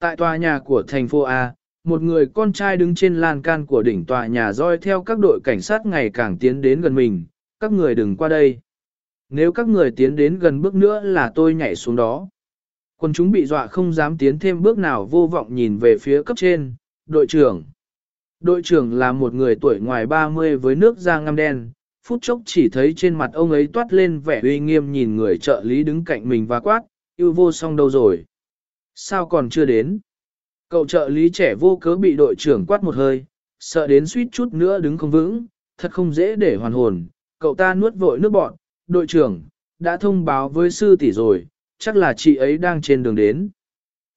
Tại tòa nhà của thành phố A, một người con trai đứng trên lan can của đỉnh tòa nhà roi theo các đội cảnh sát ngày càng tiến đến gần mình, các người đừng qua đây. Nếu các người tiến đến gần bước nữa là tôi nhảy xuống đó. Quân chúng bị dọa không dám tiến thêm bước nào vô vọng nhìn về phía cấp trên, đội trưởng. Đội trưởng là một người tuổi ngoài 30 với nước da ngăm đen, phút chốc chỉ thấy trên mặt ông ấy toát lên vẻ uy nghiêm nhìn người trợ lý đứng cạnh mình và quát, yêu vô song đâu rồi? Sao còn chưa đến? Cậu trợ lý trẻ vô cớ bị đội trưởng quát một hơi, sợ đến suýt chút nữa đứng không vững, thật không dễ để hoàn hồn. Cậu ta nuốt vội nước bọn, đội trưởng, đã thông báo với sư tỷ rồi, chắc là chị ấy đang trên đường đến.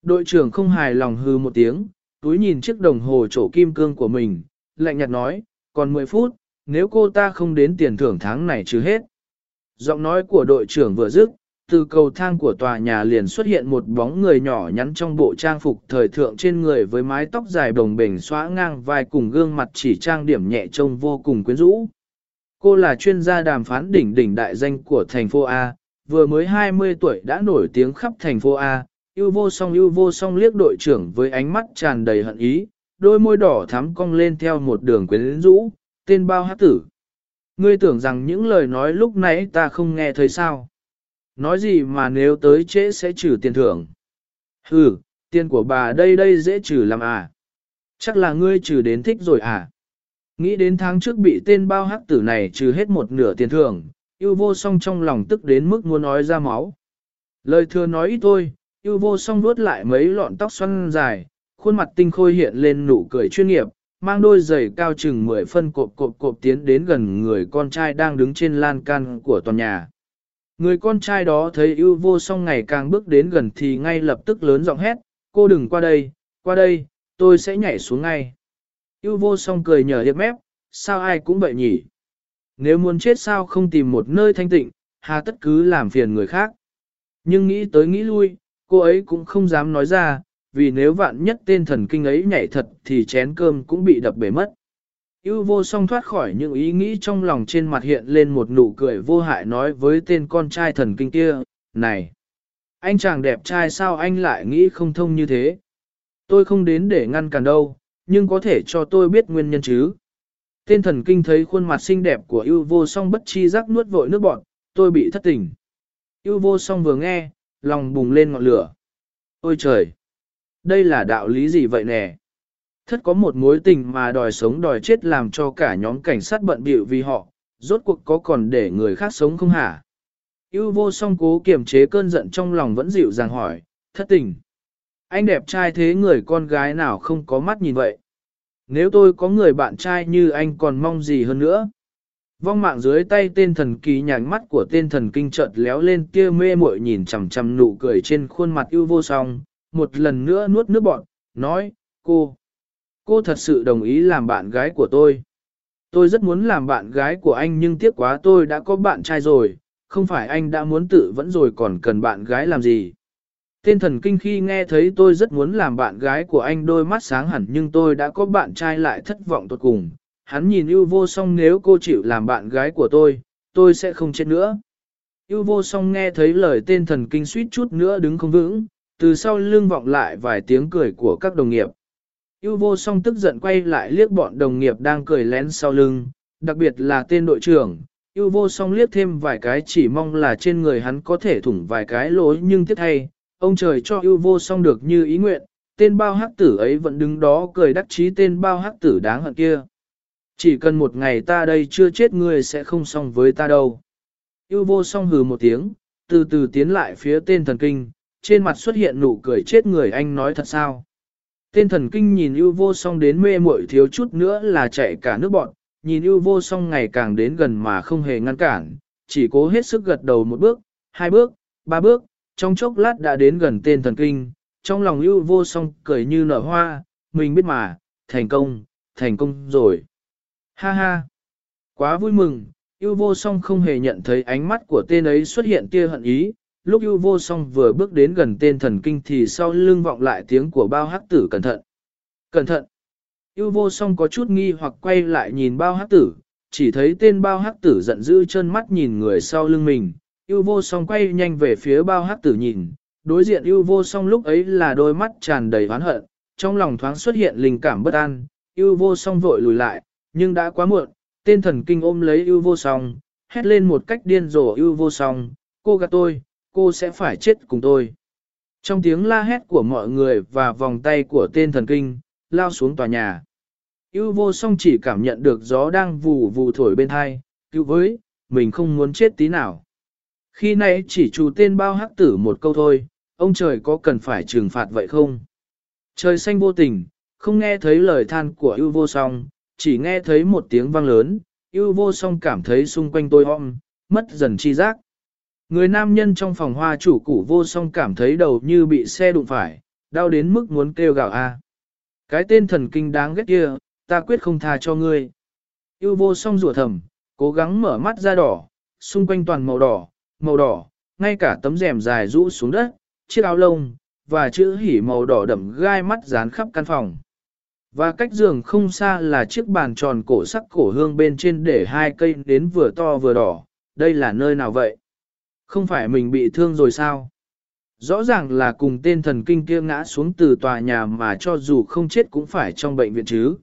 Đội trưởng không hài lòng hư một tiếng, túi nhìn chiếc đồng hồ chỗ kim cương của mình, lạnh nhạt nói, còn 10 phút, nếu cô ta không đến tiền thưởng tháng này chứ hết. Giọng nói của đội trưởng vừa dứt, từ cầu thang của tòa nhà liền xuất hiện một bóng người nhỏ nhắn trong bộ trang phục thời thượng trên người với mái tóc dài đồng bềnh xóa ngang vai cùng gương mặt chỉ trang điểm nhẹ trông vô cùng quyến rũ. Cô là chuyên gia đàm phán đỉnh đỉnh đại danh của thành phố A, vừa mới 20 tuổi đã nổi tiếng khắp thành phố A, yêu vô song yêu vô song liếc đội trưởng với ánh mắt tràn đầy hận ý, đôi môi đỏ thắm cong lên theo một đường quyến rũ, tên bao hát tử. Ngươi tưởng rằng những lời nói lúc nãy ta không nghe thấy sao? Nói gì mà nếu tới trễ sẽ trừ tiền thưởng? Ừ, tiền của bà đây đây dễ trừ làm à? Chắc là ngươi trừ đến thích rồi à? Nghĩ đến tháng trước bị tên bao hắc tử này trừ hết một nửa tiền thưởng, yêu vô song trong lòng tức đến mức muốn nói ra máu. Lời thừa nói ít thôi, yêu vô song nuốt lại mấy lọn tóc xoăn dài, khuôn mặt tinh khôi hiện lên nụ cười chuyên nghiệp, mang đôi giày cao chừng 10 phân cộp cộp cộp tiến đến gần người con trai đang đứng trên lan can của tòa nhà. Người con trai đó thấy yêu vô song ngày càng bước đến gần thì ngay lập tức lớn giọng hét, cô đừng qua đây, qua đây, tôi sẽ nhảy xuống ngay. Yêu vô song cười nhờ hiệp mép, sao ai cũng vậy nhỉ? Nếu muốn chết sao không tìm một nơi thanh tịnh, hà tất cứ làm phiền người khác. Nhưng nghĩ tới nghĩ lui, cô ấy cũng không dám nói ra, vì nếu vạn nhất tên thần kinh ấy nhảy thật thì chén cơm cũng bị đập bể mất. Yêu vô song thoát khỏi những ý nghĩ trong lòng trên mặt hiện lên một nụ cười vô hại nói với tên con trai thần kinh kia, này, anh chàng đẹp trai sao anh lại nghĩ không thông như thế? Tôi không đến để ngăn cản đâu, nhưng có thể cho tôi biết nguyên nhân chứ. Tên thần kinh thấy khuôn mặt xinh đẹp của yêu vô song bất chi giác nuốt vội nước bọt tôi bị thất tình. Yêu vô song vừa nghe, lòng bùng lên ngọn lửa. Ôi trời! Đây là đạo lý gì vậy nè? Thất có một mối tình mà đòi sống đòi chết làm cho cả nhóm cảnh sát bận bịu vì họ, rốt cuộc có còn để người khác sống không hả? Yêu vô song cố kiềm chế cơn giận trong lòng vẫn dịu dàng hỏi, thất tình. Anh đẹp trai thế người con gái nào không có mắt nhìn vậy? Nếu tôi có người bạn trai như anh còn mong gì hơn nữa? Vong mạng dưới tay tên thần kỳ nhàn mắt của tên thần kinh chợt léo lên kia mê muội nhìn chằm chằm nụ cười trên khuôn mặt yêu vô song, một lần nữa nuốt nước bọt, nói, cô, cô thật sự đồng ý làm bạn gái của tôi. Tôi rất muốn làm bạn gái của anh nhưng tiếc quá tôi đã có bạn trai rồi, không phải anh đã muốn tự vẫn rồi còn cần bạn gái làm gì. Tên thần kinh khi nghe thấy tôi rất muốn làm bạn gái của anh đôi mắt sáng hẳn nhưng tôi đã có bạn trai lại thất vọng tột cùng. Hắn nhìn ưu vô song nếu cô chịu làm bạn gái của tôi, tôi sẽ không chết nữa. Yêu vô song nghe thấy lời tên thần kinh suýt chút nữa đứng không vững, từ sau lưng vọng lại vài tiếng cười của các đồng nghiệp. Yêu vô song tức giận quay lại liếc bọn đồng nghiệp đang cười lén sau lưng, đặc biệt là tên đội trưởng. Yêu vô song liếc thêm vài cái chỉ mong là trên người hắn có thể thủng vài cái lối nhưng tiếc thay, ông trời cho yêu vô song được như ý nguyện, tên bao hắc tử ấy vẫn đứng đó cười đắc chí tên bao hắc tử đáng hận kia. Chỉ cần một ngày ta đây chưa chết ngươi sẽ không xong với ta đâu. Yêu vô song hừ một tiếng, từ từ tiến lại phía tên thần kinh, trên mặt xuất hiện nụ cười chết người anh nói thật sao. Tên thần kinh nhìn ưu vô song đến mê muội thiếu chút nữa là chạy cả nước bọn, nhìn ưu vô song ngày càng đến gần mà không hề ngăn cản, chỉ cố hết sức gật đầu một bước, hai bước, ba bước, trong chốc lát đã đến gần tên thần kinh, trong lòng ưu vô song cười như nở hoa, mình biết mà, thành công, thành công rồi. Ha ha, quá vui mừng, ưu vô song không hề nhận thấy ánh mắt của tên ấy xuất hiện tia hận ý, lúc ưu vô song vừa bước đến gần tên thần kinh thì sau lưng vọng lại tiếng của bao hắc tử cẩn thận. Cẩn thận! ưu vô song có chút nghi hoặc quay lại nhìn bao hắc tử, chỉ thấy tên bao hắc tử giận dữ chân mắt nhìn người sau lưng mình. ưu vô song quay nhanh về phía bao hắc tử nhìn, đối diện ưu vô song lúc ấy là đôi mắt tràn đầy oán hận, trong lòng thoáng xuất hiện linh cảm bất an, ưu vô song vội lùi lại, nhưng đã quá muộn, tên thần kinh ôm lấy ưu vô song, hét lên một cách điên rồ ưu vô song, cô gạt tôi, cô sẽ phải chết cùng tôi. Trong tiếng la hét của mọi người và vòng tay của tên thần kinh, lao xuống tòa nhà. Yêu vô song chỉ cảm nhận được gió đang vù vù thổi bên thai, cứu với, mình không muốn chết tí nào. Khi nãy chỉ chủ tên bao hắc tử một câu thôi, ông trời có cần phải trừng phạt vậy không? Trời xanh vô tình, không nghe thấy lời than của yêu vô song, chỉ nghe thấy một tiếng vang lớn, yêu vô song cảm thấy xung quanh tôi om, mất dần chi giác. Người nam nhân trong phòng hoa chủ củ vô song cảm thấy đầu như bị xe đụng phải, đau đến mức muốn kêu gào a. Cái tên thần kinh đáng ghét kia, ta quyết không tha cho ngươi. Yêu vô song rủa thầm, cố gắng mở mắt ra đỏ, xung quanh toàn màu đỏ, màu đỏ, ngay cả tấm rèm dài rũ xuống đất, chiếc áo lông, và chữ hỉ màu đỏ đậm gai mắt dán khắp căn phòng. Và cách giường không xa là chiếc bàn tròn cổ sắc cổ hương bên trên để hai cây đến vừa to vừa đỏ, đây là nơi nào vậy? Không phải mình bị thương rồi sao? Rõ ràng là cùng tên thần kinh kia ngã xuống từ tòa nhà mà cho dù không chết cũng phải trong bệnh viện chứ.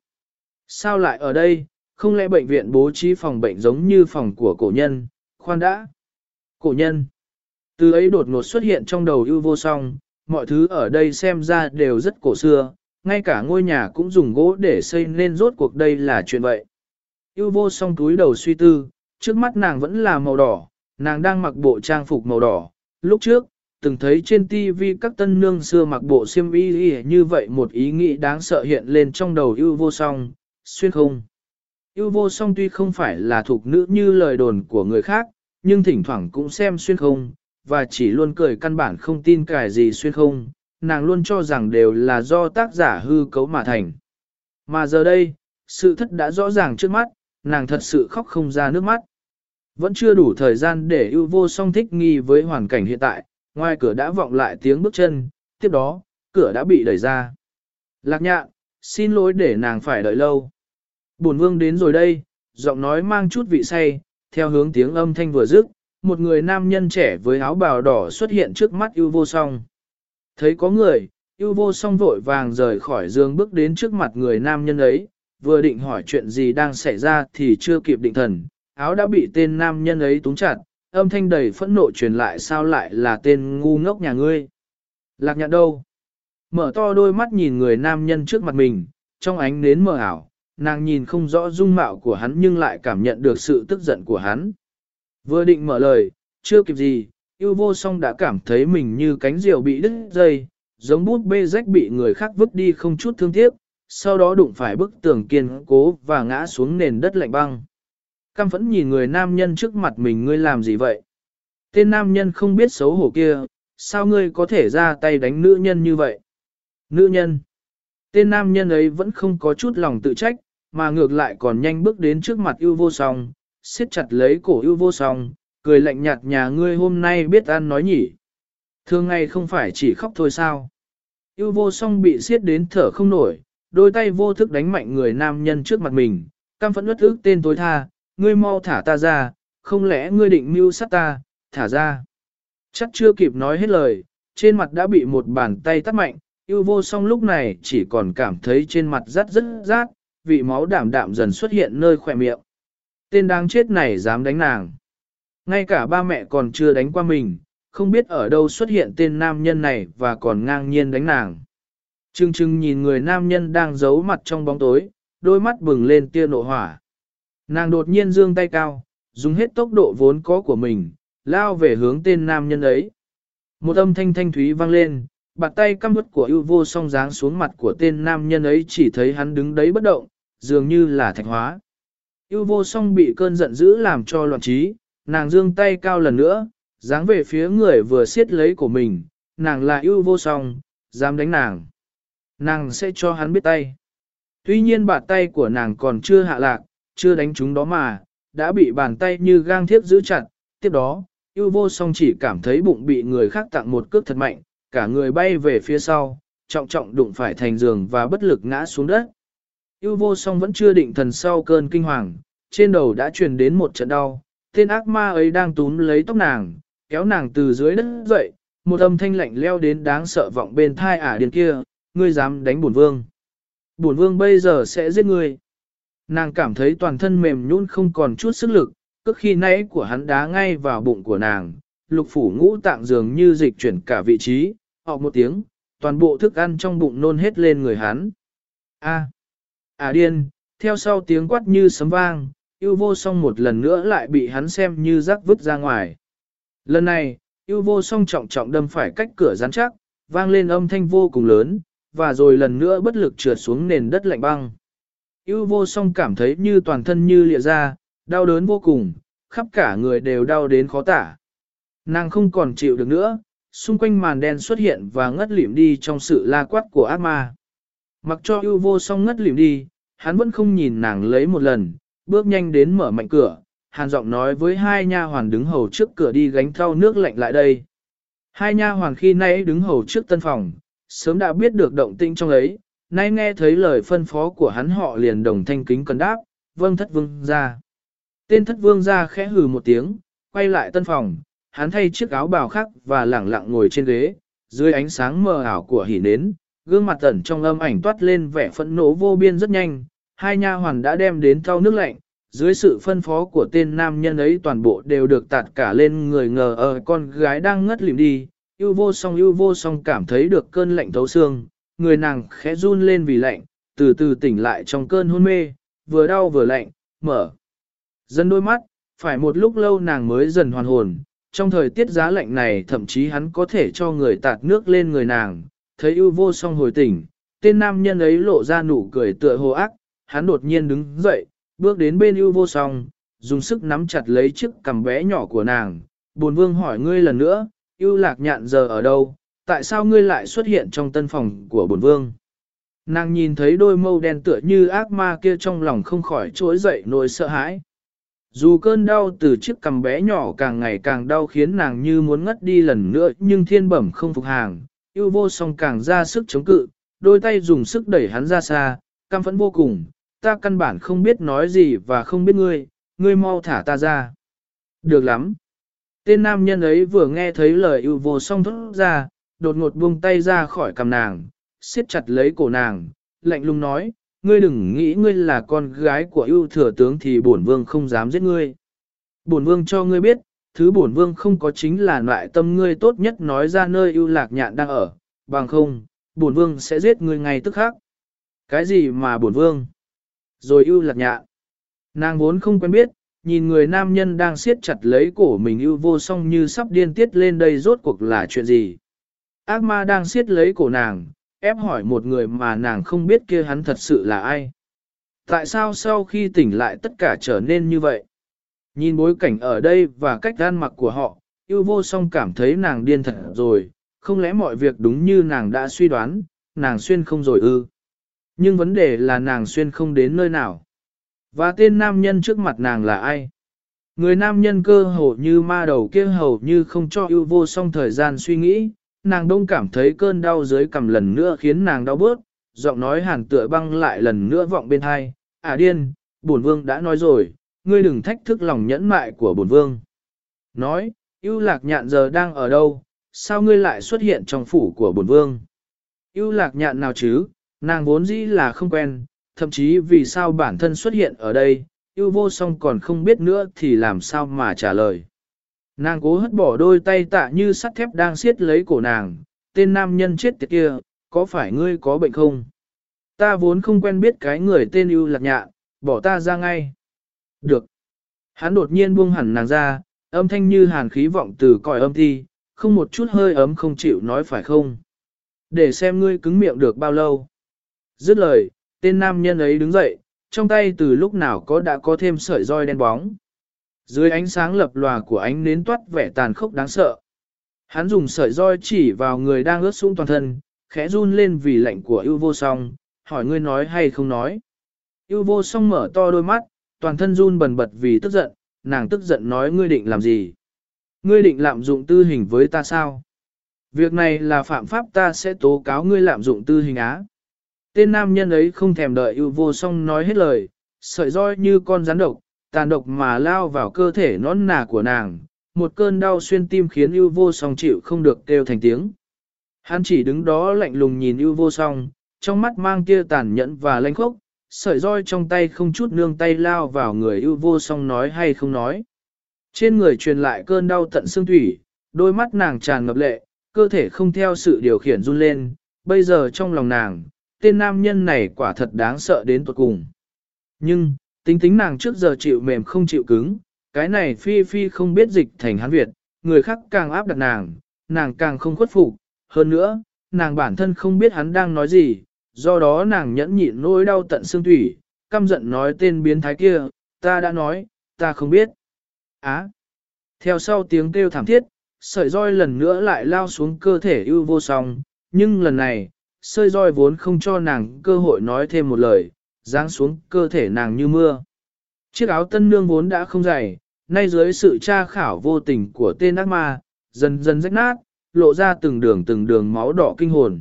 Sao lại ở đây, không lẽ bệnh viện bố trí phòng bệnh giống như phòng của cổ nhân, khoan đã. Cổ nhân. Từ ấy đột ngột xuất hiện trong đầu ưu vô song, mọi thứ ở đây xem ra đều rất cổ xưa, ngay cả ngôi nhà cũng dùng gỗ để xây nên rốt cuộc đây là chuyện vậy. Ưu vô song túi đầu suy tư, trước mắt nàng vẫn là màu đỏ, nàng đang mặc bộ trang phục màu đỏ. Lúc trước, từng thấy trên TV các tân nương xưa mặc bộ xiêm y như vậy một ý nghĩ đáng sợ hiện lên trong đầu ưu vô song, xuyên không. Ưu vô song tuy không phải là thuộc nữ như lời đồn của người khác, nhưng thỉnh thoảng cũng xem xuyên không, và chỉ luôn cười căn bản không tin cải gì xuyên không, nàng luôn cho rằng đều là do tác giả hư cấu mà thành. Mà giờ đây, sự thất đã rõ ràng trước mắt, nàng thật sự khóc không ra nước mắt. Vẫn chưa đủ thời gian để ưu vô song thích nghi với hoàn cảnh hiện tại, ngoài cửa đã vọng lại tiếng bước chân, tiếp đó, cửa đã bị đẩy ra. Lạc nhạn, xin lỗi để nàng phải đợi lâu. Bổn vương đến rồi đây, giọng nói mang chút vị say, theo hướng tiếng âm thanh vừa dứt, một người nam nhân trẻ với áo bào đỏ xuất hiện trước mắt ưu vô song. Thấy có người, ưu vô song vội vàng rời khỏi giường bước đến trước mặt người nam nhân ấy, vừa định hỏi chuyện gì đang xảy ra thì chưa kịp định thần, áo đã bị tên nam nhân ấy túng chặt, âm thanh đầy phẫn nộ truyền lại sao lại là tên ngu ngốc nhà ngươi. Lạc nhạn đâu? Mở to đôi mắt nhìn người nam nhân trước mặt mình, trong ánh nến mờ ảo, nàng nhìn không rõ dung mạo của hắn nhưng lại cảm nhận được sự tức giận của hắn. Vừa định mở lời, chưa kịp gì, yêu vô song đã cảm thấy mình như cánh diều bị đứt dây, giống bút bê rách bị người khác vứt đi không chút thương tiếc, sau đó đụng phải bức tường kiên cố và ngã xuống nền đất lạnh băng. Cam phẫn nhìn người nam nhân trước mặt mình ngươi làm gì vậy? Tên nam nhân không biết xấu hổ kia, sao ngươi có thể ra tay đánh nữ nhân như vậy? Nữ nhân. Tên nam nhân ấy vẫn không có chút lòng tự trách, mà ngược lại còn nhanh bước đến trước mặt ưu vô song, siết chặt lấy cổ ưu vô song, cười lạnh nhạt nhà ngươi hôm nay biết ăn nói nhỉ. Thường ngày không phải chỉ khóc thôi sao. Ưu vô song bị siết đến thở không nổi, đôi tay vô thức đánh mạnh người nam nhân trước mặt mình, cam phẫn ướt ước tên tối tha, ngươi mau thả ta ra, không lẽ ngươi định mưu sát ta, thả ra. Chắc chưa kịp nói hết lời, trên mặt đã bị một bàn tay tắt mạnh, yêu vô song lúc này chỉ còn cảm thấy trên mặt rát rất rát, vị máu đảm đạm dần xuất hiện nơi khỏe miệng. Tên đáng chết này dám đánh nàng. Ngay cả ba mẹ còn chưa đánh qua mình, không biết ở đâu xuất hiện tên nam nhân này và còn ngang nhiên đánh nàng. Trưng trưng nhìn người nam nhân đang giấu mặt trong bóng tối, đôi mắt bừng lên tia nộ hỏa. Nàng đột nhiên dương tay cao, dùng hết tốc độ vốn có của mình, lao về hướng tên nam nhân ấy. Một âm thanh thanh thúy vang lên, bàn tay căm vứt của ưu vô song dáng xuống mặt của tên nam nhân ấy chỉ thấy hắn đứng đấy bất động, dường như là thạch hóa. Ưu vô song bị cơn giận dữ làm cho loạn trí, nàng dương tay cao lần nữa, dáng về phía người vừa siết lấy của mình, nàng là ưu vô song, dám đánh nàng. Nàng sẽ cho hắn biết tay. Tuy nhiên bàn tay của nàng còn chưa hạ lạc, chưa đánh chúng đó mà, đã bị bàn tay như gang thiếp giữ chặt, tiếp đó, yêu vô song chỉ cảm thấy bụng bị người khác tặng một cước thật mạnh, cả người bay về phía sau, trọng trọng đụng phải thành giường và bất lực ngã xuống đất. Yêu vô song vẫn chưa định thần sau cơn kinh hoàng, trên đầu đã truyền đến một trận đau, tên ác ma ấy đang túm lấy tóc nàng, kéo nàng từ dưới đất dậy, một âm thanh lạnh leo đến đáng sợ vọng bên thai ả điên kia, ngươi dám đánh bổn vương. Bổn vương bây giờ sẽ giết ngươi. Nàng cảm thấy toàn thân mềm nhũn không còn chút sức lực, cước khi nãy của hắn đá ngay vào bụng của nàng, lục phủ ngũ tạng dường như dịch chuyển cả vị trí, họ một tiếng, toàn bộ thức ăn trong bụng nôn hết lên người hắn. A. À điên, theo sau tiếng quát như sấm vang, yêu vô song một lần nữa lại bị hắn xem như rác vứt ra ngoài. Lần này, yêu vô song trọng trọng đâm phải cách cửa rắn chắc, vang lên âm thanh vô cùng lớn, và rồi lần nữa bất lực trượt xuống nền đất lạnh băng. Yêu vô song cảm thấy như toàn thân như lịa ra, đau đớn vô cùng, khắp cả người đều đau đến khó tả. Nàng không còn chịu được nữa, xung quanh màn đen xuất hiện và ngất lịm đi trong sự la quát của ác ma. Mặc cho yêu vô song ngất lịm đi, hắn vẫn không nhìn nàng lấy một lần, bước nhanh đến mở mạnh cửa, hàn giọng nói với hai nha hoàn đứng hầu trước cửa đi gánh thau nước lạnh lại đây. Hai nha hoàn khi nãy đứng hầu trước tân phòng, sớm đã biết được động tĩnh trong ấy, nay nghe thấy lời phân phó của hắn họ liền đồng thanh kính cần đáp, vâng thất vương ra. Tên thất vương ra khẽ hừ một tiếng, quay lại tân phòng, hắn thay chiếc áo bào khác và lẳng lặng ngồi trên ghế, dưới ánh sáng mờ ảo của hỉ nến, gương mặt tẩn trong âm ảnh toát lên vẻ phẫn nộ vô biên rất nhanh, hai nha hoàn đã đem đến thau nước lạnh, dưới sự phân phó của tên nam nhân ấy toàn bộ đều được tạt cả lên người ngờ ở con gái đang ngất lìm đi, yêu vô song yêu vô song cảm thấy được cơn lạnh thấu xương, người nàng khẽ run lên vì lạnh, từ từ tỉnh lại trong cơn hôn mê, vừa đau vừa lạnh, mở. Dân đôi mắt, phải một lúc lâu nàng mới dần hoàn hồn, trong thời tiết giá lạnh này thậm chí hắn có thể cho người tạt nước lên người nàng, thấy ưu vô song hồi tỉnh, tên nam nhân ấy lộ ra nụ cười tựa hồ ác, hắn đột nhiên đứng dậy, bước đến bên ưu vô song, dùng sức nắm chặt lấy chiếc cằm bé nhỏ của nàng, buồn vương hỏi ngươi lần nữa, ưu lạc nhạn giờ ở đâu, tại sao ngươi lại xuất hiện trong tân phòng của bổn vương? Nàng nhìn thấy đôi mâu đen tựa như ác ma kia trong lòng không khỏi trỗi dậy nỗi sợ hãi. Dù cơn đau từ chiếc cằm bé nhỏ càng ngày càng đau khiến nàng như muốn ngất đi lần nữa nhưng thiên bẩm không phục hàng, yêu vô song càng ra sức chống cự, đôi tay dùng sức đẩy hắn ra xa, cam phẫn vô cùng, ta căn bản không biết nói gì và không biết ngươi, ngươi mau thả ta ra. Được lắm. Tên nam nhân ấy vừa nghe thấy lời yêu vô song thốt ra, đột ngột buông tay ra khỏi cầm nàng, siết chặt lấy cổ nàng, lạnh lùng nói, ngươi đừng nghĩ ngươi là con gái của ưu thừa tướng thì bổn vương không dám giết ngươi. Bổn vương cho ngươi biết, thứ bổn vương không có chính là loại tâm ngươi tốt nhất nói ra nơi ưu lạc nhạn đang ở, bằng không, bổn vương sẽ giết ngươi ngay tức khắc. Cái gì mà bổn vương? Rồi ưu lạc nhạn. Nàng vốn không quen biết, nhìn người nam nhân đang siết chặt lấy cổ mình ưu vô song như sắp điên tiết lên đây rốt cuộc là chuyện gì. Ác ma đang siết lấy cổ nàng, ép hỏi một người mà nàng không biết kia hắn thật sự là ai. Tại sao sau khi tỉnh lại tất cả trở nên như vậy? Nhìn bối cảnh ở đây và cách ăn mặc của họ, yêu vô song cảm thấy nàng điên thật rồi, không lẽ mọi việc đúng như nàng đã suy đoán, nàng xuyên không rồi ư. Nhưng vấn đề là nàng xuyên không đến nơi nào. Và tên nam nhân trước mặt nàng là ai? Người nam nhân cơ hồ như ma đầu kia hầu như không cho yêu vô song thời gian suy nghĩ, nàng đông cảm thấy cơn đau dưới cầm lần nữa khiến nàng đau bớt, giọng nói hàn tựa băng lại lần nữa vọng bên hai, à điên, bổn vương đã nói rồi, ngươi đừng thách thức lòng nhẫn mại của bổn vương. Nói, yêu lạc nhạn giờ đang ở đâu, sao ngươi lại xuất hiện trong phủ của bổn vương? Yêu lạc nhạn nào chứ, nàng vốn dĩ là không quen, thậm chí vì sao bản thân xuất hiện ở đây, yêu vô song còn không biết nữa thì làm sao mà trả lời. Nàng cố hất bỏ đôi tay tạ như sắt thép đang siết lấy cổ nàng, tên nam nhân chết tiệt kia, có phải ngươi có bệnh không? Ta vốn không quen biết cái người tên ưu lạc nhạ, bỏ ta ra ngay. Được. Hắn đột nhiên buông hẳn nàng ra, âm thanh như hàn khí vọng từ còi âm thi, không một chút hơi ấm không chịu nói phải không. Để xem ngươi cứng miệng được bao lâu. Dứt lời, tên nam nhân ấy đứng dậy, trong tay từ lúc nào có đã có thêm sợi roi đen bóng. Dưới ánh sáng lập lòa của ánh nến toát vẻ tàn khốc đáng sợ. Hắn dùng sợi roi chỉ vào người đang ướt sũng toàn thân, khẽ run lên vì lạnh của yêu vô song, hỏi ngươi nói hay không nói. Yêu vô song mở to đôi mắt, toàn thân run bần bật vì tức giận, nàng tức giận nói ngươi định làm gì. Ngươi định lạm dụng tư hình với ta sao? Việc này là phạm pháp ta sẽ tố cáo ngươi lạm dụng tư hình á. Tên nam nhân ấy không thèm đợi yêu vô song nói hết lời, sợi roi như con rắn độc, tàn độc mà lao vào cơ thể nón nà của nàng, một cơn đau xuyên tim khiến ưu vô song chịu không được kêu thành tiếng. Hắn chỉ đứng đó lạnh lùng nhìn ưu vô song, trong mắt mang tia tàn nhẫn và lanh khốc, sợi roi trong tay không chút nương tay lao vào người ưu vô song nói hay không nói. Trên người truyền lại cơn đau tận xương thủy, đôi mắt nàng tràn ngập lệ, cơ thể không theo sự điều khiển run lên, bây giờ trong lòng nàng, tên nam nhân này quả thật đáng sợ đến tuột cùng. Nhưng, tính tính nàng trước giờ chịu mềm không chịu cứng, cái này phi phi không biết dịch thành hán Việt, người khác càng áp đặt nàng, nàng càng không khuất phục, hơn nữa, nàng bản thân không biết hắn đang nói gì, do đó nàng nhẫn nhịn nỗi đau tận xương thủy, căm giận nói tên biến thái kia, ta đã nói, ta không biết. Á! Theo sau tiếng kêu thảm thiết, sợi roi lần nữa lại lao xuống cơ thể ưu vô song, nhưng lần này, sợi roi vốn không cho nàng cơ hội nói thêm một lời, giáng xuống cơ thể nàng như mưa. Chiếc áo tân nương vốn đã không dày, nay dưới sự tra khảo vô tình của tên ác ma, dần dần rách nát, lộ ra từng đường từng đường máu đỏ kinh hồn.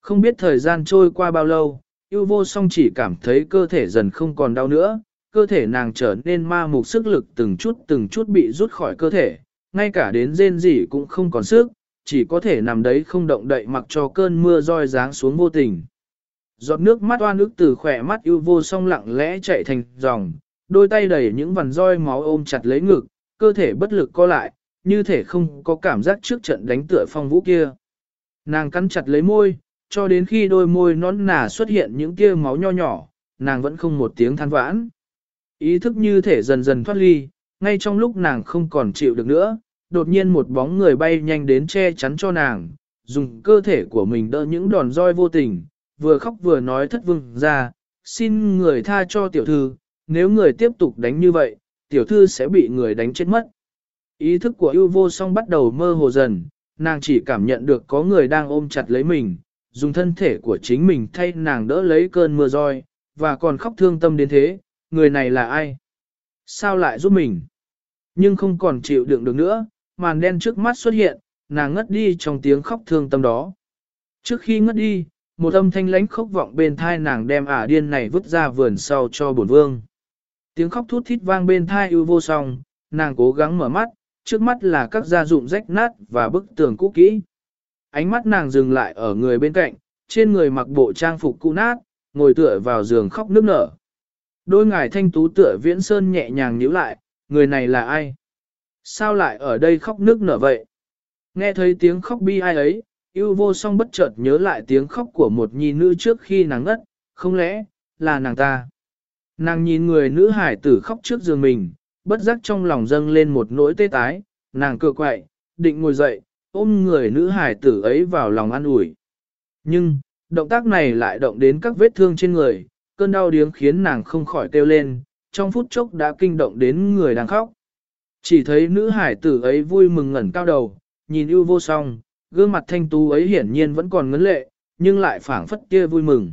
Không biết thời gian trôi qua bao lâu, yêu vô song chỉ cảm thấy cơ thể dần không còn đau nữa, cơ thể nàng trở nên ma mục sức lực từng chút từng chút bị rút khỏi cơ thể, ngay cả đến rên rỉ cũng không còn sức, chỉ có thể nằm đấy không động đậy mặc cho cơn mưa roi giáng xuống vô tình. Giọt nước mắt oan ức từ khỏe mắt yêu vô song lặng lẽ chạy thành dòng, đôi tay đẩy những vằn roi máu ôm chặt lấy ngực, cơ thể bất lực co lại, như thể không có cảm giác trước trận đánh tựa phong vũ kia. Nàng cắn chặt lấy môi, cho đến khi đôi môi nón nà xuất hiện những tia máu nho nhỏ, nàng vẫn không một tiếng than vãn. Ý thức như thể dần dần thoát ly, ngay trong lúc nàng không còn chịu được nữa, đột nhiên một bóng người bay nhanh đến che chắn cho nàng, dùng cơ thể của mình đỡ những đòn roi vô tình, vừa khóc vừa nói thất vương ra, xin người tha cho tiểu thư, nếu người tiếp tục đánh như vậy, tiểu thư sẽ bị người đánh chết mất. Ý thức của ưu vô song bắt đầu mơ hồ dần, nàng chỉ cảm nhận được có người đang ôm chặt lấy mình, dùng thân thể của chính mình thay nàng đỡ lấy cơn mưa roi, và còn khóc thương tâm đến thế, người này là ai? Sao lại giúp mình? Nhưng không còn chịu đựng được nữa, màn đen trước mắt xuất hiện, nàng ngất đi trong tiếng khóc thương tâm đó. Trước khi ngất đi, một âm thanh lãnh khốc vọng bên thai nàng đem ả điên này vứt ra vườn sau cho bổn vương. Tiếng khóc thút thít vang bên thai ưu vô song, nàng cố gắng mở mắt, trước mắt là các gia dụng rách nát và bức tường cũ kỹ. Ánh mắt nàng dừng lại ở người bên cạnh, trên người mặc bộ trang phục cũ nát, ngồi tựa vào giường khóc nức nở. Đôi ngài thanh tú tựa viễn sơn nhẹ nhàng nhíu lại, người này là ai? Sao lại ở đây khóc nức nở vậy? Nghe thấy tiếng khóc bi ai ấy, yêu vô song bất chợt nhớ lại tiếng khóc của một nhi nữ trước khi nàng ngất, không lẽ, là nàng ta? Nàng nhìn người nữ hải tử khóc trước giường mình, bất giác trong lòng dâng lên một nỗi tê tái, nàng cựa quậy, định ngồi dậy, ôm người nữ hải tử ấy vào lòng an ủi. Nhưng, động tác này lại động đến các vết thương trên người, cơn đau điếng khiến nàng không khỏi kêu lên, trong phút chốc đã kinh động đến người đang khóc. Chỉ thấy nữ hải tử ấy vui mừng ngẩn cao đầu, nhìn ưu vô song, gương mặt thanh tú ấy hiển nhiên vẫn còn ngấn lệ, nhưng lại phảng phất kia vui mừng.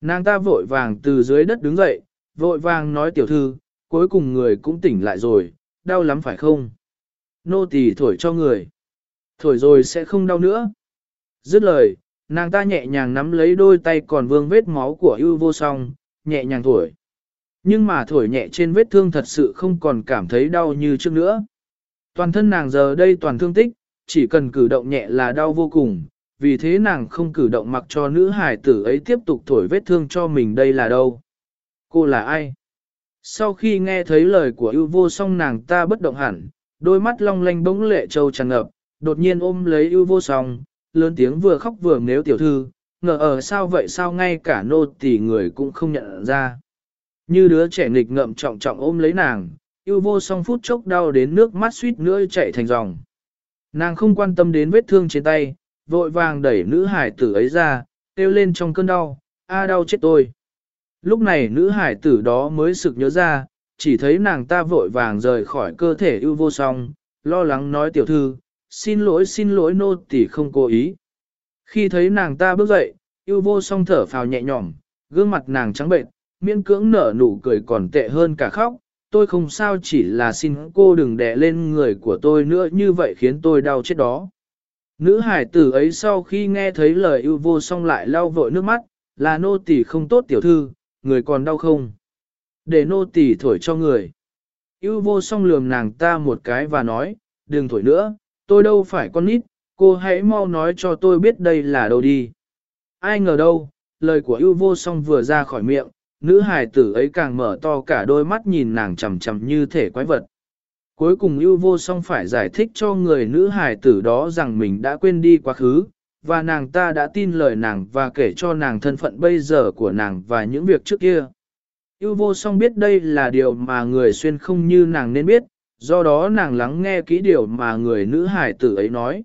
Nàng ta vội vàng từ dưới đất đứng dậy, vội vàng nói tiểu thư, cuối cùng người cũng tỉnh lại rồi, đau lắm phải không? Nô tỳ thổi cho người. Thổi rồi sẽ không đau nữa. Dứt lời, nàng ta nhẹ nhàng nắm lấy đôi tay còn vương vết máu của ưu vô song, nhẹ nhàng thổi. Nhưng mà thổi nhẹ trên vết thương thật sự không còn cảm thấy đau như trước nữa. Toàn thân nàng giờ đây toàn thương tích, chỉ cần cử động nhẹ là đau vô cùng, vì thế nàng không cử động mặc cho nữ hải tử ấy tiếp tục thổi vết thương cho mình đây là đâu. Cô là ai? Sau khi nghe thấy lời của ưu vô song nàng ta bất động hẳn, đôi mắt long lanh bỗng lệ trâu tràn ngập, đột nhiên ôm lấy ưu vô song, lớn tiếng vừa khóc vừa nếu tiểu thư, ngờ ở sao vậy sao ngay cả nô tỳ người cũng không nhận ra. Như đứa trẻ nghịch ngợm trọng trọng ôm lấy nàng, ưu vô song phút chốc đau đến nước mắt suýt nữa chạy thành dòng. Nàng không quan tâm đến vết thương trên tay, vội vàng đẩy nữ hải tử ấy ra, kêu lên trong cơn đau, a đau chết tôi. Lúc này nữ hải tử đó mới sực nhớ ra, chỉ thấy nàng ta vội vàng rời khỏi cơ thể ưu vô song, lo lắng nói tiểu thư, xin lỗi xin lỗi nô tỳ không cố ý. Khi thấy nàng ta bước dậy, ưu vô song thở phào nhẹ nhõm, gương mặt nàng trắng bệnh, miễn cưỡng nở nụ cười còn tệ hơn cả khóc, tôi không sao chỉ là xin cô đừng đè lên người của tôi nữa như vậy khiến tôi đau chết đó. Nữ hải tử ấy sau khi nghe thấy lời ưu vô song lại lau vội nước mắt, là nô tỳ không tốt tiểu thư, người còn đau không? Để nô tỳ thổi cho người. ưu vô song lườm nàng ta một cái và nói, đừng thổi nữa, tôi đâu phải con nít, cô hãy mau nói cho tôi biết đây là đâu đi. Ai ngờ đâu, lời của ưu vô song vừa ra khỏi miệng, nữ hài tử ấy càng mở to cả đôi mắt nhìn nàng chằm chằm như thể quái vật. Cuối cùng ưu vô song phải giải thích cho người nữ hài tử đó rằng mình đã quên đi quá khứ, và nàng ta đã tin lời nàng và kể cho nàng thân phận bây giờ của nàng và những việc trước kia. Yêu vô song biết đây là điều mà người xuyên không như nàng nên biết, do đó nàng lắng nghe kỹ điều mà người nữ hải tử ấy nói.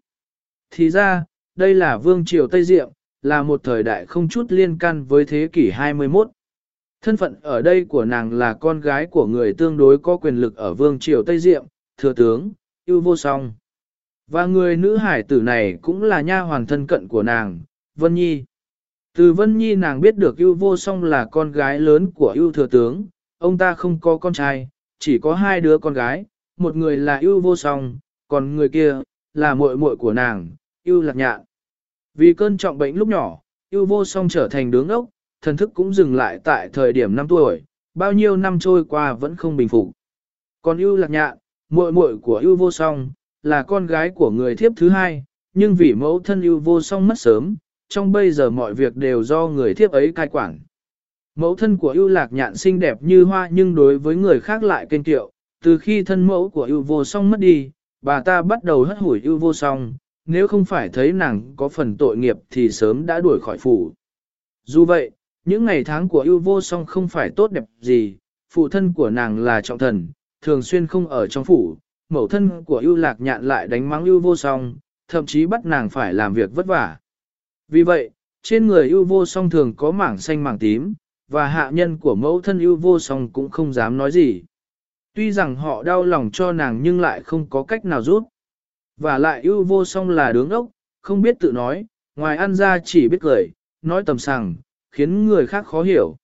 Thì ra, đây là vương triều Tây Diệm, là một thời đại không chút liên can với thế kỷ 21. Thân phận ở đây của nàng là con gái của người tương đối có quyền lực ở vương triều Tây Diệm, thừa tướng, yêu vô song. Và người nữ hải tử này cũng là nha hoàn thân cận của nàng, Vân Nhi. Từ Vân Nhi nàng biết được yêu vô song là con gái lớn của yêu thừa tướng, ông ta không có con trai, chỉ có hai đứa con gái, một người là yêu vô song, còn người kia, là muội muội của nàng, yêu lạc nhạn. Vì cơn trọng bệnh lúc nhỏ, yêu vô song trở thành đứng ốc, thần thức cũng dừng lại tại thời điểm 5 tuổi, bao nhiêu năm trôi qua vẫn không bình phục. Còn ưu lạc nhạn, muội muội của ưu vô song, là con gái của người thiếp thứ hai, nhưng vì mẫu thân ưu vô song mất sớm, trong bây giờ mọi việc đều do người thiếp ấy cai quản. Mẫu thân của ưu lạc nhạn xinh đẹp như hoa nhưng đối với người khác lại kênh tiệu, từ khi thân mẫu của ưu vô song mất đi, bà ta bắt đầu hất hủi ưu vô song, nếu không phải thấy nàng có phần tội nghiệp thì sớm đã đuổi khỏi phủ. Dù vậy, những ngày tháng của ưu vô song không phải tốt đẹp gì, phụ thân của nàng là trọng thần, thường xuyên không ở trong phủ, mẫu thân của ưu lạc nhạn lại đánh mắng ưu vô song, thậm chí bắt nàng phải làm việc vất vả. Vì vậy, trên người ưu vô song thường có mảng xanh mảng tím, và hạ nhân của mẫu thân ưu vô song cũng không dám nói gì. Tuy rằng họ đau lòng cho nàng nhưng lại không có cách nào giúp. Và lại ưu vô song là đứng ốc, không biết tự nói, ngoài ăn ra chỉ biết cười, nói tầm sàng khiến người khác khó hiểu.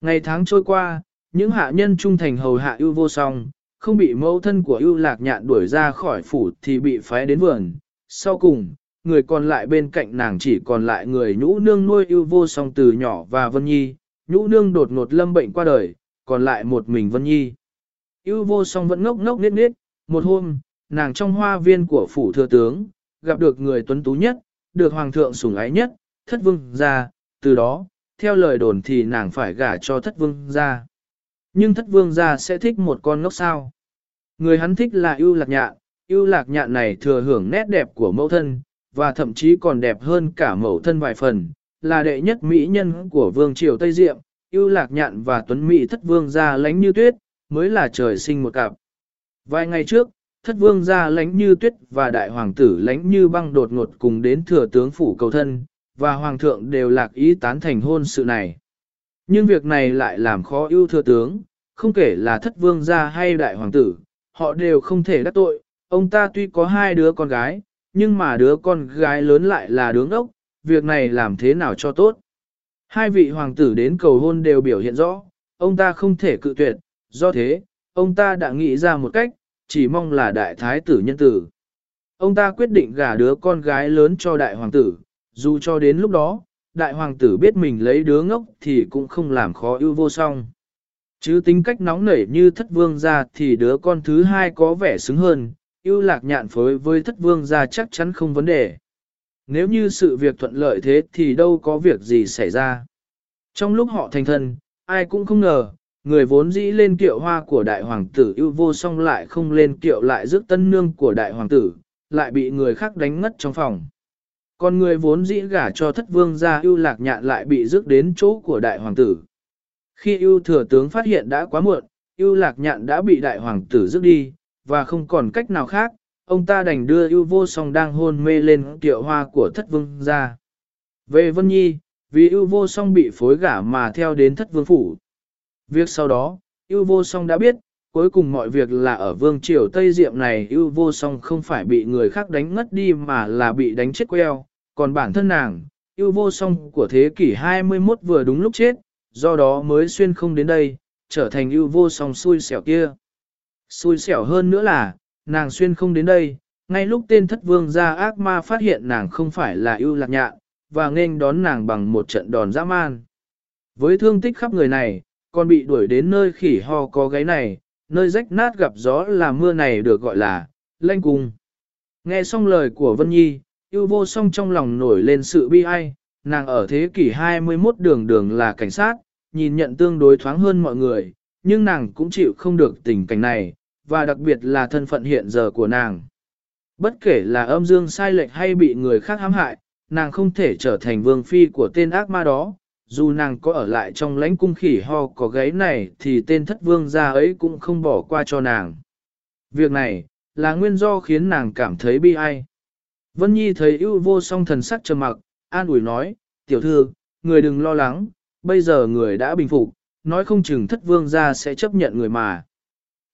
Ngày tháng trôi qua, những hạ nhân trung thành hầu hạ ưu vô song, không bị mẫu thân của ưu lạc nhạn đuổi ra khỏi phủ thì bị phái đến vườn. Sau cùng, người còn lại bên cạnh nàng chỉ còn lại người nhũ nương nuôi ưu vô song từ nhỏ và Vân Nhi, nhũ nương đột ngột lâm bệnh qua đời, còn lại một mình Vân Nhi. ưu vô song vẫn ngốc ngốc nết nết, một hôm, nàng trong hoa viên của phủ thừa tướng, gặp được người tuấn tú nhất, được hoàng thượng sủng ái nhất, thất vương ra, từ đó, theo lời đồn thì nàng phải gả cho thất vương Gia, Nhưng thất vương Gia sẽ thích một con ngốc sao. Người hắn thích là ưu lạc nhạn, ưu lạc nhạn này thừa hưởng nét đẹp của mẫu thân, và thậm chí còn đẹp hơn cả mẫu thân vài phần, là đệ nhất mỹ nhân của vương triều Tây Diệm, ưu lạc nhạn và tuấn mỹ thất vương gia lánh như tuyết, mới là trời sinh một cặp. Vài ngày trước, thất vương gia lánh như tuyết và đại hoàng tử lánh như băng đột ngột cùng đến thừa tướng phủ cầu thân, và hoàng thượng đều lạc ý tán thành hôn sự này. Nhưng việc này lại làm khó ưu thừa tướng, không kể là thất vương gia hay đại hoàng tử, họ đều không thể đắc tội, ông ta tuy có hai đứa con gái, nhưng mà đứa con gái lớn lại là đứa ngốc, việc này làm thế nào cho tốt. Hai vị hoàng tử đến cầu hôn đều biểu hiện rõ, ông ta không thể cự tuyệt, do thế, ông ta đã nghĩ ra một cách, chỉ mong là đại thái tử nhân tử. Ông ta quyết định gả đứa con gái lớn cho đại hoàng tử, dù cho đến lúc đó, đại hoàng tử biết mình lấy đứa ngốc thì cũng không làm khó ưu vô song. Chứ tính cách nóng nảy như thất vương gia thì đứa con thứ hai có vẻ xứng hơn, ưu lạc nhạn phối với thất vương gia chắc chắn không vấn đề. Nếu như sự việc thuận lợi thế thì đâu có việc gì xảy ra. Trong lúc họ thành thân, ai cũng không ngờ, người vốn dĩ lên kiệu hoa của đại hoàng tử ưu vô song lại không lên kiệu lại rước tân nương của đại hoàng tử, lại bị người khác đánh ngất trong phòng. Còn người vốn dĩ gả cho thất vương ra ưu lạc nhạn lại bị rước đến chỗ của đại hoàng tử. Khi ưu thừa tướng phát hiện đã quá muộn, ưu lạc nhạn đã bị đại hoàng tử rước đi, và không còn cách nào khác, ông ta đành đưa ưu vô song đang hôn mê lên tiệu hoa của thất vương ra. Về Vân Nhi, vì ưu vô song bị phối gả mà theo đến thất vương phủ. Việc sau đó, ưu vô song đã biết, cuối cùng mọi việc là ở vương triều Tây Diệm này ưu vô song không phải bị người khác đánh ngất đi mà là bị đánh chết queo, còn bản thân nàng, yêu vô song của thế kỷ 21 vừa đúng lúc chết, do đó mới xuyên không đến đây, trở thành yêu vô song xui xẻo kia. Xui xẻo hơn nữa là, nàng xuyên không đến đây, ngay lúc tên thất vương gia ác ma phát hiện nàng không phải là yêu lạc nhạ, và nên đón nàng bằng một trận đòn dã man. Với thương tích khắp người này, còn bị đuổi đến nơi khỉ ho có gáy này, nơi rách nát gặp gió là mưa này được gọi là lanh cung. Nghe xong lời của Vân Nhi, yêu vô song trong lòng nổi lên sự bi ai, nàng ở thế kỷ 21 đường đường là cảnh sát, nhìn nhận tương đối thoáng hơn mọi người, nhưng nàng cũng chịu không được tình cảnh này, và đặc biệt là thân phận hiện giờ của nàng. Bất kể là âm dương sai lệch hay bị người khác hãm hại, nàng không thể trở thành vương phi của tên ác ma đó, dù nàng có ở lại trong lãnh cung khỉ ho có gáy này thì tên thất vương gia ấy cũng không bỏ qua cho nàng. Việc này, là nguyên do khiến nàng cảm thấy bi ai. Vân Nhi thấy ưu vô song thần sắc trầm mặc, an ủi nói, tiểu thư, người đừng lo lắng, bây giờ người đã bình phục, nói không chừng thất vương gia sẽ chấp nhận người mà.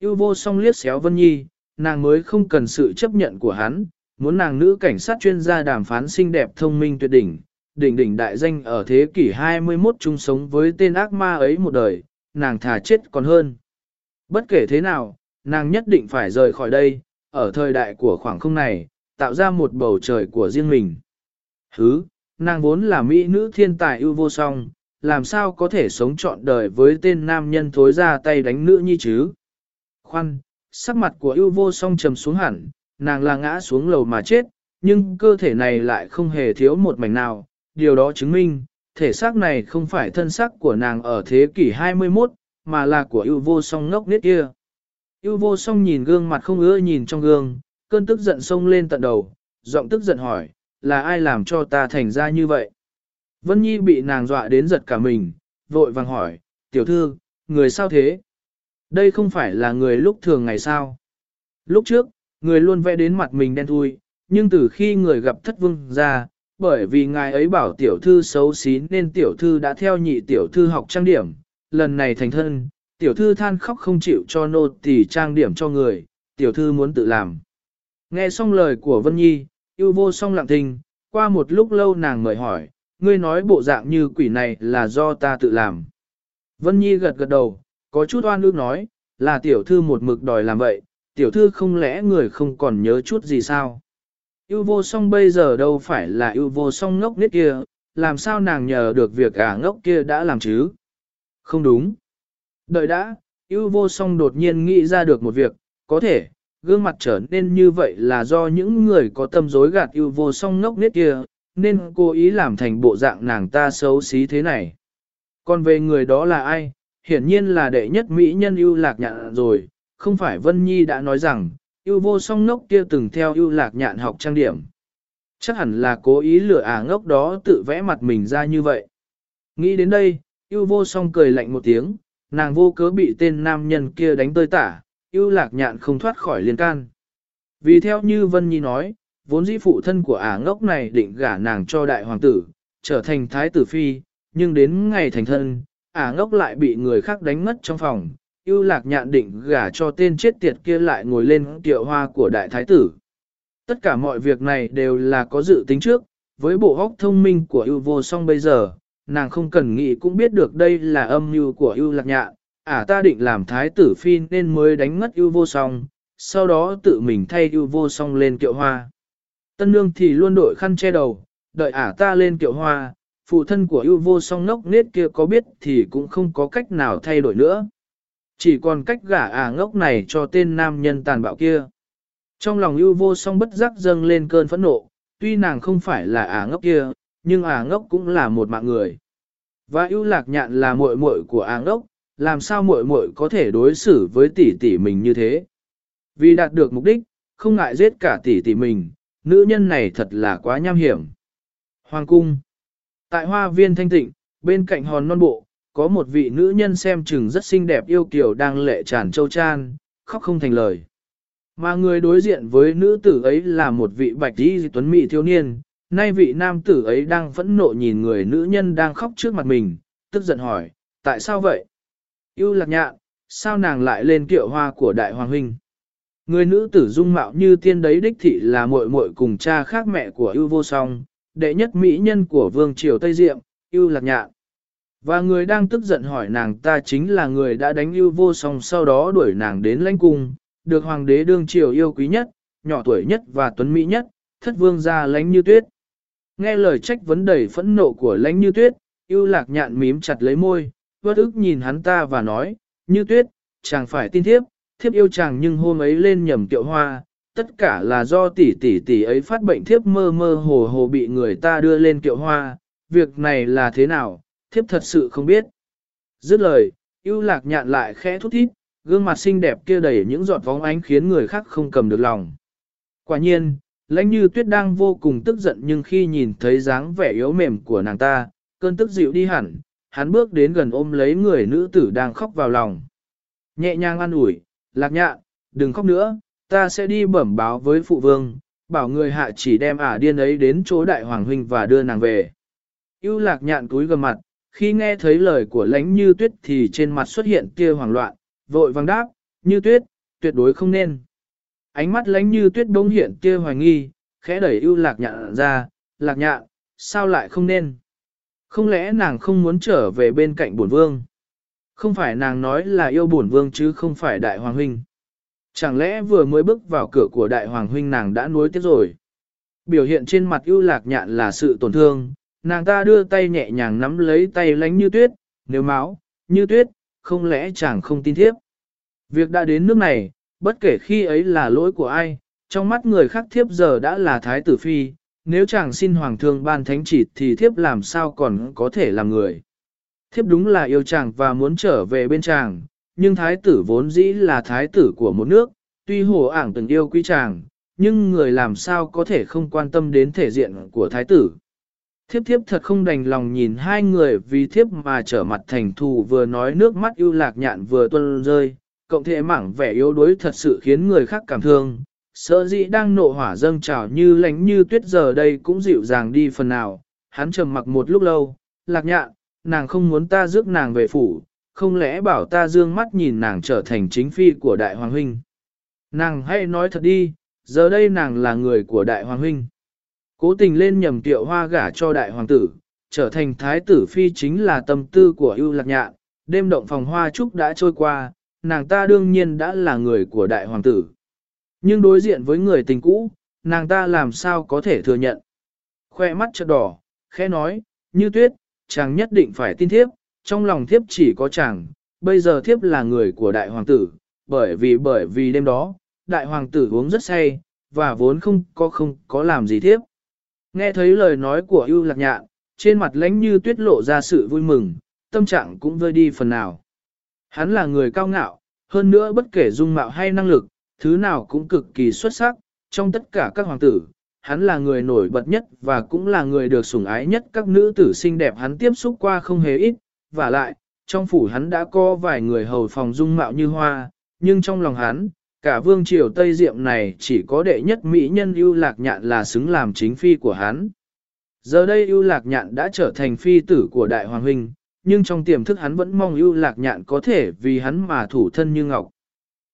Ưu vô song liếc xéo Vân Nhi, nàng mới không cần sự chấp nhận của hắn, muốn nàng nữ cảnh sát chuyên gia đàm phán xinh đẹp thông minh tuyệt đỉnh, đỉnh đỉnh đại danh ở thế kỷ 21 chung sống với tên ác ma ấy một đời, nàng thà chết còn hơn. Bất kể thế nào, nàng nhất định phải rời khỏi đây, ở thời đại của khoảng không này, tạo ra một bầu trời của riêng mình. Hứ, nàng vốn là mỹ nữ thiên tài ưu vô song, làm sao có thể sống trọn đời với tên nam nhân thối ra tay đánh nữ nhi chứ? Khoan, sắc mặt của ưu vô song trầm xuống hẳn, nàng là ngã xuống lầu mà chết, nhưng cơ thể này lại không hề thiếu một mảnh nào, điều đó chứng minh, thể xác này không phải thân xác của nàng ở thế kỷ 21, mà là của ưu vô song ngốc nết kia. Ưu vô song nhìn gương mặt không ưa nhìn trong gương, cơn tức giận sông lên tận đầu, giọng tức giận hỏi, là ai làm cho ta thành ra như vậy? Vân Nhi bị nàng dọa đến giật cả mình, vội vàng hỏi, tiểu thư, người sao thế? Đây không phải là người lúc thường ngày sao? Lúc trước, người luôn vẽ đến mặt mình đen thui, nhưng từ khi người gặp thất vương ra, bởi vì ngài ấy bảo tiểu thư xấu xí nên tiểu thư đã theo nhị tiểu thư học trang điểm, lần này thành thân, tiểu thư than khóc không chịu cho nô tỳ trang điểm cho người, tiểu thư muốn tự làm. Nghe xong lời của Vân Nhi, yêu vô song lặng thinh, qua một lúc lâu nàng mời hỏi, ngươi nói bộ dạng như quỷ này là do ta tự làm. Vân Nhi gật gật đầu, có chút oan ước nói, là tiểu thư một mực đòi làm vậy, tiểu thư không lẽ người không còn nhớ chút gì sao? Yêu vô song bây giờ đâu phải là yêu vô song ngốc nít kia, làm sao nàng nhờ được việc ả ngốc kia đã làm chứ? Không đúng. Đợi đã, yêu vô song đột nhiên nghĩ ra được một việc, có thể, gương mặt trở nên như vậy là do những người có tâm dối gạt yêu vô song ngốc nít kia, nên cố ý làm thành bộ dạng nàng ta xấu xí thế này. Còn về người đó là ai? Hiển nhiên là đệ nhất mỹ nhân yêu lạc nhạn rồi, không phải Vân Nhi đã nói rằng, yêu vô song ngốc kia từng theo yêu lạc nhạn học trang điểm. Chắc hẳn là cố ý lừa ả ngốc đó tự vẽ mặt mình ra như vậy. Nghĩ đến đây, yêu vô song cười lạnh một tiếng, nàng vô cớ bị tên nam nhân kia đánh tơi tả, ưu lạc nhạn không thoát khỏi liên can. Vì theo như Vân Nhi nói, vốn dĩ phụ thân của ả ngốc này định gả nàng cho đại hoàng tử, trở thành thái tử phi, nhưng đến ngày thành thân, ả ngốc lại bị người khác đánh mất trong phòng, ưu lạc nhạn định gả cho tên chết tiệt kia lại ngồi lên tiệu hoa của đại thái tử. Tất cả mọi việc này đều là có dự tính trước, với bộ óc thông minh của ưu vô song bây giờ, nàng không cần nghĩ cũng biết được đây là âm mưu của ưu lạc nhạn, à, ta định làm thái tử phi nên mới đánh ngất ưu vô song, sau đó tự mình thay ưu vô song lên kiệu hoa. Tân nương thì luôn đội khăn che đầu, đợi ả ta lên kiệu hoa, phụ thân của ưu vô song ngốc nết kia có biết thì cũng không có cách nào thay đổi nữa. Chỉ còn cách gả ả ngốc này cho tên nam nhân tàn bạo kia. Trong lòng ưu vô song bất giác dâng lên cơn phẫn nộ, tuy nàng không phải là ả ngốc kia, nhưng ả ngốc cũng là một mạng người. Và ưu lạc nhạn là muội muội của ả ngốc, làm sao muội muội có thể đối xử với tỷ tỷ mình như thế. Vì đạt được mục đích, không ngại giết cả tỷ tỷ mình, nữ nhân này thật là quá nham hiểm. Hoàng cung Tại hoa viên thanh tịnh, bên cạnh hòn non bộ, có một vị nữ nhân xem chừng rất xinh đẹp yêu kiều đang lệ tràn châu chan, khóc không thành lời. Mà người đối diện với nữ tử ấy là một vị bạch y tuấn mỹ thiếu niên, nay vị nam tử ấy đang phẫn nộ nhìn người nữ nhân đang khóc trước mặt mình, tức giận hỏi, tại sao vậy? Yêu lạc nhạn, sao nàng lại lên kiệu hoa của đại hoàng huynh? Người nữ tử dung mạo như tiên đấy đích thị là muội muội cùng cha khác mẹ của ưu vô song, đệ nhất mỹ nhân của vương triều Tây Diệm, ưu lạc nhạn. Và người đang tức giận hỏi nàng ta chính là người đã đánh ưu vô song sau đó đuổi nàng đến lãnh cung, được hoàng đế đương triều yêu quý nhất, nhỏ tuổi nhất và tuấn mỹ nhất, thất vương gia lãnh như tuyết. Nghe lời trách vấn đầy phẫn nộ của lãnh như tuyết, ưu lạc nhạn mím chặt lấy môi, vớt ức nhìn hắn ta và nói, như tuyết, chàng phải tin thiếp, thiếp yêu chàng nhưng hôm ấy lên nhầm tiệu hoa, tất cả là do tỷ tỷ tỷ ấy phát bệnh thiếp mơ mơ hồ hồ bị người ta đưa lên kiệu hoa, việc này là thế nào, thiếp thật sự không biết. Dứt lời, ưu lạc nhạn lại khẽ thút thít, gương mặt xinh đẹp kia đầy những giọt vóng ánh khiến người khác không cầm được lòng. Quả nhiên, lãnh như tuyết đang vô cùng tức giận nhưng khi nhìn thấy dáng vẻ yếu mềm của nàng ta, cơn tức dịu đi hẳn, hắn bước đến gần ôm lấy người nữ tử đang khóc vào lòng. Nhẹ nhàng an ủi, lạc nhạ, đừng khóc nữa, ta sẽ đi bẩm báo với phụ vương, bảo người hạ chỉ đem ả điên ấy đến chỗ đại hoàng huynh và đưa nàng về. Yêu lạc nhạn cúi gầm mặt, khi nghe thấy lời của lãnh như tuyết thì trên mặt xuất hiện kia hoảng loạn, vội vàng đáp, như tuyết, tuyệt đối không nên. Ánh mắt lãnh như tuyết bỗng hiện kia hoài nghi, khẽ đẩy yêu lạc nhạn ra, lạc nhạn, sao lại không nên? Không lẽ nàng không muốn trở về bên cạnh bổn vương? Không phải nàng nói là yêu bổn vương chứ không phải đại hoàng huynh. Chẳng lẽ vừa mới bước vào cửa của đại hoàng huynh nàng đã nuối tiếc rồi? Biểu hiện trên mặt ưu lạc nhạn là sự tổn thương, nàng ta đưa tay nhẹ nhàng nắm lấy tay lánh như tuyết, nếu máu, như tuyết, không lẽ chàng không tin thiếp? Việc đã đến nước này, bất kể khi ấy là lỗi của ai, trong mắt người khác thiếp giờ đã là thái tử phi, nếu chàng xin hoàng thương ban thánh chỉ thì thiếp làm sao còn có thể làm người. Thiếp đúng là yêu chàng và muốn trở về bên chàng, nhưng thái tử vốn dĩ là thái tử của một nước, tuy hồ ảng từng yêu quý chàng, nhưng người làm sao có thể không quan tâm đến thể diện của thái tử. Thiếp thiếp thật không đành lòng nhìn hai người vì thiếp mà trở mặt thành thù vừa nói nước mắt yêu lạc nhạn vừa tuân rơi, cộng thể mảng vẻ yếu đuối thật sự khiến người khác cảm thương. Sợ dĩ đang nộ hỏa dâng trào như lánh như tuyết giờ đây cũng dịu dàng đi phần nào, hắn trầm mặc một lúc lâu, lạc nhạn, nàng không muốn ta rước nàng về phủ, không lẽ bảo ta dương mắt nhìn nàng trở thành chính phi của đại hoàng huynh. Nàng hãy nói thật đi, giờ đây nàng là người của đại hoàng huynh. Cố tình lên nhầm tiệu hoa gả cho đại hoàng tử, trở thành thái tử phi chính là tâm tư của ưu lạc nhạn, đêm động phòng hoa trúc đã trôi qua, nàng ta đương nhiên đã là người của đại hoàng tử. Nhưng đối diện với người tình cũ, nàng ta làm sao có thể thừa nhận. Khoe mắt chợt đỏ, khẽ nói, như tuyết, chàng nhất định phải tin thiếp, trong lòng thiếp chỉ có chàng, bây giờ thiếp là người của đại hoàng tử, bởi vì bởi vì đêm đó, đại hoàng tử uống rất say, và vốn không có không có làm gì thiếp. Nghe thấy lời nói của ưu lạc nhạn, trên mặt lãnh như tuyết lộ ra sự vui mừng, tâm trạng cũng vơi đi phần nào. Hắn là người cao ngạo, hơn nữa bất kể dung mạo hay năng lực, thứ nào cũng cực kỳ xuất sắc, trong tất cả các hoàng tử, hắn là người nổi bật nhất và cũng là người được sủng ái nhất các nữ tử xinh đẹp hắn tiếp xúc qua không hề ít, và lại, trong phủ hắn đã có vài người hầu phòng dung mạo như hoa, nhưng trong lòng hắn, cả vương triều Tây Diệm này chỉ có đệ nhất mỹ nhân ưu lạc nhạn là xứng làm chính phi của hắn. Giờ đây ưu lạc nhạn đã trở thành phi tử của đại hoàng huynh, nhưng trong tiềm thức hắn vẫn mong ưu lạc nhạn có thể vì hắn mà thủ thân như ngọc.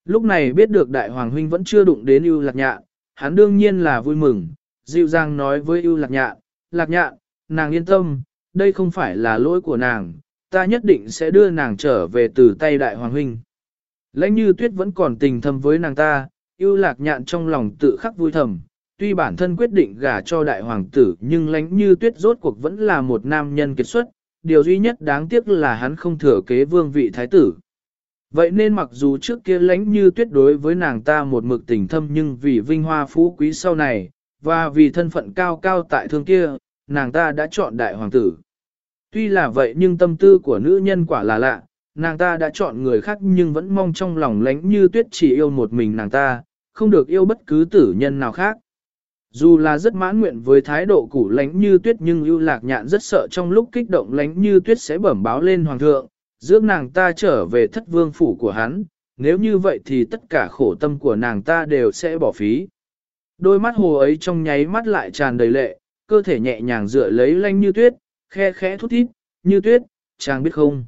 Lúc này biết được đại hoàng huynh vẫn chưa đụng đến ưu lạc nhạn, hắn đương nhiên là vui mừng, dịu dàng nói với ưu lạc nhạn, lạc nhạn, nàng yên tâm, đây không phải là lỗi của nàng, ta nhất định sẽ đưa nàng trở về từ tay đại hoàng huynh. Lãnh như tuyết vẫn còn tình thầm với nàng ta, ưu lạc nhạn trong lòng tự khắc vui thầm, tuy bản thân quyết định gả cho đại hoàng tử nhưng lãnh như tuyết rốt cuộc vẫn là một nam nhân kiệt xuất, điều duy nhất đáng tiếc là hắn không thừa kế vương vị thái tử. Vậy nên mặc dù trước kia lãnh như tuyết đối với nàng ta một mực tình thâm nhưng vì vinh hoa phú quý sau này, và vì thân phận cao cao tại thương kia, nàng ta đã chọn đại hoàng tử. Tuy là vậy nhưng tâm tư của nữ nhân quả là lạ, nàng ta đã chọn người khác nhưng vẫn mong trong lòng lánh như tuyết chỉ yêu một mình nàng ta, không được yêu bất cứ tử nhân nào khác. Dù là rất mãn nguyện với thái độ củ lánh như tuyết nhưng ưu lạc nhạn rất sợ trong lúc kích động lánh như tuyết sẽ bẩm báo lên hoàng thượng, dưỡng nàng ta trở về thất vương phủ của hắn, nếu như vậy thì tất cả khổ tâm của nàng ta đều sẽ bỏ phí. Đôi mắt hồ ấy trong nháy mắt lại tràn đầy lệ, cơ thể nhẹ nhàng dựa lấy lanh như tuyết, khe khẽ thút thít, như tuyết, chàng biết không.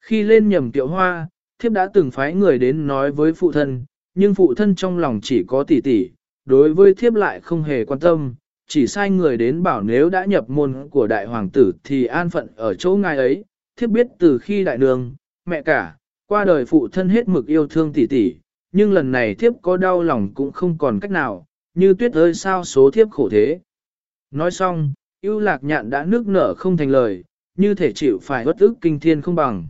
Khi lên nhầm tiệu hoa, thiếp đã từng phái người đến nói với phụ thân, nhưng phụ thân trong lòng chỉ có tỷ tỷ, đối với thiếp lại không hề quan tâm, chỉ sai người đến bảo nếu đã nhập môn của đại hoàng tử thì an phận ở chỗ ngài ấy, thiếp biết từ khi đại đường, mẹ cả, qua đời phụ thân hết mực yêu thương tỷ tỷ, nhưng lần này thiếp có đau lòng cũng không còn cách nào, như tuyết ơi sao số thiếp khổ thế. Nói xong, yêu lạc nhạn đã nước nở không thành lời, như thể chịu phải bất ức kinh thiên không bằng.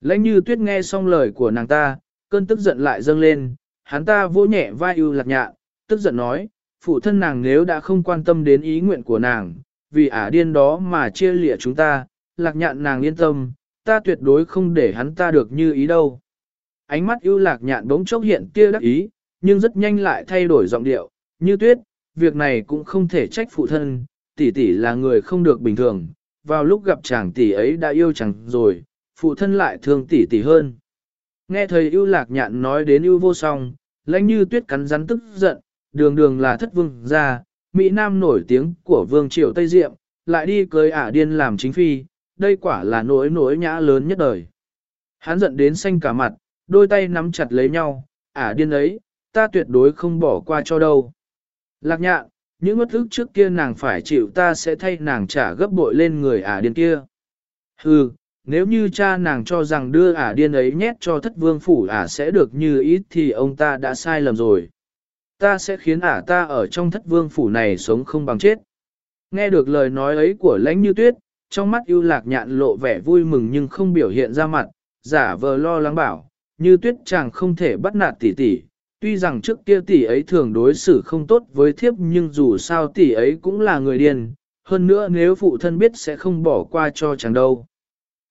Lãnh như tuyết nghe xong lời của nàng ta, cơn tức giận lại dâng lên, hắn ta vỗ nhẹ vai ưu lạc nhạn, tức giận nói, phụ thân nàng nếu đã không quan tâm đến ý nguyện của nàng, vì ả điên đó mà chia lịa chúng ta, lạc nhạn nàng yên tâm, ta tuyệt đối không để hắn ta được như ý đâu. Ánh mắt ưu lạc nhạn bỗng chốc hiện tia đắc ý, nhưng rất nhanh lại thay đổi giọng điệu, như tuyết, việc này cũng không thể trách phụ thân, tỷ tỷ là người không được bình thường, vào lúc gặp chàng tỷ ấy đã yêu chàng rồi, phụ thân lại thương tỷ tỷ hơn. Nghe thầy ưu lạc nhạn nói đến ưu vô song, lãnh như tuyết cắn rắn tức giận, đường đường là thất vương gia, Mỹ Nam nổi tiếng của vương triều Tây Diệm, lại đi cưới ả điên làm chính phi, đây quả là nỗi nỗi nhã lớn nhất đời. Hắn giận đến xanh cả mặt, đôi tay nắm chặt lấy nhau, ả điên ấy, ta tuyệt đối không bỏ qua cho đâu. Lạc nhạn, những mất ức trước kia nàng phải chịu ta sẽ thay nàng trả gấp bội lên người ả điên kia. Hừ, nếu như cha nàng cho rằng đưa ả điên ấy nhét cho thất vương phủ ả sẽ được như ý thì ông ta đã sai lầm rồi. Ta sẽ khiến ả ta ở trong thất vương phủ này sống không bằng chết. Nghe được lời nói ấy của lãnh như tuyết, trong mắt ưu lạc nhạn lộ vẻ vui mừng nhưng không biểu hiện ra mặt, giả vờ lo lắng bảo, như tuyết chàng không thể bắt nạt tỷ tỷ. Tuy rằng trước kia tỷ ấy thường đối xử không tốt với thiếp nhưng dù sao tỷ ấy cũng là người điên, hơn nữa nếu phụ thân biết sẽ không bỏ qua cho chàng đâu.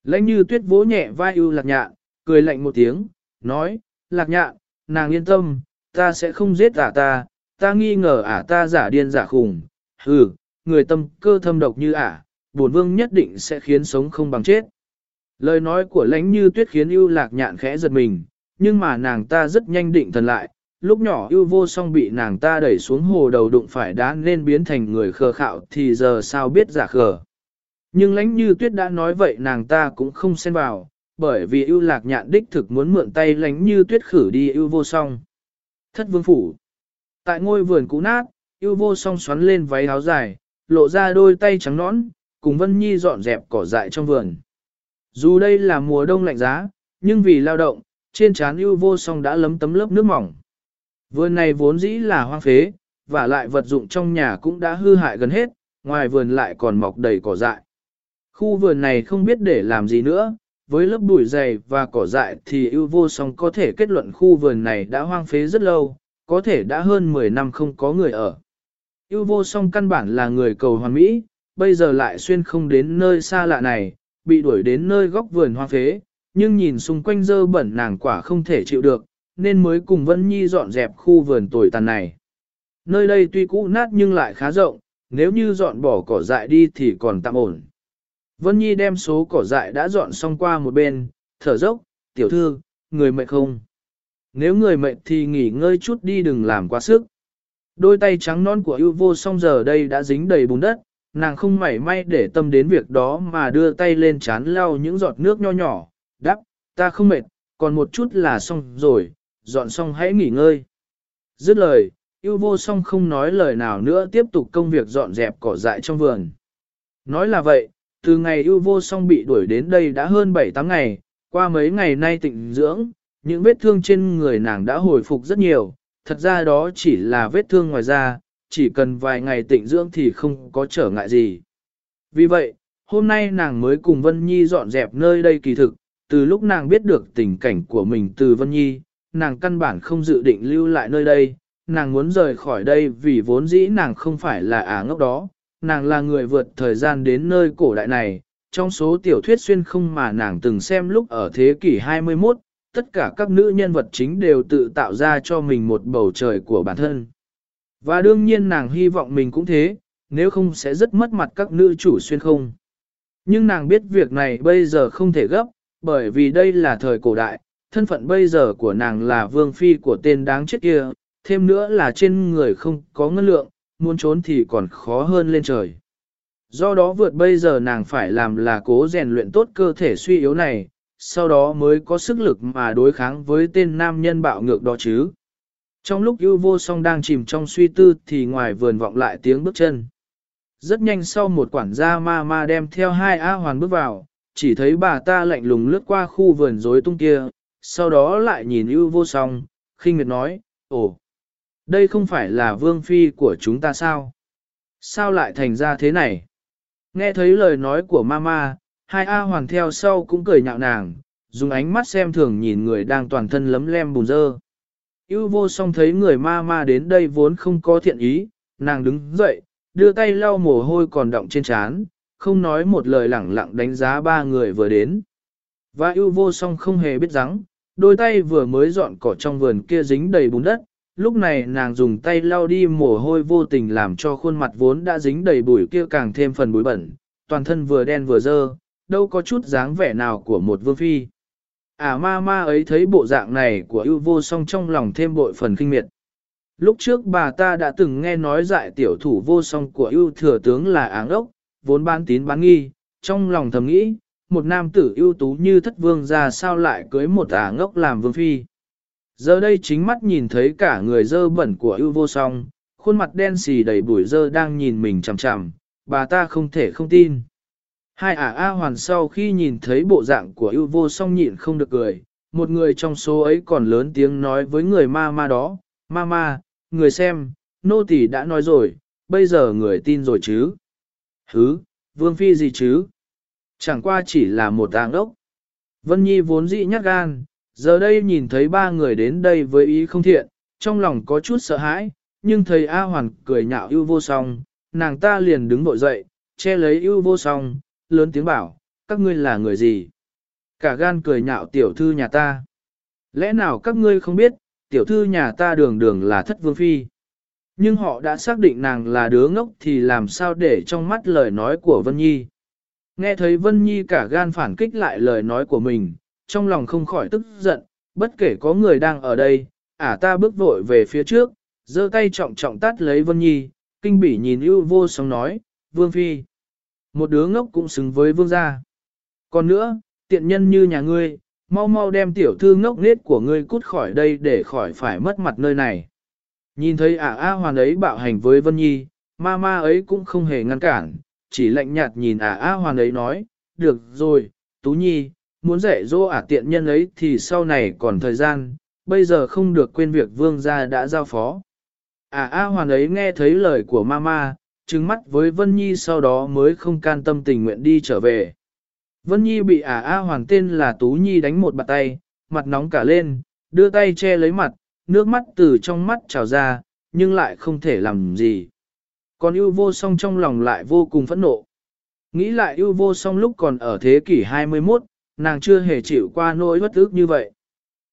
Lãnh như tuyết vỗ nhẹ vai ưu lạc nhạn, cười lạnh một tiếng, nói, lạc nhạn, nàng yên tâm, ta sẽ không giết ả ta, ta nghi ngờ ả ta giả điên giả khủng, hừ, người tâm cơ thâm độc như ả, bổn vương nhất định sẽ khiến sống không bằng chết. Lời nói của lãnh như tuyết khiến ưu lạc nhạn khẽ giật mình, nhưng mà nàng ta rất nhanh định thần lại, lúc nhỏ ưu vô song bị nàng ta đẩy xuống hồ đầu đụng phải đá nên biến thành người khờ khạo thì giờ sao biết giả khờ. Nhưng lãnh như tuyết đã nói vậy nàng ta cũng không xen vào, bởi vì ưu lạc nhạn đích thực muốn mượn tay lãnh như tuyết khử đi ưu vô song. Thất vương phủ. Tại ngôi vườn cũ nát, ưu vô song xoắn lên váy áo dài, lộ ra đôi tay trắng nõn, cùng Vân Nhi dọn dẹp cỏ dại trong vườn. Dù đây là mùa đông lạnh giá, nhưng vì lao động, trên trán ưu vô song đã lấm tấm lớp nước mỏng. Vườn này vốn dĩ là hoang phế, và lại vật dụng trong nhà cũng đã hư hại gần hết, ngoài vườn lại còn mọc đầy cỏ dại. Khu vườn này không biết để làm gì nữa, với lớp bụi dày và cỏ dại thì ưu vô song có thể kết luận khu vườn này đã hoang phế rất lâu, có thể đã hơn 10 năm không có người ở. Ưu vô song căn bản là người cầu hoàn mỹ, bây giờ lại xuyên không đến nơi xa lạ này, bị đuổi đến nơi góc vườn hoa phế, nhưng nhìn xung quanh dơ bẩn nàng quả không thể chịu được, nên mới cùng Vân Nhi dọn dẹp khu vườn tồi tàn này. Nơi đây tuy cũ nát nhưng lại khá rộng, nếu như dọn bỏ cỏ dại đi thì còn tạm ổn. Vân Nhi đem số cỏ dại đã dọn xong qua một bên, thở dốc, tiểu thư, người mệt không? Nếu người mệt thì nghỉ ngơi chút đi đừng làm quá sức. Đôi tay trắng non của ưu vô song giờ đây đã dính đầy bùn đất, nàng không mảy may để tâm đến việc đó mà đưa tay lên chán lau những giọt nước nho nhỏ, đắp, ta không mệt, còn một chút là xong rồi, dọn xong hãy nghỉ ngơi. Dứt lời, yêu vô song không nói lời nào nữa tiếp tục công việc dọn dẹp cỏ dại trong vườn. Nói là vậy, từ ngày yêu vô song bị đuổi đến đây đã hơn 7-8 ngày, qua mấy ngày nay tịnh dưỡng, những vết thương trên người nàng đã hồi phục rất nhiều, thật ra đó chỉ là vết thương ngoài da, chỉ cần vài ngày tịnh dưỡng thì không có trở ngại gì. Vì vậy, hôm nay nàng mới cùng Vân Nhi dọn dẹp nơi đây kỳ thực, từ lúc nàng biết được tình cảnh của mình từ Vân Nhi, nàng căn bản không dự định lưu lại nơi đây, nàng muốn rời khỏi đây vì vốn dĩ nàng không phải là ả ngốc đó, nàng là người vượt thời gian đến nơi cổ đại này, trong số tiểu thuyết xuyên không mà nàng từng xem lúc ở thế kỷ 21, tất cả các nữ nhân vật chính đều tự tạo ra cho mình một bầu trời của bản thân. Và đương nhiên nàng hy vọng mình cũng thế, nếu không sẽ rất mất mặt các nữ chủ xuyên không. Nhưng nàng biết việc này bây giờ không thể gấp, bởi vì đây là thời cổ đại, thân phận bây giờ của nàng là vương phi của tên đáng chết kia, thêm nữa là trên người không có ngân lượng, muốn trốn thì còn khó hơn lên trời. Do đó vượt bây giờ nàng phải làm là cố rèn luyện tốt cơ thể suy yếu này, sau đó mới có sức lực mà đối kháng với tên nam nhân bạo ngược đó chứ. Trong lúc ưu vô song đang chìm trong suy tư thì ngoài vườn vọng lại tiếng bước chân. Rất nhanh sau một quản gia ma ma đem theo hai A hoàn bước vào, chỉ thấy bà ta lạnh lùng lướt qua khu vườn rối tung kia, sau đó lại nhìn ưu vô song, khinh miệt nói, ồ, đây không phải là vương phi của chúng ta sao? Sao lại thành ra thế này? Nghe thấy lời nói của mama, hai A hoàn theo sau cũng cười nhạo nàng, dùng ánh mắt xem thường nhìn người đang toàn thân lấm lem bùn dơ. Yêu vô song thấy người ma ma đến đây vốn không có thiện ý, nàng đứng dậy, đưa tay lau mồ hôi còn động trên trán, không nói một lời lẳng lặng đánh giá ba người vừa đến. Và yêu vô song không hề biết rằng, đôi tay vừa mới dọn cỏ trong vườn kia dính đầy bùn đất, lúc này nàng dùng tay lau đi mồ hôi vô tình làm cho khuôn mặt vốn đã dính đầy bụi kia càng thêm phần bụi bẩn, toàn thân vừa đen vừa dơ, đâu có chút dáng vẻ nào của một vương phi. À ma ma ấy thấy bộ dạng này của ưu vô song trong lòng thêm bội phần kinh miệt. Lúc trước bà ta đã từng nghe nói dại tiểu thủ vô song của ưu thừa tướng là áng ốc, vốn bán tín bán nghi, trong lòng thầm nghĩ, một nam tử ưu tú như thất vương ra sao lại cưới một áng ốc làm vương phi. Giờ đây chính mắt nhìn thấy cả người dơ bẩn của ưu vô song, khuôn mặt đen xì đầy bụi dơ đang nhìn mình chằm chằm, bà ta không thể không tin. Hai ả A hoàn sau khi nhìn thấy bộ dạng của ưu vô song nhịn không được cười, một người trong số ấy còn lớn tiếng nói với người ma ma đó, ma ma, người xem, nô tỳ đã nói rồi, bây giờ người tin rồi chứ. Hứ, vương phi gì chứ? Chẳng qua chỉ là một tàng ốc. Vân Nhi vốn dị nhát gan, giờ đây nhìn thấy ba người đến đây với ý không thiện, trong lòng có chút sợ hãi, nhưng thấy A Hoàn cười nhạo ưu vô song, nàng ta liền đứng bội dậy, che lấy ưu vô song, lớn tiếng bảo, các ngươi là người gì? Cả gan cười nhạo tiểu thư nhà ta. Lẽ nào các ngươi không biết, tiểu thư nhà ta đường đường là thất vương phi. Nhưng họ đã xác định nàng là đứa ngốc thì làm sao để trong mắt lời nói của Vân Nhi. Nghe thấy Vân Nhi cả gan phản kích lại lời nói của mình, trong lòng không khỏi tức giận, bất kể có người đang ở đây, ả ta bước vội về phía trước, giơ tay trọng trọng tắt lấy Vân Nhi, kinh bỉ nhìn ưu vô song nói, Vương Phi. Một đứa ngốc cũng xứng với vương gia. Còn nữa, tiện nhân như nhà ngươi, mau mau đem tiểu thư ngốc nết của ngươi cút khỏi đây để khỏi phải mất mặt nơi này. Nhìn thấy ả A Hoàn ấy bạo hành với Vân Nhi, ma ma ấy cũng không hề ngăn cản, chỉ lạnh nhạt nhìn ả A Hoàn ấy nói, được rồi, Tú Nhi, muốn dạy dỗ ả tiện nhân ấy thì sau này còn thời gian, bây giờ không được quên việc vương gia đã giao phó. Ả A Hoàn ấy nghe thấy lời của ma ma, trừng mắt với Vân Nhi sau đó mới không can tâm tình nguyện đi trở về. Vân Nhi bị ả A Hoàng tên là Tú Nhi đánh một bạt tay, mặt nóng cả lên, đưa tay che lấy mặt, nước mắt từ trong mắt trào ra, nhưng lại không thể làm gì. Còn ưu vô song trong lòng lại vô cùng phẫn nộ. Nghĩ lại ưu vô song lúc còn ở thế kỷ 21, nàng chưa hề chịu qua nỗi bất ức như vậy.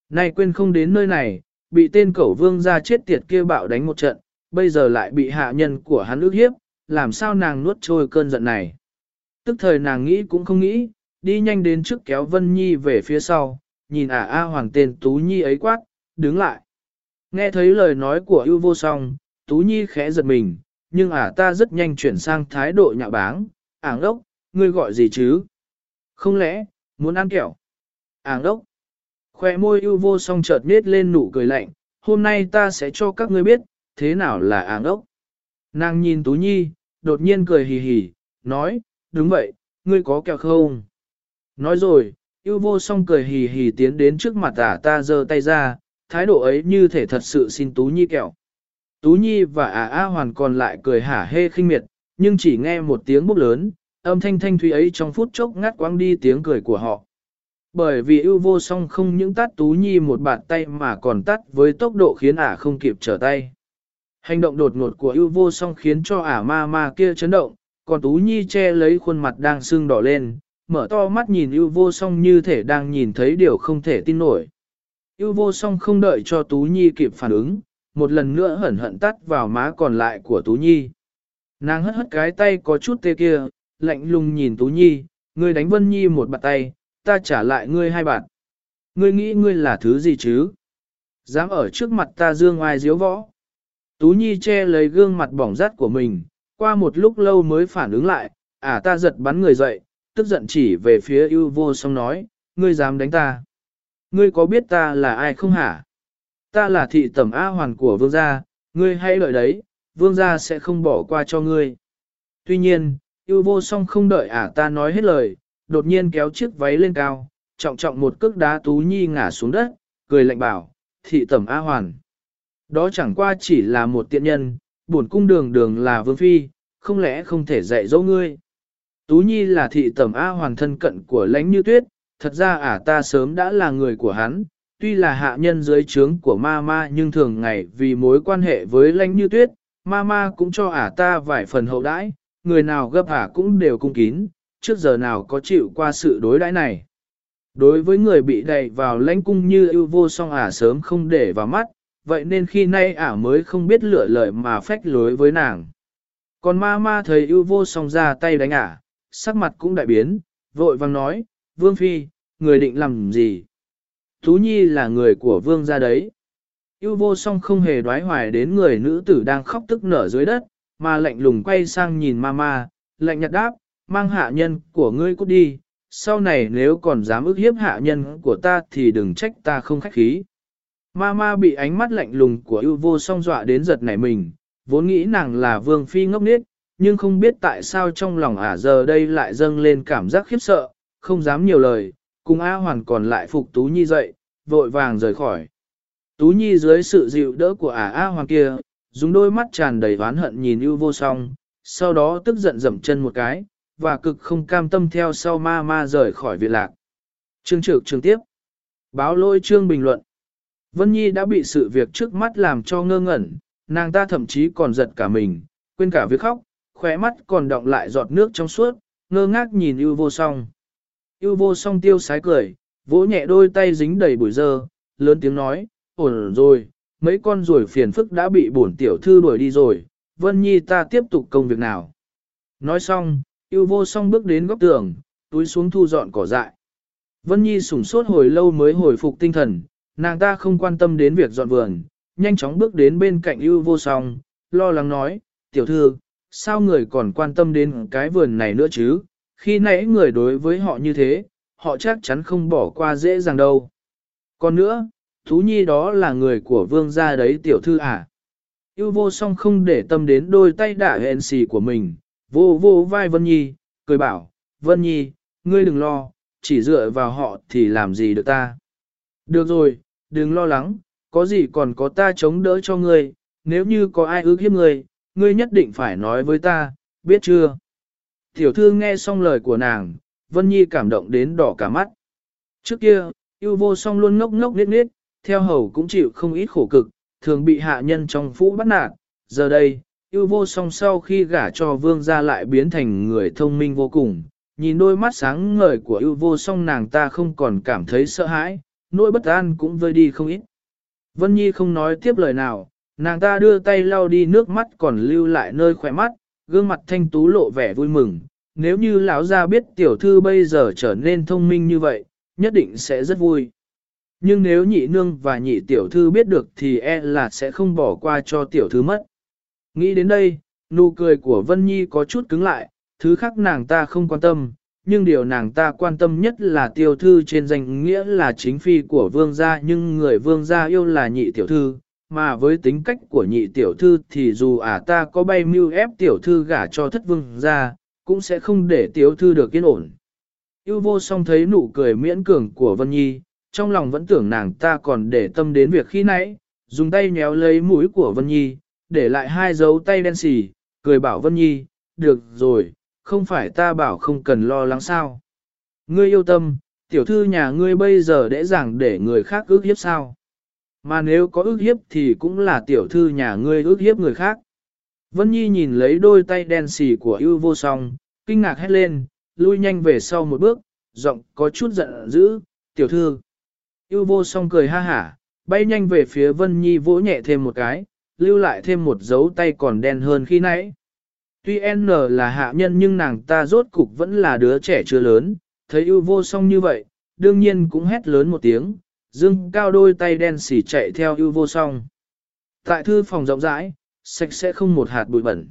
Nay quên không đến nơi này, bị tên cẩu vương ra chết tiệt kia bạo đánh một trận, bây giờ lại bị hạ nhân của hắn ước hiếp, làm sao nàng nuốt trôi cơn giận này. Tức thời nàng nghĩ cũng không nghĩ, đi nhanh đến trước kéo Vân Nhi về phía sau, nhìn ả A Hoàng tên Tú Nhi ấy quát, đứng lại. Nghe thấy lời nói của ưu vô song, Tú Nhi khẽ giật mình, nhưng ả ta rất nhanh chuyển sang thái độ nhạ báng, ảng ốc, ngươi gọi gì chứ? Không lẽ, muốn ăn kẹo? Ảng ốc, Khoe môi ưu vô song chợt nết lên nụ cười lạnh, hôm nay ta sẽ cho các ngươi biết, thế nào là áng ốc. Nàng nhìn Tú Nhi, đột nhiên cười hì hì, nói, đúng vậy, ngươi có kẹo không? Nói rồi, yêu vô song cười hì hì tiến đến trước mặt ả ta giơ tay ra, thái độ ấy như thể thật sự xin Tú Nhi kẹo. Tú Nhi và ả A hoàn còn lại cười hả hê khinh miệt, nhưng chỉ nghe một tiếng bốc lớn, âm thanh thanh thúy ấy trong phút chốc ngắt quãng đi tiếng cười của họ. Bởi vì ưu vô song không những tát Tú Nhi một bàn tay mà còn tát với tốc độ khiến ả không kịp trở tay. Hành động đột ngột của ưu vô song khiến cho ả ma ma kia chấn động, còn Tú Nhi che lấy khuôn mặt đang sưng đỏ lên, mở to mắt nhìn ưu vô song như thể đang nhìn thấy điều không thể tin nổi. ưu vô song không đợi cho Tú Nhi kịp phản ứng, một lần nữa hẩn hận tắt vào má còn lại của Tú Nhi. Nàng hất hất cái tay có chút tê kia, lạnh lùng nhìn Tú Nhi, ngươi đánh Vân Nhi một bạt tay, ta trả lại ngươi hai bạt. Ngươi nghĩ ngươi là thứ gì chứ? Dám ở trước mặt ta dương ai diếu võ. Tú Nhi che lấy gương mặt bỏng rát của mình, qua một lúc lâu mới phản ứng lại, à ta giật bắn người dậy, tức giận chỉ về phía ưu vô song nói, ngươi dám đánh ta. Ngươi có biết ta là ai không hả? Ta là thị tẩm A hoàn của vương gia, ngươi hãy lợi đấy, vương gia sẽ không bỏ qua cho ngươi. Tuy nhiên, ưu vô song không đợi ả à ta nói hết lời, đột nhiên kéo chiếc váy lên cao, trọng trọng một cước đá tú nhi ngả xuống đất, cười lạnh bảo, thị tẩm A hoàn. Đó chẳng qua chỉ là một tiện nhân, bổn cung đường đường là vương phi, không lẽ không thể dạy dỗ ngươi. Tú Nhi là thị tẩm A hoàn thân cận của lãnh như tuyết, thật ra ả ta sớm đã là người của hắn, tuy là hạ nhân dưới trướng của ma ma nhưng thường ngày vì mối quan hệ với lãnh như tuyết, ma ma cũng cho ả ta vài phần hậu đãi, người nào gấp ả cũng đều cung kín, trước giờ nào có chịu qua sự đối đãi này. Đối với người bị đẩy vào lãnh cung như ưu vô song ả sớm không để vào mắt, vậy nên khi nay ả mới không biết lựa lời mà phách lối với nàng. Còn ma ma thấy ưu vô song ra tay đánh ả, sắc mặt cũng đại biến, vội vang nói, Vương Phi, người định làm gì? Tú Nhi là người của Vương gia đấy. Yêu vô song không hề đoái hoài đến người nữ tử đang khóc tức nở dưới đất, mà lạnh lùng quay sang nhìn mama, lạnh nhạt đáp, mang hạ nhân của ngươi cút đi, sau này nếu còn dám ức hiếp hạ nhân của ta thì đừng trách ta không khách khí. Mama bị ánh mắt lạnh lùng của ưu vô song dọa đến giật nảy mình, vốn nghĩ nàng là vương phi ngốc nết, nhưng không biết tại sao trong lòng ả giờ đây lại dâng lên cảm giác khiếp sợ, không dám nhiều lời, cùng A Hoàn còn lại phục Tú Nhi dậy, vội vàng rời khỏi. Tú Nhi dưới sự dịu đỡ của ả A Hoàn kia, dùng đôi mắt tràn đầy oán hận nhìn ưu vô song, sau đó tức giận dậm chân một cái, và cực không cam tâm theo sau ma ma rời khỏi viện lạc. Chương trực chương tiếp. Báo lôi chương bình luận. Vân Nhi đã bị sự việc trước mắt làm cho ngơ ngẩn, nàng ta thậm chí còn giật cả mình, quên cả việc khóc, khóe mắt còn đọng lại giọt nước trong suốt, ngơ ngác nhìn ưu vô song. Ưu vô song tiêu sái cười, vỗ nhẹ đôi tay dính đầy bụi dơ, lớn tiếng nói, ổn rồi, mấy con ruồi phiền phức đã bị bổn tiểu thư đuổi đi rồi, Vân Nhi ta tiếp tục công việc nào. Nói xong, ưu vô song bước đến góc tường, túi xuống thu dọn cỏ dại. Vân Nhi sủng sốt hồi lâu mới hồi phục tinh thần, nàng ta không quan tâm đến việc dọn vườn, nhanh chóng bước đến bên cạnh yêu vô song, lo lắng nói, tiểu thư, sao người còn quan tâm đến cái vườn này nữa chứ, khi nãy người đối với họ như thế, họ chắc chắn không bỏ qua dễ dàng đâu. Còn nữa, Thú Nhi đó là người của vương gia đấy tiểu thư à. Yêu vô song không để tâm đến đôi tay đả hẹn xì của mình, vô vô vai Vân Nhi, cười bảo, Vân Nhi, ngươi đừng lo, chỉ dựa vào họ thì làm gì được ta. Được rồi, đừng lo lắng, có gì còn có ta chống đỡ cho ngươi, nếu như có ai ước hiếp ngươi, ngươi nhất định phải nói với ta, biết chưa? Tiểu thư nghe xong lời của nàng, Vân Nhi cảm động đến đỏ cả mắt. Trước kia, yêu vô song luôn ngốc ngốc nít nít, theo hầu cũng chịu không ít khổ cực, thường bị hạ nhân trong phủ bắt nạt. Giờ đây, yêu vô song sau khi gả cho vương gia lại biến thành người thông minh vô cùng. Nhìn đôi mắt sáng ngời của yêu vô song nàng ta không còn cảm thấy sợ hãi, nỗi bất an cũng vơi đi không ít. Vân Nhi không nói tiếp lời nào, nàng ta đưa tay lau đi nước mắt còn lưu lại nơi khỏe mắt, gương mặt thanh tú lộ vẻ vui mừng. Nếu như lão gia biết tiểu thư bây giờ trở nên thông minh như vậy, nhất định sẽ rất vui. Nhưng nếu nhị nương và nhị tiểu thư biết được thì e là sẽ không bỏ qua cho tiểu thư mất. Nghĩ đến đây, nụ cười của Vân Nhi có chút cứng lại, thứ khác nàng ta không quan tâm, nhưng điều nàng ta quan tâm nhất là tiểu thư trên danh nghĩa là chính phi của vương gia nhưng người vương gia yêu là nhị tiểu thư, mà với tính cách của nhị tiểu thư thì dù ả ta có bay mưu ép tiểu thư gả cho thất vương gia, cũng sẽ không để tiểu thư được yên ổn. Yêu vô song thấy nụ cười miễn cường của Vân Nhi, trong lòng vẫn tưởng nàng ta còn để tâm đến việc khi nãy, dùng tay nhéo lấy mũi của Vân Nhi, để lại hai dấu tay đen xì, cười bảo Vân Nhi, được rồi, không phải ta bảo không cần lo lắng sao. Ngươi yêu tâm, tiểu thư nhà ngươi bây giờ dễ dàng để người khác ước hiếp sao. Mà nếu có ước hiếp thì cũng là tiểu thư nhà ngươi ước hiếp người khác. Vân Nhi nhìn lấy đôi tay đen xì của ưu vô song, kinh ngạc hét lên, lui nhanh về sau một bước, giọng có chút giận dữ, tiểu thư. Ưu vô song cười ha hả, bay nhanh về phía Vân Nhi vỗ nhẹ thêm một cái, lưu lại thêm một dấu tay còn đen hơn khi nãy. Tuy N là hạ nhân nhưng nàng ta rốt cục vẫn là đứa trẻ chưa lớn, thấy ưu vô song như vậy, đương nhiên cũng hét lớn một tiếng, dương cao đôi tay đen xỉ chạy theo ưu vô song. Tại thư phòng rộng rãi, sạch sẽ không một hạt bụi bẩn.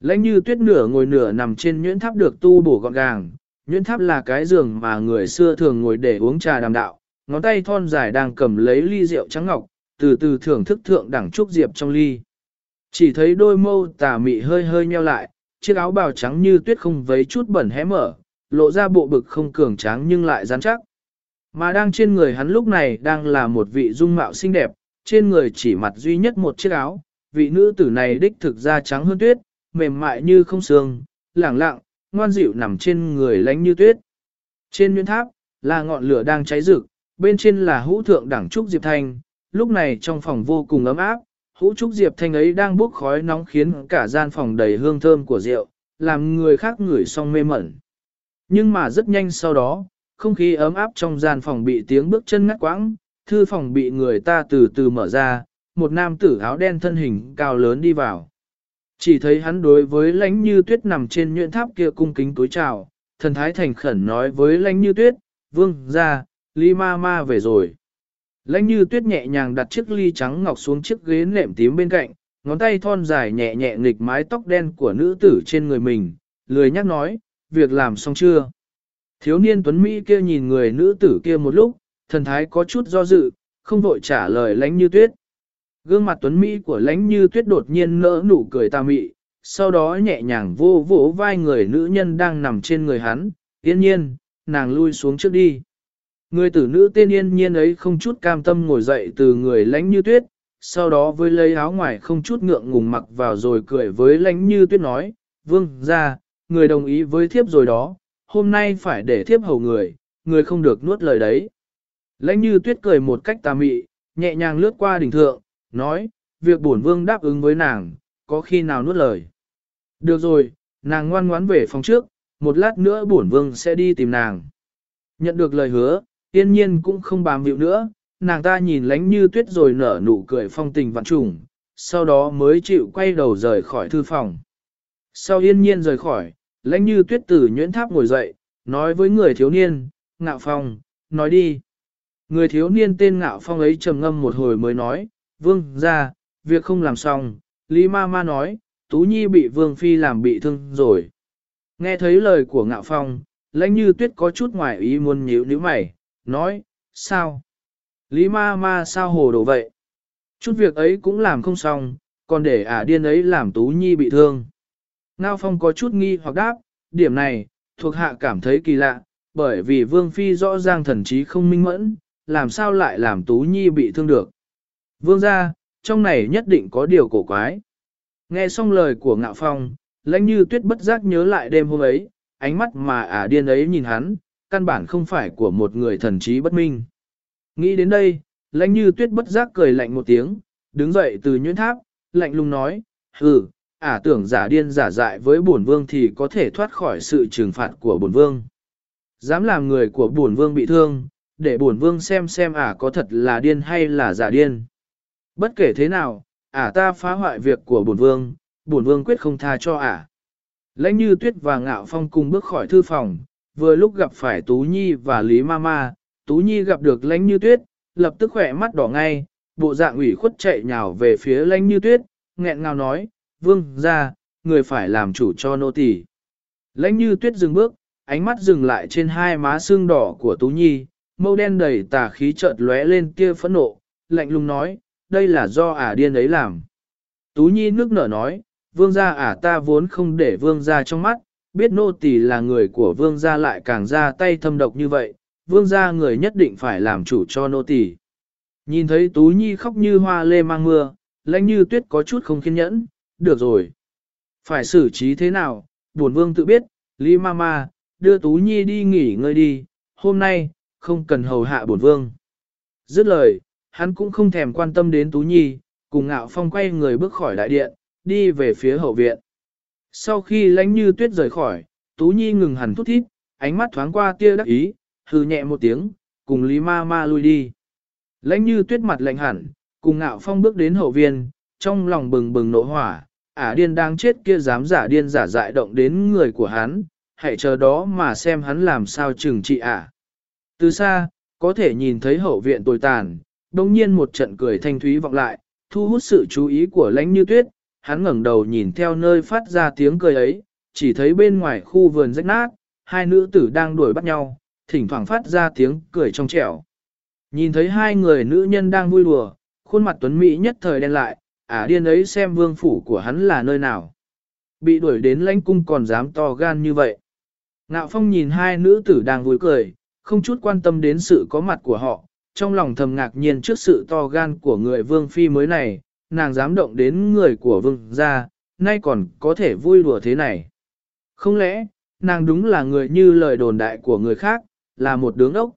Lãnh như tuyết nửa ngồi nửa nằm trên nhuyễn tháp được tu bổ gọn gàng, nhuyễn tháp là cái giường mà người xưa thường ngồi để uống trà đàm đạo, ngón tay thon dài đang cầm lấy ly rượu trắng ngọc, từ từ thưởng thức thượng đẳng trúc diệp trong ly. Chỉ thấy đôi mâu tà mị hơi hơi nheo lại, chiếc áo bào trắng như tuyết không vấy chút bẩn hé mở, lộ ra bộ bực không cường tráng nhưng lại rắn chắc. Mà đang trên người hắn lúc này đang là một vị dung mạo xinh đẹp, trên người chỉ mặt duy nhất một chiếc áo, vị nữ tử này đích thực ra trắng hơn tuyết, mềm mại như không xương, lẳng lặng, ngoan dịu nằm trên người lánh như tuyết. Trên nguyên tháp, là ngọn lửa đang cháy rực, bên trên là hũ thượng đẳng trúc Diệp Thanh, lúc này trong phòng vô cùng ấm áp, hũ trúc Diệp Thanh ấy đang bốc khói nóng khiến cả gian phòng đầy hương thơm của rượu, làm người khác ngửi xong mê mẩn. Nhưng mà rất nhanh sau đó, không khí ấm áp trong gian phòng bị tiếng bước chân ngắt quãng, thư phòng bị người ta từ từ mở ra, một nam tử áo đen thân hình cao lớn đi vào. Chỉ thấy hắn đối với lãnh như tuyết nằm trên nhuyễn tháp kia cung kính túi chào, thần thái thành khẩn nói với lãnh như tuyết, vương ra, ly ma ma về rồi. Lãnh như tuyết nhẹ nhàng đặt chiếc ly trắng ngọc xuống chiếc ghế nệm tím bên cạnh, ngón tay thon dài nhẹ nhẹ nghịch mái tóc đen của nữ tử trên người mình, lười nhắc nói, việc làm xong chưa? Thiếu niên tuấn Mỹ kia nhìn người nữ tử kia một lúc, thần thái có chút do dự, không vội trả lời lãnh như tuyết. Gương mặt tuấn Mỹ của lãnh như tuyết đột nhiên nỡ nụ cười tà mị, sau đó nhẹ nhàng vô vỗ vai người nữ nhân đang nằm trên người hắn, yên nhiên, nàng lui xuống trước đi. Người tử nữ tên yên nhiên ấy không chút cam tâm ngồi dậy từ người lãnh như tuyết, sau đó với lấy áo ngoài không chút ngượng ngùng mặc vào rồi cười với lãnh như tuyết nói, vương ra, người đồng ý với thiếp rồi đó, hôm nay phải để thiếp hầu người, người không được nuốt lời đấy. Lãnh như tuyết cười một cách tà mị, nhẹ nhàng lướt qua đỉnh thượng, nói, việc bổn vương đáp ứng với nàng, có khi nào nuốt lời. Được rồi, nàng ngoan ngoãn về phòng trước, một lát nữa bổn vương sẽ đi tìm nàng. Nhận được lời hứa, Yên nhiên cũng không bám víu nữa, nàng ta nhìn lánh như tuyết rồi nở nụ cười phong tình vạn trùng, sau đó mới chịu quay đầu rời khỏi thư phòng. Sau yên nhiên rời khỏi, lãnh như tuyết tử nhuyễn tháp ngồi dậy, nói với người thiếu niên, ngạo phong, nói đi. Người thiếu niên tên ngạo phong ấy trầm ngâm một hồi mới nói, vương ra, việc không làm xong, Lý ma ma nói, Tú Nhi bị vương phi làm bị thương rồi. Nghe thấy lời của ngạo phong, lãnh như tuyết có chút ngoài ý muốn nhíu nhíu mày, nói, sao? Lý ma ma sao hồ đồ vậy? Chút việc ấy cũng làm không xong, còn để ả điên ấy làm Tú Nhi bị thương. Ngao Phong có chút nghi hoặc đáp, điểm này, thuộc hạ cảm thấy kỳ lạ, bởi vì Vương Phi rõ ràng thần trí không minh mẫn, làm sao lại làm Tú Nhi bị thương được. Vương ra, trong này nhất định có điều cổ quái. Nghe xong lời của Ngạo Phong, lãnh như tuyết bất giác nhớ lại đêm hôm ấy, ánh mắt mà ả điên ấy nhìn hắn, căn bản không phải của một người thần trí bất minh. Nghĩ đến đây, lãnh như tuyết bất giác cười lạnh một tiếng, đứng dậy từ nhuyễn tháp, lạnh lùng nói, hừ, ả tưởng giả điên giả dại với bổn vương thì có thể thoát khỏi sự trừng phạt của bổn vương. Dám làm người của bổn vương bị thương, để bổn vương xem xem ả có thật là điên hay là giả điên. Bất kể thế nào, ả ta phá hoại việc của bổn vương, bổn vương quyết không tha cho ả. Lãnh như tuyết và ngạo phong cùng bước khỏi thư phòng, vừa lúc gặp phải Tú Nhi và Lý Mama, Tú Nhi gặp được lãnh như tuyết, lập tức khỏe mắt đỏ ngay, bộ dạng ủy khuất chạy nhào về phía lãnh như tuyết, nghẹn ngào nói, vương ra, người phải làm chủ cho nô tỳ. Lãnh như tuyết dừng bước, ánh mắt dừng lại trên hai má xương đỏ của Tú Nhi, mâu đen đầy tà khí chợt lóe lên kia phẫn nộ, lạnh lùng nói, đây là do ả điên ấy làm. Tú Nhi nước nở nói, vương gia ả ta vốn không để vương gia trong mắt, biết nô tỳ là người của vương gia lại càng ra tay thâm độc như vậy, vương gia người nhất định phải làm chủ cho nô tỳ. Nhìn thấy Tú Nhi khóc như hoa lê mang mưa, lãnh như tuyết có chút không kiên nhẫn, được rồi. Phải xử trí thế nào, buồn vương tự biết, Lý Mama, đưa Tú Nhi đi nghỉ ngơi đi, hôm nay, không cần hầu hạ buồn vương. Dứt lời, hắn cũng không thèm quan tâm đến Tú Nhi, cùng ngạo phong quay người bước khỏi đại điện, đi về phía hậu viện. Sau khi lánh như tuyết rời khỏi, Tú Nhi ngừng hẳn thút thít, ánh mắt thoáng qua tia đắc ý, hừ nhẹ một tiếng, cùng Lý Ma Ma lui đi. Lãnh như tuyết mặt lạnh hẳn, cùng ngạo phong bước đến hậu viên, trong lòng bừng bừng nộ hỏa, ả điên đang chết kia dám giả điên giả dại động đến người của hắn, hãy chờ đó mà xem hắn làm sao trừng trị ả. Từ xa, có thể nhìn thấy hậu viện tồi tàn, đồng nhiên một trận cười thanh thúy vọng lại, thu hút sự chú ý của lãnh như tuyết, hắn ngẩng đầu nhìn theo nơi phát ra tiếng cười ấy, chỉ thấy bên ngoài khu vườn rách nát, hai nữ tử đang đuổi bắt nhau, thỉnh thoảng phát ra tiếng cười trong trẻo. Nhìn thấy hai người nữ nhân đang vui đùa, khuôn mặt tuấn mỹ nhất thời đen lại, ả à điên ấy xem vương phủ của hắn là nơi nào. Bị đuổi đến lãnh cung còn dám to gan như vậy. Ngạo phong nhìn hai nữ tử đang vui cười, không chút quan tâm đến sự có mặt của họ, trong lòng thầm ngạc nhiên trước sự to gan của người vương phi mới này, nàng dám động đến người của vương gia, nay còn có thể vui đùa thế này. Không lẽ, nàng đúng là người như lời đồn đại của người khác, là một đứng ốc.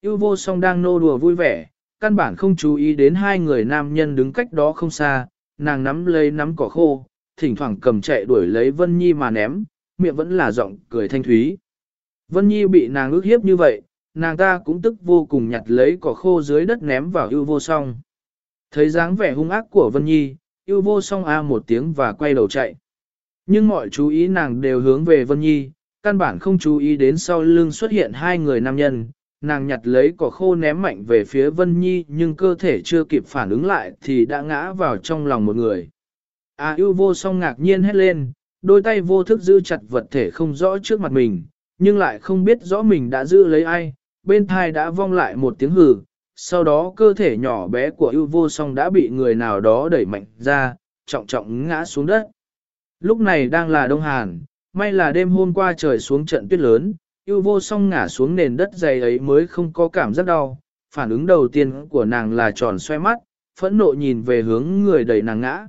Yêu vô song đang nô đùa vui vẻ, căn bản không chú ý đến hai người nam nhân đứng cách đó không xa, nàng nắm lấy nắm cỏ khô, thỉnh thoảng cầm chạy đuổi lấy Vân Nhi mà ném, miệng vẫn là giọng cười thanh thúy. Vân Nhi bị nàng ước hiếp như vậy, nàng ta cũng tức vô cùng nhặt lấy cỏ khô dưới đất ném vào yêu vô song. Thấy dáng vẻ hung ác của Vân Nhi, yêu vô song a một tiếng và quay đầu chạy. Nhưng mọi chú ý nàng đều hướng về Vân Nhi, căn bản không chú ý đến sau lưng xuất hiện hai người nam nhân. Nàng nhặt lấy cỏ khô ném mạnh về phía Vân Nhi nhưng cơ thể chưa kịp phản ứng lại thì đã ngã vào trong lòng một người. A yêu vô song ngạc nhiên hét lên, đôi tay vô thức giữ chặt vật thể không rõ trước mặt mình, nhưng lại không biết rõ mình đã giữ lấy ai, bên thai đã vong lại một tiếng hừ, sau đó cơ thể nhỏ bé của ưu vô song đã bị người nào đó đẩy mạnh ra, trọng trọng ngã xuống đất. Lúc này đang là Đông Hàn, may là đêm hôm qua trời xuống trận tuyết lớn, ưu vô song ngã xuống nền đất dày ấy mới không có cảm giác đau. Phản ứng đầu tiên của nàng là tròn xoay mắt, phẫn nộ nhìn về hướng người đẩy nàng ngã.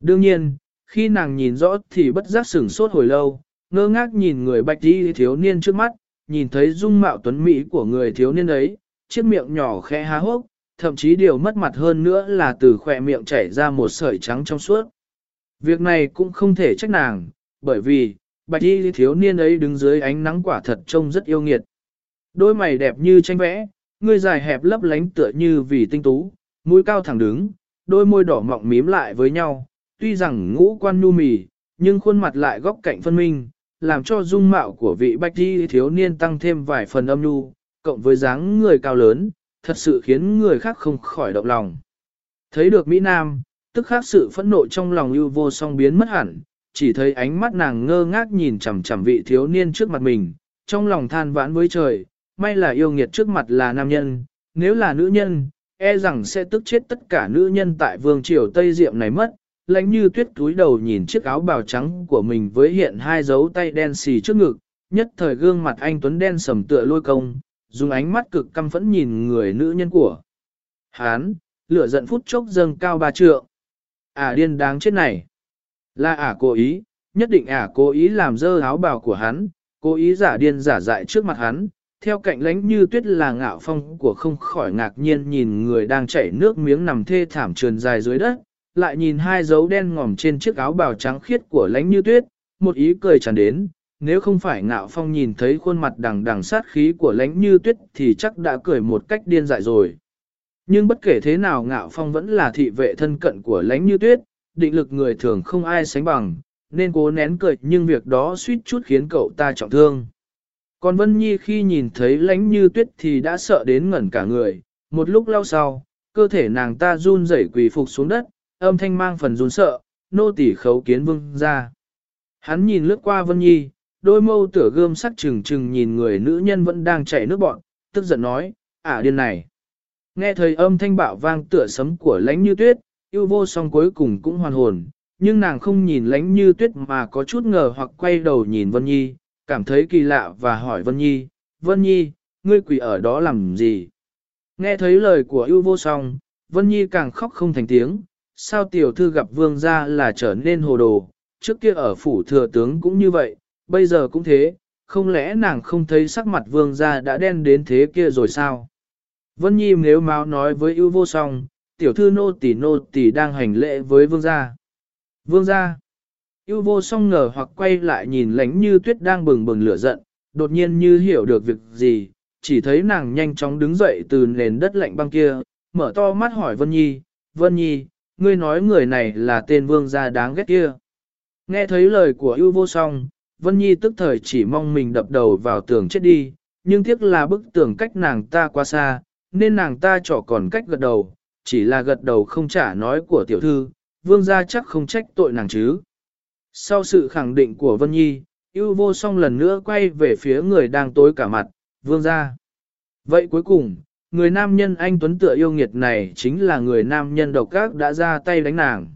Đương nhiên, khi nàng nhìn rõ thì bất giác sửng sốt hồi lâu, ngơ ngác nhìn người bạch đi thiếu niên trước mắt, nhìn thấy dung mạo tuấn mỹ của người thiếu niên ấy, chiếc miệng nhỏ khẽ há hốc, thậm chí điều mất mặt hơn nữa là từ khỏe miệng chảy ra một sợi trắng trong suốt. Việc này cũng không thể trách nàng, bởi vì, bạch y thiếu niên ấy đứng dưới ánh nắng quả thật trông rất yêu nghiệt. Đôi mày đẹp như tranh vẽ, người dài hẹp lấp lánh tựa như vì tinh tú, mũi cao thẳng đứng, đôi môi đỏ mọng mím lại với nhau, tuy rằng ngũ quan nu mì, nhưng khuôn mặt lại góc cạnh phân minh, làm cho dung mạo của vị bạch y thiếu niên tăng thêm vài phần âm nhu, cộng với dáng người cao lớn, thật sự khiến người khác không khỏi động lòng. Thấy được Mỹ Nam, tức khác sự phẫn nộ trong lòng ưu vô song biến mất hẳn, chỉ thấy ánh mắt nàng ngơ ngác nhìn chằm chằm vị thiếu niên trước mặt mình, trong lòng than vãn với trời, may là yêu nghiệt trước mặt là nam nhân, nếu là nữ nhân, e rằng sẽ tức chết tất cả nữ nhân tại vương triều Tây Diệm này mất. Lánh như tuyết túi đầu nhìn chiếc áo bào trắng của mình với hiện hai dấu tay đen xì trước ngực, nhất thời gương mặt anh Tuấn đen sầm tựa lôi công, dùng ánh mắt cực căm phẫn nhìn người nữ nhân của. Hán, lửa giận phút chốc dâng cao ba trượng. Ả điên đáng chết này. Là ả cố ý, nhất định ả cố ý làm dơ áo bào của hắn, cố ý giả điên giả dại trước mặt hắn. Theo cạnh lánh như tuyết là ngạo phong của không khỏi ngạc nhiên nhìn người đang chảy nước miếng nằm thê thảm trườn dài dưới đất, lại nhìn hai dấu đen ngòm trên chiếc áo bào trắng khiết của lánh như tuyết, một ý cười tràn đến, nếu không phải ngạo phong nhìn thấy khuôn mặt đằng đằng sát khí của lãnh như tuyết thì chắc đã cười một cách điên dại rồi. Nhưng bất kể thế nào ngạo phong vẫn là thị vệ thân cận của lãnh như tuyết, định lực người thường không ai sánh bằng, nên cố nén cười nhưng việc đó suýt chút khiến cậu ta trọng thương. Còn Vân Nhi khi nhìn thấy lãnh như tuyết thì đã sợ đến ngẩn cả người, một lúc lâu sau, cơ thể nàng ta run rẩy quỳ phục xuống đất, âm thanh mang phần run sợ, nô tỳ khấu kiến vương ra. Hắn nhìn lướt qua Vân Nhi, đôi mâu tửa gươm sắc trừng trừng nhìn người nữ nhân vẫn đang chảy nước bọn, tức giận nói, ả điên này. Nghe thời âm thanh bạo vang tựa sấm của lánh như tuyết, yêu vô song cuối cùng cũng hoàn hồn, nhưng nàng không nhìn lánh như tuyết mà có chút ngờ hoặc quay đầu nhìn Vân Nhi, cảm thấy kỳ lạ và hỏi Vân Nhi, Vân Nhi, ngươi quỷ ở đó làm gì? Nghe thấy lời của yêu vô song, Vân Nhi càng khóc không thành tiếng, sao tiểu thư gặp vương gia là trở nên hồ đồ, trước kia ở phủ thừa tướng cũng như vậy, bây giờ cũng thế, không lẽ nàng không thấy sắc mặt vương gia đã đen đến thế kia rồi sao? Vân Nhi nếu máu nói với ưu vô song, tiểu thư nô tỷ nô tỷ đang hành lễ với vương gia. Vương gia. ưu vô song ngờ hoặc quay lại nhìn lánh như tuyết đang bừng bừng lửa giận, đột nhiên như hiểu được việc gì, chỉ thấy nàng nhanh chóng đứng dậy từ nền đất lạnh băng kia, mở to mắt hỏi Vân Nhi, Vân Nhi, ngươi nói người này là tên vương gia đáng ghét kia. Nghe thấy lời của ưu vô song, Vân Nhi tức thời chỉ mong mình đập đầu vào tường chết đi, nhưng tiếc là bức tường cách nàng ta quá xa, nên nàng ta trỏ còn cách gật đầu, chỉ là gật đầu không trả nói của tiểu thư, vương gia chắc không trách tội nàng chứ. Sau sự khẳng định của Vân Nhi, yêu vô song lần nữa quay về phía người đang tối cả mặt, vương gia. Vậy cuối cùng, người nam nhân anh Tuấn tựa yêu nghiệt này chính là người nam nhân độc ác đã ra tay đánh nàng.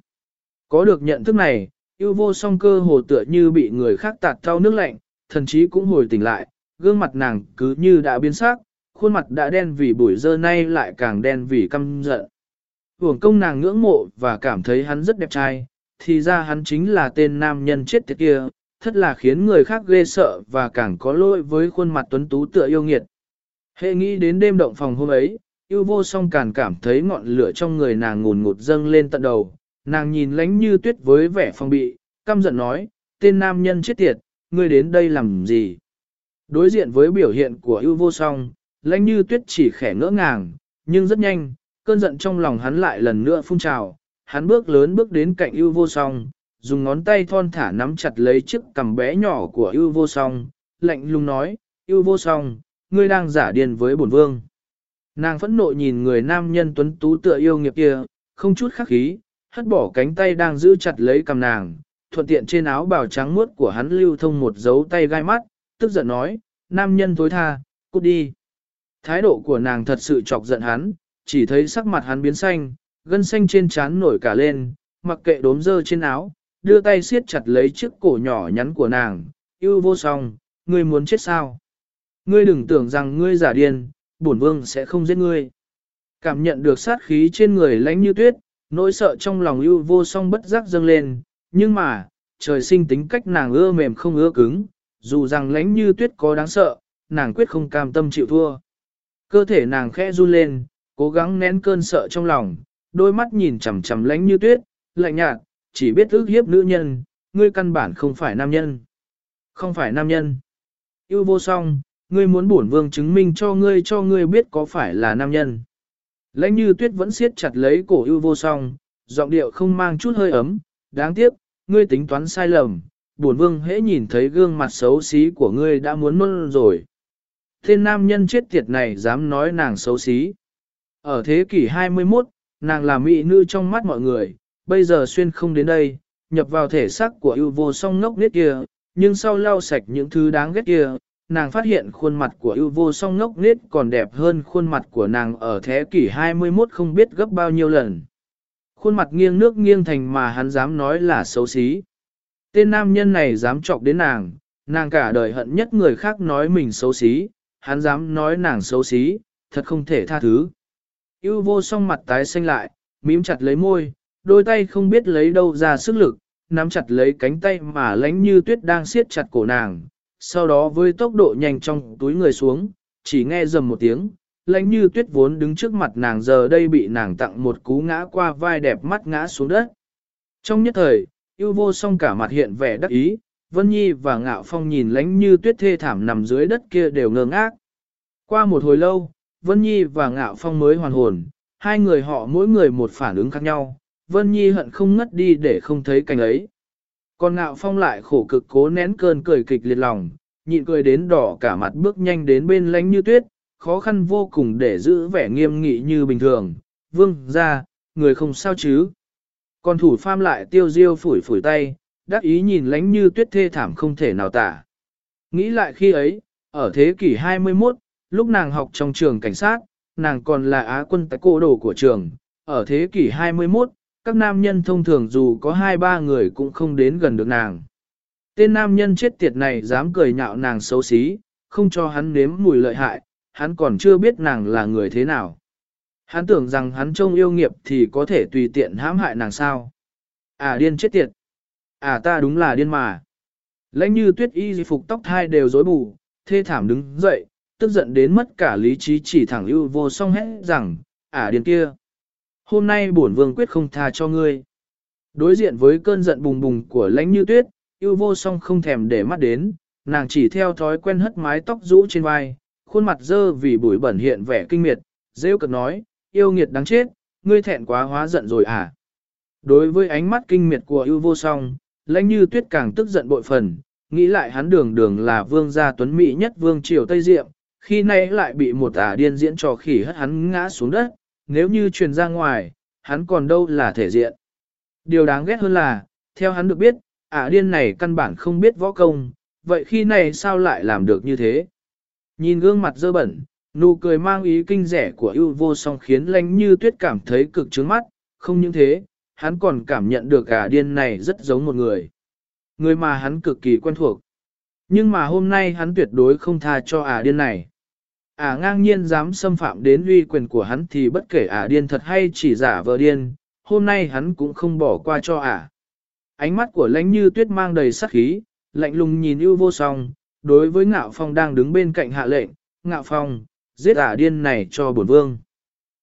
Có được nhận thức này, yêu vô song cơ hồ tựa như bị người khác tạt thao nước lạnh, thần chí cũng hồi tỉnh lại, gương mặt nàng cứ như đã biến sắc, khuôn mặt đã đen vì bụi dơ nay lại càng đen vì căm giận. Hưởng công nàng ngưỡng mộ và cảm thấy hắn rất đẹp trai, thì ra hắn chính là tên nam nhân chết tiệt kia, thật là khiến người khác ghê sợ và càng có lỗi với khuôn mặt tuấn tú tựa yêu nghiệt. Hệ nghĩ đến đêm động phòng hôm ấy, yêu vô song càng cảm thấy ngọn lửa trong người nàng ngùn ngụt dâng lên tận đầu, nàng nhìn lánh như tuyết với vẻ phong bị, căm giận nói, tên nam nhân chết tiệt, ngươi đến đây làm gì? Đối diện với biểu hiện của yêu vô song, lãnh như tuyết chỉ khẽ ngỡ ngàng, nhưng rất nhanh, cơn giận trong lòng hắn lại lần nữa phun trào, hắn bước lớn bước đến cạnh yêu vô song, dùng ngón tay thon thả nắm chặt lấy chiếc cằm bé nhỏ của yêu vô song, lạnh lùng nói, yêu vô song, ngươi đang giả điên với bổn vương. Nàng phẫn nộ nhìn người nam nhân tuấn tú tựa yêu nghiệp kia, không chút khắc khí, hất bỏ cánh tay đang giữ chặt lấy cầm nàng, thuận tiện trên áo bào trắng muốt của hắn lưu thông một dấu tay gai mắt, tức giận nói, nam nhân tối tha, cút đi. Thái độ của nàng thật sự chọc giận hắn, chỉ thấy sắc mặt hắn biến xanh, gân xanh trên trán nổi cả lên, mặc kệ đốm dơ trên áo, đưa tay siết chặt lấy chiếc cổ nhỏ nhắn của nàng, yêu vô song, ngươi muốn chết sao? Ngươi đừng tưởng rằng ngươi giả điên, bổn vương sẽ không giết ngươi. Cảm nhận được sát khí trên người lãnh như tuyết, nỗi sợ trong lòng ưu vô song bất giác dâng lên, nhưng mà, trời sinh tính cách nàng ưa mềm không ưa cứng, dù rằng lánh như tuyết có đáng sợ, nàng quyết không cam tâm chịu thua. Cơ thể nàng khẽ run lên, cố gắng nén cơn sợ trong lòng, đôi mắt nhìn chằm chằm lánh như tuyết, lạnh nhạt, chỉ biết ước hiếp nữ nhân, ngươi căn bản không phải nam nhân. Không phải nam nhân. Yêu vô song, ngươi muốn bổn vương chứng minh cho ngươi cho ngươi biết có phải là nam nhân. Lãnh như tuyết vẫn siết chặt lấy cổ ưu vô song, giọng điệu không mang chút hơi ấm, đáng tiếc, ngươi tính toán sai lầm, bổn vương hễ nhìn thấy gương mặt xấu xí của ngươi đã muốn nôn rồi. Tên nam nhân chết tiệt này dám nói nàng xấu xí. Ở thế kỷ 21, nàng là mỹ nữ trong mắt mọi người, bây giờ xuyên không đến đây, nhập vào thể xác của ưu vô song ngốc nết kia, nhưng sau lau sạch những thứ đáng ghét kia, nàng phát hiện khuôn mặt của ưu vô song ngốc nết còn đẹp hơn khuôn mặt của nàng ở thế kỷ 21 không biết gấp bao nhiêu lần. Khuôn mặt nghiêng nước nghiêng thành mà hắn dám nói là xấu xí. Tên nam nhân này dám chọc đến nàng, nàng cả đời hận nhất người khác nói mình xấu xí, hắn dám nói nàng xấu xí, thật không thể tha thứ. Yêu vô song mặt tái xanh lại, mím chặt lấy môi, đôi tay không biết lấy đâu ra sức lực, nắm chặt lấy cánh tay mà lánh như tuyết đang siết chặt cổ nàng, sau đó với tốc độ nhanh trong túi người xuống, chỉ nghe dầm một tiếng, lánh như tuyết vốn đứng trước mặt nàng giờ đây bị nàng tặng một cú ngã qua vai đẹp mắt ngã xuống đất. Trong nhất thời, yêu vô song cả mặt hiện vẻ đắc ý, Vân Nhi và Ngạo Phong nhìn lánh như tuyết thê thảm nằm dưới đất kia đều ngơ ngác. Qua một hồi lâu, Vân Nhi và Ngạo Phong mới hoàn hồn, hai người họ mỗi người một phản ứng khác nhau, Vân Nhi hận không ngất đi để không thấy cảnh ấy. Còn Ngạo Phong lại khổ cực cố nén cơn cười kịch liệt lòng, nhịn cười đến đỏ cả mặt bước nhanh đến bên lánh như tuyết, khó khăn vô cùng để giữ vẻ nghiêm nghị như bình thường. Vương ra, người không sao chứ. Còn thủ pham lại tiêu diêu phủi phủi tay, đắc ý nhìn lánh như tuyết thê thảm không thể nào tả. Nghĩ lại khi ấy, ở thế kỷ 21, lúc nàng học trong trường cảnh sát, nàng còn là á quân tại cô đồ của trường. Ở thế kỷ 21, các nam nhân thông thường dù có hai ba người cũng không đến gần được nàng. Tên nam nhân chết tiệt này dám cười nhạo nàng xấu xí, không cho hắn nếm mùi lợi hại, hắn còn chưa biết nàng là người thế nào. Hắn tưởng rằng hắn trông yêu nghiệp thì có thể tùy tiện hãm hại nàng sao. À điên chết tiệt. À ta đúng là điên mà. Lãnh như tuyết y phục tóc thai đều rối bù, thê thảm đứng dậy, tức giận đến mất cả lý trí chỉ thẳng ưu vô song hết rằng, à điên kia. Hôm nay bổn vương quyết không tha cho ngươi. Đối diện với cơn giận bùng bùng của lãnh như tuyết, yêu vô song không thèm để mắt đến, nàng chỉ theo thói quen hất mái tóc rũ trên vai, khuôn mặt dơ vì bụi bẩn hiện vẻ kinh miệt, rêu cực nói, yêu nghiệt đáng chết, ngươi thẹn quá hóa giận rồi à. Đối với ánh mắt kinh miệt của yêu vô song, lãnh như tuyết càng tức giận bội phần, nghĩ lại hắn đường đường là vương gia tuấn mỹ nhất vương triều Tây Diệm, khi nay lại bị một ả điên diễn trò khỉ hất hắn ngã xuống đất, nếu như truyền ra ngoài, hắn còn đâu là thể diện. Điều đáng ghét hơn là, theo hắn được biết, ả điên này căn bản không biết võ công, vậy khi này sao lại làm được như thế? Nhìn gương mặt dơ bẩn, nụ cười mang ý kinh rẻ của ưu vô song khiến lánh như tuyết cảm thấy cực trướng mắt, không những thế, hắn còn cảm nhận được ả điên này rất giống một người. Người mà hắn cực kỳ quen thuộc. Nhưng mà hôm nay hắn tuyệt đối không tha cho ả điên này. Ả ngang nhiên dám xâm phạm đến uy quyền của hắn thì bất kể ả điên thật hay chỉ giả vờ điên, hôm nay hắn cũng không bỏ qua cho ả. Ánh mắt của lãnh như tuyết mang đầy sắc khí, lạnh lùng nhìn ưu vô song, đối với ngạo phong đang đứng bên cạnh hạ lệnh, ngạo phong, giết ả điên này cho bổn vương.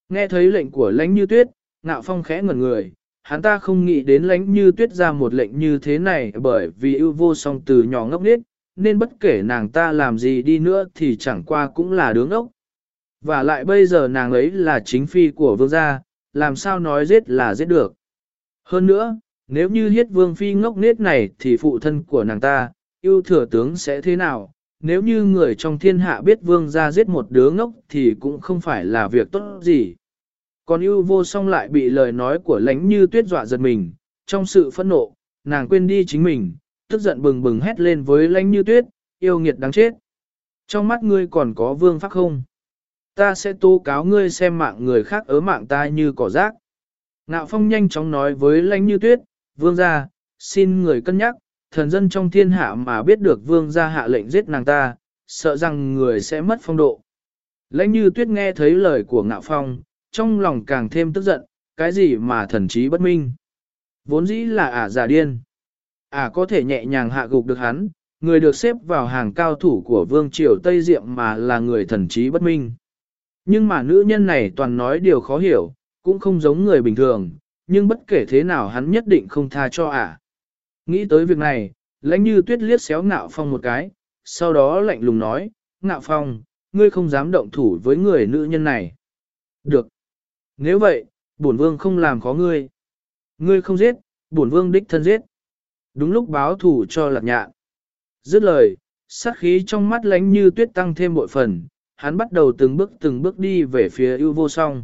Nghe thấy lệnh của lãnh như tuyết, ngạo phong khẽ ngẩn người, hắn ta không nghĩ đến lãnh như tuyết ra một lệnh như thế này bởi vì ưu vô song từ nhỏ ngốc nghếch, nên bất kể nàng ta làm gì đi nữa thì chẳng qua cũng là đứng ốc. Và lại bây giờ nàng ấy là chính phi của vương gia, làm sao nói giết là giết được. Hơn nữa, nếu như hiết vương phi ngốc nết này thì phụ thân của nàng ta, yêu thừa tướng sẽ thế nào? Nếu như người trong thiên hạ biết vương gia giết một đứa ngốc thì cũng không phải là việc tốt gì. Còn yêu vô song lại bị lời nói của lánh như tuyết dọa giật mình, trong sự phẫn nộ, nàng quên đi chính mình, tức giận bừng bừng hét lên với lánh như tuyết, yêu nghiệt đáng chết. Trong mắt ngươi còn có vương pháp không? Ta sẽ tố cáo ngươi xem mạng người khác ớ mạng ta như cỏ rác. Ngạo phong nhanh chóng nói với lánh như tuyết, vương gia, xin người cân nhắc, thần dân trong thiên hạ mà biết được vương gia hạ lệnh giết nàng ta, sợ rằng người sẽ mất phong độ. Lãnh như tuyết nghe thấy lời của ngạo phong, trong lòng càng thêm tức giận, cái gì mà thần trí bất minh. Vốn dĩ là ả giả điên à có thể nhẹ nhàng hạ gục được hắn, người được xếp vào hàng cao thủ của vương triều Tây Diệm mà là người thần trí bất minh. Nhưng mà nữ nhân này toàn nói điều khó hiểu, cũng không giống người bình thường, nhưng bất kể thế nào hắn nhất định không tha cho ả. Nghĩ tới việc này, lãnh như tuyết liếc xéo ngạo phong một cái, sau đó lạnh lùng nói, ngạo phong, ngươi không dám động thủ với người nữ nhân này. Được. Nếu vậy, bổn vương không làm khó ngươi. Ngươi không giết, bổn vương đích thân giết. Đúng lúc báo thủ cho lạc nhạn. Dứt lời, sát khí trong mắt lánh như tuyết tăng thêm bội phần, hắn bắt đầu từng bước từng bước đi về phía ưu vô song.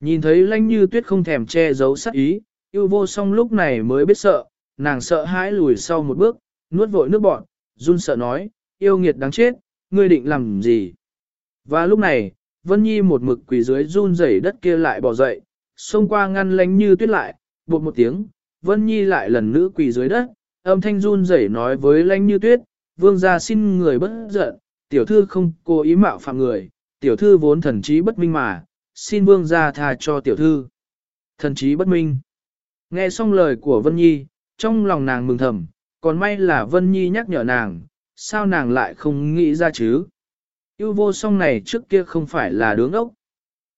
Nhìn thấy lánh như tuyết không thèm che giấu sát ý, ưu vô song lúc này mới biết sợ, nàng sợ hãi lùi sau một bước, nuốt vội nước bọn, run sợ nói, yêu nghiệt đáng chết, ngươi định làm gì? Và lúc này, Vân Nhi một mực quỳ dưới run rẩy đất kia lại bỏ dậy, xông qua ngăn lánh như tuyết lại, bột một tiếng, Vân Nhi lại lần nữa quỳ dưới đất, âm thanh run rẩy nói với lãnh như tuyết, vương gia xin người bất giận, tiểu thư không cố ý mạo phạm người, tiểu thư vốn thần trí bất minh mà, xin vương gia tha cho tiểu thư. Thần trí bất minh. Nghe xong lời của Vân Nhi, trong lòng nàng mừng thầm, còn may là Vân Nhi nhắc nhở nàng, sao nàng lại không nghĩ ra chứ? Yêu vô song này trước kia không phải là đứa ngốc,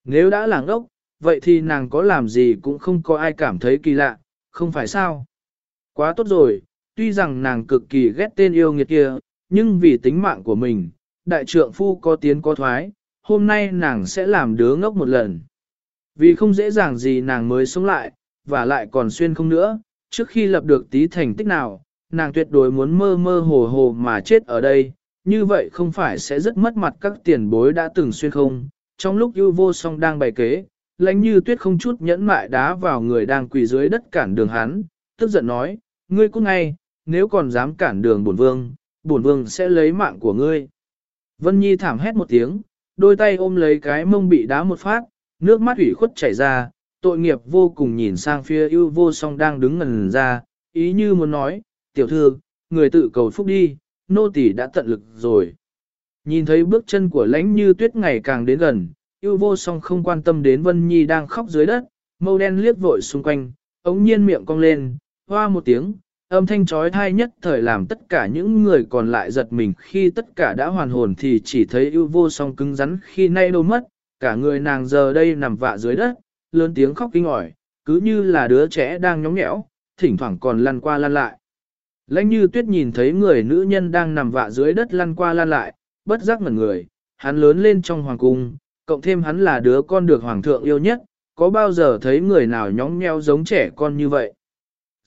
Nếu đã là ngốc, vậy thì nàng có làm gì cũng không có ai cảm thấy kỳ lạ, không phải sao? Quá tốt rồi, tuy rằng nàng cực kỳ ghét tên yêu nghiệt kia, nhưng vì tính mạng của mình, đại trượng phu có tiến có thoái, hôm nay nàng sẽ làm đứa ngốc một lần. Vì không dễ dàng gì nàng mới sống lại, và lại còn xuyên không nữa, trước khi lập được tí thành tích nào, nàng tuyệt đối muốn mơ mơ hồ hồ mà chết ở đây, như vậy không phải sẽ rất mất mặt các tiền bối đã từng xuyên không. Trong lúc ưu vô song đang bày kế, lãnh như tuyết không chút nhẫn mại đá vào người đang quỳ dưới đất cản đường hắn, tức giận nói, ngươi cũng ngay, nếu còn dám cản đường bổn vương, bổn vương sẽ lấy mạng của ngươi. Vân Nhi thảm hét một tiếng, đôi tay ôm lấy cái mông bị đá một phát, nước mắt ủy khuất chảy ra, tội nghiệp vô cùng nhìn sang phía ưu vô song đang đứng ngần ra, ý như muốn nói, tiểu thư, người tự cầu phúc đi, nô tỳ đã tận lực rồi. Nhìn thấy bước chân của lãnh như tuyết ngày càng đến gần, ưu vô song không quan tâm đến Vân Nhi đang khóc dưới đất, mâu đen liếc vội xung quanh, ống nhiên miệng cong lên, hoa một tiếng, âm thanh trói thai nhất thời làm tất cả những người còn lại giật mình khi tất cả đã hoàn hồn thì chỉ thấy ưu vô song cứng rắn khi nay đâu mất, cả người nàng giờ đây nằm vạ dưới đất, lớn tiếng khóc kinh ỏi, cứ như là đứa trẻ đang nhóng nhẽo, thỉnh thoảng còn lăn qua lăn lại. Lãnh như tuyết nhìn thấy người nữ nhân đang nằm vạ dưới đất lăn qua lăn lại, bất giác ngẩn người, hắn lớn lên trong hoàng cung, cộng thêm hắn là đứa con được hoàng thượng yêu nhất, có bao giờ thấy người nào nhóng nheo giống trẻ con như vậy.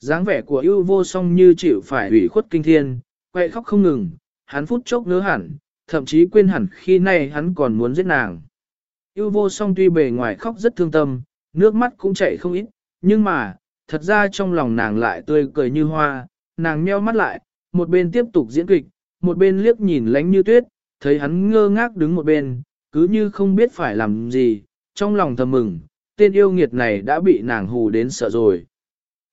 dáng vẻ của yêu vô song như chịu phải ủy khuất kinh thiên, quậy khóc không ngừng, hắn phút chốc ngớ hẳn, thậm chí quên hẳn khi nay hắn còn muốn giết nàng. Yêu vô song tuy bề ngoài khóc rất thương tâm, nước mắt cũng chảy không ít, nhưng mà, thật ra trong lòng nàng lại tươi cười như hoa, nàng meo mắt lại, một bên tiếp tục diễn kịch, một bên liếc nhìn lánh như tuyết, thấy hắn ngơ ngác đứng một bên, cứ như không biết phải làm gì, trong lòng thầm mừng, tên yêu nghiệt này đã bị nàng hù đến sợ rồi.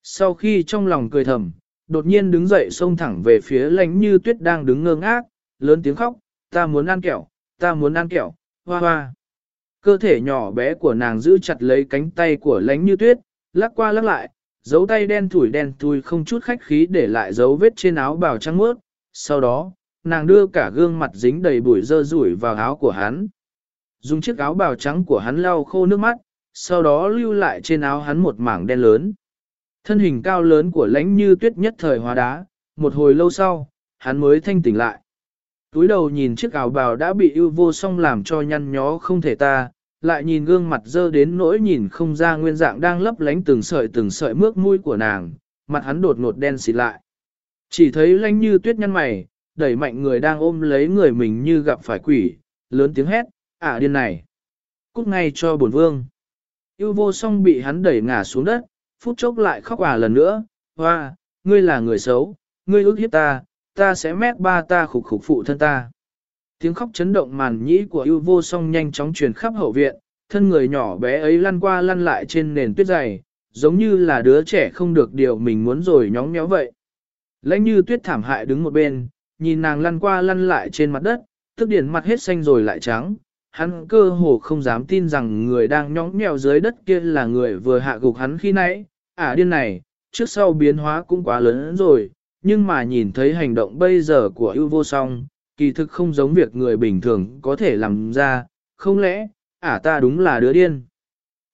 Sau khi trong lòng cười thầm, đột nhiên đứng dậy xông thẳng về phía lánh như tuyết đang đứng ngơ ngác, lớn tiếng khóc, ta muốn ăn kẹo, ta muốn ăn kẹo, hoa hoa. Cơ thể nhỏ bé của nàng giữ chặt lấy cánh tay của lánh như tuyết, lắc qua lắc lại, dấu tay đen thủi đen thui không chút khách khí để lại dấu vết trên áo bào trắng mướt, sau đó, nàng đưa cả gương mặt dính đầy bụi dơ rủi vào áo của hắn. Dùng chiếc áo bào trắng của hắn lau khô nước mắt, sau đó lưu lại trên áo hắn một mảng đen lớn. Thân hình cao lớn của lãnh như tuyết nhất thời hóa đá, một hồi lâu sau, hắn mới thanh tỉnh lại. Túi đầu nhìn chiếc áo bào đã bị ưu vô song làm cho nhăn nhó không thể ta, lại nhìn gương mặt dơ đến nỗi nhìn không ra nguyên dạng đang lấp lánh từng sợi từng sợi mướt mũi của nàng, mặt hắn đột ngột đen xịt lại. Chỉ thấy lãnh như tuyết nhăn mày, đẩy mạnh người đang ôm lấy người mình như gặp phải quỷ, lớn tiếng hét, ả điên này. Cút ngay cho bổn vương. Yêu vô song bị hắn đẩy ngả xuống đất, phút chốc lại khóc à lần nữa, hoa, ngươi là người xấu, ngươi ước hiếp ta, ta sẽ mét ba ta khục khục phụ thân ta. Tiếng khóc chấn động màn nhĩ của yêu vô song nhanh chóng truyền khắp hậu viện, thân người nhỏ bé ấy lăn qua lăn lại trên nền tuyết dày, giống như là đứa trẻ không được điều mình muốn rồi nhóng nhéo vậy. Lãnh như tuyết thảm hại đứng một bên, nhìn nàng lăn qua lăn lại trên mặt đất, tức điển mặt hết xanh rồi lại trắng. Hắn cơ hồ không dám tin rằng người đang nhõng nhẽo dưới đất kia là người vừa hạ gục hắn khi nãy. À điên này, trước sau biến hóa cũng quá lớn rồi, nhưng mà nhìn thấy hành động bây giờ của ưu vô song, kỳ thực không giống việc người bình thường có thể làm ra, không lẽ, ả ta đúng là đứa điên.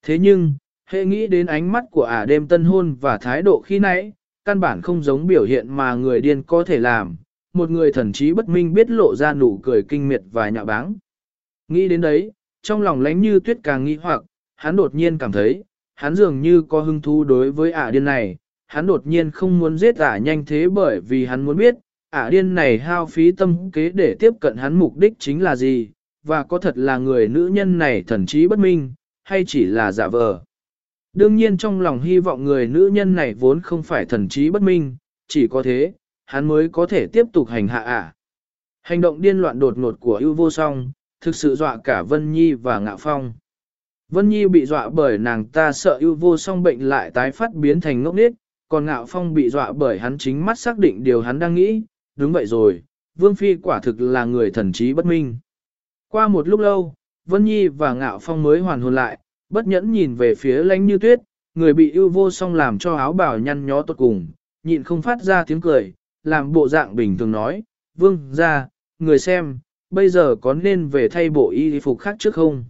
Thế nhưng, hệ nghĩ đến ánh mắt của ả đêm tân hôn và thái độ khi nãy, căn bản không giống biểu hiện mà người điên có thể làm, một người thần trí bất minh biết lộ ra nụ cười kinh miệt và nhạo báng. Nghĩ đến đấy, trong lòng lánh như tuyết càng nghi hoặc, hắn đột nhiên cảm thấy, hắn dường như có hứng thú đối với ả điên này, hắn đột nhiên không muốn giết ả nhanh thế bởi vì hắn muốn biết, ả điên này hao phí tâm kế để tiếp cận hắn mục đích chính là gì, và có thật là người nữ nhân này thần trí bất minh, hay chỉ là giả vờ. Đương nhiên trong lòng hy vọng người nữ nhân này vốn không phải thần trí bất minh, chỉ có thế, hắn mới có thể tiếp tục hành hạ ả. Hành động điên loạn đột ngột của ưu vô song, thực sự dọa cả Vân Nhi và Ngạo Phong. Vân Nhi bị dọa bởi nàng ta sợ ưu vô song bệnh lại tái phát biến thành ngốc nết, còn Ngạo Phong bị dọa bởi hắn chính mắt xác định điều hắn đang nghĩ, đúng vậy rồi, Vương Phi quả thực là người thần trí bất minh. Qua một lúc lâu, Vân Nhi và Ngạo Phong mới hoàn hồn lại, bất nhẫn nhìn về phía lánh như tuyết, người bị ưu vô song làm cho áo bào nhăn nhó tốt cùng, nhịn không phát ra tiếng cười, làm bộ dạng bình thường nói, vương ra, người xem, bây giờ có nên về thay bộ y phục khác trước không?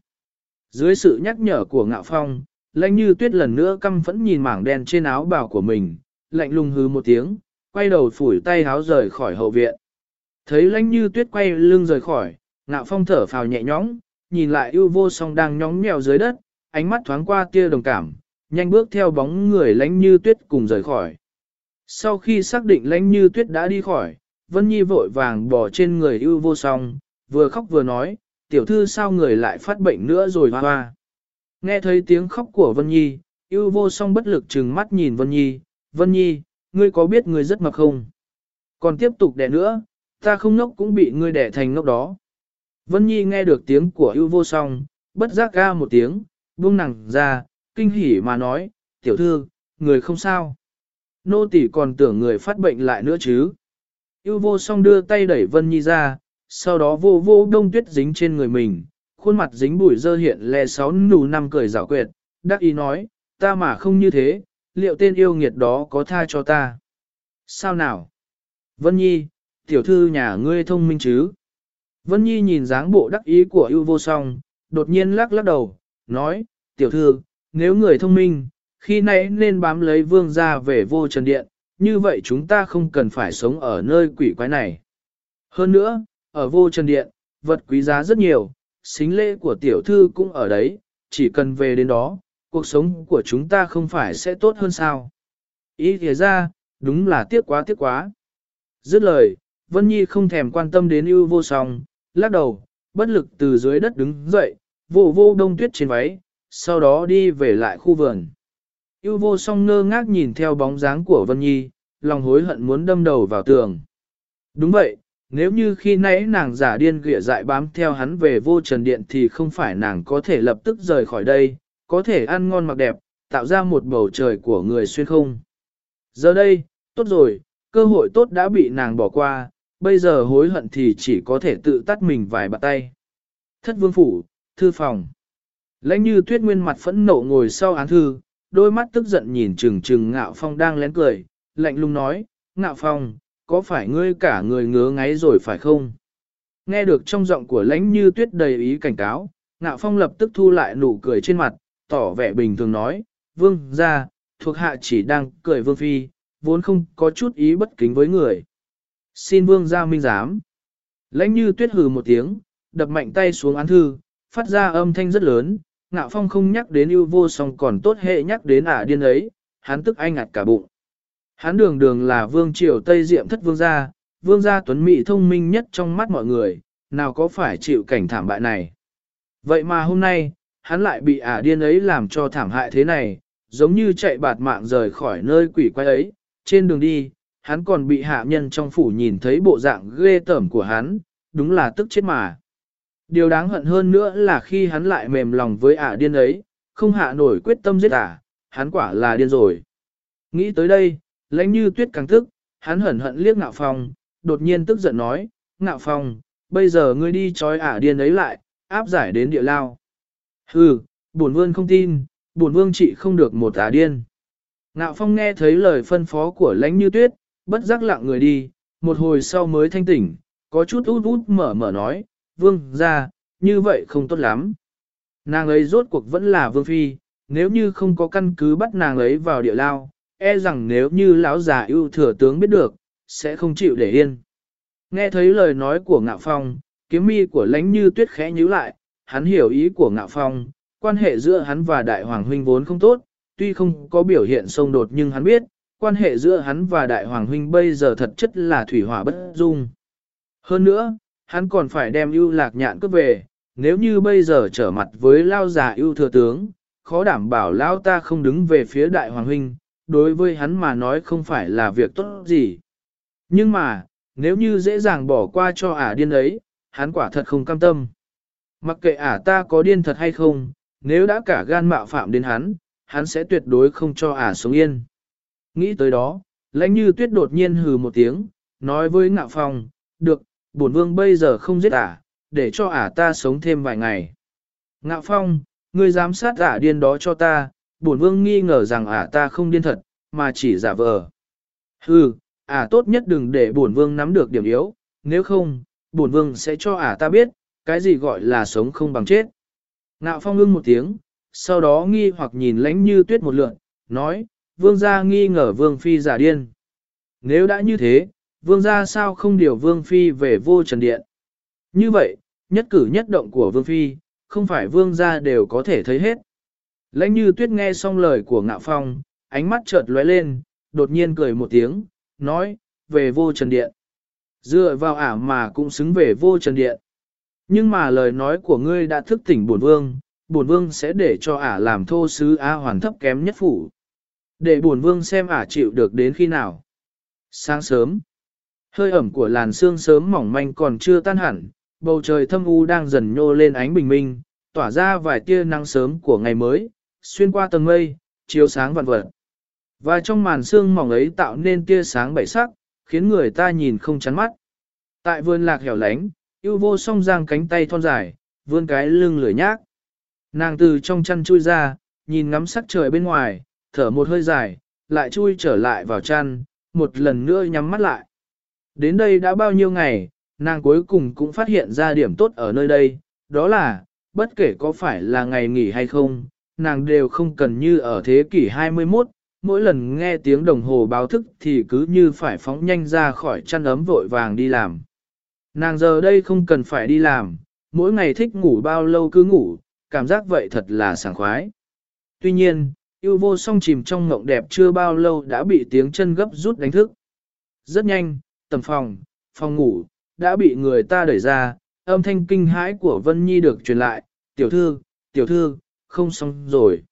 Dưới sự nhắc nhở của ngạo phong, lãnh như tuyết lần nữa căm phẫn nhìn mảng đen trên áo bào của mình, lạnh lùng hứ một tiếng, quay đầu phủi tay háo rời khỏi hậu viện. Thấy lãnh như tuyết quay lưng rời khỏi, ngạo phong thở phào nhẹ nhõm, nhìn lại yêu vô song đang nhóng nhèo dưới đất, ánh mắt thoáng qua tia đồng cảm, nhanh bước theo bóng người lãnh như tuyết cùng rời khỏi. Sau khi xác định lãnh như tuyết đã đi khỏi, Vân Nhi vội vàng bỏ trên người ưu vô song, vừa khóc vừa nói, tiểu thư sao người lại phát bệnh nữa rồi hoa hoa. Nghe thấy tiếng khóc của Vân Nhi, yêu vô song bất lực trừng mắt nhìn Vân Nhi, Vân Nhi, ngươi có biết ngươi rất mập không? Còn tiếp tục đẻ nữa, ta không ngốc cũng bị ngươi đẻ thành ngốc đó. Vân Nhi nghe được tiếng của yêu vô song, bất giác ga một tiếng, buông nặng ra, kinh hỉ mà nói, tiểu thư, người không sao nô tỳ còn tưởng người phát bệnh lại nữa chứ. Yêu vô song đưa tay đẩy Vân Nhi ra, sau đó vô vô đông tuyết dính trên người mình, khuôn mặt dính bụi dơ hiện lè sáu nù năm cười rào quyệt, đắc ý nói, ta mà không như thế, liệu tên yêu nghiệt đó có tha cho ta? Sao nào? Vân Nhi, tiểu thư nhà ngươi thông minh chứ? Vân Nhi nhìn dáng bộ đắc ý của yêu vô song, đột nhiên lắc lắc đầu, nói, tiểu thư, nếu người thông minh, khi nãy nên bám lấy vương ra về vô trần điện, như vậy chúng ta không cần phải sống ở nơi quỷ quái này. Hơn nữa, ở vô trần điện, vật quý giá rất nhiều, xính lễ của tiểu thư cũng ở đấy, chỉ cần về đến đó, cuộc sống của chúng ta không phải sẽ tốt hơn sao. Ý thế ra, đúng là tiếc quá tiếc quá. Dứt lời, Vân Nhi không thèm quan tâm đến ưu vô song, lắc đầu, bất lực từ dưới đất đứng dậy, vô vô đông tuyết trên váy, sau đó đi về lại khu vườn. Yêu vô song ngơ ngác nhìn theo bóng dáng của Vân Nhi, lòng hối hận muốn đâm đầu vào tường. Đúng vậy, nếu như khi nãy nàng giả điên ghịa dại bám theo hắn về vô trần điện thì không phải nàng có thể lập tức rời khỏi đây, có thể ăn ngon mặc đẹp, tạo ra một bầu trời của người xuyên không. Giờ đây, tốt rồi, cơ hội tốt đã bị nàng bỏ qua, bây giờ hối hận thì chỉ có thể tự tắt mình vài bàn tay. Thất vương phủ, thư phòng. Lãnh như tuyết nguyên mặt phẫn nộ ngồi sau án thư, đôi mắt tức giận nhìn trừng trừng ngạo phong đang lén cười, lạnh lùng nói, ngạo phong, có phải ngươi cả người ngứa ngáy rồi phải không? Nghe được trong giọng của lãnh như tuyết đầy ý cảnh cáo, ngạo phong lập tức thu lại nụ cười trên mặt, tỏ vẻ bình thường nói, vương ra, thuộc hạ chỉ đang cười vương phi, vốn không có chút ý bất kính với người. Xin vương ra minh giám. Lãnh như tuyết hừ một tiếng, đập mạnh tay xuống án thư, phát ra âm thanh rất lớn, ngạo phong không nhắc đến ưu vô song còn tốt hệ nhắc đến ả điên ấy, hắn tức anh ngặt cả bụng. Hắn đường đường là vương triều Tây Diệm thất vương gia, vương gia tuấn mỹ thông minh nhất trong mắt mọi người, nào có phải chịu cảnh thảm bại này. Vậy mà hôm nay, hắn lại bị ả điên ấy làm cho thảm hại thế này, giống như chạy bạt mạng rời khỏi nơi quỷ quái ấy, trên đường đi, hắn còn bị hạ nhân trong phủ nhìn thấy bộ dạng ghê tởm của hắn, đúng là tức chết mà. Điều đáng hận hơn nữa là khi hắn lại mềm lòng với ả điên ấy, không hạ nổi quyết tâm giết ả, hắn quả là điên rồi. Nghĩ tới đây, lãnh như tuyết càng tức, hắn hẩn hận liếc ngạo phong, đột nhiên tức giận nói, ngạo phong, bây giờ ngươi đi trói ả điên ấy lại, áp giải đến địa lao. Hừ, bổn vương không tin, bổn vương trị không được một ả điên. Ngạo phong nghe thấy lời phân phó của lãnh như tuyết, bất giác lặng người đi, một hồi sau mới thanh tỉnh, có chút út út mở mở nói, vương ra, như vậy không tốt lắm. Nàng ấy rốt cuộc vẫn là vương phi, nếu như không có căn cứ bắt nàng ấy vào địa lao, e rằng nếu như lão già ưu thừa tướng biết được, sẽ không chịu để yên. Nghe thấy lời nói của ngạo phong, kiếm mi của lãnh như tuyết khẽ nhíu lại, hắn hiểu ý của ngạo phong, quan hệ giữa hắn và đại hoàng huynh vốn không tốt, tuy không có biểu hiện xông đột nhưng hắn biết, quan hệ giữa hắn và đại hoàng huynh bây giờ thật chất là thủy hỏa bất dung. Hơn nữa, hắn còn phải đem ưu lạc nhạn cướp về, nếu như bây giờ trở mặt với lao già ưu thừa tướng, khó đảm bảo lao ta không đứng về phía đại hoàng huynh, đối với hắn mà nói không phải là việc tốt gì. Nhưng mà, nếu như dễ dàng bỏ qua cho ả điên ấy, hắn quả thật không cam tâm. Mặc kệ ả ta có điên thật hay không, nếu đã cả gan mạo phạm đến hắn, hắn sẽ tuyệt đối không cho ả sống yên. Nghĩ tới đó, lãnh như tuyết đột nhiên hừ một tiếng, nói với ngạo phong, được, bổn vương bây giờ không giết ả, để cho ả ta sống thêm vài ngày. Ngạo phong, ngươi giám sát ả điên đó cho ta, bổn vương nghi ngờ rằng ả ta không điên thật, mà chỉ giả vờ. Hừ, ả tốt nhất đừng để bổn vương nắm được điểm yếu, nếu không, bổn vương sẽ cho ả ta biết, cái gì gọi là sống không bằng chết. Nạo phong ưng một tiếng, sau đó nghi hoặc nhìn lánh như tuyết một lượn, nói, vương gia nghi ngờ vương phi giả điên. Nếu đã như thế, vương gia sao không điều vương phi về vô trần điện? Như vậy, nhất cử nhất động của vương phi, không phải vương gia đều có thể thấy hết. Lãnh như tuyết nghe xong lời của ngạo phong, ánh mắt chợt lóe lên, đột nhiên cười một tiếng, nói, về vô trần điện. Dựa vào ả mà cũng xứng về vô trần điện. Nhưng mà lời nói của ngươi đã thức tỉnh bổn vương, bổn vương sẽ để cho ả làm thô sứ A hoàn thấp kém nhất phủ. Để bổn vương xem ả chịu được đến khi nào. Sáng sớm, hơi ẩm của làn sương sớm mỏng manh còn chưa tan hẳn, bầu trời thâm u đang dần nhô lên ánh bình minh, tỏa ra vài tia nắng sớm của ngày mới, xuyên qua tầng mây, chiếu sáng vạn vật. Và trong màn sương mỏng ấy tạo nên tia sáng bảy sắc, khiến người ta nhìn không chán mắt. Tại vườn lạc hẻo lánh, yêu vô song giang cánh tay thon dài, vươn cái lưng lười nhác. Nàng từ trong chăn chui ra, nhìn ngắm sắc trời bên ngoài, thở một hơi dài, lại chui trở lại vào chăn, một lần nữa nhắm mắt lại. Đến đây đã bao nhiêu ngày, nàng cuối cùng cũng phát hiện ra điểm tốt ở nơi đây, đó là, bất kể có phải là ngày nghỉ hay không, nàng đều không cần như ở thế kỷ 21, mỗi lần nghe tiếng đồng hồ báo thức thì cứ như phải phóng nhanh ra khỏi chăn ấm vội vàng đi làm. Nàng giờ đây không cần phải đi làm, mỗi ngày thích ngủ bao lâu cứ ngủ, cảm giác vậy thật là sảng khoái. Tuy nhiên, yêu vô song chìm trong ngộng đẹp chưa bao lâu đã bị tiếng chân gấp rút đánh thức. Rất nhanh, tầm phòng, phòng ngủ, đã bị người ta đẩy ra, âm thanh kinh hãi của Vân Nhi được truyền lại, tiểu thư, tiểu thư, không xong rồi.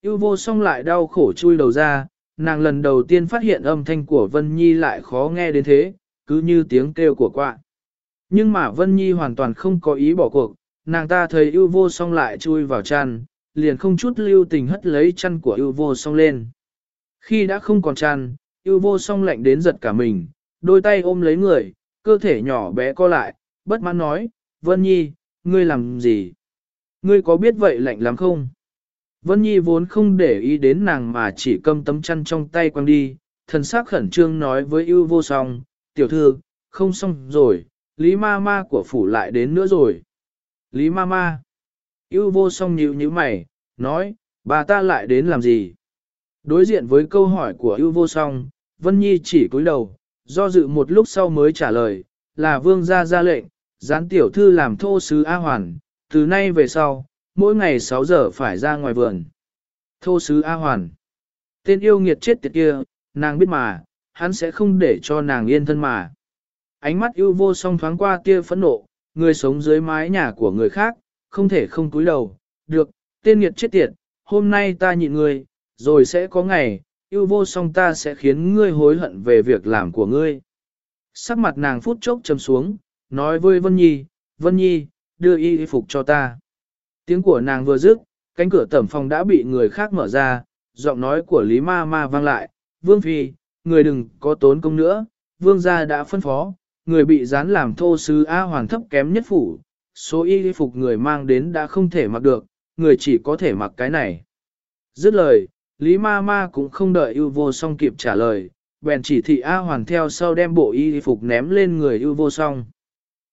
Yêu vô song lại đau khổ chui đầu ra, nàng lần đầu tiên phát hiện âm thanh của Vân Nhi lại khó nghe đến thế, cứ như tiếng kêu của quạ. Nhưng mà Vân Nhi hoàn toàn không có ý bỏ cuộc, nàng ta thấy yêu vô song lại chui vào chăn, liền không chút lưu tình hất lấy chăn của yêu vô song lên. Khi đã không còn chăn, yêu vô song lạnh đến giật cả mình, đôi tay ôm lấy người, cơ thể nhỏ bé co lại, bất mãn nói, Vân Nhi, ngươi làm gì? Ngươi có biết vậy lạnh lắm không? Vân Nhi vốn không để ý đến nàng mà chỉ cầm tấm chăn trong tay quăng đi, thần sắc khẩn trương nói với ưu vô song, tiểu thư, không xong rồi, Lý ma ma của phủ lại đến nữa rồi. Lý ma ma. ưu vô song nhíu như mày, nói, bà ta lại đến làm gì? Đối diện với câu hỏi của ưu vô song, Vân Nhi chỉ cúi đầu, do dự một lúc sau mới trả lời, là vương gia ra lệnh, gián tiểu thư làm thô sứ A Hoàn, từ nay về sau, mỗi ngày 6 giờ phải ra ngoài vườn. Thô sứ A Hoàn. Tên yêu nghiệt chết tiệt kia, nàng biết mà, hắn sẽ không để cho nàng yên thân mà. Ánh mắt yêu vô song thoáng qua tia phẫn nộ, người sống dưới mái nhà của người khác, không thể không cúi đầu. Được, tên nghiệt chết tiệt, hôm nay ta nhịn ngươi, rồi sẽ có ngày, yêu vô song ta sẽ khiến ngươi hối hận về việc làm của ngươi. Sắc mặt nàng phút chốc trầm xuống, nói với Vân Nhi, Vân Nhi, đưa y phục cho ta. Tiếng của nàng vừa dứt, cánh cửa tẩm phòng đã bị người khác mở ra, giọng nói của Lý Ma Ma vang lại, Vương Phi, người đừng có tốn công nữa, Vương gia đã phân phó, người bị dán làm thô sứ A hoàng thấp kém nhất phủ, số y phục người mang đến đã không thể mặc được, người chỉ có thể mặc cái này. Dứt lời, Lý Ma Ma cũng không đợi ưu vô song kịp trả lời, bèn chỉ thị A Hoàng theo sau đem bộ y phục ném lên người ưu vô song.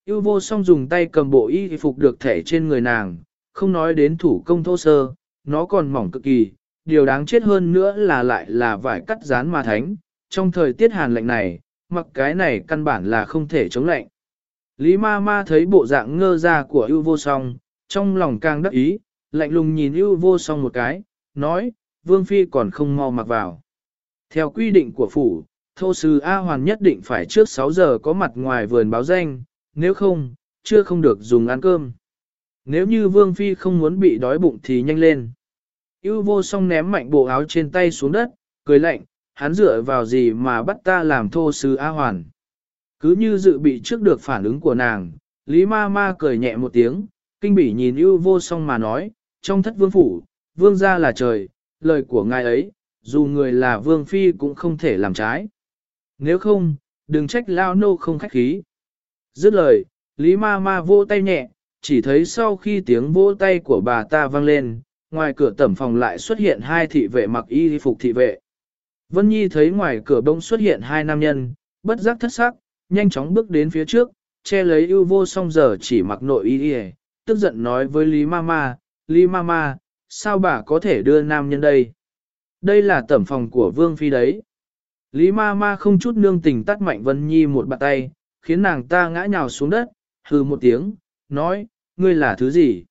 Ưu vô song dùng tay cầm bộ y phục được thể trên người nàng, không nói đến thủ công thô sơ, nó còn mỏng cực kỳ, điều đáng chết hơn nữa là lại là vải cắt dán mà thánh, trong thời tiết hàn lạnh này, mặc cái này căn bản là không thể chống lạnh. Lý ma ma thấy bộ dạng ngơ ra của ưu vô song, trong lòng càng đắc ý, lạnh lùng nhìn ưu vô song một cái, nói, vương phi còn không mau mặc vào. Theo quy định của phủ, thô sư A Hoàn nhất định phải trước 6 giờ có mặt ngoài vườn báo danh, nếu không, chưa không được dùng ăn cơm. Nếu như vương phi không muốn bị đói bụng thì nhanh lên. Yêu vô song ném mạnh bộ áo trên tay xuống đất, cười lạnh, hắn dựa vào gì mà bắt ta làm thô sứ A Hoàn. Cứ như dự bị trước được phản ứng của nàng, Lý ma ma cười nhẹ một tiếng, kinh bỉ nhìn yêu vô song mà nói, trong thất vương phủ, vương gia là trời, lời của ngài ấy, dù người là vương phi cũng không thể làm trái. Nếu không, đừng trách lao nô không khách khí. Dứt lời, Lý ma ma vô tay nhẹ, chỉ thấy sau khi tiếng vỗ tay của bà ta vang lên, ngoài cửa tẩm phòng lại xuất hiện hai thị vệ mặc y phục thị vệ. Vân Nhi thấy ngoài cửa bông xuất hiện hai nam nhân, bất giác thất sắc, nhanh chóng bước đến phía trước, che lấy ưu vô song giờ chỉ mặc nội y y, tức giận nói với Lý Mama, Lý Mama, sao bà có thể đưa nam nhân đây? Đây là tẩm phòng của Vương Phi đấy. Lý Mama không chút nương tình tắt mạnh Vân Nhi một bàn tay, khiến nàng ta ngã nhào xuống đất, hừ một tiếng, nói, ngươi là thứ gì?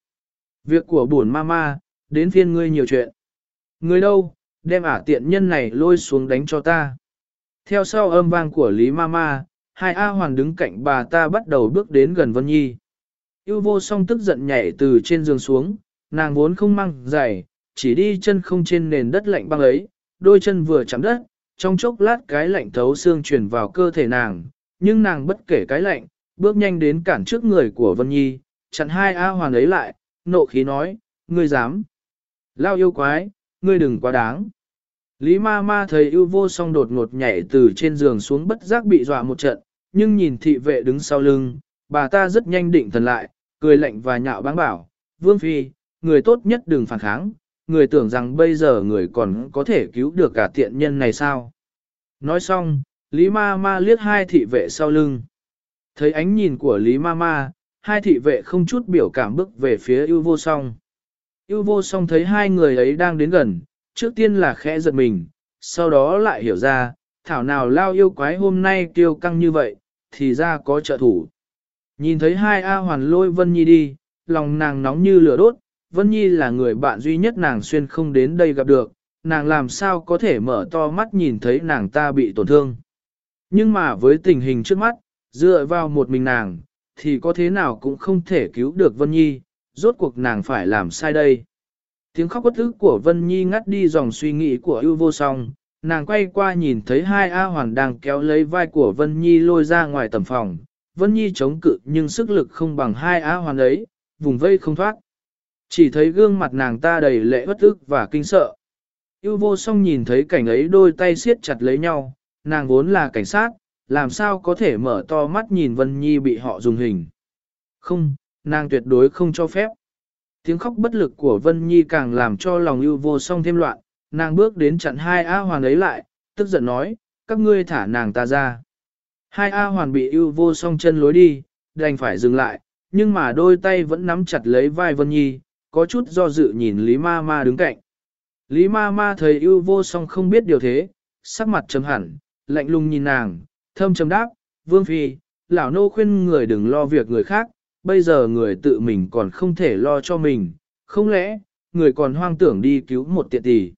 Việc của buồn Mama, đến phiên ngươi nhiều chuyện. Ngươi đâu, đem ả tiện nhân này lôi xuống đánh cho ta. Theo sau âm vang của Lý Mama, hai A Hoàn đứng cạnh bà ta bắt đầu bước đến gần Vân Nhi. Yêu vô song tức giận nhảy từ trên giường xuống, nàng vốn không mang giày, chỉ đi chân không trên nền đất lạnh băng ấy, đôi chân vừa chạm đất, trong chốc lát cái lạnh thấu xương truyền vào cơ thể nàng, nhưng nàng bất kể cái lạnh, bước nhanh đến cản trước người của Vân Nhi, chặn hai A Hoàn ấy lại, nộ khí nói, ngươi dám. Lao yêu quái, ngươi đừng quá đáng. Lý ma ma thấy ưu vô song đột ngột nhảy từ trên giường xuống bất giác bị dọa một trận, nhưng nhìn thị vệ đứng sau lưng, bà ta rất nhanh định thần lại, cười lạnh và nhạo báng bảo, Vương Phi, người tốt nhất đừng phản kháng, người tưởng rằng bây giờ người còn có thể cứu được cả tiện nhân này sao. Nói xong, Lý ma ma liếc hai thị vệ sau lưng. Thấy ánh nhìn của Lý ma ma, hai thị vệ không chút biểu cảm bước về phía ưu vô song. Yêu vô song thấy hai người ấy đang đến gần, trước tiên là khẽ giật mình, sau đó lại hiểu ra, thảo nào lao yêu quái hôm nay tiêu căng như vậy, thì ra có trợ thủ. Nhìn thấy hai A hoàn lôi Vân Nhi đi, lòng nàng nóng như lửa đốt, Vân Nhi là người bạn duy nhất nàng xuyên không đến đây gặp được, nàng làm sao có thể mở to mắt nhìn thấy nàng ta bị tổn thương. Nhưng mà với tình hình trước mắt, dựa vào một mình nàng, thì có thế nào cũng không thể cứu được Vân Nhi, rốt cuộc nàng phải làm sai đây. Tiếng khóc bất thức của Vân Nhi ngắt đi dòng suy nghĩ của ưu vô song, nàng quay qua nhìn thấy hai A Hoàn đang kéo lấy vai của Vân Nhi lôi ra ngoài tầm phòng. Vân Nhi chống cự nhưng sức lực không bằng hai A Hoàn ấy, vùng vây không thoát. Chỉ thấy gương mặt nàng ta đầy lệ bất ức và kinh sợ. Yêu vô song nhìn thấy cảnh ấy đôi tay siết chặt lấy nhau, nàng vốn là cảnh sát, làm sao có thể mở to mắt nhìn Vân Nhi bị họ dùng hình. Không, nàng tuyệt đối không cho phép. Tiếng khóc bất lực của Vân Nhi càng làm cho lòng ưu vô song thêm loạn, nàng bước đến chặn hai A hoàn ấy lại, tức giận nói, các ngươi thả nàng ta ra. Hai A hoàn bị ưu vô song chân lối đi, đành phải dừng lại, nhưng mà đôi tay vẫn nắm chặt lấy vai Vân Nhi, có chút do dự nhìn Lý Ma Ma đứng cạnh. Lý Ma Ma thấy ưu vô song không biết điều thế, sắc mặt trầm hẳn, lạnh lùng nhìn nàng, thâm trầm đáp, Vương Phi, lão nô khuyên người đừng lo việc người khác, bây giờ người tự mình còn không thể lo cho mình, không lẽ, người còn hoang tưởng đi cứu một tiện tỷ.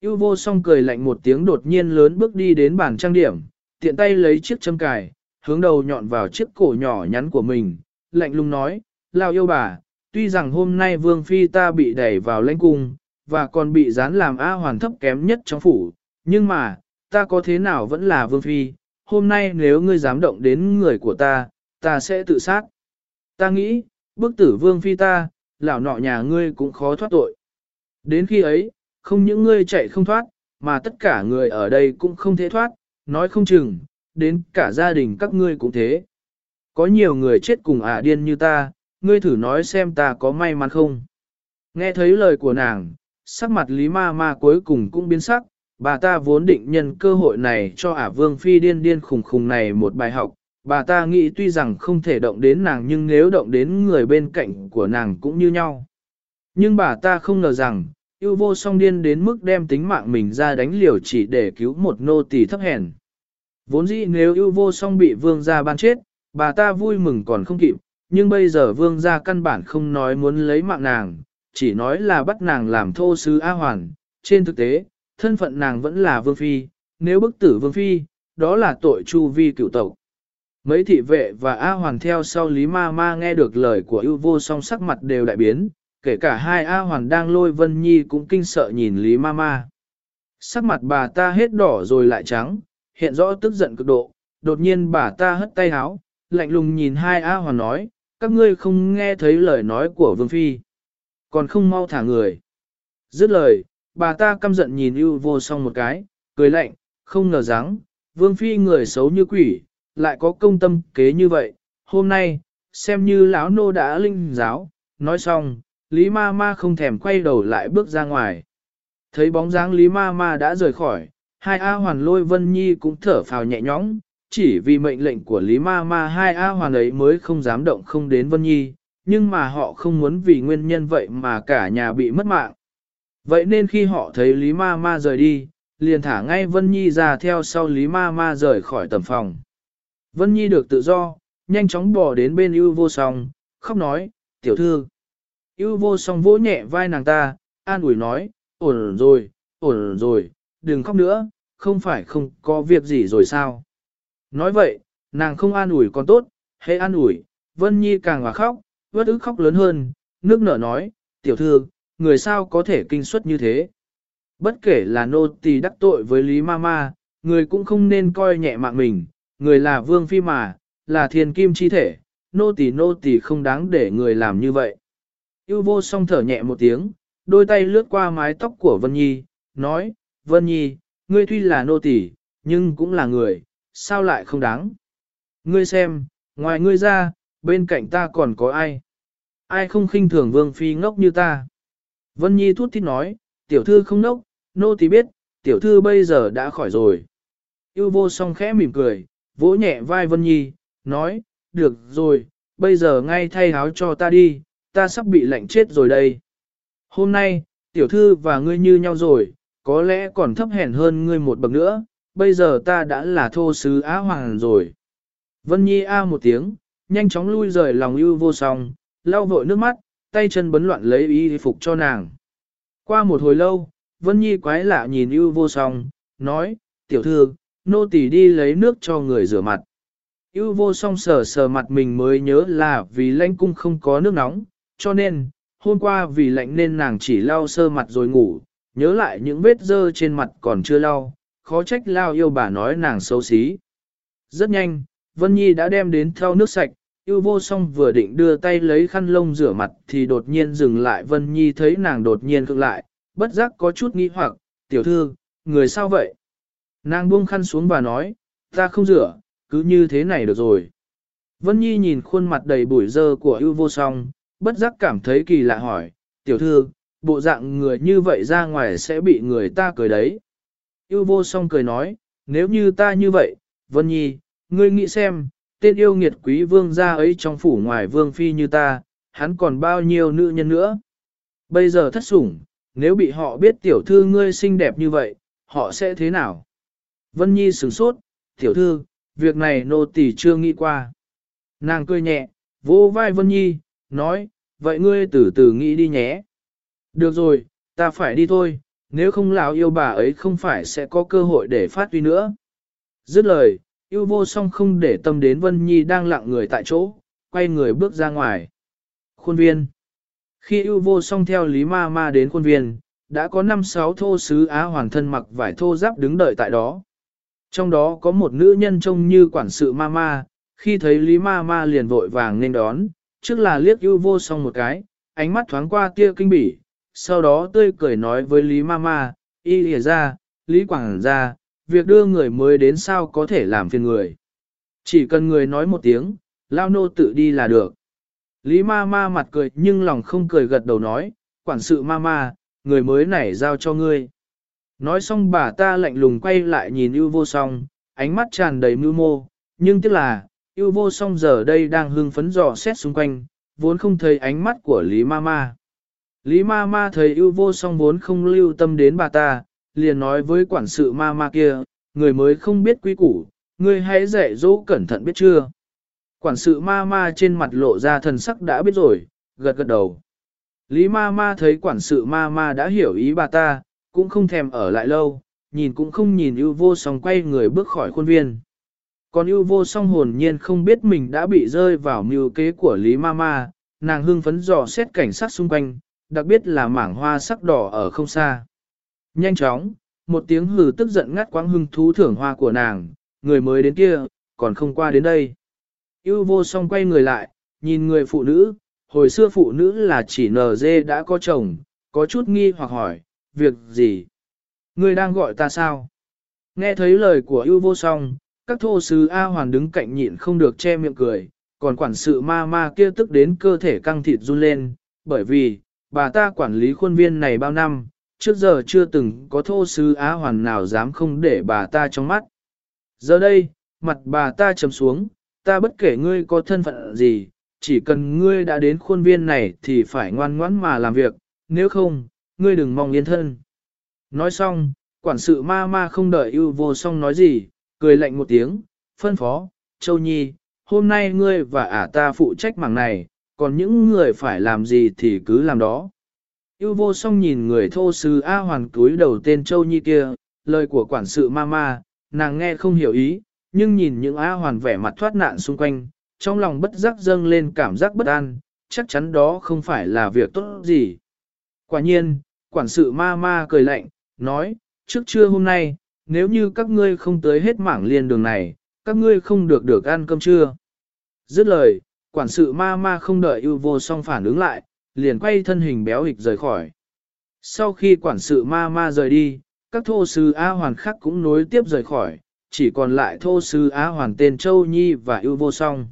Yêu vô song cười lạnh một tiếng đột nhiên lớn bước đi đến bàn trang điểm, tiện tay lấy chiếc châm cài, hướng đầu nhọn vào chiếc cổ nhỏ nhắn của mình, lạnh lùng nói, lao yêu bà, tuy rằng hôm nay vương phi ta bị đẩy vào lãnh cung, và còn bị dán làm A hoàn thấp kém nhất trong phủ, nhưng mà, ta có thế nào vẫn là vương phi, hôm nay nếu ngươi dám động đến người của ta, ta sẽ tự sát. Ta nghĩ, bức tử vương phi ta, lão nọ nhà ngươi cũng khó thoát tội. Đến khi ấy, không những ngươi chạy không thoát, mà tất cả người ở đây cũng không thể thoát, nói không chừng, đến cả gia đình các ngươi cũng thế. Có nhiều người chết cùng ả điên như ta, ngươi thử nói xem ta có may mắn không. Nghe thấy lời của nàng, sắc mặt Lý Ma Ma cuối cùng cũng biến sắc, bà ta vốn định nhân cơ hội này cho ả vương phi điên điên khùng khùng này một bài học. Bà ta nghĩ tuy rằng không thể động đến nàng nhưng nếu động đến người bên cạnh của nàng cũng như nhau. Nhưng bà ta không ngờ rằng, yêu vô song điên đến mức đem tính mạng mình ra đánh liều chỉ để cứu một nô tỳ thấp hèn. Vốn dĩ nếu yêu vô song bị vương gia ban chết, bà ta vui mừng còn không kịp, nhưng bây giờ vương gia căn bản không nói muốn lấy mạng nàng, chỉ nói là bắt nàng làm thô sứ A Hoàn. Trên thực tế, thân phận nàng vẫn là vương phi, nếu bức tử vương phi, đó là tội chu vi cựu tộc. Mấy thị vệ và A Hoàn theo sau Lý Ma Ma nghe được lời của ưu vô song sắc mặt đều đại biến, kể cả hai A Hoàn đang lôi Vân Nhi cũng kinh sợ nhìn Lý Ma Ma. Sắc mặt bà ta hết đỏ rồi lại trắng, hiện rõ tức giận cực độ, đột nhiên bà ta hất tay háo, lạnh lùng nhìn hai A Hoàn nói, các ngươi không nghe thấy lời nói của Vương Phi, còn không mau thả người. Dứt lời, bà ta căm giận nhìn ưu vô song một cái, cười lạnh, không ngờ rằng, Vương Phi người xấu như quỷ, lại có công tâm kế như vậy, hôm nay, xem như lão nô đã linh giáo, nói xong, Lý Ma Ma không thèm quay đầu lại bước ra ngoài. Thấy bóng dáng Lý Ma Ma đã rời khỏi, hai A Hoàn lôi Vân Nhi cũng thở phào nhẹ nhõm, chỉ vì mệnh lệnh của Lý Ma Ma hai A Hoàn ấy mới không dám động không đến Vân Nhi, nhưng mà họ không muốn vì nguyên nhân vậy mà cả nhà bị mất mạng. Vậy nên khi họ thấy Lý Ma Ma rời đi, liền thả ngay Vân Nhi ra theo sau Lý Ma Ma rời khỏi tầm phòng. Vân Nhi được tự do, nhanh chóng bỏ đến bên ưu vô song, khóc nói, tiểu thư. ưu vô song vỗ nhẹ vai nàng ta, an ủi nói, ổn rồi, ổn rồi, đừng khóc nữa, không phải không có việc gì rồi sao. Nói vậy, nàng không an ủi còn tốt, hay an ủi, Vân Nhi càng hòa khóc, vất ức khóc lớn hơn, nước nở nói, tiểu thư, người sao có thể kinh suất như thế. Bất kể là nô tỳ đắc tội với Lý Mama, người cũng không nên coi nhẹ mạng mình, người là vương phi mà, là thiên kim chi thể, nô tỳ nô tỳ không đáng để người làm như vậy. Yêu vô song thở nhẹ một tiếng, đôi tay lướt qua mái tóc của Vân Nhi, nói, Vân Nhi, ngươi tuy là nô tỳ, nhưng cũng là người, sao lại không đáng? Ngươi xem, ngoài ngươi ra, bên cạnh ta còn có ai? Ai không khinh thường vương phi ngốc như ta? Vân Nhi thút thít nói, tiểu thư không nốc, nô tỳ biết, tiểu thư bây giờ đã khỏi rồi. Yêu vô song khẽ mỉm cười, vỗ nhẹ vai Vân Nhi, nói, được rồi, bây giờ ngay thay áo cho ta đi, ta sắp bị lạnh chết rồi đây. Hôm nay, tiểu thư và ngươi như nhau rồi, có lẽ còn thấp hèn hơn ngươi một bậc nữa, bây giờ ta đã là thô sứ á hoàng rồi. Vân Nhi a một tiếng, nhanh chóng lui rời lòng ưu vô song, lau vội nước mắt, tay chân bấn loạn lấy y phục cho nàng. Qua một hồi lâu, Vân Nhi quái lạ nhìn ưu vô song, nói, tiểu thư, nô tỳ đi lấy nước cho người rửa mặt. Ưu vô song sờ sờ mặt mình mới nhớ là vì lãnh cung không có nước nóng, cho nên, hôm qua vì lạnh nên nàng chỉ lau sơ mặt rồi ngủ, nhớ lại những vết dơ trên mặt còn chưa lau, khó trách lao yêu bà nói nàng xấu xí. Rất nhanh, Vân Nhi đã đem đến theo nước sạch, yêu vô song vừa định đưa tay lấy khăn lông rửa mặt thì đột nhiên dừng lại Vân Nhi thấy nàng đột nhiên cực lại, bất giác có chút nghi hoặc, tiểu thư, người sao vậy? Nàng buông khăn xuống và nói, ta không rửa, cứ như thế này được rồi. Vân Nhi nhìn khuôn mặt đầy bụi dơ của ưu vô song, bất giác cảm thấy kỳ lạ hỏi, tiểu thư, bộ dạng người như vậy ra ngoài sẽ bị người ta cười đấy. Yêu vô song cười nói, nếu như ta như vậy, Vân Nhi, ngươi nghĩ xem, tên yêu nghiệt quý vương gia ấy trong phủ ngoài vương phi như ta, hắn còn bao nhiêu nữ nhân nữa. Bây giờ thất sủng, nếu bị họ biết tiểu thư ngươi xinh đẹp như vậy, họ sẽ thế nào? Vân Nhi sửng sốt, tiểu thư, việc này nô tỳ chưa nghĩ qua. Nàng cười nhẹ, vỗ vai Vân Nhi, nói, vậy ngươi từ từ nghĩ đi nhé. Được rồi, ta phải đi thôi, nếu không lão yêu bà ấy không phải sẽ có cơ hội để phát huy nữa. Dứt lời, yêu vô song không để tâm đến Vân Nhi đang lặng người tại chỗ, quay người bước ra ngoài. Khuôn viên Khi yêu vô song theo Lý Ma Ma đến khuôn viên, đã có 5-6 thô sứ Á hoàn thân mặc vải thô giáp đứng đợi tại đó. Trong đó có một nữ nhân trông như quản sự Ma Ma, khi thấy Lý Ma Ma liền vội vàng nên đón, trước là liếc yêu vô song một cái, ánh mắt thoáng qua tia kinh bỉ, sau đó tươi cười nói với Lý Mama, y lìa ra, Lý Quảng ra, việc đưa người mới đến sao có thể làm phiền người. Chỉ cần người nói một tiếng, lao nô tự đi là được. Lý Mama mặt cười nhưng lòng không cười gật đầu nói, quản sự Mama, người mới này giao cho ngươi. Nói xong bà ta lạnh lùng quay lại nhìn ưu vô song, ánh mắt tràn đầy mưu mô, nhưng tiếc là, ưu vô song giờ đây đang hưng phấn dò xét xung quanh, vốn không thấy ánh mắt của Lý Mama. Lý ma ma thấy ưu vô song vốn không lưu tâm đến bà ta, liền nói với quản sự ma ma kia, người mới không biết quý củ, người hãy dạy dỗ cẩn thận biết chưa. Quản sự ma ma trên mặt lộ ra thần sắc đã biết rồi, gật gật đầu. Lý ma ma thấy quản sự ma ma đã hiểu ý bà ta, cũng không thèm ở lại lâu, nhìn cũng không nhìn ưu vô song quay người bước khỏi khuôn viên. Còn ưu vô song hồn nhiên không biết mình đã bị rơi vào mưu kế của Lý ma ma, nàng hưng phấn dò xét cảnh sát xung quanh, đặc biệt là mảng hoa sắc đỏ ở không xa. Nhanh chóng, một tiếng hừ tức giận ngắt quãng hưng thú thưởng hoa của nàng, người mới đến kia, còn không qua đến đây. Yêu vô song quay người lại, nhìn người phụ nữ, hồi xưa phụ nữ là chỉ nờ dê đã có chồng, có chút nghi hoặc hỏi, việc gì? Người đang gọi ta sao? Nghe thấy lời của yêu vô song, các thô sứ A Hoàn đứng cạnh nhịn không được che miệng cười, còn quản sự ma ma kia tức đến cơ thể căng thịt run lên, bởi vì, bà ta quản lý khuôn viên này bao năm, trước giờ chưa từng có thô sứ Á Hoàn nào dám không để bà ta trong mắt. Giờ đây, mặt bà ta chấm xuống, ta bất kể ngươi có thân phận gì, chỉ cần ngươi đã đến khuôn viên này thì phải ngoan ngoãn mà làm việc, nếu không, ngươi đừng mong yên thân. Nói xong, quản sự ma ma không đợi ưu vô song nói gì, cười lạnh một tiếng, phân phó, Châu Nhi, hôm nay ngươi và ả ta phụ trách mảng này, còn những người phải làm gì thì cứ làm đó. Yêu vô song nhìn người thô sứ A Hoàn túi đầu tên Châu Nhi kia, lời của quản sự Mama, nàng nghe không hiểu ý, nhưng nhìn những A Hoàn vẻ mặt thoát nạn xung quanh, trong lòng bất giác dâng lên cảm giác bất an, chắc chắn đó không phải là việc tốt gì. Quả nhiên, quản sự Mama cười lạnh, nói, trước trưa hôm nay, nếu như các ngươi không tới hết mảng liên đường này, các ngươi không được được ăn cơm trưa. Dứt lời, quản sự ma ma không đợi ưu vô song phản ứng lại, liền quay thân hình béo hịch rời khỏi. Sau khi quản sự ma ma rời đi, các thô sư A hoàn khác cũng nối tiếp rời khỏi, chỉ còn lại thô sư Á hoàn tên Châu Nhi và ưu vô song.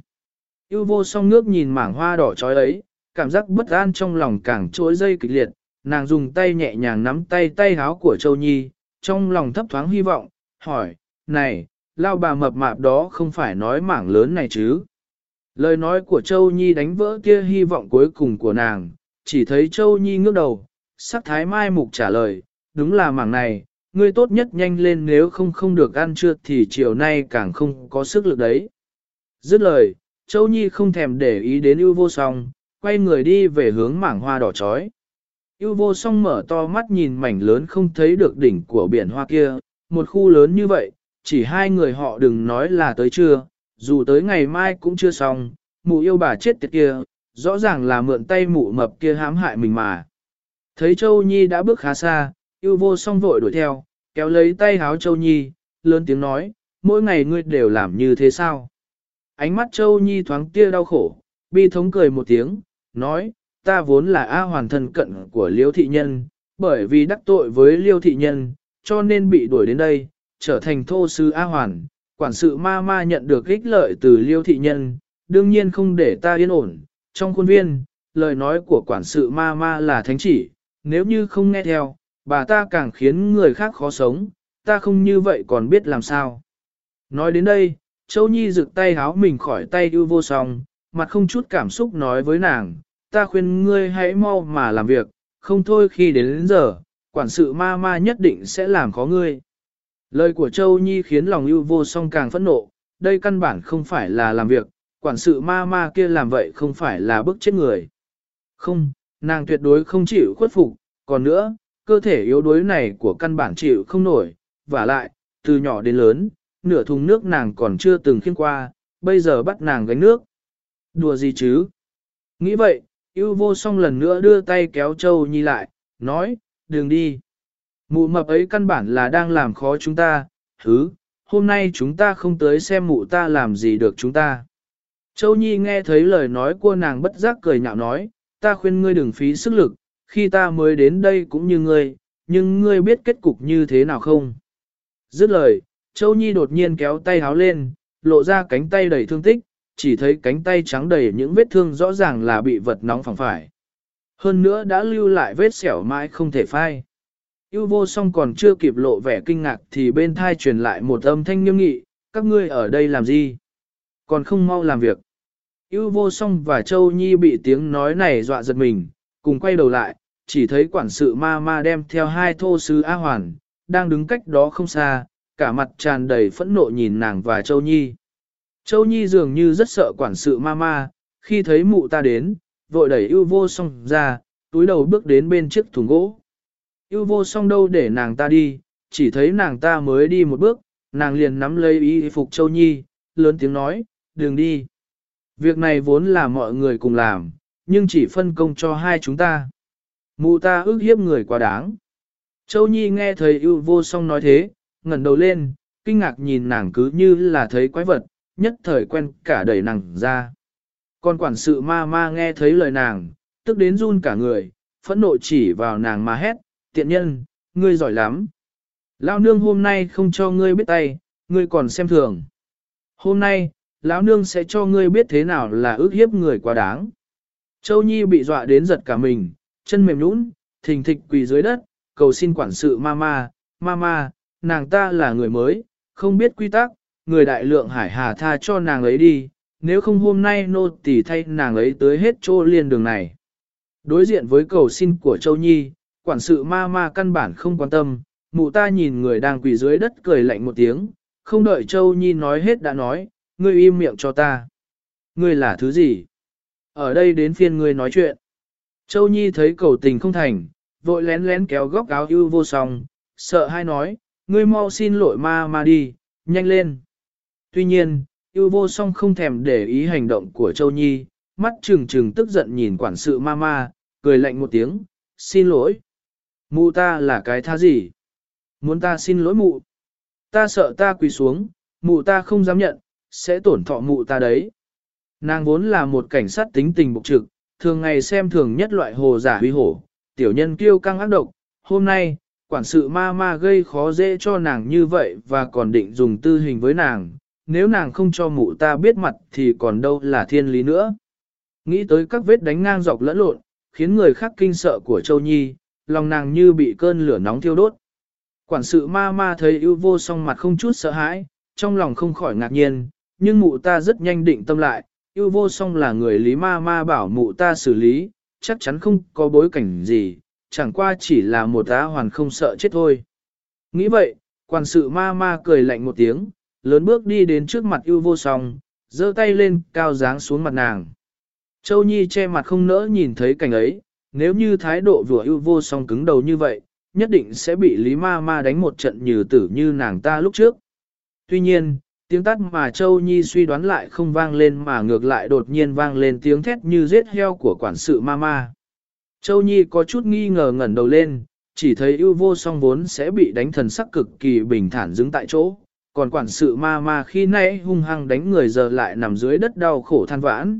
ưu vô song ngước nhìn mảng hoa đỏ trói ấy, cảm giác bất an trong lòng càng trỗi dây kịch liệt, nàng dùng tay nhẹ nhàng nắm tay tay háo của Châu Nhi, trong lòng thấp thoáng hy vọng, hỏi, này, lao bà mập mạp đó không phải nói mảng lớn này chứ? Lời nói của Châu Nhi đánh vỡ kia hy vọng cuối cùng của nàng, chỉ thấy Châu Nhi ngước đầu, sắc thái mai mục trả lời, đúng là mảng này, ngươi tốt nhất nhanh lên nếu không không được ăn trưa thì chiều nay càng không có sức lực đấy. Dứt lời, Châu Nhi không thèm để ý đến ưu vô song, quay người đi về hướng mảng hoa đỏ chói. Ưu vô song mở to mắt nhìn mảnh lớn không thấy được đỉnh của biển hoa kia, một khu lớn như vậy, chỉ hai người họ đừng nói là tới trưa, dù tới ngày mai cũng chưa xong, mụ yêu bà chết tiệt kia, rõ ràng là mượn tay mụ mập kia hãm hại mình mà. Thấy Châu Nhi đã bước khá xa, yêu vô song vội đuổi theo, kéo lấy tay háo Châu Nhi, lớn tiếng nói, mỗi ngày ngươi đều làm như thế sao? Ánh mắt Châu Nhi thoáng tia đau khổ, bi thống cười một tiếng, nói, ta vốn là A hoàn thân cận của Liêu Thị Nhân, bởi vì đắc tội với Liêu Thị Nhân, cho nên bị đuổi đến đây, trở thành thô sư A hoàn, quản sự ma ma nhận được ích lợi từ liêu thị nhân, đương nhiên không để ta yên ổn, trong khuôn viên, lời nói của quản sự ma ma là thánh chỉ, nếu như không nghe theo, bà ta càng khiến người khác khó sống, ta không như vậy còn biết làm sao. Nói đến đây, Châu Nhi rực tay háo mình khỏi tay ưu vô song, mặt không chút cảm xúc nói với nàng, ta khuyên ngươi hãy mau mà làm việc, không thôi khi đến, đến giờ, quản sự ma ma nhất định sẽ làm khó ngươi. Lời của Châu Nhi khiến lòng ưu vô song càng phẫn nộ, đây căn bản không phải là làm việc, quản sự ma ma kia làm vậy không phải là bức chết người. Không, nàng tuyệt đối không chịu khuất phục, còn nữa, cơ thể yếu đuối này của căn bản chịu không nổi, và lại, từ nhỏ đến lớn, nửa thùng nước nàng còn chưa từng khiên qua, bây giờ bắt nàng gánh nước. Đùa gì chứ? Nghĩ vậy, yêu vô song lần nữa đưa tay kéo Châu Nhi lại, nói, đừng đi. Mụ mập ấy căn bản là đang làm khó chúng ta, thứ, hôm nay chúng ta không tới xem mụ ta làm gì được chúng ta. Châu Nhi nghe thấy lời nói của nàng bất giác cười nhạo nói, ta khuyên ngươi đừng phí sức lực, khi ta mới đến đây cũng như ngươi, nhưng ngươi biết kết cục như thế nào không? Dứt lời, Châu Nhi đột nhiên kéo tay háo lên, lộ ra cánh tay đầy thương tích, chỉ thấy cánh tay trắng đầy những vết thương rõ ràng là bị vật nóng phẳng phải. Hơn nữa đã lưu lại vết sẹo mãi không thể phai. Yêu vô song còn chưa kịp lộ vẻ kinh ngạc thì bên thai truyền lại một âm thanh nghiêm nghị, các ngươi ở đây làm gì? Còn không mau làm việc. Yêu vô song và Châu Nhi bị tiếng nói này dọa giật mình, cùng quay đầu lại, chỉ thấy quản sự ma ma đem theo hai thô sứ A Hoàn, đang đứng cách đó không xa, cả mặt tràn đầy phẫn nộ nhìn nàng và Châu Nhi. Châu Nhi dường như rất sợ quản sự ma ma, khi thấy mụ ta đến, vội đẩy yêu vô song ra, túi đầu bước đến bên chiếc thùng gỗ. Yêu vô song đâu để nàng ta đi, chỉ thấy nàng ta mới đi một bước, nàng liền nắm lấy y phục Châu Nhi, lớn tiếng nói, đừng đi. Việc này vốn là mọi người cùng làm, nhưng chỉ phân công cho hai chúng ta. Mụ ta ước hiếp người quá đáng. Châu Nhi nghe thấy ưu vô song nói thế, ngẩng đầu lên, kinh ngạc nhìn nàng cứ như là thấy quái vật, nhất thời quen cả đẩy nàng ra. Còn quản sự ma ma nghe thấy lời nàng, tức đến run cả người, phẫn nộ chỉ vào nàng mà hét, tiện nhân, ngươi giỏi lắm. Lão nương hôm nay không cho ngươi biết tay, ngươi còn xem thường. Hôm nay, lão nương sẽ cho ngươi biết thế nào là ước hiếp người quá đáng. Châu Nhi bị dọa đến giật cả mình, chân mềm nhũn, thình thịch quỳ dưới đất, cầu xin quản sự mama, mama, nàng ta là người mới, không biết quy tắc, người đại lượng hải hà tha cho nàng ấy đi, nếu không hôm nay nô tỳ thay nàng ấy tới hết chỗ liên đường này. Đối diện với cầu xin của Châu Nhi, quản sự ma ma căn bản không quan tâm, mụ ta nhìn người đang quỳ dưới đất cười lạnh một tiếng, không đợi Châu Nhi nói hết đã nói, ngươi im miệng cho ta. Ngươi là thứ gì? Ở đây đến phiên ngươi nói chuyện. Châu Nhi thấy cầu tình không thành, vội lén lén kéo góc áo ưu vô song, sợ hai nói, ngươi mau xin lỗi ma ma đi, nhanh lên. Tuy nhiên, ưu vô song không thèm để ý hành động của Châu Nhi, mắt trừng trừng tức giận nhìn quản sự ma ma, cười lạnh một tiếng, xin lỗi. Mụ ta là cái tha gì? Muốn ta xin lỗi mụ? Ta sợ ta quỳ xuống, mụ ta không dám nhận, sẽ tổn thọ mụ ta đấy. Nàng vốn là một cảnh sát tính tình bục trực, thường ngày xem thường nhất loại hồ giả huy hổ, tiểu nhân kiêu căng ác độc. Hôm nay, quản sự ma ma gây khó dễ cho nàng như vậy và còn định dùng tư hình với nàng, nếu nàng không cho mụ ta biết mặt thì còn đâu là thiên lý nữa. Nghĩ tới các vết đánh ngang dọc lẫn lộn, khiến người khác kinh sợ của Châu Nhi, lòng nàng như bị cơn lửa nóng thiêu đốt. Quản sự ma ma thấy ưu vô song mặt không chút sợ hãi, trong lòng không khỏi ngạc nhiên, nhưng mụ ta rất nhanh định tâm lại, ưu vô song là người lý ma ma bảo mụ ta xử lý, chắc chắn không có bối cảnh gì, chẳng qua chỉ là một á hoàn không sợ chết thôi. Nghĩ vậy, quản sự ma ma cười lạnh một tiếng, lớn bước đi đến trước mặt ưu vô song, giơ tay lên cao dáng xuống mặt nàng. Châu Nhi che mặt không nỡ nhìn thấy cảnh ấy, nếu như thái độ vừa ưu vô song cứng đầu như vậy, nhất định sẽ bị Lý Ma Ma đánh một trận như tử như nàng ta lúc trước. Tuy nhiên, tiếng tắt mà Châu Nhi suy đoán lại không vang lên mà ngược lại đột nhiên vang lên tiếng thét như giết heo của quản sự Ma Ma. Châu Nhi có chút nghi ngờ ngẩn đầu lên, chỉ thấy ưu vô song vốn sẽ bị đánh thần sắc cực kỳ bình thản đứng tại chỗ, còn quản sự ma ma khi nãy hung hăng đánh người giờ lại nằm dưới đất đau khổ than vãn.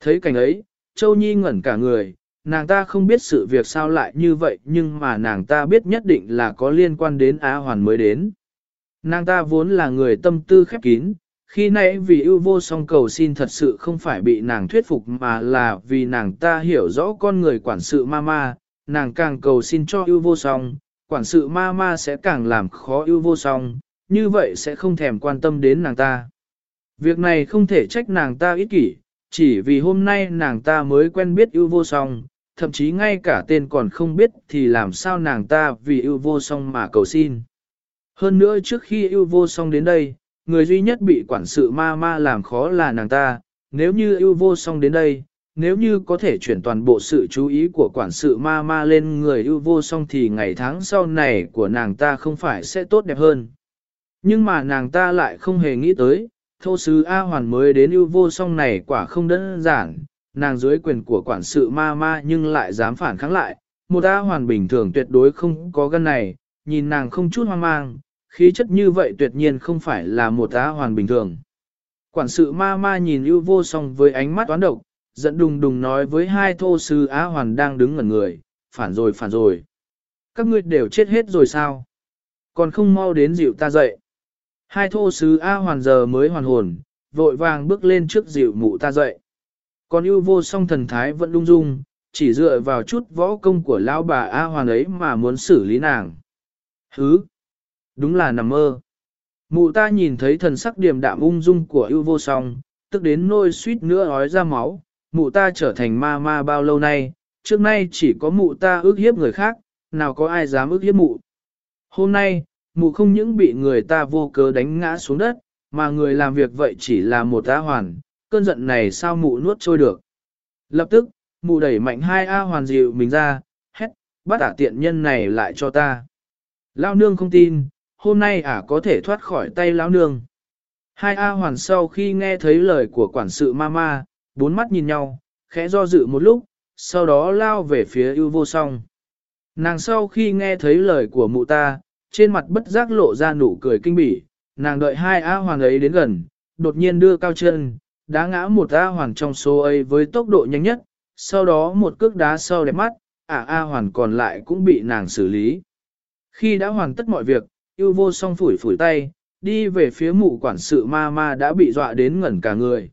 Thấy cảnh ấy, Châu Nhi ngẩn cả người, nàng ta không biết sự việc sao lại như vậy nhưng mà nàng ta biết nhất định là có liên quan đến Á Hoàn mới đến. Nàng ta vốn là người tâm tư khép kín, khi nãy vì ưu vô song cầu xin thật sự không phải bị nàng thuyết phục mà là vì nàng ta hiểu rõ con người quản sự ma ma, nàng càng cầu xin cho ưu vô song, quản sự ma ma sẽ càng làm khó ưu vô song, như vậy sẽ không thèm quan tâm đến nàng ta. Việc này không thể trách nàng ta ích kỷ, chỉ vì hôm nay nàng ta mới quen biết ưu vô song, thậm chí ngay cả tên còn không biết thì làm sao nàng ta vì ưu vô song mà cầu xin. Hơn nữa trước khi ưu vô song đến đây, người duy nhất bị quản sự ma ma làm khó là nàng ta, nếu như ưu vô song đến đây, nếu như có thể chuyển toàn bộ sự chú ý của quản sự ma ma lên người ưu vô song thì ngày tháng sau này của nàng ta không phải sẽ tốt đẹp hơn. Nhưng mà nàng ta lại không hề nghĩ tới, thô sứ A Hoàn mới đến ưu vô song này quả không đơn giản, nàng dưới quyền của quản sự ma ma nhưng lại dám phản kháng lại, một A Hoàn bình thường tuyệt đối không có gân này, nhìn nàng không chút hoang mang, khí chất như vậy tuyệt nhiên không phải là một A Hoàn bình thường. Quản sự ma ma nhìn ưu vô song với ánh mắt toán độc, giận đùng đùng nói với hai thô sứ a Hoàn đang đứng ngẩn người, phản rồi phản rồi. Các ngươi đều chết hết rồi sao? Còn không mau đến dịu ta dậy. Hai thô sứ A Hoàn giờ mới hoàn hồn, vội vàng bước lên trước dịu mụ ta dậy. Còn ưu vô song thần thái vẫn lung dung, chỉ dựa vào chút võ công của lão bà A hoàng ấy mà muốn xử lý nàng. Hứ! Đúng là nằm mơ. Mụ ta nhìn thấy thần sắc điềm đạm ung dung của ưu vô song, tức đến nôi suýt nữa ói ra máu, mụ ta trở thành ma ma bao lâu nay, trước nay chỉ có mụ ta ước hiếp người khác, nào có ai dám ước hiếp mụ. Hôm nay, mụ không những bị người ta vô cớ đánh ngã xuống đất, mà người làm việc vậy chỉ là một A hoàn, cơn giận này sao mụ nuốt trôi được. Lập tức, mụ đẩy mạnh hai A hoàn dịu mình ra, hét, bắt ả tiện nhân này lại cho ta. Lao nương không tin, hôm nay ả có thể thoát khỏi tay lão nương. Hai A hoàn sau khi nghe thấy lời của quản sự mama, bốn mắt nhìn nhau, khẽ do dự một lúc, sau đó lao về phía ưu vô song. Nàng sau khi nghe thấy lời của mụ ta, trên mặt bất giác lộ ra nụ cười kinh bỉ, nàng đợi hai A Hoàng ấy đến gần, đột nhiên đưa cao chân, đá ngã một A hoàn trong số ấy với tốc độ nhanh nhất, sau đó một cước đá sau đẹp mắt, ả à, A hoàn còn lại cũng bị nàng xử lý. Khi đã hoàn tất mọi việc, yêu vô song phủi phủi tay, đi về phía mụ quản sự ma ma đã bị dọa đến ngẩn cả người.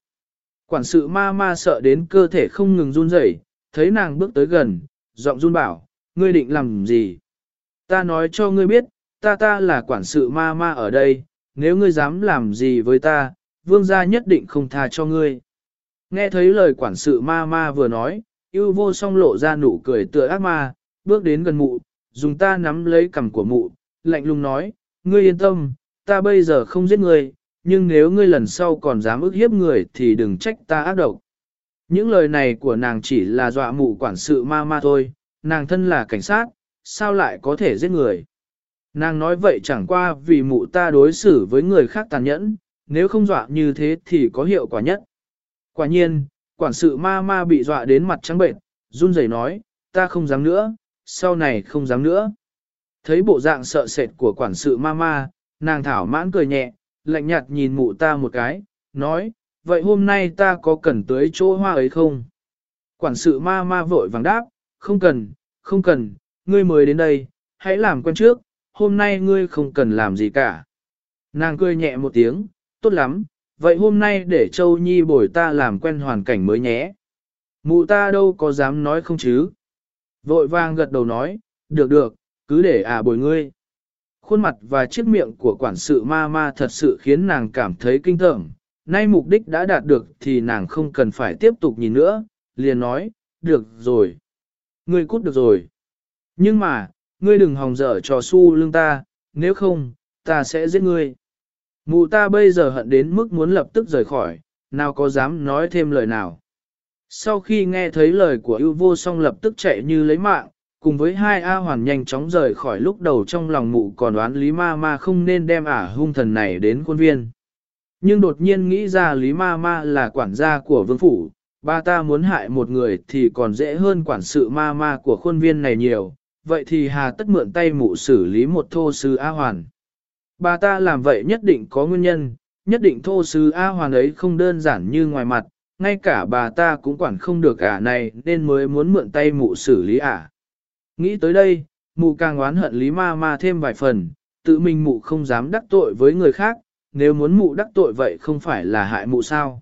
Quản sự ma ma sợ đến cơ thể không ngừng run rẩy, thấy nàng bước tới gần, giọng run bảo, ngươi định làm gì? Ta nói cho ngươi biết, ta ta là quản sự ma ma ở đây, nếu ngươi dám làm gì với ta, vương gia nhất định không tha cho ngươi. Nghe thấy lời quản sự ma ma vừa nói, yêu vô song lộ ra nụ cười tựa ác ma, bước đến gần mụ, dùng ta nắm lấy cằm của mụ, lạnh lùng nói, ngươi yên tâm, ta bây giờ không giết ngươi, nhưng nếu ngươi lần sau còn dám ức hiếp người thì đừng trách ta ác độc. Những lời này của nàng chỉ là dọa mụ quản sự ma ma thôi, nàng thân là cảnh sát, sao lại có thể giết người. Nàng nói vậy chẳng qua vì mụ ta đối xử với người khác tàn nhẫn, nếu không dọa như thế thì có hiệu quả nhất. Quả nhiên, quản sự ma ma bị dọa đến mặt trắng bệnh, run rẩy nói, ta không dám nữa, sau này không dám nữa. Thấy bộ dạng sợ sệt của quản sự ma ma, nàng thảo mãn cười nhẹ, lạnh nhạt nhìn mụ ta một cái, nói, vậy hôm nay ta có cần tới chỗ hoa ấy không? Quản sự ma ma vội vàng đáp, không cần, không cần, ngươi mới đến đây, hãy làm quen trước, hôm nay ngươi không cần làm gì cả. Nàng cười nhẹ một tiếng, tốt lắm, vậy hôm nay để Châu Nhi bồi ta làm quen hoàn cảnh mới nhé. Mụ ta đâu có dám nói không chứ. Vội vàng gật đầu nói, được được, cứ để à bồi ngươi. Khuôn mặt và chiếc miệng của quản sự ma ma thật sự khiến nàng cảm thấy kinh tởm. Nay mục đích đã đạt được thì nàng không cần phải tiếp tục nhìn nữa, liền nói, được rồi. Ngươi cút được rồi. Nhưng mà, ngươi đừng hòng dở trò su lưng ta, nếu không, ta sẽ giết ngươi. Mụ ta bây giờ hận đến mức muốn lập tức rời khỏi, nào có dám nói thêm lời nào. Sau khi nghe thấy lời của ưu vô song lập tức chạy như lấy mạng, cùng với hai A hoàn nhanh chóng rời khỏi lúc đầu trong lòng mụ còn đoán Lý Ma Ma không nên đem ả hung thần này đến Quân viên. Nhưng đột nhiên nghĩ ra Lý Ma Ma là quản gia của vương phủ, ba ta muốn hại một người thì còn dễ hơn quản sự Ma Ma của khuôn viên này nhiều, vậy thì hà tất mượn tay mụ xử lý một thô sư A hoàn. Bà ta làm vậy nhất định có nguyên nhân, nhất định thô sứ A hoàn ấy không đơn giản như ngoài mặt, ngay cả bà ta cũng quản không được ả này nên mới muốn mượn tay mụ xử lý ả. Nghĩ tới đây, mụ càng oán hận Lý Ma Ma thêm vài phần, tự mình mụ không dám đắc tội với người khác, nếu muốn mụ đắc tội vậy không phải là hại mụ sao.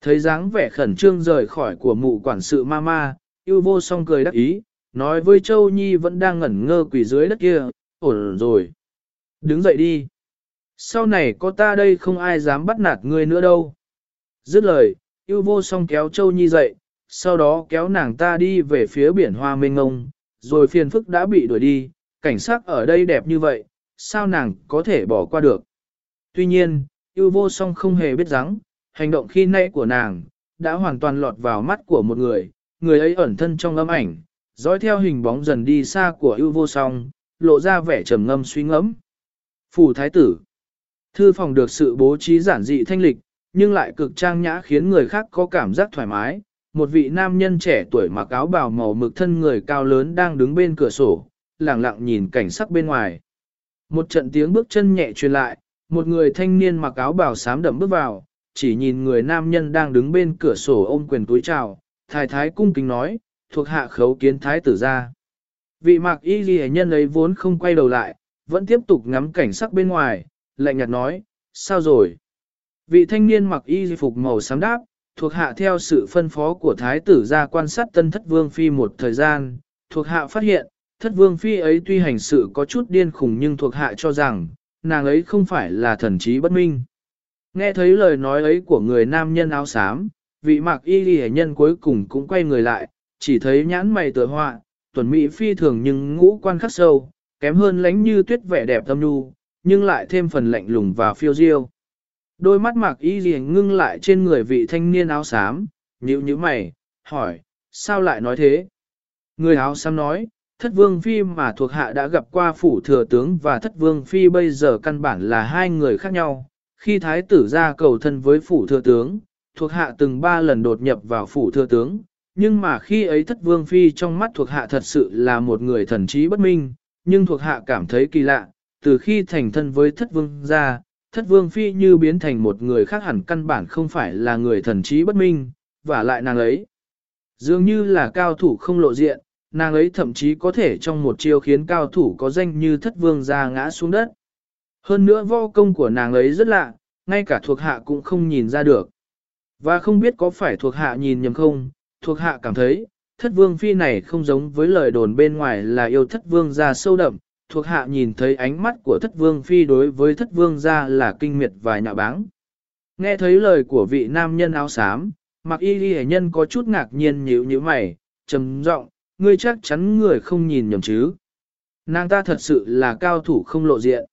Thấy dáng vẻ khẩn trương rời khỏi của mụ quản sự ma ma, yêu vô song cười đắc ý, nói với Châu Nhi vẫn đang ngẩn ngơ quỷ dưới đất kia, ổn rồi. Đứng dậy đi. Sau này có ta đây không ai dám bắt nạt ngươi nữa đâu. Dứt lời, yêu vô song kéo Châu Nhi dậy, sau đó kéo nàng ta đi về phía biển hoa mênh ngông, rồi phiền phức đã bị đuổi đi, cảnh sát ở đây đẹp như vậy, sao nàng có thể bỏ qua được. Tuy nhiên, yêu vô song không hề biết rằng, hành động khi nãy của nàng, đã hoàn toàn lọt vào mắt của một người, người ấy ẩn thân trong âm ảnh, dõi theo hình bóng dần đi xa của yêu vô song, lộ ra vẻ trầm ngâm suy ngẫm. Phủ thái tử Thư phòng được sự bố trí giản dị thanh lịch, nhưng lại cực trang nhã khiến người khác có cảm giác thoải mái. Một vị nam nhân trẻ tuổi mặc áo bào màu mực thân người cao lớn đang đứng bên cửa sổ, lặng lặng nhìn cảnh sắc bên ngoài. Một trận tiếng bước chân nhẹ truyền lại, một người thanh niên mặc áo bào xám đậm bước vào, chỉ nhìn người nam nhân đang đứng bên cửa sổ ôm quyền túi chào, thái thái cung kính nói, thuộc hạ khấu kiến thái tử ra. Vị mạc y ghi nhân ấy vốn không quay đầu lại, vẫn tiếp tục ngắm cảnh sắc bên ngoài, lạnh nhạt nói, sao rồi? Vị thanh niên mặc y phục màu xám đáp, thuộc hạ theo sự phân phó của thái tử ra quan sát tân thất vương phi một thời gian, thuộc hạ phát hiện, thất vương phi ấy tuy hành sự có chút điên khùng nhưng thuộc hạ cho rằng, nàng ấy không phải là thần trí bất minh. Nghe thấy lời nói ấy của người nam nhân áo xám, vị mặc y ghi nhân cuối cùng cũng quay người lại, chỉ thấy nhãn mày tựa họa, tuần mỹ phi thường nhưng ngũ quan khắc sâu, kém hơn lánh như tuyết vẻ đẹp tâm nhu, nhưng lại thêm phần lạnh lùng và phiêu diêu. Đôi mắt mạc y gì ngưng lại trên người vị thanh niên áo xám, nhíu nhíu mày, hỏi, sao lại nói thế? Người áo xám nói, thất vương phi mà thuộc hạ đã gặp qua phủ thừa tướng và thất vương phi bây giờ căn bản là hai người khác nhau. Khi thái tử ra cầu thân với phủ thừa tướng, thuộc hạ từng ba lần đột nhập vào phủ thừa tướng, nhưng mà khi ấy thất vương phi trong mắt thuộc hạ thật sự là một người thần trí bất minh, nhưng thuộc hạ cảm thấy kỳ lạ, từ khi thành thân với thất vương ra, thất vương phi như biến thành một người khác hẳn căn bản không phải là người thần trí bất minh, và lại nàng ấy. Dường như là cao thủ không lộ diện, nàng ấy thậm chí có thể trong một chiêu khiến cao thủ có danh như thất vương ra ngã xuống đất. Hơn nữa võ công của nàng ấy rất lạ, ngay cả thuộc hạ cũng không nhìn ra được. Và không biết có phải thuộc hạ nhìn nhầm không, thuộc hạ cảm thấy, thất vương phi này không giống với lời đồn bên ngoài là yêu thất vương gia sâu đậm, thuộc hạ nhìn thấy ánh mắt của thất vương phi đối với thất vương gia là kinh miệt và nhạo báng. Nghe thấy lời của vị nam nhân áo xám, mặc y ghi nhân có chút ngạc nhiên nhíu như mày, trầm giọng, ngươi chắc chắn người không nhìn nhầm chứ. Nàng ta thật sự là cao thủ không lộ diện.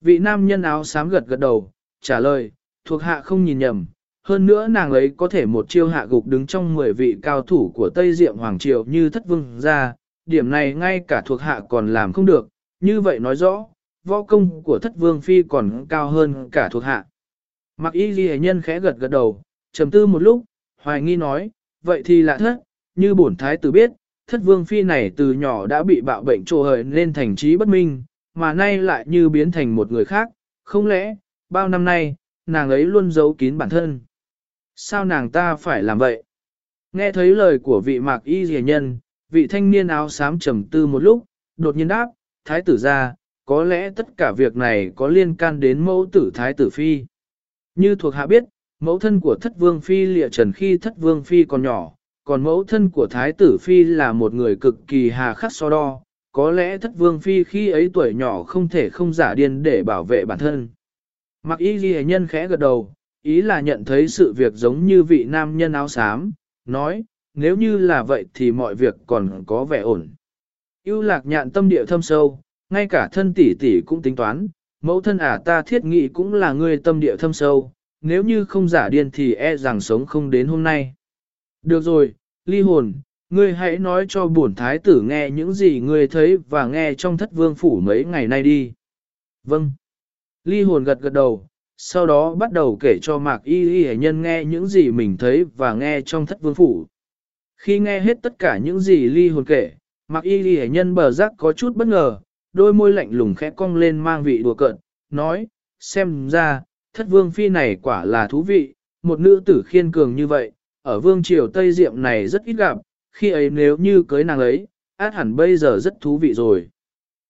Vị nam nhân áo xám gật gật đầu, trả lời, thuộc hạ không nhìn nhầm. Hơn nữa nàng ấy có thể một chiêu hạ gục đứng trong 10 vị cao thủ của Tây Diệm Hoàng Triều như thất vương ra, điểm này ngay cả thuộc hạ còn làm không được, như vậy nói rõ, võ công của thất vương phi còn cao hơn cả thuộc hạ. Mặc y ghi nhân khẽ gật gật đầu, trầm tư một lúc, hoài nghi nói, vậy thì lạ thất, như bổn thái tử biết, thất vương phi này từ nhỏ đã bị bạo bệnh trồ hời nên thành trí bất minh, mà nay lại như biến thành một người khác, không lẽ, bao năm nay, nàng ấy luôn giấu kín bản thân. Sao nàng ta phải làm vậy? Nghe thấy lời của vị mạc y rìa nhân, vị thanh niên áo xám trầm tư một lúc, đột nhiên đáp, thái tử ra, có lẽ tất cả việc này có liên can đến mẫu tử thái tử phi. Như thuộc hạ biết, mẫu thân của thất vương phi lịa trần khi thất vương phi còn nhỏ, còn mẫu thân của thái tử phi là một người cực kỳ hà khắc so đo, có lẽ thất vương phi khi ấy tuổi nhỏ không thể không giả điên để bảo vệ bản thân. Mặc y ghi nhân khẽ gật đầu, ý là nhận thấy sự việc giống như vị nam nhân áo xám, nói, nếu như là vậy thì mọi việc còn có vẻ ổn. Yêu lạc nhạn tâm địa thâm sâu, ngay cả thân tỷ tỷ cũng tính toán, mẫu thân ả ta thiết nghị cũng là người tâm địa thâm sâu, nếu như không giả điên thì e rằng sống không đến hôm nay. Được rồi, ly hồn, ngươi hãy nói cho bổn thái tử nghe những gì ngươi thấy và nghe trong thất vương phủ mấy ngày nay đi. Vâng. Ly hồn gật gật đầu, sau đó bắt đầu kể cho mạc y y nhân nghe những gì mình thấy và nghe trong thất vương phủ. Khi nghe hết tất cả những gì ly hồn kể, mạc y y nhân bờ giác có chút bất ngờ, đôi môi lạnh lùng khẽ cong lên mang vị đùa cợt, nói, xem ra, thất vương phi này quả là thú vị, một nữ tử khiên cường như vậy, ở vương triều Tây Diệm này rất ít gặp, khi ấy nếu như cưới nàng ấy, át hẳn bây giờ rất thú vị rồi.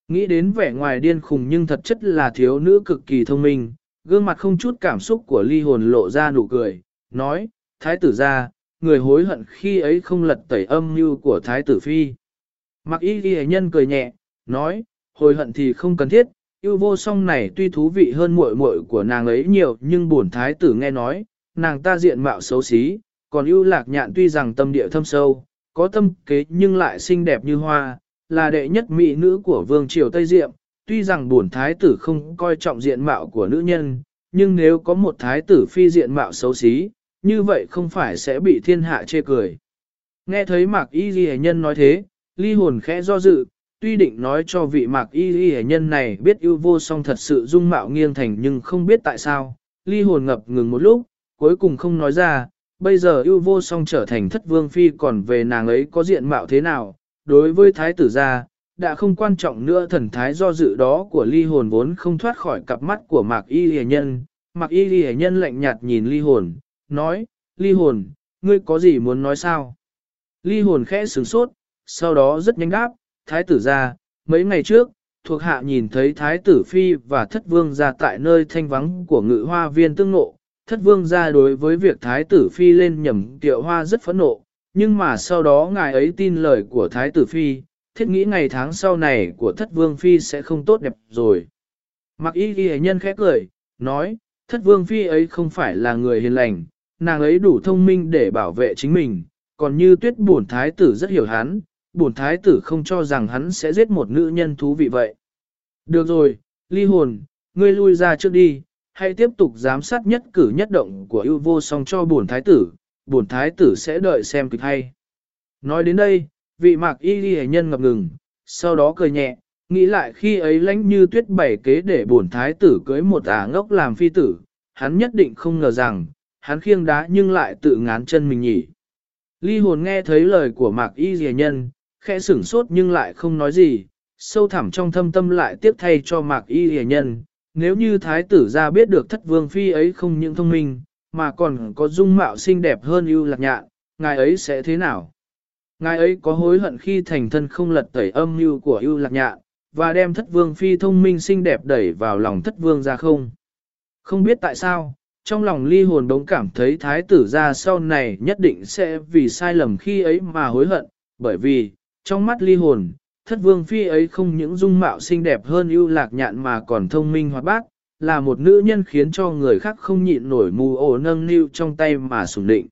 Nghĩ đến vẻ ngoài điên khùng nhưng thật chất là thiếu nữ cực kỳ thông minh, gương mặt không chút cảm xúc của ly hồn lộ ra nụ cười, nói, thái tử ra, người hối hận khi ấy không lật tẩy âm mưu của thái tử phi. Mặc y ghi nhân cười nhẹ, nói, hồi hận thì không cần thiết, yêu vô song này tuy thú vị hơn muội muội của nàng ấy nhiều nhưng bổn thái tử nghe nói, nàng ta diện mạo xấu xí, còn yêu lạc nhạn tuy rằng tâm địa thâm sâu, có tâm kế nhưng lại xinh đẹp như hoa, là đệ nhất mỹ nữ của vương triều Tây Diệm, tuy rằng bổn thái tử không coi trọng diện mạo của nữ nhân, nhưng nếu có một thái tử phi diện mạo xấu xí, như vậy không phải sẽ bị thiên hạ chê cười. Nghe thấy mạc y ghi nhân nói thế, ly hồn khẽ do dự, tuy định nói cho vị mạc y ghi nhân này biết yêu vô song thật sự dung mạo nghiêng thành nhưng không biết tại sao, ly hồn ngập ngừng một lúc, cuối cùng không nói ra, bây giờ yêu vô song trở thành thất vương phi còn về nàng ấy có diện mạo thế nào, đối với thái tử gia, đã không quan trọng nữa thần thái do dự đó của ly hồn vốn không thoát khỏi cặp mắt của mạc y hề nhân. Mạc y hề nhân lạnh nhạt nhìn ly hồn, nói, ly hồn, ngươi có gì muốn nói sao? Ly hồn khẽ sửng sốt, sau đó rất nhanh đáp, thái tử gia, mấy ngày trước, thuộc hạ nhìn thấy thái tử phi và thất vương ra tại nơi thanh vắng của ngự hoa viên tương nộ, thất vương ra đối với việc thái tử phi lên nhầm tiệu hoa rất phẫn nộ, nhưng mà sau đó ngài ấy tin lời của thái tử phi, thiết nghĩ ngày tháng sau này của thất vương phi sẽ không tốt đẹp rồi. Mặc y ghi nhân khẽ cười, nói, thất vương phi ấy không phải là người hiền lành, nàng ấy đủ thông minh để bảo vệ chính mình, còn như tuyết bổn thái tử rất hiểu hắn, bổn thái tử không cho rằng hắn sẽ giết một nữ nhân thú vị vậy. Được rồi, ly hồn, ngươi lui ra trước đi, hãy tiếp tục giám sát nhất cử nhất động của ưu vô song cho bổn thái tử, bổn thái tử sẽ đợi xem kịch hay. Nói đến đây, vị mạc y ghi nhân ngập ngừng, sau đó cười nhẹ, nghĩ lại khi ấy lãnh như tuyết bảy kế để bổn thái tử cưới một ả ngốc làm phi tử, hắn nhất định không ngờ rằng, hắn khiêng đá nhưng lại tự ngán chân mình nhỉ. Ly hồn nghe thấy lời của mạc y ghi nhân, khẽ sửng sốt nhưng lại không nói gì, sâu thẳm trong thâm tâm lại tiếp thay cho mạc y ghi nhân. Nếu như thái tử ra biết được thất vương phi ấy không những thông minh, mà còn có dung mạo xinh đẹp hơn ưu lạc nhạn, ngài ấy sẽ thế nào? Ngài ấy có hối hận khi thành thân không lật tẩy âm mưu của ưu lạc nhạn, và đem thất vương phi thông minh xinh đẹp đẩy vào lòng thất vương ra không? Không biết tại sao, trong lòng ly hồn đống cảm thấy thái tử ra sau này nhất định sẽ vì sai lầm khi ấy mà hối hận, bởi vì, trong mắt ly hồn, thất vương phi ấy không những dung mạo xinh đẹp hơn ưu lạc nhạn mà còn thông minh hoạt bát, là một nữ nhân khiến cho người khác không nhịn nổi mù ổ nâng niu trong tay mà sủng định.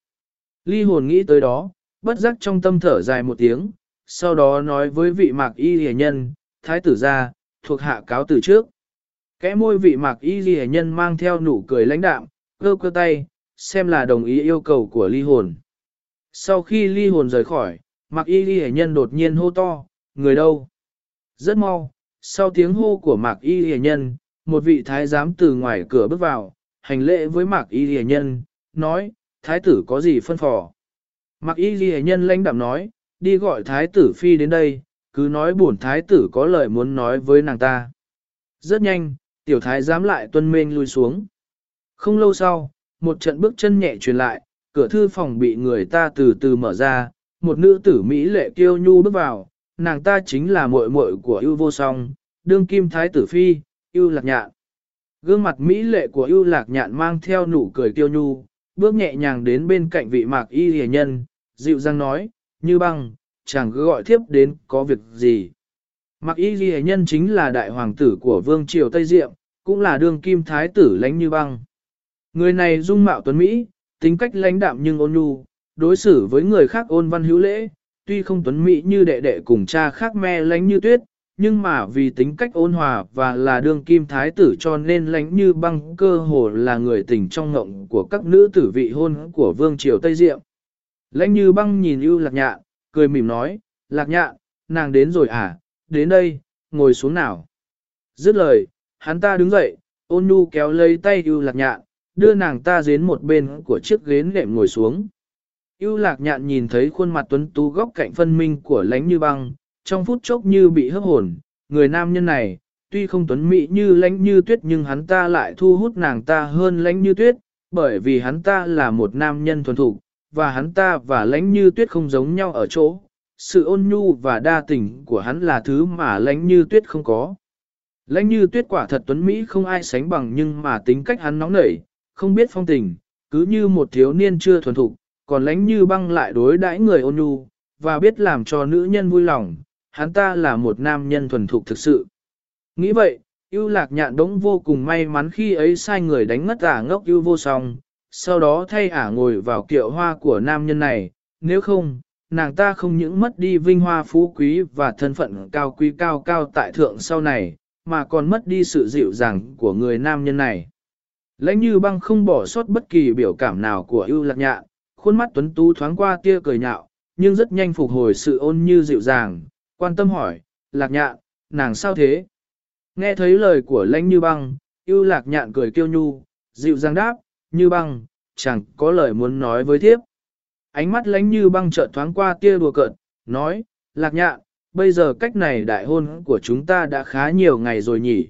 Ly hồn nghĩ tới đó, bất giác trong tâm thở dài một tiếng, sau đó nói với vị mạc y hề nhân, thái tử ra, thuộc hạ cáo từ trước. Kẽ môi vị mạc y hề nhân mang theo nụ cười lãnh đạm, cơ cơ tay, xem là đồng ý yêu cầu của ly hồn. Sau khi ly hồn rời khỏi, mạc y hề nhân đột nhiên hô to, người đâu? Rất mau, sau tiếng hô của mạc y hề nhân, một vị thái giám từ ngoài cửa bước vào, hành lễ với mạc y hề nhân, nói, thái tử có gì phân phò. Mạc y ghi nhân lãnh đạm nói, đi gọi thái tử phi đến đây, cứ nói bổn thái tử có lời muốn nói với nàng ta. Rất nhanh, tiểu thái dám lại tuân mênh lui xuống. Không lâu sau, một trận bước chân nhẹ truyền lại, cửa thư phòng bị người ta từ từ mở ra, một nữ tử Mỹ lệ kiêu nhu bước vào, nàng ta chính là muội muội của ưu vô song, đương kim thái tử phi, ưu lạc nhạn. Gương mặt Mỹ lệ của ưu lạc nhạn mang theo nụ cười kiêu nhu, bước nhẹ nhàng đến bên cạnh vị mạc y hề nhân, dịu dàng nói, như băng, chàng cứ gọi thiếp đến có việc gì. Mặc y ghi nhân chính là đại hoàng tử của vương triều Tây Diệm, cũng là đương kim thái tử lãnh như băng. Người này dung mạo tuấn Mỹ, tính cách lãnh đạm nhưng ôn nhu, đối xử với người khác ôn văn hữu lễ, tuy không tuấn Mỹ như đệ đệ cùng cha khác me lãnh như tuyết, nhưng mà vì tính cách ôn hòa và là đương kim thái tử cho nên lãnh như băng cơ hồ là người tình trong ngộng của các nữ tử vị hôn của vương triều Tây Diệm. Lãnh như băng nhìn ưu lạc nhạn, cười mỉm nói, lạc nhạn, nàng đến rồi à, đến đây, ngồi xuống nào. Dứt lời, hắn ta đứng dậy, ôn nhu kéo lấy tay ưu lạc nhạn, đưa nàng ta đến một bên của chiếc ghế nệm ngồi xuống. ưu lạc nhạn nhìn thấy khuôn mặt tuấn tú góc cạnh phân minh của lãnh như băng, trong phút chốc như bị hấp hồn, người nam nhân này, tuy không tuấn mỹ như lãnh như tuyết nhưng hắn ta lại thu hút nàng ta hơn lãnh như tuyết, bởi vì hắn ta là một nam nhân thuần thục, và hắn ta và lãnh như tuyết không giống nhau ở chỗ. Sự ôn nhu và đa tình của hắn là thứ mà lãnh như tuyết không có. Lãnh như tuyết quả thật tuấn Mỹ không ai sánh bằng nhưng mà tính cách hắn nóng nảy, không biết phong tình, cứ như một thiếu niên chưa thuần thục, còn lãnh như băng lại đối đãi người ôn nhu, và biết làm cho nữ nhân vui lòng, hắn ta là một nam nhân thuần thục thực sự. Nghĩ vậy, yêu lạc nhạn đống vô cùng may mắn khi ấy sai người đánh ngất ả ngốc yêu vô song, sau đó thay ả ngồi vào kiệu hoa của nam nhân này, nếu không, nàng ta không những mất đi vinh hoa phú quý và thân phận cao quý cao cao tại thượng sau này, mà còn mất đi sự dịu dàng của người nam nhân này. Lãnh như băng không bỏ sót bất kỳ biểu cảm nào của ưu lạc nhạn, khuôn mắt tuấn tú thoáng qua tia cười nhạo, nhưng rất nhanh phục hồi sự ôn như dịu dàng, quan tâm hỏi, lạc nhạn, nàng sao thế? Nghe thấy lời của lãnh như băng, ưu lạc nhạn cười kiêu nhu, dịu dàng đáp, như băng, chẳng có lời muốn nói với thiếp. Ánh mắt lãnh như băng chợt thoáng qua tia đùa cợt, nói, lạc nhạn, bây giờ cách này đại hôn của chúng ta đã khá nhiều ngày rồi nhỉ.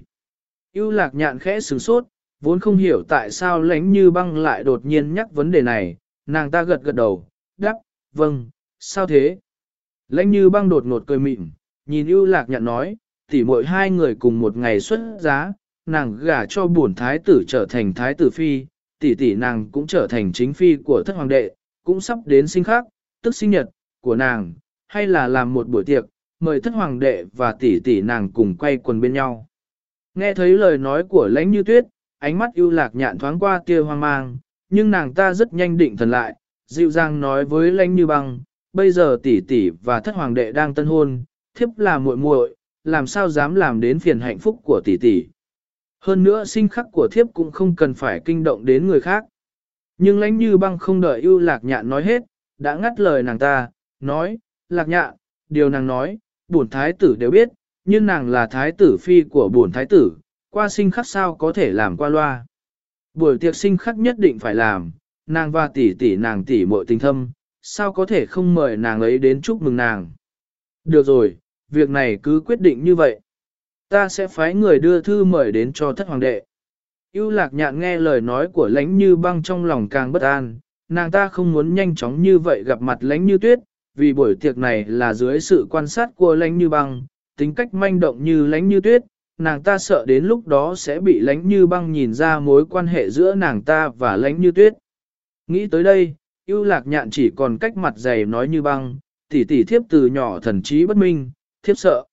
Yêu lạc nhạn khẽ sửng sốt, vốn không hiểu tại sao lãnh như băng lại đột nhiên nhắc vấn đề này, nàng ta gật gật đầu, đáp, vâng, sao thế? Lãnh như băng đột ngột cười mịn, nhìn yêu lạc nhạn nói, tỉ mỗi hai người cùng một ngày xuất giá, nàng gả cho bổn thái tử trở thành thái tử phi, tỷ tỷ nàng cũng trở thành chính phi của thất hoàng đệ, cũng sắp đến sinh khác, tức sinh nhật của nàng, hay là làm một buổi tiệc, mời thất hoàng đệ và tỷ tỷ nàng cùng quay quần bên nhau. Nghe thấy lời nói của lãnh như tuyết, ánh mắt ưu lạc nhạn thoáng qua tia hoang mang, nhưng nàng ta rất nhanh định thần lại, dịu dàng nói với lãnh như băng, bây giờ tỷ tỷ và thất hoàng đệ đang tân hôn, thiếp là muội muội, làm sao dám làm đến phiền hạnh phúc của tỷ tỷ. Hơn nữa sinh khắc của thiếp cũng không cần phải kinh động đến người khác. Nhưng lãnh như băng không đợi ưu lạc nhạn nói hết, đã ngắt lời nàng ta, nói, lạc nhạn, điều nàng nói, bổn thái tử đều biết, nhưng nàng là thái tử phi của bổn thái tử, qua sinh khắc sao có thể làm qua loa. Buổi tiệc sinh khắc nhất định phải làm, nàng và tỷ tỷ nàng tỷ muội tình thâm, sao có thể không mời nàng ấy đến chúc mừng nàng. Được rồi, việc này cứ quyết định như vậy. Ta sẽ phái người đưa thư mời đến cho thất hoàng đệ. Yêu lạc nhạn nghe lời nói của lãnh như băng trong lòng càng bất an, nàng ta không muốn nhanh chóng như vậy gặp mặt lãnh như tuyết, vì buổi tiệc này là dưới sự quan sát của lãnh như băng, tính cách manh động như lãnh như tuyết, nàng ta sợ đến lúc đó sẽ bị lãnh như băng nhìn ra mối quan hệ giữa nàng ta và lãnh như tuyết. Nghĩ tới đây, yêu lạc nhạn chỉ còn cách mặt dày nói như băng, tỉ tỉ thiếp từ nhỏ thần trí bất minh, thiếp sợ.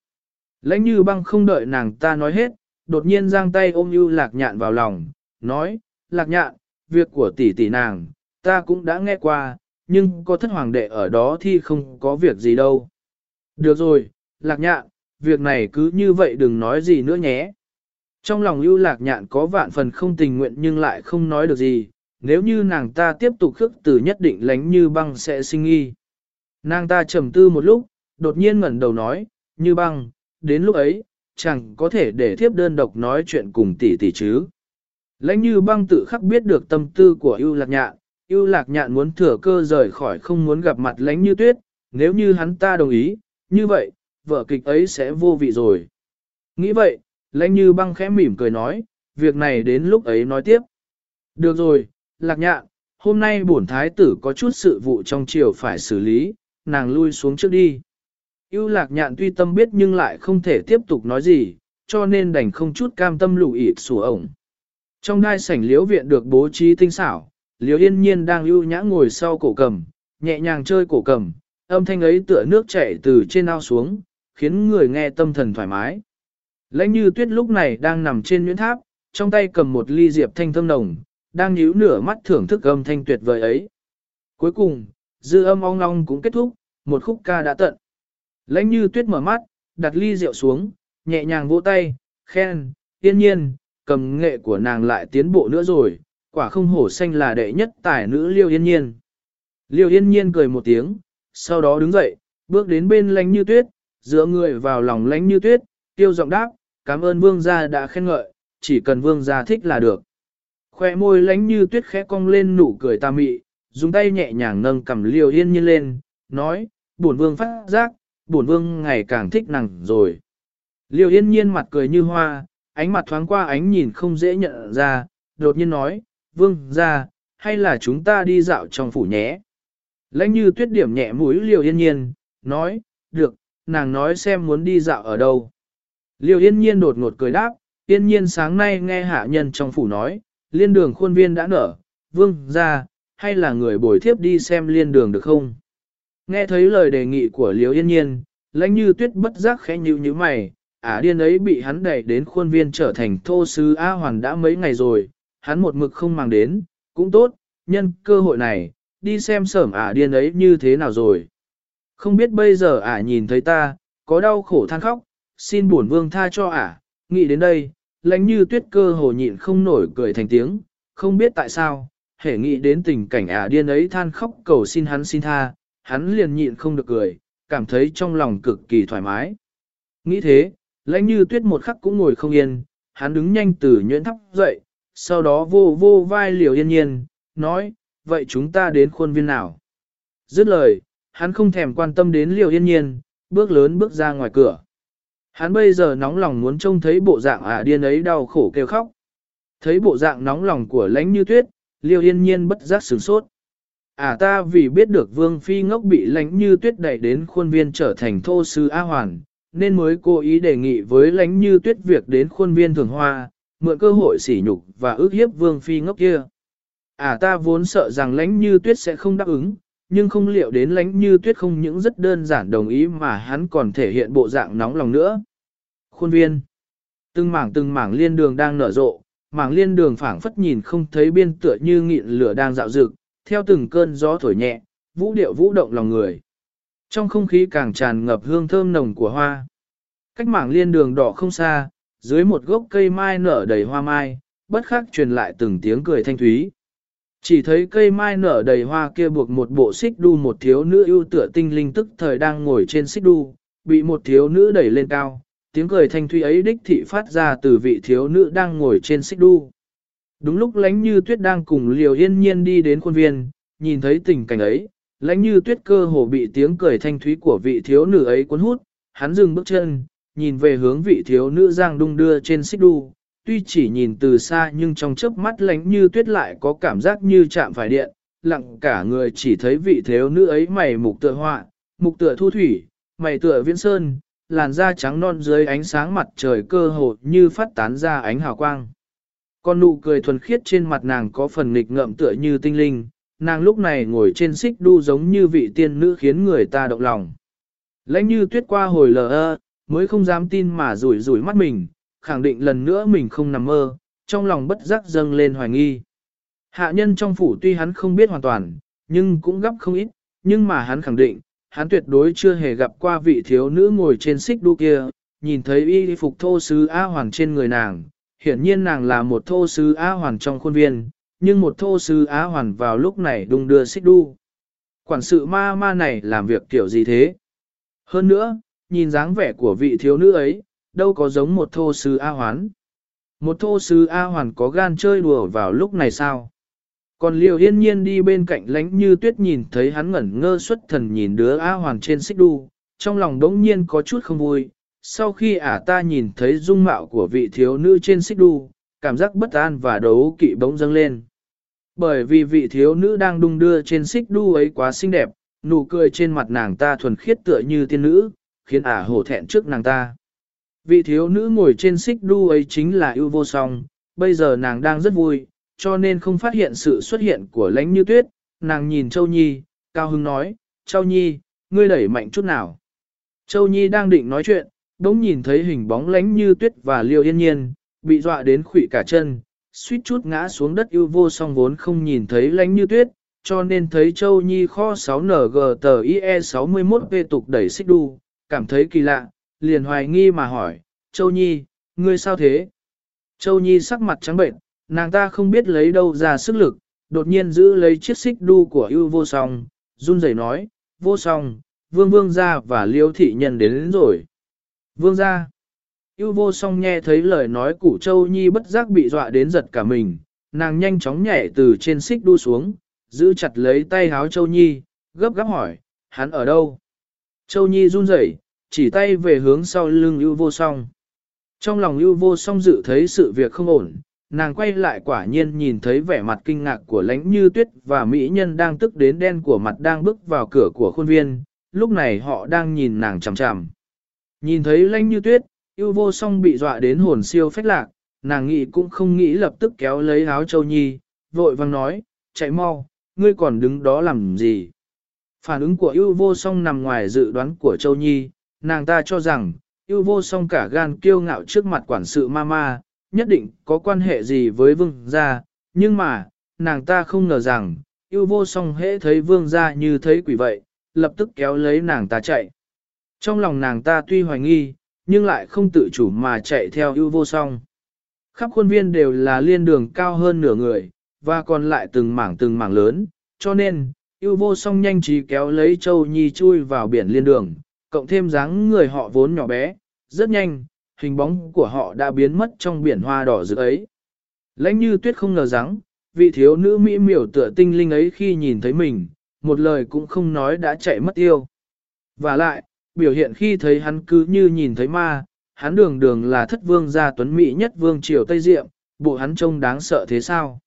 Lãnh như băng không đợi nàng ta nói hết, đột nhiên giang tay ôm ưu lạc nhạn vào lòng, nói, lạc nhạn, việc của tỷ tỷ nàng, ta cũng đã nghe qua, nhưng có thất hoàng đệ ở đó thì không có việc gì đâu. Được rồi, lạc nhạn, việc này cứ như vậy đừng nói gì nữa nhé. Trong lòng ưu lạc nhạn có vạn phần không tình nguyện nhưng lại không nói được gì, nếu như nàng ta tiếp tục khước từ nhất định lánh như băng sẽ sinh nghi. Nàng ta trầm tư một lúc, đột nhiên ngẩn đầu nói, như băng, đến lúc ấy, chẳng có thể để thiếp đơn độc nói chuyện cùng tỷ tỷ chứ. Lãnh như băng tự khắc biết được tâm tư của ưu lạc nhạn, ưu lạc nhạn muốn thừa cơ rời khỏi không muốn gặp mặt lãnh như tuyết, nếu như hắn ta đồng ý, như vậy, vở kịch ấy sẽ vô vị rồi. Nghĩ vậy, lãnh như băng khẽ mỉm cười nói, việc này đến lúc ấy nói tiếp. Được rồi, lạc nhạn, hôm nay bổn thái tử có chút sự vụ trong triều phải xử lý, nàng lui xuống trước đi. Yêu lạc nhạn tuy tâm biết nhưng lại không thể tiếp tục nói gì, cho nên đành không chút cam tâm lụ ịt sủa ổng. Trong đai sảnh liễu viện được bố trí tinh xảo, liễu yên nhiên đang ưu nhã ngồi sau cổ cầm, nhẹ nhàng chơi cổ cầm, âm thanh ấy tựa nước chảy từ trên ao xuống, khiến người nghe tâm thần thoải mái. Lãnh như tuyết lúc này đang nằm trên nhuyễn tháp, trong tay cầm một ly diệp thanh thơm nồng, đang nhíu nửa mắt thưởng thức âm thanh tuyệt vời ấy. Cuối cùng, dư âm ong long cũng kết thúc, một khúc ca đã tận. Lãnh như tuyết mở mắt, đặt ly rượu xuống, nhẹ nhàng vỗ tay, khen, tiên nhiên, cầm nghệ của nàng lại tiến bộ nữa rồi, quả không hổ xanh là đệ nhất tài nữ liêu yên nhiên. Liêu yên nhiên cười một tiếng, sau đó đứng dậy, bước đến bên lãnh như tuyết, dựa người vào lòng lãnh như tuyết, tiêu giọng đáp, cảm ơn vương gia đã khen ngợi, chỉ cần vương gia thích là được. Khoe môi lãnh như tuyết khẽ cong lên nụ cười ta mị, dùng tay nhẹ nhàng nâng cầm liêu yên nhiên lên, nói, bổn vương phát giác, bổn vương ngày càng thích nàng rồi. Liêu yên nhiên mặt cười như hoa, ánh mặt thoáng qua ánh nhìn không dễ nhận ra, đột nhiên nói, vương ra, hay là chúng ta đi dạo trong phủ nhé. Lãnh như tuyết điểm nhẹ mũi liều yên nhiên, nói, được, nàng nói xem muốn đi dạo ở đâu. Liêu yên nhiên đột ngột cười đáp, yên nhiên sáng nay nghe hạ nhân trong phủ nói, liên đường khuôn viên đã nở, vương ra, hay là người bồi thiếp đi xem liên đường được không? Nghe thấy lời đề nghị của Liễu yên nhiên, lãnh như tuyết bất giác khẽ nhíu như mày, ả điên ấy bị hắn đẩy đến khuôn viên trở thành thô sứ A Hoàn đã mấy ngày rồi, hắn một mực không mang đến, cũng tốt, nhân cơ hội này, đi xem sởm ả điên ấy như thế nào rồi. Không biết bây giờ ả nhìn thấy ta, có đau khổ than khóc, xin buồn vương tha cho ả, nghĩ đến đây, lãnh như tuyết cơ hồ nhịn không nổi cười thành tiếng, không biết tại sao, hể nghĩ đến tình cảnh ả điên ấy than khóc cầu xin hắn xin tha, hắn liền nhịn không được cười, cảm thấy trong lòng cực kỳ thoải mái. Nghĩ thế, lãnh như tuyết một khắc cũng ngồi không yên, hắn đứng nhanh từ nhuyễn thắp dậy, sau đó vô vô vai liều yên nhiên, nói, vậy chúng ta đến khuôn viên nào? Dứt lời, hắn không thèm quan tâm đến liều yên nhiên, bước lớn bước ra ngoài cửa. Hắn bây giờ nóng lòng muốn trông thấy bộ dạng ả điên ấy đau khổ kêu khóc. Thấy bộ dạng nóng lòng của lãnh như tuyết, liều yên nhiên bất giác sửng sốt. À ta vì biết được vương phi ngốc bị lãnh như tuyết đẩy đến khuôn viên trở thành thô sư A Hoàn, nên mới cố ý đề nghị với lãnh như tuyết việc đến khuôn viên thường hoa, mượn cơ hội sỉ nhục và ước hiếp vương phi ngốc kia. À ta vốn sợ rằng lãnh như tuyết sẽ không đáp ứng, nhưng không liệu đến lãnh như tuyết không những rất đơn giản đồng ý mà hắn còn thể hiện bộ dạng nóng lòng nữa. Khuôn viên Từng mảng từng mảng liên đường đang nở rộ, mảng liên đường phảng phất nhìn không thấy biên tựa như nghịn lửa đang dạo rực, theo từng cơn gió thổi nhẹ, vũ điệu vũ động lòng người. Trong không khí càng tràn ngập hương thơm nồng của hoa. Cách mảng liên đường đỏ không xa, dưới một gốc cây mai nở đầy hoa mai, bất khắc truyền lại từng tiếng cười thanh thúy. Chỉ thấy cây mai nở đầy hoa kia buộc một bộ xích đu một thiếu nữ ưu tựa tinh linh tức thời đang ngồi trên xích đu, bị một thiếu nữ đẩy lên cao, tiếng cười thanh thúy ấy đích thị phát ra từ vị thiếu nữ đang ngồi trên xích đu. Đúng lúc lánh như tuyết đang cùng liều yên nhiên đi đến khuôn viên, nhìn thấy tình cảnh ấy, lãnh như tuyết cơ hồ bị tiếng cười thanh thúy của vị thiếu nữ ấy cuốn hút, hắn dừng bước chân, nhìn về hướng vị thiếu nữ giang đung đưa trên xích đu, tuy chỉ nhìn từ xa nhưng trong chớp mắt lãnh như tuyết lại có cảm giác như chạm phải điện, lặng cả người chỉ thấy vị thiếu nữ ấy mày mục tựa họa, mục tựa thu thủy, mày tựa viễn sơn, làn da trắng non dưới ánh sáng mặt trời cơ hồ như phát tán ra ánh hào quang. Con nụ cười thuần khiết trên mặt nàng có phần nghịch ngợm tựa như tinh linh, nàng lúc này ngồi trên xích đu giống như vị tiên nữ khiến người ta động lòng. Lãnh như tuyết qua hồi lờ ơ, mới không dám tin mà rủi rủi mắt mình, khẳng định lần nữa mình không nằm mơ, trong lòng bất giác dâng lên hoài nghi. Hạ nhân trong phủ tuy hắn không biết hoàn toàn, nhưng cũng gấp không ít, nhưng mà hắn khẳng định, hắn tuyệt đối chưa hề gặp qua vị thiếu nữ ngồi trên xích đu kia, nhìn thấy y phục thô sứ A Hoàng trên người nàng, hiển nhiên nàng là một thô sứ Á Hoàn trong khuôn viên, nhưng một thô sứ Á Hoàn vào lúc này đung đưa xích đu. Quản sự ma ma này làm việc kiểu gì thế? Hơn nữa, nhìn dáng vẻ của vị thiếu nữ ấy, đâu có giống một thô sứ A Hoán. Một thô sứ A Hoàn có gan chơi đùa vào lúc này sao? Còn liều yên nhiên đi bên cạnh lánh như tuyết nhìn thấy hắn ngẩn ngơ xuất thần nhìn đứa A Hoàn trên xích đu, trong lòng đống nhiên có chút không vui, sau khi ả ta nhìn thấy dung mạo của vị thiếu nữ trên xích đu, cảm giác bất an và đấu kỵ bỗng dâng lên. Bởi vì vị thiếu nữ đang đung đưa trên xích đu ấy quá xinh đẹp, nụ cười trên mặt nàng ta thuần khiết tựa như tiên nữ, khiến ả hổ thẹn trước nàng ta. Vị thiếu nữ ngồi trên xích đu ấy chính là ưu vô song, bây giờ nàng đang rất vui, cho nên không phát hiện sự xuất hiện của lãnh như tuyết, nàng nhìn Châu Nhi, cao hưng nói, Châu Nhi, ngươi đẩy mạnh chút nào. Châu Nhi đang định nói chuyện, đống nhìn thấy hình bóng lánh như tuyết và liêu yên nhiên, bị dọa đến khủy cả chân, suýt chút ngã xuống đất yêu vô song vốn không nhìn thấy lánh như tuyết, cho nên thấy Châu Nhi kho 6NG tờ IE 61 về tục đẩy xích đu, cảm thấy kỳ lạ, liền hoài nghi mà hỏi, Châu Nhi, ngươi sao thế? Châu Nhi sắc mặt trắng bệnh, nàng ta không biết lấy đâu ra sức lực, đột nhiên giữ lấy chiếc xích đu của yêu vô song, run rẩy nói, vô song, vương vương ra và liêu thị nhân đến, đến rồi. Vương gia. Yêu vô song nghe thấy lời nói của Châu Nhi bất giác bị dọa đến giật cả mình, nàng nhanh chóng nhảy từ trên xích đu xuống, giữ chặt lấy tay háo Châu Nhi, gấp gáp hỏi, hắn ở đâu? Châu Nhi run rẩy, chỉ tay về hướng sau lưng yêu vô song. Trong lòng yêu vô song dự thấy sự việc không ổn, nàng quay lại quả nhiên nhìn thấy vẻ mặt kinh ngạc của lãnh như tuyết và mỹ nhân đang tức đến đen của mặt đang bước vào cửa của khuôn viên, lúc này họ đang nhìn nàng chằm chằm. Nhìn thấy lanh như tuyết, Yêu vô song bị dọa đến hồn siêu phách lạc, nàng nghĩ cũng không nghĩ lập tức kéo lấy áo châu nhi, vội vang nói, chạy mau, ngươi còn đứng đó làm gì? Phản ứng của yêu vô song nằm ngoài dự đoán của châu nhi, nàng ta cho rằng, yêu vô song cả gan kiêu ngạo trước mặt quản sự mama, nhất định có quan hệ gì với vương gia, nhưng mà, nàng ta không ngờ rằng, yêu vô song hễ thấy vương gia như thấy quỷ vậy, lập tức kéo lấy nàng ta chạy. Trong lòng nàng ta tuy hoài nghi, nhưng lại không tự chủ mà chạy theo yêu vô song. Khắp khuôn viên đều là liên đường cao hơn nửa người, và còn lại từng mảng từng mảng lớn, cho nên, yêu vô song nhanh trí kéo lấy châu nhi chui vào biển liên đường, cộng thêm dáng người họ vốn nhỏ bé, rất nhanh, hình bóng của họ đã biến mất trong biển hoa đỏ rực ấy. Lãnh như tuyết không ngờ rằng, vị thiếu nữ mỹ miều tựa tinh linh ấy khi nhìn thấy mình, một lời cũng không nói đã chạy mất yêu Và lại, biểu hiện khi thấy hắn cứ như nhìn thấy ma, hắn đường đường là thất vương gia tuấn mỹ nhất vương triều Tây Diệm, bộ hắn trông đáng sợ thế sao?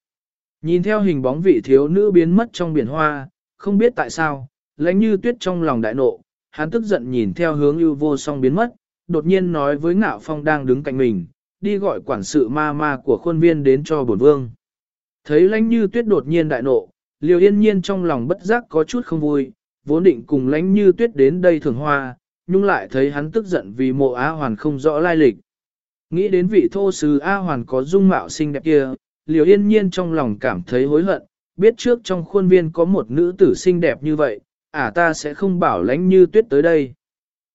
Nhìn theo hình bóng vị thiếu nữ biến mất trong biển hoa, không biết tại sao, lãnh như tuyết trong lòng đại nộ, hắn tức giận nhìn theo hướng ưu vô song biến mất, đột nhiên nói với ngạo phong đang đứng cạnh mình, đi gọi quản sự ma ma của khuôn viên đến cho bổn vương. Thấy lãnh như tuyết đột nhiên đại nộ, liều yên nhiên trong lòng bất giác có chút không vui, vốn định cùng lãnh như tuyết đến đây thường hoa, nhưng lại thấy hắn tức giận vì mộ A Hoàn không rõ lai lịch. Nghĩ đến vị thô sứ A Hoàn có dung mạo xinh đẹp kia, liều yên nhiên trong lòng cảm thấy hối hận, biết trước trong khuôn viên có một nữ tử xinh đẹp như vậy, à ta sẽ không bảo lãnh như tuyết tới đây.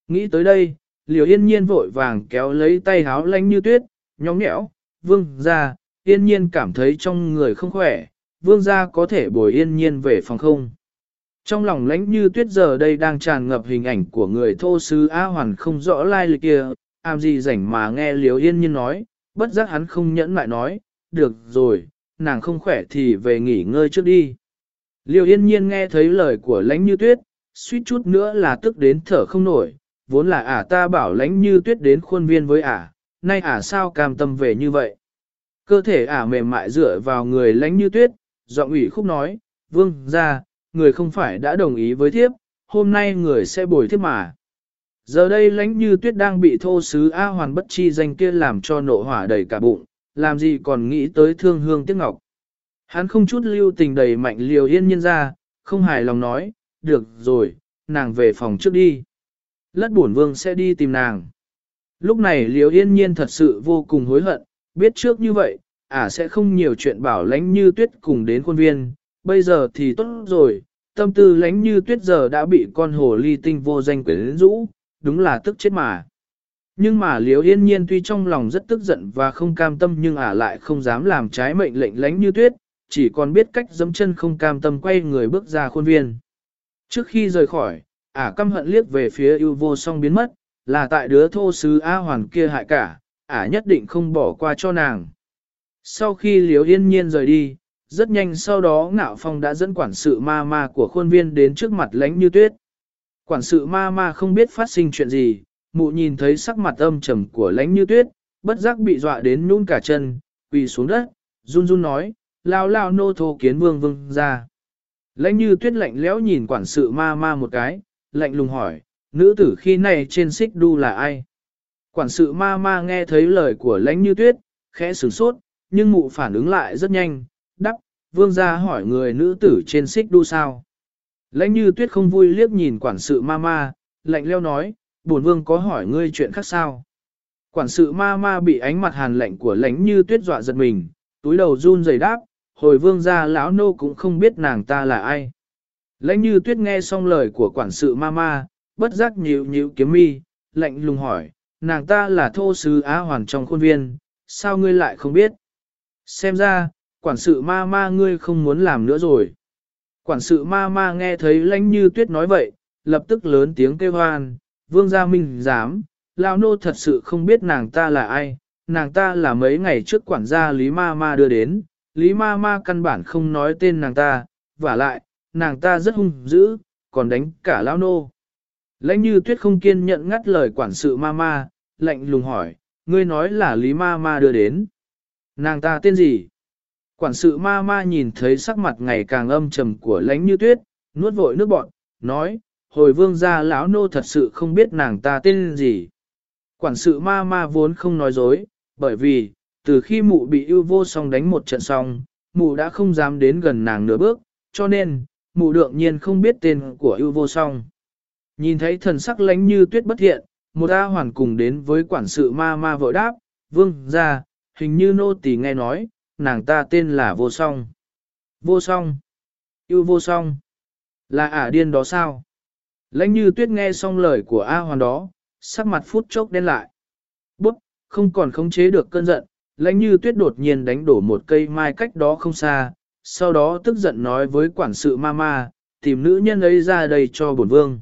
Nghĩ tới đây, liều yên nhiên vội vàng kéo lấy tay háo lãnh như tuyết, nhóng nhẽo, vương ra, yên nhiên cảm thấy trong người không khỏe, vương gia có thể bồi yên nhiên về phòng không. Trong lòng lãnh như tuyết giờ đây đang tràn ngập hình ảnh của người thô sứ A Hoàn không rõ lai lịch kia, am gì rảnh mà nghe Liễu yên nhiên nói, bất giác hắn không nhẫn lại nói, được rồi, nàng không khỏe thì về nghỉ ngơi trước đi. liêu yên nhiên nghe thấy lời của lãnh như tuyết, suýt chút nữa là tức đến thở không nổi, vốn là ả ta bảo lãnh như tuyết đến khuôn viên với ả, nay ả sao cam tâm về như vậy. Cơ thể ả mềm mại dựa vào người lãnh như tuyết, giọng ủy khúc nói, vương ra, người không phải đã đồng ý với thiếp, hôm nay người sẽ bồi thiếp mà. Giờ đây lãnh như tuyết đang bị thô sứ A hoàn bất chi danh kia làm cho nộ hỏa đầy cả bụng, làm gì còn nghĩ tới thương hương tiếc ngọc. Hắn không chút lưu tình đầy mạnh liều yên nhân ra, không hài lòng nói, được rồi, nàng về phòng trước đi. Lất bổn vương sẽ đi tìm nàng. Lúc này liều yên nhiên thật sự vô cùng hối hận, biết trước như vậy, ả à sẽ không nhiều chuyện bảo lãnh như tuyết cùng đến khuôn viên, bây giờ thì tốt rồi, tâm tư lánh như tuyết giờ đã bị con hồ ly tinh vô danh quyến rũ, đúng là tức chết mà. Nhưng mà liếu yên nhiên tuy trong lòng rất tức giận và không cam tâm nhưng ả lại không dám làm trái mệnh lệnh lánh như tuyết, chỉ còn biết cách dấm chân không cam tâm quay người bước ra khuôn viên. Trước khi rời khỏi, ả căm hận liếc về phía yêu vô song biến mất, là tại đứa thô sứ A hoàn kia hại cả, ả nhất định không bỏ qua cho nàng. Sau khi liếu yên nhiên rời đi, rất nhanh sau đó ngạo phong đã dẫn quản sự ma ma của khuôn viên đến trước mặt lánh như tuyết. Quản sự ma ma không biết phát sinh chuyện gì, mụ nhìn thấy sắc mặt âm trầm của lánh như tuyết, bất giác bị dọa đến nhún cả chân, quỳ xuống đất, run run nói, lao lao nô thô kiến vương vương ra. Lãnh như tuyết lạnh lẽo nhìn quản sự ma ma một cái, lạnh lùng hỏi, nữ tử khi này trên xích đu là ai? Quản sự ma ma nghe thấy lời của lãnh như tuyết, khẽ sửng sốt, nhưng mụ phản ứng lại rất nhanh, đắp, vương gia hỏi người nữ tử trên xích đu sao. Lãnh như tuyết không vui liếc nhìn quản sự ma ma, lạnh leo nói, bổn vương có hỏi ngươi chuyện khác sao. Quản sự ma ma bị ánh mặt hàn lạnh của lãnh như tuyết dọa giật mình, túi đầu run rẩy đáp, hồi vương gia lão nô cũng không biết nàng ta là ai. Lãnh như tuyết nghe xong lời của quản sự ma ma, bất giác nhịu nhịu kiếm mi, lạnh lùng hỏi, nàng ta là thô sứ á hoàn trong khuôn viên, sao ngươi lại không biết? Xem ra, quản sự ma ma ngươi không muốn làm nữa rồi. Quản sự ma ma nghe thấy lãnh như tuyết nói vậy, lập tức lớn tiếng kêu hoan, vương gia minh dám, lao nô thật sự không biết nàng ta là ai, nàng ta là mấy ngày trước quản gia Lý ma ma đưa đến, Lý ma ma căn bản không nói tên nàng ta, và lại, nàng ta rất hung dữ, còn đánh cả lao nô. Lãnh như tuyết không kiên nhận ngắt lời quản sự ma ma, lạnh lùng hỏi, ngươi nói là Lý ma ma đưa đến. Nàng ta tên gì? Quản sự ma ma nhìn thấy sắc mặt ngày càng âm trầm của lãnh như tuyết, nuốt vội nước bọn, nói, hồi vương gia lão nô thật sự không biết nàng ta tên gì. Quản sự ma ma vốn không nói dối, bởi vì, từ khi mụ bị ưu vô song đánh một trận xong, mụ đã không dám đến gần nàng nửa bước, cho nên, mụ đương nhiên không biết tên của ưu vô song. Nhìn thấy thần sắc lánh như tuyết bất thiện, một A hoàn cùng đến với quản sự ma ma vội đáp, vương gia, hình như nô tỳ nghe nói, nàng ta tên là vô song. Vô song. Yêu vô song. Là ả điên đó sao? Lãnh như tuyết nghe xong lời của A hoàn đó, sắc mặt phút chốc đen lại. Bút, không còn khống chế được cơn giận, lãnh như tuyết đột nhiên đánh đổ một cây mai cách đó không xa, sau đó tức giận nói với quản sự ma ma, tìm nữ nhân ấy ra đây cho bổn vương.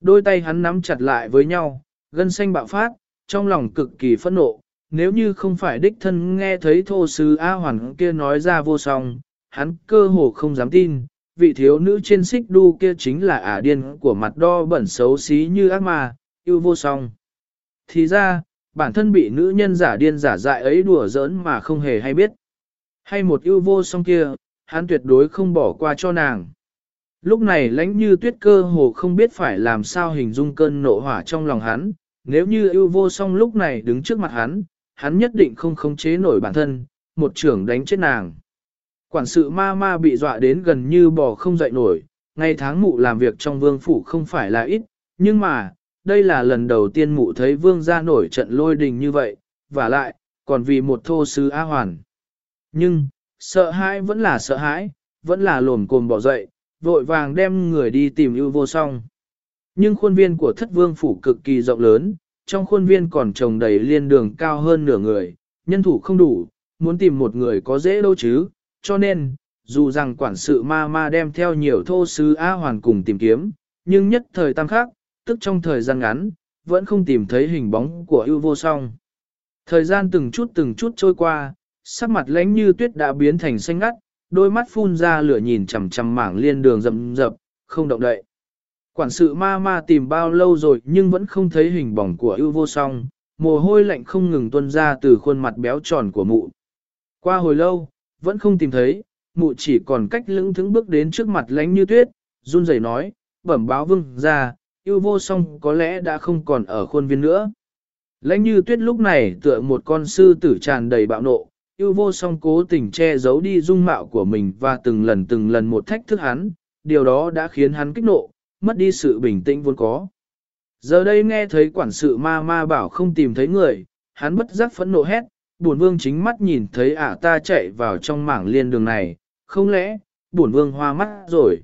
Đôi tay hắn nắm chặt lại với nhau, gân xanh bạo phát, trong lòng cực kỳ phẫn nộ, nếu như không phải đích thân nghe thấy thô sứ A Hoàn kia nói ra vô song, hắn cơ hồ không dám tin, vị thiếu nữ trên xích đu kia chính là ả điên của mặt đo bẩn xấu xí như ác ma, yêu vô song. Thì ra, bản thân bị nữ nhân giả điên giả dại ấy đùa giỡn mà không hề hay biết. Hay một yêu vô song kia, hắn tuyệt đối không bỏ qua cho nàng. Lúc này lãnh như tuyết cơ hồ không biết phải làm sao hình dung cơn nộ hỏa trong lòng hắn, nếu như yêu vô song lúc này đứng trước mặt hắn, hắn nhất định không khống chế nổi bản thân, một trưởng đánh chết nàng. Quản sự ma ma bị dọa đến gần như bò không dậy nổi, ngày tháng mụ làm việc trong vương phủ không phải là ít, nhưng mà, đây là lần đầu tiên mụ thấy vương ra nổi trận lôi đình như vậy, và lại, còn vì một thô sứ A hoàn. Nhưng, sợ hãi vẫn là sợ hãi, vẫn là lồm cồm bỏ dậy, vội vàng đem người đi tìm ưu vô song. Nhưng khuôn viên của thất vương phủ cực kỳ rộng lớn, trong khuôn viên còn trồng đầy liên đường cao hơn nửa người, nhân thủ không đủ, muốn tìm một người có dễ đâu chứ, cho nên, dù rằng quản sự ma ma đem theo nhiều thô sứ A hoàn cùng tìm kiếm, nhưng nhất thời tam khác, tức trong thời gian ngắn, vẫn không tìm thấy hình bóng của ưu vô song. Thời gian từng chút từng chút trôi qua, sắc mặt lánh như tuyết đã biến thành xanh ngắt, đôi mắt phun ra lửa nhìn chằm chằm mảng liên đường rậm rập, không động đậy. Quản sự ma ma tìm bao lâu rồi nhưng vẫn không thấy hình bóng của ưu vô song, mồ hôi lạnh không ngừng tuôn ra từ khuôn mặt béo tròn của mụ. Qua hồi lâu, vẫn không tìm thấy, mụ chỉ còn cách lững thững bước đến trước mặt lánh như tuyết, run rẩy nói, bẩm báo vương ra, ưu vô song có lẽ đã không còn ở khuôn viên nữa. Lãnh như tuyết lúc này tựa một con sư tử tràn đầy bạo nộ, ưu vô song cố tình che giấu đi dung mạo của mình và từng lần từng lần một thách thức hắn, điều đó đã khiến hắn kích nộ, mất đi sự bình tĩnh vốn có. Giờ đây nghe thấy quản sự ma ma bảo không tìm thấy người, hắn bất giác phẫn nộ hét, bổn vương chính mắt nhìn thấy ả ta chạy vào trong mảng liên đường này, không lẽ, bổn vương hoa mắt rồi.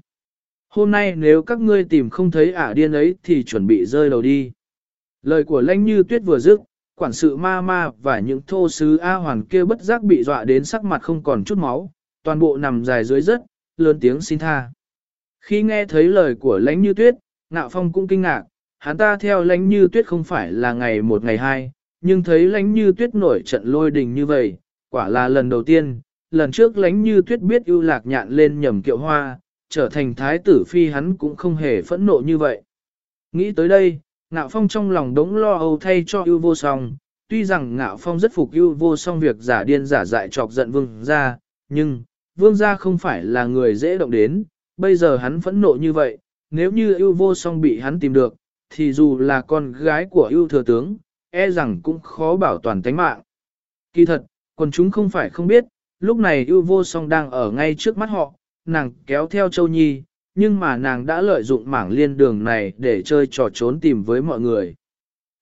Hôm nay nếu các ngươi tìm không thấy ả điên ấy thì chuẩn bị rơi đầu đi. Lời của lãnh như tuyết vừa dứt, quản sự ma ma và những thô sứ A hoàn kia bất giác bị dọa đến sắc mặt không còn chút máu, toàn bộ nằm dài dưới đất, lớn tiếng xin tha. Khi nghe thấy lời của lãnh như tuyết, ngạo phong cũng kinh ngạc, hắn ta theo lãnh như tuyết không phải là ngày một ngày hai, nhưng thấy lãnh như tuyết nổi trận lôi đình như vậy, quả là lần đầu tiên, lần trước lãnh như tuyết biết ưu lạc nhạn lên nhầm kiệu hoa, trở thành thái tử phi hắn cũng không hề phẫn nộ như vậy. Nghĩ tới đây, ngạo phong trong lòng đống lo âu thay cho ưu vô song, tuy rằng ngạo phong rất phục ưu vô song việc giả điên giả dại chọc giận vương gia, nhưng, vương gia không phải là người dễ động đến, bây giờ hắn phẫn nộ như vậy, nếu như ưu vô song bị hắn tìm được, thì dù là con gái của ưu thừa tướng, e rằng cũng khó bảo toàn tánh mạng. Kỳ thật, còn chúng không phải không biết, lúc này ưu vô song đang ở ngay trước mắt họ, nàng kéo theo Châu Nhi, nhưng mà nàng đã lợi dụng mảng liên đường này để chơi trò trốn tìm với mọi người.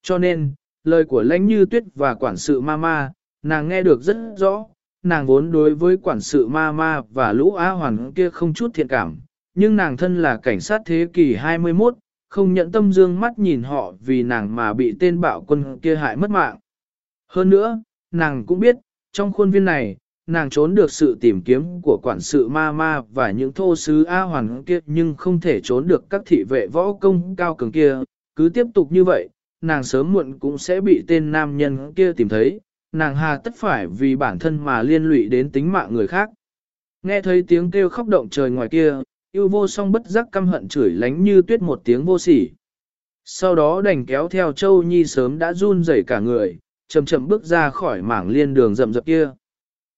Cho nên, lời của lãnh như tuyết và quản sự mama, nàng nghe được rất rõ, nàng vốn đối với quản sự mama và lũ á hoàn kia không chút thiện cảm, nhưng nàng thân là cảnh sát thế kỷ 21, không nhận tâm dương mắt nhìn họ vì nàng mà bị tên bạo quân kia hại mất mạng. Hơn nữa, nàng cũng biết, trong khuôn viên này, nàng trốn được sự tìm kiếm của quản sự ma ma và những thô sứ A hoàn kia nhưng không thể trốn được các thị vệ võ công cao cường kia. Cứ tiếp tục như vậy, nàng sớm muộn cũng sẽ bị tên nam nhân kia tìm thấy, nàng hà tất phải vì bản thân mà liên lụy đến tính mạng người khác. Nghe thấy tiếng kêu khóc động trời ngoài kia, yêu vô song bất giác căm hận chửi lánh như tuyết một tiếng vô sỉ. Sau đó đành kéo theo Châu Nhi sớm đã run rẩy cả người, chậm chậm bước ra khỏi mảng liên đường rậm rập kia.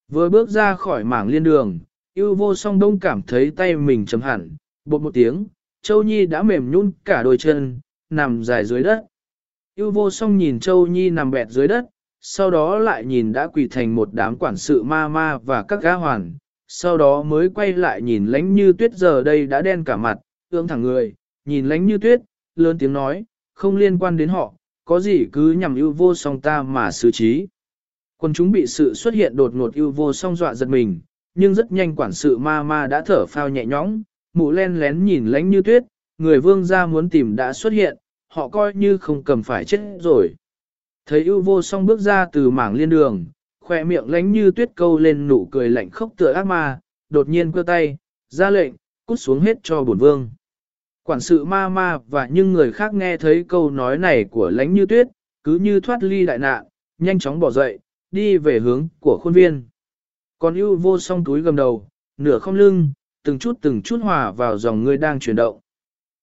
Vừa bước ra khỏi mảng liên đường, yêu vô song đông cảm thấy tay mình chấm hẳn, bột một tiếng, Châu Nhi đã mềm nhún cả đôi chân, nằm dài dưới đất. Yêu vô song nhìn Châu Nhi nằm bẹt dưới đất, sau đó lại nhìn đã quỳ thành một đám quản sự ma ma và các gã hoàn, sau đó mới quay lại nhìn lánh như tuyết giờ đây đã đen cả mặt, ương thẳng người, nhìn lánh như tuyết, lớn tiếng nói, không liên quan đến họ, có gì cứ nhằm yêu vô song ta mà xử trí. Quân chúng bị sự xuất hiện đột ngột yêu vô song dọa giật mình, nhưng rất nhanh quản sự ma ma đã thở phao nhẹ nhõm, mụ len lén nhìn lánh như tuyết, người vương gia muốn tìm đã xuất hiện, họ coi như không cầm phải chết rồi. Thấy ưu vô song bước ra từ mảng liên đường, khoe miệng lánh như tuyết câu lên nụ cười lạnh khốc tựa ác ma, đột nhiên cơ tay, ra lệnh, cút xuống hết cho bổn vương. Quản sự ma ma và những người khác nghe thấy câu nói này của lánh như tuyết, cứ như thoát ly đại nạn, nhanh chóng bỏ dậy, đi về hướng của khuôn viên. Còn ưu vô song túi gầm đầu, nửa không lưng, từng chút từng chút hòa vào dòng người đang chuyển động.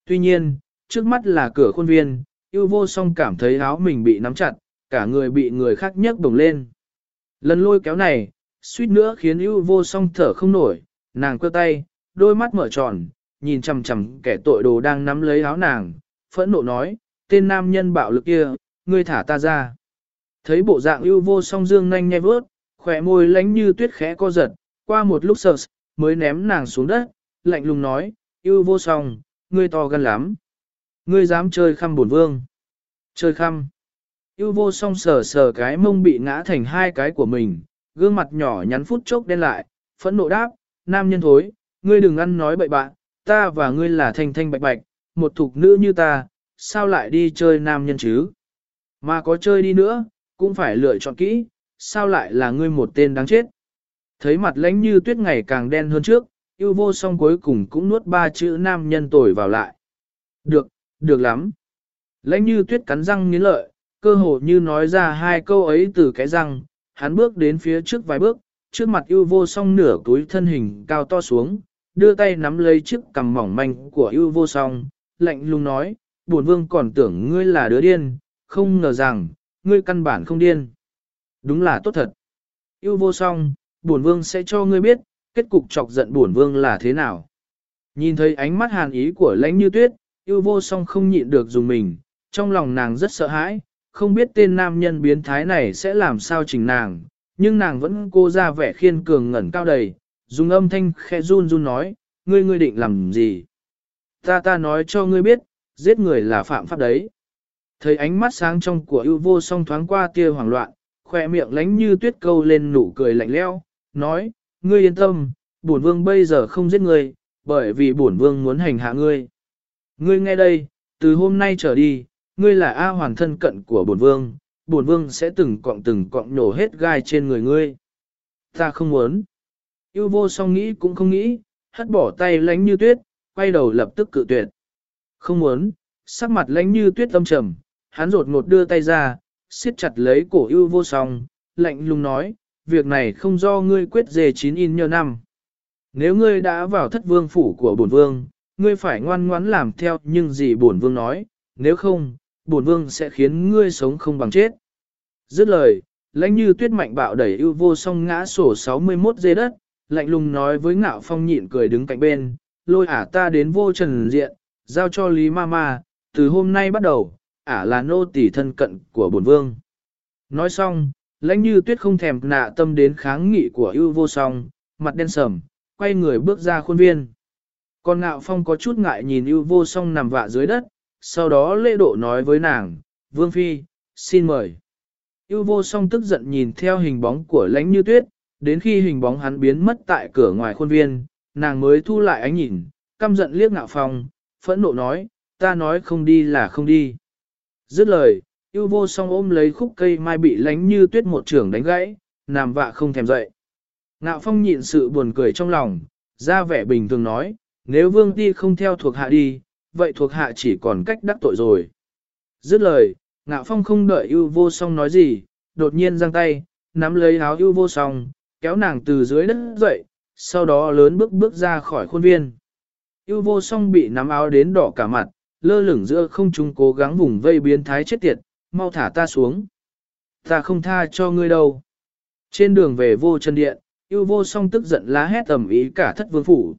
Tuy nhiên, trước mắt là cửa khuôn viên, ưu vô song cảm thấy áo mình bị nắm chặt, cả người bị người khác nhấc bổng lên. Lần lôi kéo này, suýt nữa khiến ưu vô song thở không nổi, nàng cơ tay, đôi mắt mở tròn, nhìn chằm chằm kẻ tội đồ đang nắm lấy áo nàng, phẫn nộ nói, tên nam nhân bạo lực kia, ngươi thả ta ra. Thấy bộ dạng ưu vô song dương nhanh nhai vớt, khỏe môi lánh như tuyết khẽ co giật, qua một lúc sợ mới ném nàng xuống đất, lạnh lùng nói, ưu vô song, ngươi to gan lắm. Ngươi dám chơi khăm bổn vương. Chơi khăm. Yêu vô song sờ sờ cái mông bị ngã thành hai cái của mình, gương mặt nhỏ nhắn phút chốc đen lại, phẫn nộ đáp, nam nhân thối, ngươi đừng ăn nói bậy bạn, ta và ngươi là thanh thanh bạch bạch, một thục nữ như ta, sao lại đi chơi nam nhân chứ? Mà có chơi đi nữa, cũng phải lựa chọn kỹ, sao lại là ngươi một tên đáng chết? Thấy mặt lãnh như tuyết ngày càng đen hơn trước, yêu vô song cuối cùng cũng nuốt ba chữ nam nhân tồi vào lại. Được, được lắm. Lãnh như tuyết cắn răng nghiến lợi, cơ hồ như nói ra hai câu ấy từ cái răng, hắn bước đến phía trước vài bước, trước mặt yêu vô song nửa túi thân hình cao to xuống, đưa tay nắm lấy chiếc cằm mỏng manh của yêu vô song, lạnh lùng nói, Buồn vương còn tưởng ngươi là đứa điên, không ngờ rằng, ngươi căn bản không điên. Đúng là tốt thật. Yêu vô song, buồn vương sẽ cho ngươi biết, kết cục chọc giận buồn vương là thế nào. Nhìn thấy ánh mắt hàn ý của lãnh như tuyết, yêu vô song không nhịn được dùng mình, trong lòng nàng rất sợ hãi, không biết tên nam nhân biến thái này sẽ làm sao chỉnh nàng, nhưng nàng vẫn cô ra vẻ khiên cường ngẩn cao đầy, dùng âm thanh khẽ run run nói, ngươi ngươi định làm gì? Ta ta nói cho ngươi biết, giết người là phạm pháp đấy. Thấy ánh mắt sáng trong của ưu vô song thoáng qua tia hoảng loạn, khoe miệng lánh như tuyết câu lên nụ cười lạnh leo, nói, ngươi yên tâm, bổn vương bây giờ không giết ngươi, bởi vì bổn vương muốn hành hạ ngươi. Ngươi nghe đây, từ hôm nay trở đi, ngươi là A hoàn thân cận của bổn vương, bổn vương sẽ từng cọng từng cọng nổ hết gai trên người ngươi. Ta không muốn. Yêu vô song nghĩ cũng không nghĩ, hất bỏ tay lánh như tuyết, quay đầu lập tức cự tuyệt. Không muốn, sắc mặt lánh như tuyết âm trầm, hắn rột ngột đưa tay ra, siết chặt lấy cổ yêu vô song, lạnh lùng nói, việc này không do ngươi quyết dề chín in nhờ năm. Nếu ngươi đã vào thất vương phủ của bổn vương, ngươi phải ngoan ngoãn làm theo nhưng gì bổn vương nói, nếu không, bổn vương sẽ khiến ngươi sống không bằng chết. Dứt lời, lãnh như tuyết mạnh bạo đẩy ưu vô song ngã sổ 61 dê đất, lạnh lùng nói với ngạo phong nhịn cười đứng cạnh bên, lôi ả ta đến vô trần diện, giao cho Lý Ma Ma, từ hôm nay bắt đầu, ả là nô tỳ thân cận của bổn vương. Nói xong, lãnh như tuyết không thèm nạ tâm đến kháng nghị của ưu vô song, mặt đen sầm, quay người bước ra khuôn viên. Còn ngạo phong có chút ngại nhìn ưu vô song nằm vạ dưới đất, sau đó lễ độ nói với nàng, Vương Phi, xin mời. Yêu vô song tức giận nhìn theo hình bóng của lãnh như tuyết, đến khi hình bóng hắn biến mất tại cửa ngoài khuôn viên, nàng mới thu lại ánh nhìn, căm giận liếc ngạo phong, phẫn nộ nói, ta nói không đi là không đi. Dứt lời, yêu vô song ôm lấy khúc cây mai bị lánh như tuyết một trưởng đánh gãy, nằm vạ không thèm dậy. Ngạo phong nhịn sự buồn cười trong lòng, ra vẻ bình thường nói, nếu vương ti không theo thuộc hạ đi, vậy thuộc hạ chỉ còn cách đắc tội rồi. Dứt lời, ngạo phong không đợi ưu vô song nói gì, đột nhiên giang tay, nắm lấy áo ưu vô song, kéo nàng từ dưới đất dậy, sau đó lớn bước bước ra khỏi khuôn viên. Ưu vô song bị nắm áo đến đỏ cả mặt, lơ lửng giữa không trung cố gắng vùng vây biến thái chết tiệt, mau thả ta xuống. Ta không tha cho ngươi đâu. Trên đường về vô chân điện, ưu vô song tức giận lá hét tầm ý cả thất vương phủ.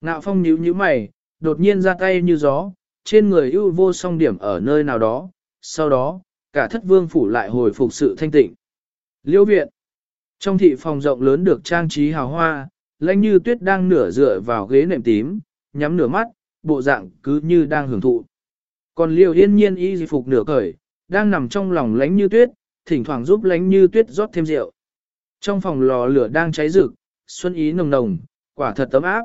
Ngạo phong nhíu nhíu mày, đột nhiên ra tay như gió, trên người ưu vô song điểm ở nơi nào đó, sau đó, cả thất vương phủ lại hồi phục sự thanh tịnh. Liêu viện Trong thị phòng rộng lớn được trang trí hào hoa, lãnh như tuyết đang nửa dựa vào ghế nệm tím, nhắm nửa mắt, bộ dạng cứ như đang hưởng thụ. Còn liêu yên nhiên y phục nửa cởi, đang nằm trong lòng lãnh như tuyết, thỉnh thoảng giúp lãnh như tuyết rót thêm rượu. Trong phòng lò lửa đang cháy rực, xuân ý nồng nồng, quả thật tấm áp.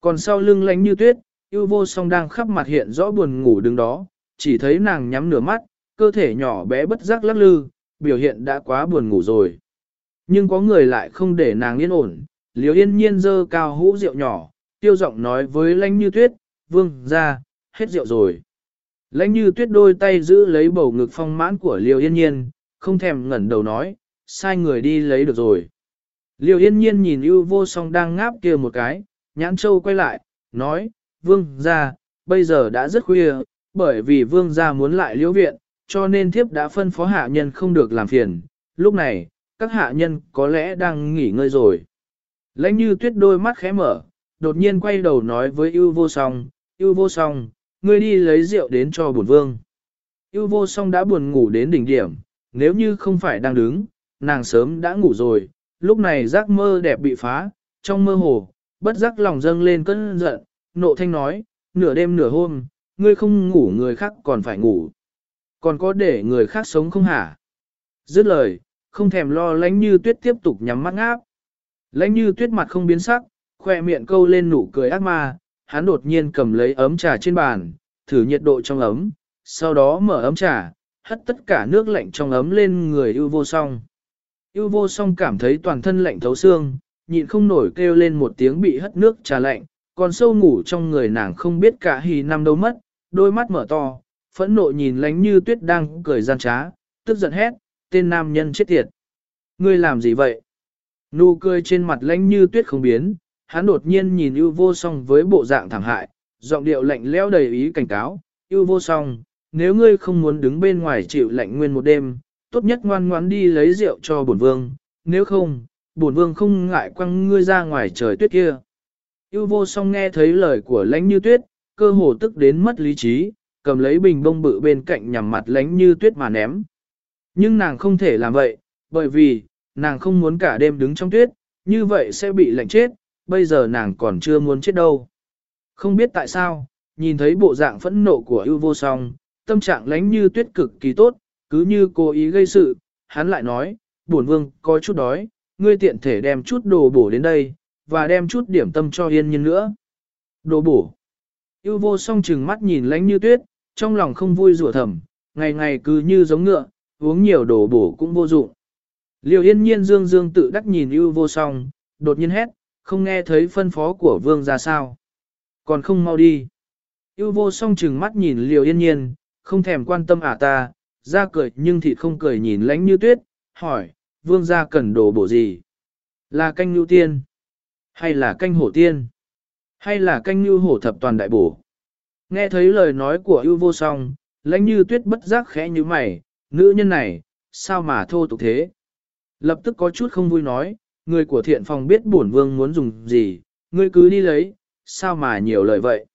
Còn sau lưng lãnh như tuyết, yêu vô song đang khắp mặt hiện rõ buồn ngủ đứng đó, chỉ thấy nàng nhắm nửa mắt, cơ thể nhỏ bé bất giác lắc lư, biểu hiện đã quá buồn ngủ rồi. Nhưng có người lại không để nàng yên ổn, liều yên nhiên dơ cao hũ rượu nhỏ, tiêu giọng nói với lãnh như tuyết, vương ra, hết rượu rồi. Lãnh như tuyết đôi tay giữ lấy bầu ngực phong mãn của liều yên nhiên, không thèm ngẩn đầu nói, sai người đi lấy được rồi. Liều yên nhiên nhìn ưu vô song đang ngáp kia một cái, nhãn châu quay lại, nói, vương gia, bây giờ đã rất khuya, bởi vì vương gia muốn lại liễu viện, cho nên thiếp đã phân phó hạ nhân không được làm phiền. Lúc này, các hạ nhân có lẽ đang nghỉ ngơi rồi. Lãnh như tuyết đôi mắt khẽ mở, đột nhiên quay đầu nói với ưu vô song, ưu vô song, ngươi đi lấy rượu đến cho bổn vương. Ưu vô song đã buồn ngủ đến đỉnh điểm, nếu như không phải đang đứng, nàng sớm đã ngủ rồi, lúc này giấc mơ đẹp bị phá, trong mơ hồ, bất giác lòng dâng lên cơn giận, nộ thanh nói, nửa đêm nửa hôm, ngươi không ngủ người khác còn phải ngủ. Còn có để người khác sống không hả? Dứt lời, không thèm lo lánh như tuyết tiếp tục nhắm mắt ngáp. Lánh như tuyết mặt không biến sắc, khoe miệng câu lên nụ cười ác ma, hắn đột nhiên cầm lấy ấm trà trên bàn, thử nhiệt độ trong ấm, sau đó mở ấm trà, hất tất cả nước lạnh trong ấm lên người ưu vô song. Ưu vô song cảm thấy toàn thân lạnh thấu xương, nhịn không nổi kêu lên một tiếng bị hất nước trà lạnh, còn sâu ngủ trong người nàng không biết cả hì năm đâu mất, đôi mắt mở to, phẫn nộ nhìn lánh như tuyết đang cười gian trá, tức giận hét, tên nam nhân chết tiệt. Ngươi làm gì vậy? Nụ cười trên mặt lánh như tuyết không biến, hắn đột nhiên nhìn ưu vô song với bộ dạng thảm hại, giọng điệu lạnh lẽo đầy ý cảnh cáo, ưu vô song, nếu ngươi không muốn đứng bên ngoài chịu lạnh nguyên một đêm, tốt nhất ngoan ngoãn đi lấy rượu cho bổn vương, nếu không, bổn vương không ngại quăng ngươi ra ngoài trời tuyết kia. Yêu vô song nghe thấy lời của lãnh như tuyết, cơ hồ tức đến mất lý trí, cầm lấy bình bông bự bên cạnh nhằm mặt lãnh như tuyết mà ném. Nhưng nàng không thể làm vậy, bởi vì, nàng không muốn cả đêm đứng trong tuyết, như vậy sẽ bị lạnh chết, bây giờ nàng còn chưa muốn chết đâu. Không biết tại sao, nhìn thấy bộ dạng phẫn nộ của ưu vô song, tâm trạng lãnh như tuyết cực kỳ tốt, cứ như cố ý gây sự, hắn lại nói, bổn vương có chút đói, ngươi tiện thể đem chút đồ bổ đến đây, và đem chút điểm tâm cho yên nhiên nữa. Đồ bổ. Yêu vô song chừng mắt nhìn lánh như tuyết, trong lòng không vui rủa thầm, ngày ngày cứ như giống ngựa, uống nhiều đồ bổ cũng vô dụng. liều yên nhiên dương dương tự đắc nhìn yêu vô song, đột nhiên hét, không nghe thấy phân phó của vương ra sao. Còn không mau đi. Yêu vô song chừng mắt nhìn liều yên nhiên, không thèm quan tâm à ta, ra cười nhưng thịt không cười nhìn lánh như tuyết, hỏi, vương gia cần đồ bổ gì? Là canh lưu tiên? Hay là canh hổ tiên? Hay là canh lưu hổ thập toàn đại bổ? Nghe thấy lời nói của ưu vô song, lãnh như tuyết bất giác khẽ như mày, nữ nhân này, sao mà thô tục thế? Lập tức có chút không vui nói, người của thiện phòng biết bổn vương muốn dùng gì, ngươi cứ đi lấy, sao mà nhiều lời vậy?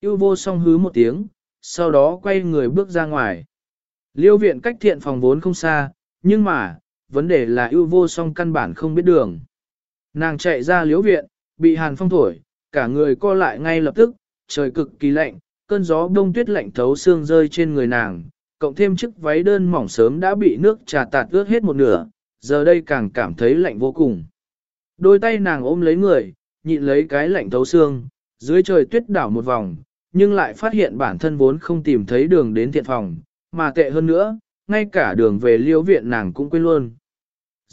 Ưu vô song hứ một tiếng, sau đó quay người bước ra ngoài. Liêu viện cách thiện phòng vốn không xa, nhưng mà, vấn đề là ưu vô song căn bản không biết đường. Nàng chạy ra liễu viện, bị hàn phong thổi, cả người co lại ngay lập tức, trời cực kỳ lạnh, cơn gió đông tuyết lạnh thấu xương rơi trên người nàng, cộng thêm chiếc váy đơn mỏng sớm đã bị nước trà tạt ướt hết một nửa, giờ đây càng cảm thấy lạnh vô cùng. Đôi tay nàng ôm lấy người, nhịn lấy cái lạnh thấu xương, dưới trời tuyết đảo một vòng, nhưng lại phát hiện bản thân vốn không tìm thấy đường đến thiện phòng, mà tệ hơn nữa, ngay cả đường về liêu viện nàng cũng quên luôn.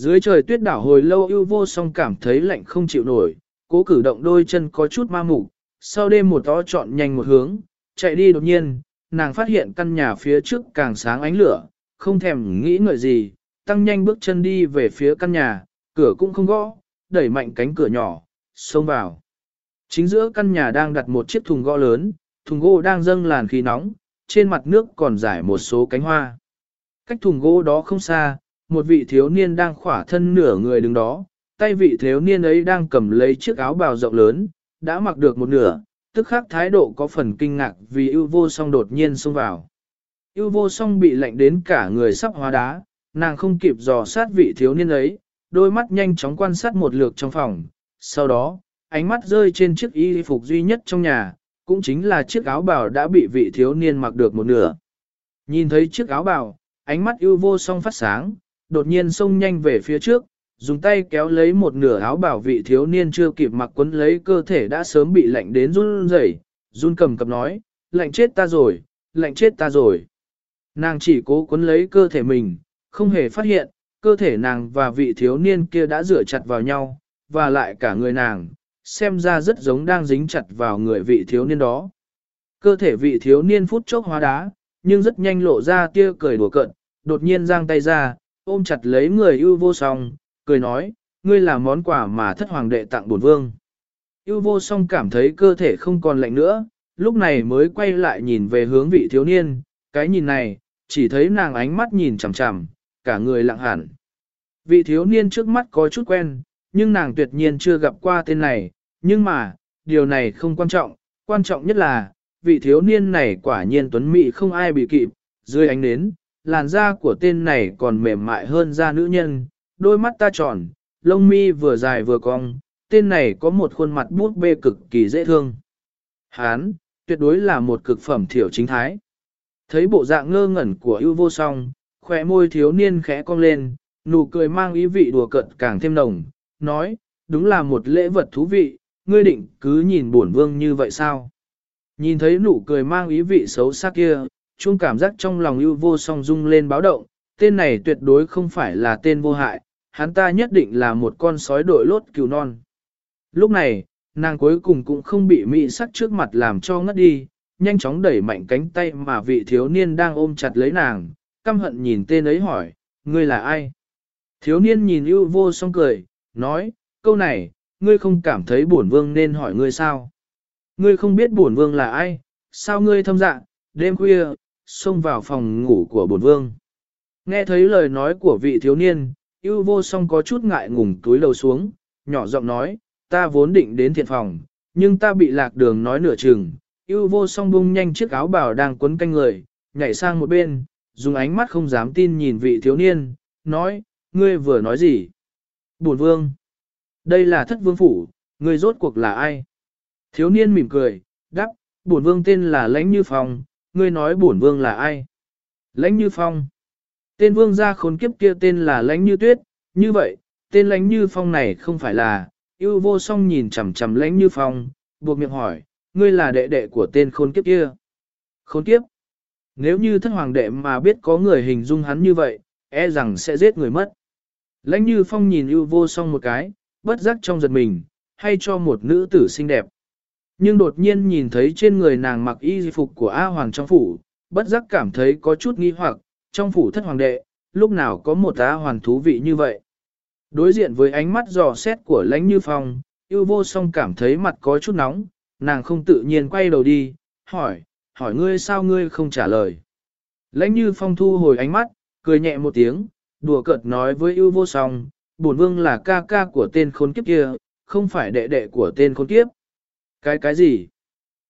Dưới trời tuyết đảo hồi lâu ưu vô song cảm thấy lạnh không chịu nổi, cố cử động đôi chân có chút ma mục, sau đêm một to chọn nhanh một hướng, chạy đi đột nhiên, nàng phát hiện căn nhà phía trước càng sáng ánh lửa, không thèm nghĩ ngợi gì, tăng nhanh bước chân đi về phía căn nhà, cửa cũng không gõ, đẩy mạnh cánh cửa nhỏ, xông vào. Chính giữa căn nhà đang đặt một chiếc thùng gỗ lớn, thùng gỗ đang dâng làn khí nóng, trên mặt nước còn rải một số cánh hoa. Cách thùng gỗ đó không xa, một vị thiếu niên đang khỏa thân nửa người đứng đó, tay vị thiếu niên ấy đang cầm lấy chiếc áo bào rộng lớn, đã mặc được một nửa, tức khắc thái độ có phần kinh ngạc vì ưu vô song đột nhiên xông vào. Yêu vô song bị lạnh đến cả người sắp hóa đá, nàng không kịp dò sát vị thiếu niên ấy, đôi mắt nhanh chóng quan sát một lượt trong phòng. Sau đó, ánh mắt rơi trên chiếc y phục duy nhất trong nhà, cũng chính là chiếc áo bào đã bị vị thiếu niên mặc được một nửa. Nhìn thấy chiếc áo bào, ánh mắt yêu vô song phát sáng, đột nhiên xông nhanh về phía trước, dùng tay kéo lấy một nửa áo bảo vị thiếu niên chưa kịp mặc quấn lấy cơ thể đã sớm bị lạnh đến run rẩy, run cầm cập nói, lạnh chết ta rồi, lạnh chết ta rồi. Nàng chỉ cố quấn lấy cơ thể mình, không hề phát hiện, cơ thể nàng và vị thiếu niên kia đã rửa chặt vào nhau, và lại cả người nàng, xem ra rất giống đang dính chặt vào người vị thiếu niên đó. Cơ thể vị thiếu niên phút chốc hóa đá, nhưng rất nhanh lộ ra tia cười đùa cận, đột nhiên giang tay ra, ôm chặt lấy người ưu vô song, cười nói, ngươi là món quà mà thất hoàng đệ tặng bổn vương. Ưu vô song cảm thấy cơ thể không còn lạnh nữa, lúc này mới quay lại nhìn về hướng vị thiếu niên, cái nhìn này, chỉ thấy nàng ánh mắt nhìn chằm chằm, cả người lặng hẳn. Vị thiếu niên trước mắt có chút quen, nhưng nàng tuyệt nhiên chưa gặp qua tên này, nhưng mà, điều này không quan trọng, quan trọng nhất là, vị thiếu niên này quả nhiên tuấn mỹ không ai bị kịp, dưới ánh nến, làn da của tên này còn mềm mại hơn da nữ nhân, đôi mắt ta tròn, lông mi vừa dài vừa cong, tên này có một khuôn mặt bút bê cực kỳ dễ thương. Hán, tuyệt đối là một cực phẩm thiểu chính thái. Thấy bộ dạng ngơ ngẩn của ưu vô song, khỏe môi thiếu niên khẽ cong lên, nụ cười mang ý vị đùa cợt càng thêm nồng, nói, đúng là một lễ vật thú vị, ngươi định cứ nhìn bổn vương như vậy sao? Nhìn thấy nụ cười mang ý vị xấu xa kia, chung cảm giác trong lòng ưu vô song rung lên báo động, tên này tuyệt đối không phải là tên vô hại, hắn ta nhất định là một con sói đội lốt cừu non. Lúc này, nàng cuối cùng cũng không bị mị sắc trước mặt làm cho ngất đi, nhanh chóng đẩy mạnh cánh tay mà vị thiếu niên đang ôm chặt lấy nàng, căm hận nhìn tên ấy hỏi, ngươi là ai? Thiếu niên nhìn ưu vô song cười, nói, câu này, ngươi không cảm thấy bổn vương nên hỏi ngươi sao? Ngươi không biết bổn vương là ai, sao ngươi thâm dạ, đêm khuya, xông vào phòng ngủ của bổn vương. Nghe thấy lời nói của vị thiếu niên, ưu vô song có chút ngại ngùng túi lầu xuống, nhỏ giọng nói, ta vốn định đến thiện phòng, nhưng ta bị lạc đường nói nửa chừng. ưu vô song bung nhanh chiếc áo bào đang quấn canh người, nhảy sang một bên, dùng ánh mắt không dám tin nhìn vị thiếu niên, nói, ngươi vừa nói gì? Bổn vương. Đây là thất vương phủ, ngươi rốt cuộc là ai? Thiếu niên mỉm cười, đáp, bổn vương tên là Lãnh Như Phong, ngươi nói bổn vương là ai? Lãnh Như Phong. Tên vương gia khốn kiếp kia tên là Lãnh Như Tuyết, như vậy, tên Lãnh Như Phong này không phải là, yêu vô song nhìn chằm chằm Lãnh Như Phong, buộc miệng hỏi, ngươi là đệ đệ của tên khốn kiếp kia. Khốn kiếp. Nếu như thất hoàng đệ mà biết có người hình dung hắn như vậy, e rằng sẽ giết người mất. Lãnh Như Phong nhìn yêu vô song một cái, bất giác trong giật mình, hay cho một nữ tử xinh đẹp. Nhưng đột nhiên nhìn thấy trên người nàng mặc y phục của A Hoàng trong phủ, bất giác cảm thấy có chút nghi hoặc, trong phủ thất hoàng đệ, lúc nào có một A Hoàng thú vị như vậy. Đối diện với ánh mắt dò xét của lãnh như phong, yêu vô song cảm thấy mặt có chút nóng, nàng không tự nhiên quay đầu đi, hỏi, hỏi ngươi sao ngươi không trả lời. Lãnh như phong thu hồi ánh mắt, cười nhẹ một tiếng, đùa cợt nói với yêu vô song, bổn vương là ca ca của tên khốn kiếp kia, không phải đệ đệ của tên khốn kiếp. Cái cái gì?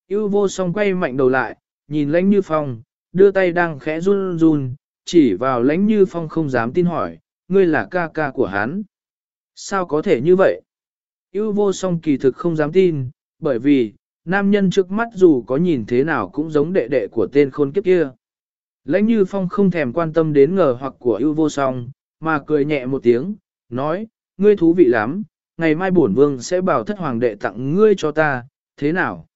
Yêu vô song quay mạnh đầu lại, nhìn lãnh như phong, đưa tay đang khẽ run run, chỉ vào lãnh như phong không dám tin hỏi, ngươi là ca ca của hắn. Sao có thể như vậy? Yêu vô song kỳ thực không dám tin, bởi vì, nam nhân trước mắt dù có nhìn thế nào cũng giống đệ đệ của tên khôn kiếp kia. Lãnh như phong không thèm quan tâm đến ngờ hoặc của yêu vô song, mà cười nhẹ một tiếng, nói, ngươi thú vị lắm, ngày mai bổn vương sẽ bảo thất hoàng đệ tặng ngươi cho ta, thế nào?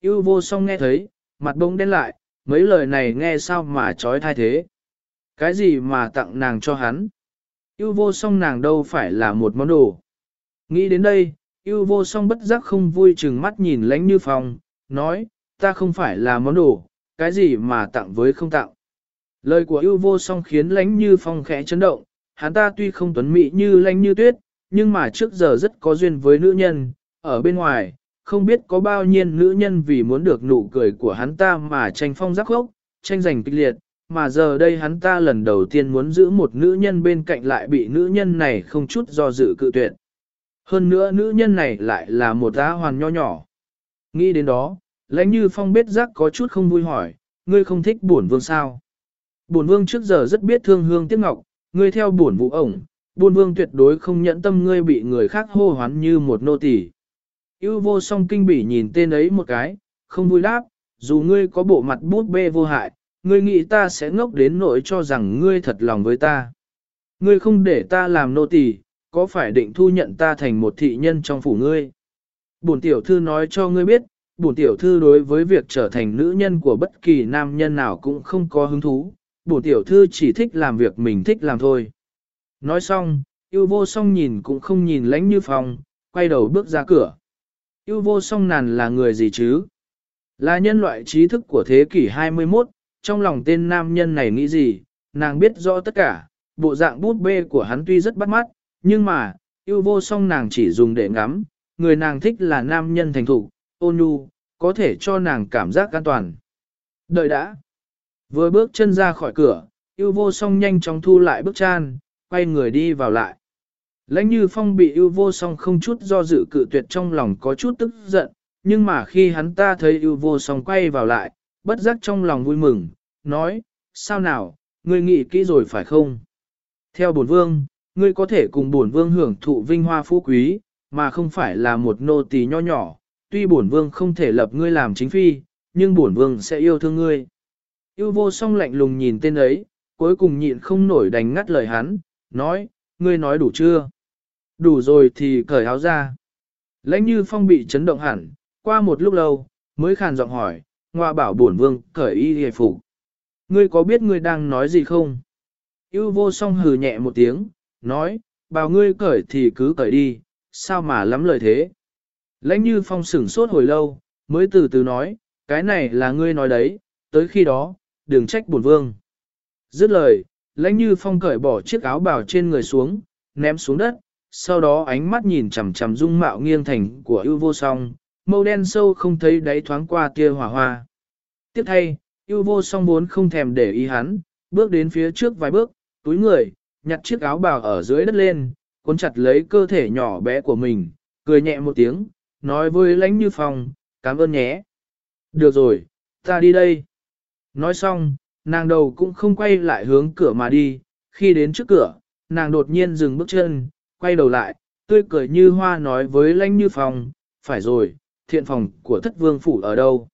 Yêu vô song nghe thấy, mặt bông đen lại, mấy lời này nghe sao mà trói thai thế? Cái gì mà tặng nàng cho hắn? Yêu vô song nàng đâu phải là một món đồ. Nghĩ đến đây, yêu vô song bất giác không vui chừng mắt nhìn lánh như phong, nói, ta không phải là món đồ, cái gì mà tặng với không tặng. Lời của yêu vô song khiến lánh như phong khẽ chấn động, hắn ta tuy không tuấn mỹ như lánh như tuyết, nhưng mà trước giờ rất có duyên với nữ nhân, ở bên ngoài, không biết có bao nhiêu nữ nhân vì muốn được nụ cười của hắn ta mà tranh phong giác khốc, tranh giành kịch liệt, mà giờ đây hắn ta lần đầu tiên muốn giữ một nữ nhân bên cạnh lại bị nữ nhân này không chút do dự cự tuyệt. Hơn nữa nữ nhân này lại là một á hoàn nho nhỏ. Nghĩ đến đó, lãnh như phong biết giác có chút không vui hỏi, ngươi không thích bổn vương sao. Bổn vương trước giờ rất biết thương hương tiếc ngọc, ngươi theo bổn vũ ổng, bổn vương tuyệt đối không nhẫn tâm ngươi bị người khác hô hoán như một nô tỳ. Yêu vô song kinh bỉ nhìn tên ấy một cái, không vui đáp, dù ngươi có bộ mặt bút bê vô hại, ngươi nghĩ ta sẽ ngốc đến nỗi cho rằng ngươi thật lòng với ta. Ngươi không để ta làm nô tỳ, có phải định thu nhận ta thành một thị nhân trong phủ ngươi? Bổn tiểu thư nói cho ngươi biết, bổn tiểu thư đối với việc trở thành nữ nhân của bất kỳ nam nhân nào cũng không có hứng thú, bổn tiểu thư chỉ thích làm việc mình thích làm thôi. Nói xong, yêu vô song nhìn cũng không nhìn lánh như phòng, quay đầu bước ra cửa. Yêu vô song nàn là người gì chứ? Là nhân loại trí thức của thế kỷ 21, trong lòng tên nam nhân này nghĩ gì, nàng biết rõ tất cả, bộ dạng bút bê của hắn tuy rất bắt mắt, nhưng mà, yêu vô song nàng chỉ dùng để ngắm, người nàng thích là nam nhân thành thục, ôn nhu, có thể cho nàng cảm giác an toàn. Đợi đã. Vừa bước chân ra khỏi cửa, yêu vô song nhanh chóng thu lại bước chan, quay người đi vào lại. Lãnh như phong bị yêu vô song không chút do dự cự tuyệt trong lòng có chút tức giận, nhưng mà khi hắn ta thấy yêu vô song quay vào lại, bất giác trong lòng vui mừng, nói, sao nào, ngươi nghĩ kỹ rồi phải không? Theo bổn vương, ngươi có thể cùng bổn vương hưởng thụ vinh hoa phú quý, mà không phải là một nô tỳ nho nhỏ, tuy bổn vương không thể lập ngươi làm chính phi, nhưng bổn vương sẽ yêu thương ngươi. Yêu vô song lạnh lùng nhìn tên ấy, cuối cùng nhịn không nổi đành ngắt lời hắn, nói, ngươi nói đủ chưa? Đủ rồi thì cởi áo ra. Lãnh như phong bị chấn động hẳn, qua một lúc lâu, mới khàn giọng hỏi, ngoa bảo bổn vương cởi y hề phục. Ngươi có biết ngươi đang nói gì không? Yêu vô song hừ nhẹ một tiếng, nói, bảo ngươi cởi thì cứ cởi đi, sao mà lắm lời thế? Lãnh như phong sửng sốt hồi lâu, mới từ từ nói, cái này là ngươi nói đấy, tới khi đó, đừng trách bổn vương. Dứt lời, lãnh như phong cởi bỏ chiếc áo bào trên người xuống, ném xuống đất, sau đó ánh mắt nhìn chằm chằm dung mạo nghiêng thành của ưu vô song, màu đen sâu không thấy đáy thoáng qua tia hỏa hoa. Tiếp thay, ưu vô song vốn không thèm để ý hắn, bước đến phía trước vài bước, túi người, nhặt chiếc áo bào ở dưới đất lên, cuốn chặt lấy cơ thể nhỏ bé của mình, cười nhẹ một tiếng, nói với lãnh như phong, cảm ơn nhé. Được rồi, ta đi đây. Nói xong, nàng đầu cũng không quay lại hướng cửa mà đi, khi đến trước cửa, nàng đột nhiên dừng bước chân, quay đầu lại, tươi cười như hoa nói với lãnh như phong, phải rồi, thiện phòng của thất vương phủ ở đâu.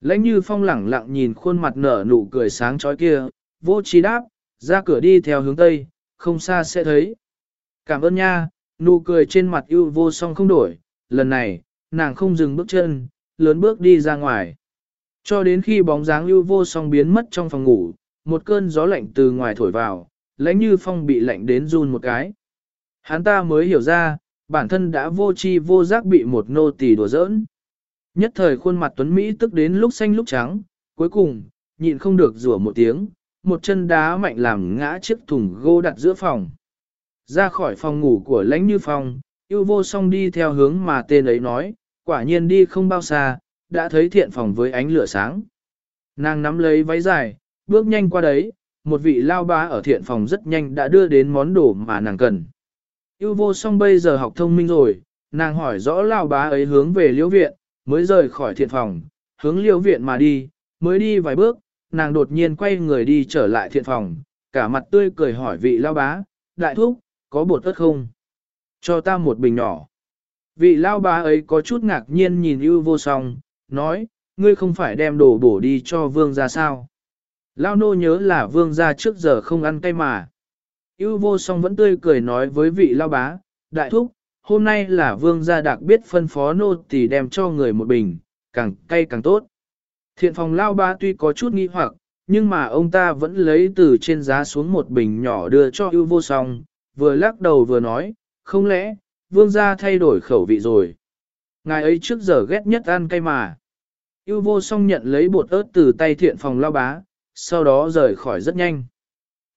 Lãnh như phong lẳng lặng nhìn khuôn mặt nở nụ cười sáng chói kia, vô trí đáp, ra cửa đi theo hướng tây, không xa sẽ thấy. Cảm ơn nha, nụ cười trên mặt ưu vô song không đổi, lần này, nàng không dừng bước chân, lớn bước đi ra ngoài. Cho đến khi bóng dáng ưu vô song biến mất trong phòng ngủ, một cơn gió lạnh từ ngoài thổi vào, lãnh như phong bị lạnh đến run một cái. Hắn ta mới hiểu ra, bản thân đã vô chi vô giác bị một nô tỳ đùa giỡn. Nhất thời khuôn mặt Tuấn Mỹ tức đến lúc xanh lúc trắng, cuối cùng, nhịn không được rủa một tiếng, một chân đá mạnh làm ngã chiếc thùng gỗ đặt giữa phòng. Ra khỏi phòng ngủ của lãnh như phong, yêu vô song đi theo hướng mà tên ấy nói, quả nhiên đi không bao xa, đã thấy thiện phòng với ánh lửa sáng. Nàng nắm lấy váy dài, bước nhanh qua đấy, một vị lao bá ở thiện phòng rất nhanh đã đưa đến món đồ mà nàng cần. Yêu vô song bây giờ học thông minh rồi, nàng hỏi rõ lao bá ấy hướng về liễu viện, mới rời khỏi thiện phòng, hướng liễu viện mà đi, mới đi vài bước, nàng đột nhiên quay người đi trở lại thiện phòng, cả mặt tươi cười hỏi vị lao bá, đại thúc, có bột ớt không? Cho ta một bình nhỏ. Vị lao bá ấy có chút ngạc nhiên nhìn ưu vô song, nói, ngươi không phải đem đồ bổ đi cho vương ra sao? Lao nô nhớ là vương ra trước giờ không ăn cay mà. Ưu vô song vẫn tươi cười nói với vị lao bá, đại thúc, hôm nay là vương gia đặc biết phân phó nô thì đem cho người một bình, càng cay càng tốt. Thiện phòng lao bá tuy có chút nghi hoặc, nhưng mà ông ta vẫn lấy từ trên giá xuống một bình nhỏ đưa cho ưu vô song, vừa lắc đầu vừa nói, không lẽ, vương gia thay đổi khẩu vị rồi. Ngài ấy trước giờ ghét nhất ăn cay mà. yêu vô song nhận lấy bột ớt từ tay thiện phòng lao bá, sau đó rời khỏi rất nhanh.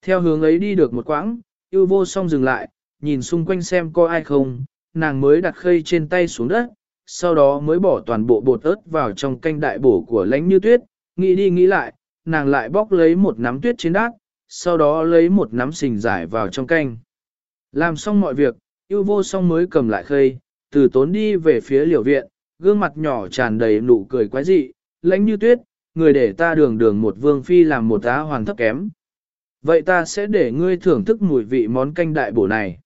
Theo hướng ấy đi được một quãng, yêu vô song dừng lại, nhìn xung quanh xem có ai không, nàng mới đặt khây trên tay xuống đất, sau đó mới bỏ toàn bộ bột ớt vào trong canh đại bổ của lánh như tuyết, nghĩ đi nghĩ lại, nàng lại bóc lấy một nắm tuyết trên đát, sau đó lấy một nắm sình giải vào trong canh. Làm xong mọi việc, yêu vô song mới cầm lại khây, từ tốn đi về phía liều viện, gương mặt nhỏ tràn đầy nụ cười quái dị, lãnh như tuyết, người để ta đường đường một vương phi làm một tá hoàng thấp kém, Vậy ta sẽ để ngươi thưởng thức mùi vị món canh đại bổ này.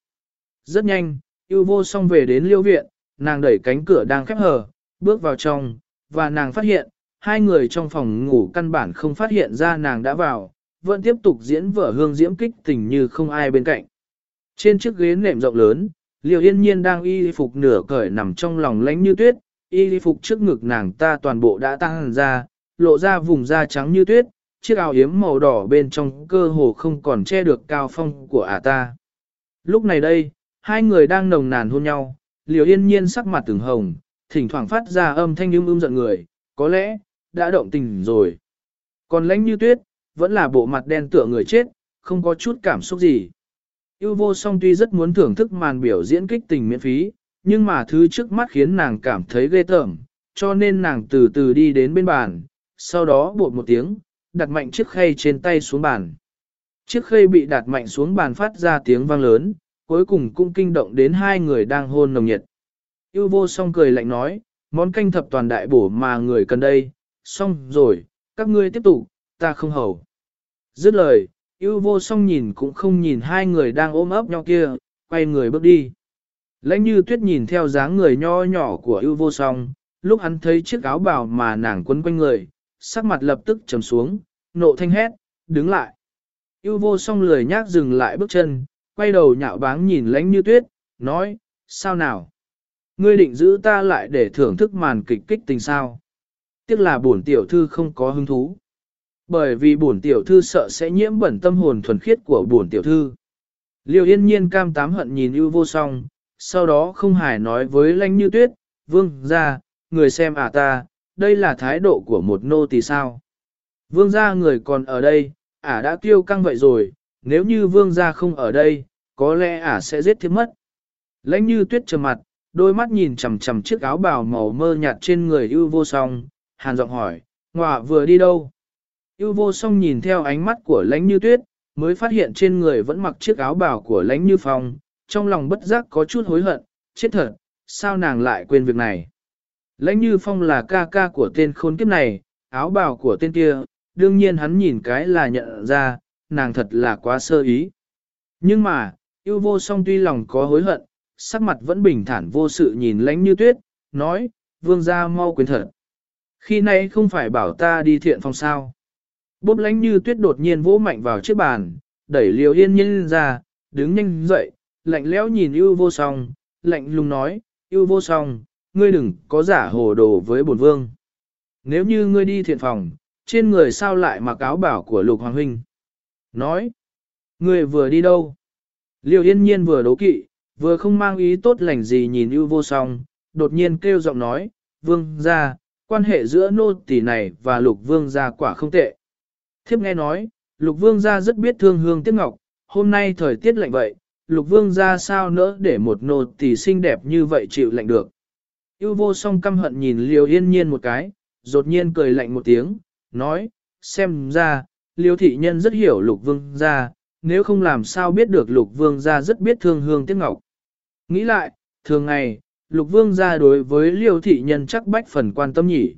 Rất nhanh, yêu vô song về đến liêu viện, nàng đẩy cánh cửa đang khép hờ, bước vào trong, và nàng phát hiện, hai người trong phòng ngủ căn bản không phát hiện ra nàng đã vào, vẫn tiếp tục diễn vở hương diễm kích tình như không ai bên cạnh. Trên chiếc ghế nệm rộng lớn, Liêu Yên Nhiên đang y phục nửa cởi nằm trong lòng lánh như tuyết, y phục trước ngực nàng ta toàn bộ đã tăng ra, lộ ra vùng da trắng như tuyết, chiếc áo yếm màu đỏ bên trong cơ hồ không còn che được cao phong của ả ta. Lúc này đây, hai người đang nồng nàn hôn nhau, liều Yên Nhiên sắc mặt từng hồng, thỉnh thoảng phát ra âm thanh ưm ưm giận người, có lẽ, đã động tình rồi. Còn lãnh như tuyết, vẫn là bộ mặt đen tựa người chết, không có chút cảm xúc gì. Yêu vô song tuy rất muốn thưởng thức màn biểu diễn kích tình miễn phí, nhưng mà thứ trước mắt khiến nàng cảm thấy ghê tởm, cho nên nàng từ từ đi đến bên bàn, sau đó bột một tiếng, đặt mạnh chiếc khay trên tay xuống bàn. Chiếc khay bị đặt mạnh xuống bàn phát ra tiếng vang lớn, cuối cùng cũng kinh động đến hai người đang hôn nồng nhiệt. Yêu vô song cười lạnh nói, món canh thập toàn đại bổ mà người cần đây, xong rồi, các ngươi tiếp tục, ta không hầu. Dứt lời, yêu vô song nhìn cũng không nhìn hai người đang ôm ấp nhau kia, quay người bước đi. Lãnh như tuyết nhìn theo dáng người nho nhỏ của yêu vô song, lúc hắn thấy chiếc áo bào mà nàng quấn quanh người, sắc mặt lập tức trầm xuống, nộ thanh hét, đứng lại. Yêu vô song lười nhác dừng lại bước chân, quay đầu nhạo báng nhìn lãnh như tuyết, nói, sao nào? Ngươi định giữ ta lại để thưởng thức màn kịch kích tình sao? Tiếc là bổn tiểu thư không có hứng thú. Bởi vì bổn tiểu thư sợ sẽ nhiễm bẩn tâm hồn thuần khiết của bổn tiểu thư. Liêu yên nhiên cam tám hận nhìn ưu vô song, sau đó không hài nói với lãnh như tuyết, vương ra, người xem à ta, đây là thái độ của một nô tỳ sao. Vương gia người còn ở đây, ả đã tiêu căng vậy rồi, nếu như vương gia không ở đây, có lẽ ả sẽ giết thiếp mất. Lãnh như tuyết trầm mặt, đôi mắt nhìn chằm chằm chiếc áo bào màu mơ nhạt trên người ưu vô song, hàn giọng hỏi, ngọa vừa đi đâu? Yêu vô song nhìn theo ánh mắt của lãnh như tuyết, mới phát hiện trên người vẫn mặc chiếc áo bào của lãnh như phong, trong lòng bất giác có chút hối hận, chết thật, sao nàng lại quên việc này. Lãnh như phong là ca ca của tên khốn kiếp này, áo bào của tên kia, đương nhiên hắn nhìn cái là nhận ra, nàng thật là quá sơ ý. Nhưng mà, yêu vô song tuy lòng có hối hận, sắc mặt vẫn bình thản vô sự nhìn lãnh như tuyết, nói, vương gia mau quên thật. Khi nay không phải bảo ta đi thiện phong sao. Bốp lánh như tuyết đột nhiên vỗ mạnh vào chiếc bàn, đẩy liều yên nhiên ra, đứng nhanh dậy, lạnh lẽo nhìn ưu vô song, lạnh lùng nói, ưu vô song, ngươi đừng có giả hồ đồ với bổn vương. Nếu như ngươi đi thiện phòng, trên người sao lại mặc áo bảo của lục hoàng huynh. Nói, ngươi vừa đi đâu? Liều yên nhiên vừa đố kỵ, vừa không mang ý tốt lành gì nhìn ưu vô song, đột nhiên kêu giọng nói, vương ra, quan hệ giữa nô tỷ này và lục vương gia quả không tệ. Thiếp nghe nói, lục vương gia rất biết thương hương tiếc ngọc, hôm nay thời tiết lạnh vậy, lục vương gia sao nỡ để một nô tỳ xinh đẹp như vậy chịu lạnh được. Yêu vô song căm hận nhìn liều yên nhiên một cái, đột nhiên cười lạnh một tiếng, nói, xem ra, liêu thị nhân rất hiểu lục vương gia, nếu không làm sao biết được lục vương gia rất biết thương hương tiếc ngọc. Nghĩ lại, thường ngày, lục vương gia đối với liêu thị nhân chắc bách phần quan tâm nhỉ.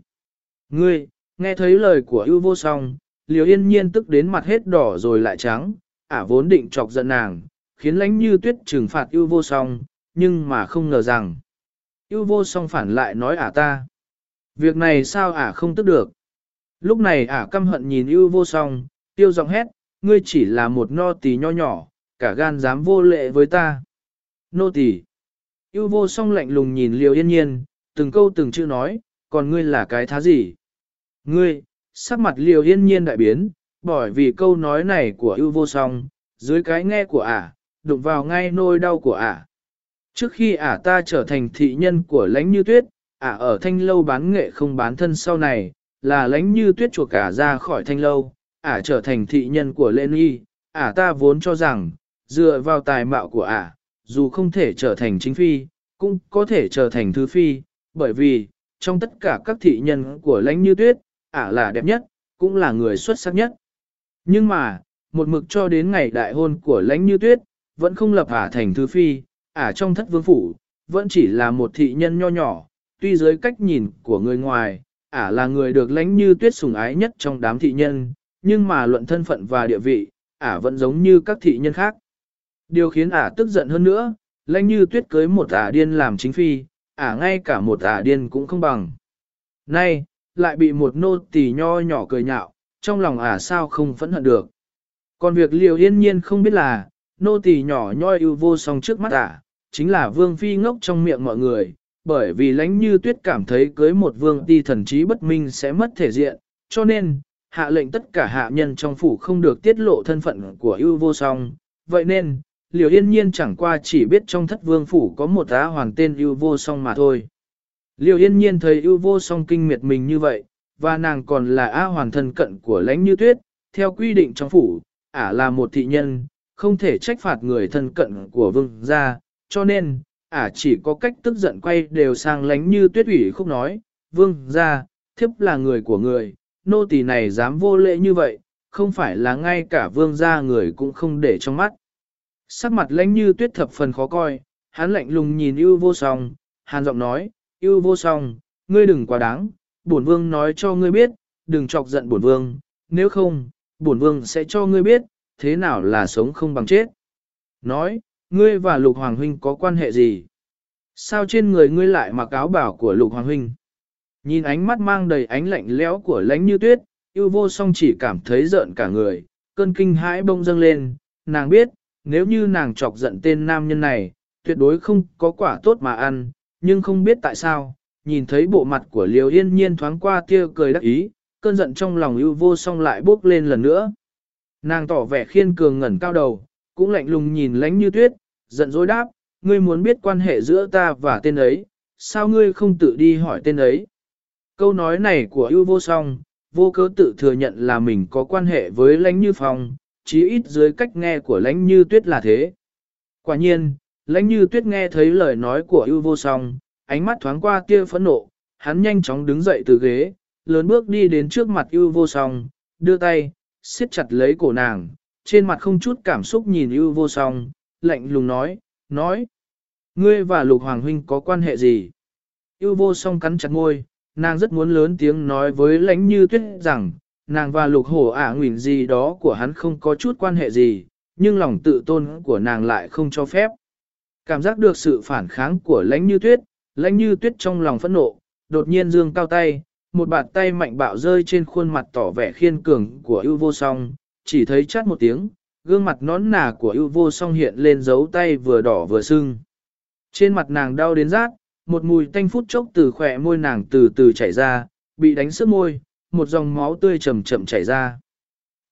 Ngươi, nghe thấy lời của ưu vô song, liêu yên nhiên tức đến mặt hết đỏ rồi lại trắng, ả vốn định chọc giận nàng, khiến lánh như tuyết trừng phạt ưu vô song, nhưng mà không ngờ rằng. ưu vô song phản lại nói ả ta. Việc này sao ả không tức được. Lúc này ả căm hận nhìn ưu vô song, tiêu giọng hét, ngươi chỉ là một no tỳ nho nhỏ, cả gan dám vô lệ với ta. Nô tỳ. ưu vô song lạnh lùng nhìn liều yên nhiên, từng câu từng chữ nói, còn ngươi là cái thá gì? Ngươi, sắc mặt liều yên nhiên đại biến, bởi vì câu nói này của ưu vô song, dưới cái nghe của ả, đụng vào ngay nôi đau của ả. Trước khi ả ta trở thành thị nhân của lãnh như tuyết, ả ở thanh lâu bán nghệ không bán thân sau này, là lãnh như tuyết chuộc ả ra khỏi thanh lâu, ả trở thành thị nhân của lê y, ả ta vốn cho rằng, dựa vào tài mạo của ả, dù không thể trở thành chính phi, cũng có thể trở thành thứ phi, bởi vì, trong tất cả các thị nhân của lãnh như tuyết, ả là đẹp nhất, cũng là người xuất sắc nhất. Nhưng mà, một mực cho đến ngày đại hôn của lãnh như tuyết, vẫn không lập ả thành thứ phi, ả trong thất vương phủ, vẫn chỉ là một thị nhân nho nhỏ, tuy dưới cách nhìn của người ngoài, ả là người được lãnh như tuyết sủng ái nhất trong đám thị nhân, nhưng mà luận thân phận và địa vị, ả vẫn giống như các thị nhân khác. Điều khiến ả tức giận hơn nữa, lãnh như tuyết cưới một ả điên làm chính phi, ả ngay cả một ả điên cũng không bằng. Nay, lại bị một nô tỳ nho nhỏ cười nhạo, trong lòng à sao không phẫn hận được. Còn việc liều yên nhiên không biết là, nô tỳ nhỏ nhoi ưu vô song trước mắt à, chính là vương phi ngốc trong miệng mọi người, bởi vì lãnh như tuyết cảm thấy cưới một vương ti thần trí bất minh sẽ mất thể diện, cho nên, hạ lệnh tất cả hạ nhân trong phủ không được tiết lộ thân phận của ưu vô song. Vậy nên, liều yên nhiên chẳng qua chỉ biết trong thất vương phủ có một á hoàng tên ưu vô song mà thôi. Liêu yên nhiên thấy ưu vô song kinh miệt mình như vậy, và nàng còn là a hoàng thân cận của lãnh như tuyết, theo quy định trong phủ, ả là một thị nhân, không thể trách phạt người thân cận của vương gia, cho nên, ả chỉ có cách tức giận quay đều sang lánh như tuyết ủy khúc nói, vương gia, thiếp là người của người, nô tỳ này dám vô lễ như vậy, không phải là ngay cả vương gia người cũng không để trong mắt. Sắc mặt lãnh như tuyết thập phần khó coi, hắn lạnh lùng nhìn ưu vô song, hàn giọng nói, Yêu vô song, ngươi đừng quá đáng, bổn vương nói cho ngươi biết, đừng chọc giận bổn vương, nếu không, bổn vương sẽ cho ngươi biết, thế nào là sống không bằng chết. Nói, ngươi và lục hoàng huynh có quan hệ gì? Sao trên người ngươi lại mặc áo bảo của lục hoàng huynh? Nhìn ánh mắt mang đầy ánh lạnh lẽo của lánh như tuyết, yêu vô song chỉ cảm thấy giận cả người, cơn kinh hãi bông dâng lên, nàng biết, nếu như nàng chọc giận tên nam nhân này, tuyệt đối không có quả tốt mà ăn, nhưng không biết tại sao, nhìn thấy bộ mặt của Liêu yên nhiên thoáng qua tia cười đắc ý, cơn giận trong lòng ưu vô song lại bốc lên lần nữa. Nàng tỏ vẻ khiên cường ngẩn cao đầu, cũng lạnh lùng nhìn lánh như tuyết, giận dối đáp, ngươi muốn biết quan hệ giữa ta và tên ấy, sao ngươi không tự đi hỏi tên ấy? Câu nói này của ưu vô song, vô cớ tự thừa nhận là mình có quan hệ với lãnh như phong, chí ít dưới cách nghe của lãnh như tuyết là thế. Quả nhiên, lãnh như tuyết nghe thấy lời nói của ưu vô song, ánh mắt thoáng qua kia phẫn nộ, hắn nhanh chóng đứng dậy từ ghế, lớn bước đi đến trước mặt ưu vô song, đưa tay, siết chặt lấy cổ nàng, trên mặt không chút cảm xúc nhìn ưu vô song, lạnh lùng nói, nói, ngươi và lục hoàng huynh có quan hệ gì? Ưu vô song cắn chặt môi, nàng rất muốn lớn tiếng nói với lãnh như tuyết rằng, nàng và lục hổ ả à gì đó của hắn không có chút quan hệ gì, nhưng lòng tự tôn của nàng lại không cho phép. Cảm giác được sự phản kháng của lãnh như tuyết, lãnh như tuyết trong lòng phẫn nộ, đột nhiên dương cao tay, một bàn tay mạnh bạo rơi trên khuôn mặt tỏ vẻ khiên cường của ưu vô song, chỉ thấy chát một tiếng, gương mặt nón nà của ưu vô song hiện lên dấu tay vừa đỏ vừa sưng. Trên mặt nàng đau đến rát, một mùi tanh phút chốc từ khỏe môi nàng từ từ chảy ra, bị đánh sức môi, một dòng máu tươi chậm chậm chảy ra.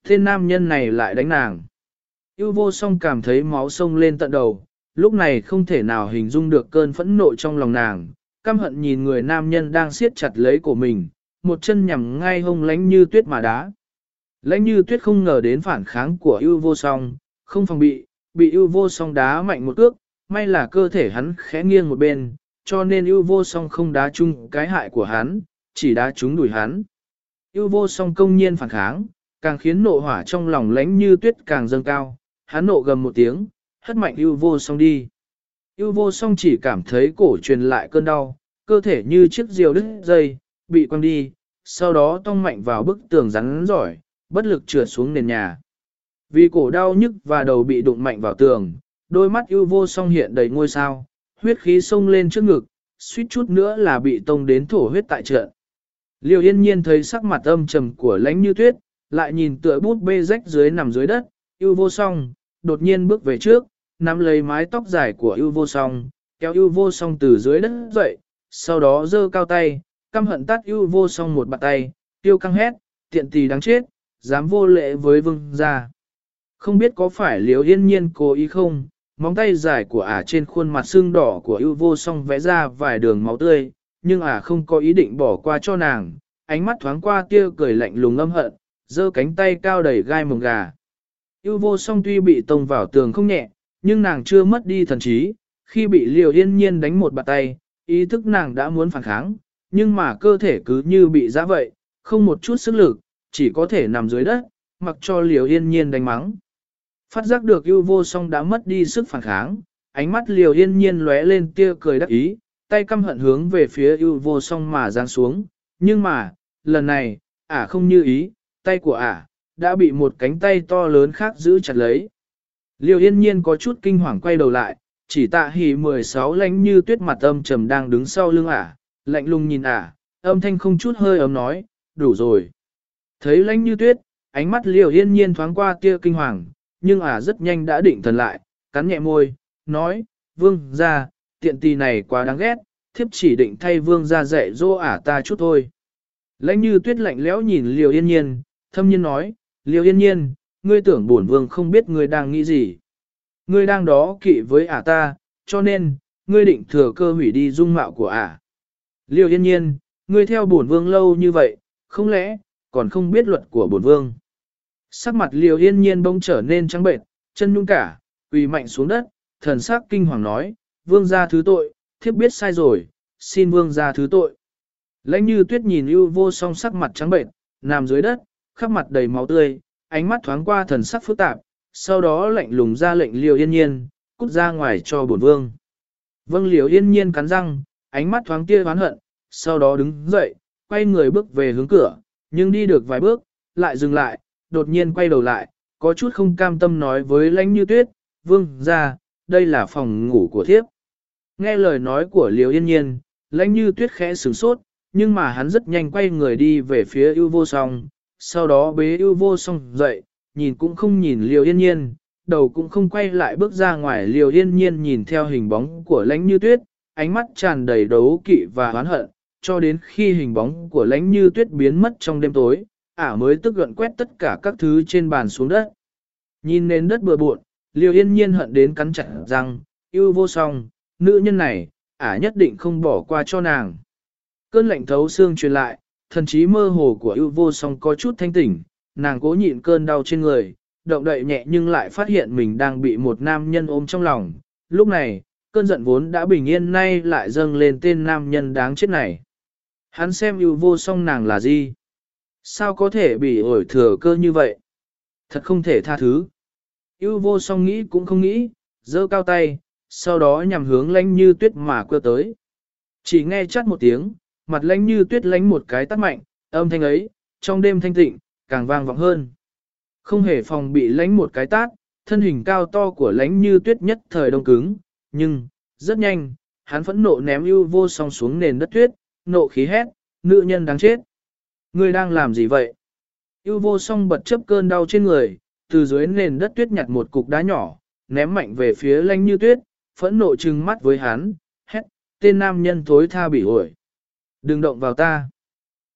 Tên nam nhân này lại đánh nàng. Yêu vô song cảm thấy máu sông lên tận đầu, lúc này không thể nào hình dung được cơn phẫn nộ trong lòng nàng, căm hận nhìn người nam nhân đang siết chặt lấy của mình, một chân nhằm ngay hông lánh như tuyết mà đá. Lãnh như tuyết không ngờ đến phản kháng của ưu vô song, không phòng bị, bị ưu vô song đá mạnh một cước, may là cơ thể hắn khẽ nghiêng một bên, cho nên ưu vô song không đá chung cái hại của hắn, chỉ đá trúng đuổi hắn. Ưu vô song công nhiên phản kháng, càng khiến nộ hỏa trong lòng lãnh như tuyết càng dâng cao, hắn nộ gầm một tiếng, hất mạnh yêu vô song đi. Yêu vô song chỉ cảm thấy cổ truyền lại cơn đau, cơ thể như chiếc diều đứt dây, bị quăng đi, sau đó tông mạnh vào bức tường rắn giỏi, bất lực trượt xuống nền nhà. Vì cổ đau nhức và đầu bị đụng mạnh vào tường, đôi mắt yêu vô song hiện đầy ngôi sao, huyết khí sông lên trước ngực, suýt chút nữa là bị tông đến thổ huyết tại trận. Liêu yên nhiên thấy sắc mặt âm trầm của lãnh như tuyết, lại nhìn tựa bút bê rách dưới nằm dưới đất, yêu vô song, đột nhiên bước về trước, nắm lấy mái tóc dài của ưu vô song, kéo ưu vô song từ dưới đất dậy, sau đó giơ cao tay, căm hận tắt ưu vô song một bàn tay, tiêu căng hét, tiện tì đáng chết, dám vô lễ với vương gia. Không biết có phải liếu yên nhiên cố ý không, móng tay dài của ả trên khuôn mặt xương đỏ của ưu vô song vẽ ra vài đường máu tươi, nhưng ả không có ý định bỏ qua cho nàng, ánh mắt thoáng qua tia cười lạnh lùng âm hận, giơ cánh tay cao đầy gai mồng gà. Ưu vô song tuy bị tông vào tường không nhẹ, nhưng nàng chưa mất đi thần trí, khi bị liều yên nhiên đánh một bạt tay, ý thức nàng đã muốn phản kháng, nhưng mà cơ thể cứ như bị giã vậy, không một chút sức lực, chỉ có thể nằm dưới đất, mặc cho liều yên nhiên đánh mắng. Phát giác được ưu vô song đã mất đi sức phản kháng, ánh mắt liều yên nhiên lóe lên tia cười đắc ý, tay căm hận hướng về phía ưu vô song mà giáng xuống, nhưng mà, lần này, ả không như ý, tay của ả, đã bị một cánh tay to lớn khác giữ chặt lấy. Liêu yên nhiên có chút kinh hoàng quay đầu lại, chỉ tạ hỉ 16 lánh như tuyết mặt âm trầm đang đứng sau lưng ả, lạnh lùng nhìn ả, âm thanh không chút hơi ấm nói, đủ rồi. Thấy lánh như tuyết, ánh mắt liều yên nhiên thoáng qua tia kinh hoàng, nhưng ả rất nhanh đã định thần lại, cắn nhẹ môi, nói, vương ra, tiện tì này quá đáng ghét, thiếp chỉ định thay vương ra dạy dỗ ả ta chút thôi. Lãnh như tuyết lạnh lẽo nhìn liều yên nhiên, thâm nhiên nói, liều yên nhiên, ngươi tưởng bổn vương không biết ngươi đang nghĩ gì. Ngươi đang đó kỵ với ả ta, cho nên, ngươi định thừa cơ hủy đi dung mạo của ả. Liêu yên nhiên, ngươi theo bổn vương lâu như vậy, không lẽ, còn không biết luật của bổn vương. Sắc mặt liều yên nhiên bỗng trở nên trắng bệnh, chân nhung cả, quỳ mạnh xuống đất, thần sắc kinh hoàng nói, vương ra thứ tội, thiếp biết sai rồi, xin vương ra thứ tội. Lãnh như tuyết nhìn ưu vô song sắc mặt trắng bệnh, nằm dưới đất, khắp mặt đầy máu tươi, ánh mắt thoáng qua thần sắc phức tạp, sau đó lạnh lùng ra lệnh liều yên nhiên, cút ra ngoài cho bổn vương. Vâng liều yên nhiên cắn răng, ánh mắt thoáng tia oán hận, sau đó đứng dậy, quay người bước về hướng cửa, nhưng đi được vài bước, lại dừng lại, đột nhiên quay đầu lại, có chút không cam tâm nói với lãnh như tuyết, vương ra, đây là phòng ngủ của thiếp. Nghe lời nói của liều yên nhiên, lãnh như tuyết khẽ sửng sốt, nhưng mà hắn rất nhanh quay người đi về phía ưu vô song, sau đó bế ưu vô song dậy, nhìn cũng không nhìn liều yên nhiên, đầu cũng không quay lại bước ra ngoài liều yên nhiên nhìn theo hình bóng của lãnh như tuyết, ánh mắt tràn đầy đấu kỵ và oán hận, cho đến khi hình bóng của lãnh như tuyết biến mất trong đêm tối, ả mới tức giận quét tất cả các thứ trên bàn xuống đất. Nhìn nền đất bừa bộn, liều yên nhiên hận đến cắn chặt răng, yêu vô song, nữ nhân này, ả nhất định không bỏ qua cho nàng. Cơn lạnh thấu xương truyền lại, thần trí mơ hồ của ưu vô song có chút thanh tỉnh, nàng cố nhịn cơn đau trên người, động đậy nhẹ nhưng lại phát hiện mình đang bị một nam nhân ôm trong lòng. Lúc này, cơn giận vốn đã bình yên nay lại dâng lên tên nam nhân đáng chết này. Hắn xem ưu vô song nàng là gì? Sao có thể bị ổi thừa cơ như vậy? Thật không thể tha thứ. Ưu vô song nghĩ cũng không nghĩ, giơ cao tay, sau đó nhằm hướng lánh như tuyết mà quơ tới. Chỉ nghe chát một tiếng, mặt lánh như tuyết lánh một cái tắt mạnh, âm thanh ấy, trong đêm thanh tịnh, càng vang vọng hơn. Không hề phòng bị lánh một cái tát, thân hình cao to của lánh như tuyết nhất thời đông cứng, nhưng, rất nhanh, hắn phẫn nộ ném ưu vô song xuống nền đất tuyết, nộ khí hét, nữ nhân đáng chết. Ngươi đang làm gì vậy? Ưu vô song bật chấp cơn đau trên người, từ dưới nền đất tuyết nhặt một cục đá nhỏ, ném mạnh về phía lánh như tuyết, phẫn nộ trừng mắt với hắn, hét, tên nam nhân thối tha bị ổi. Đừng động vào ta.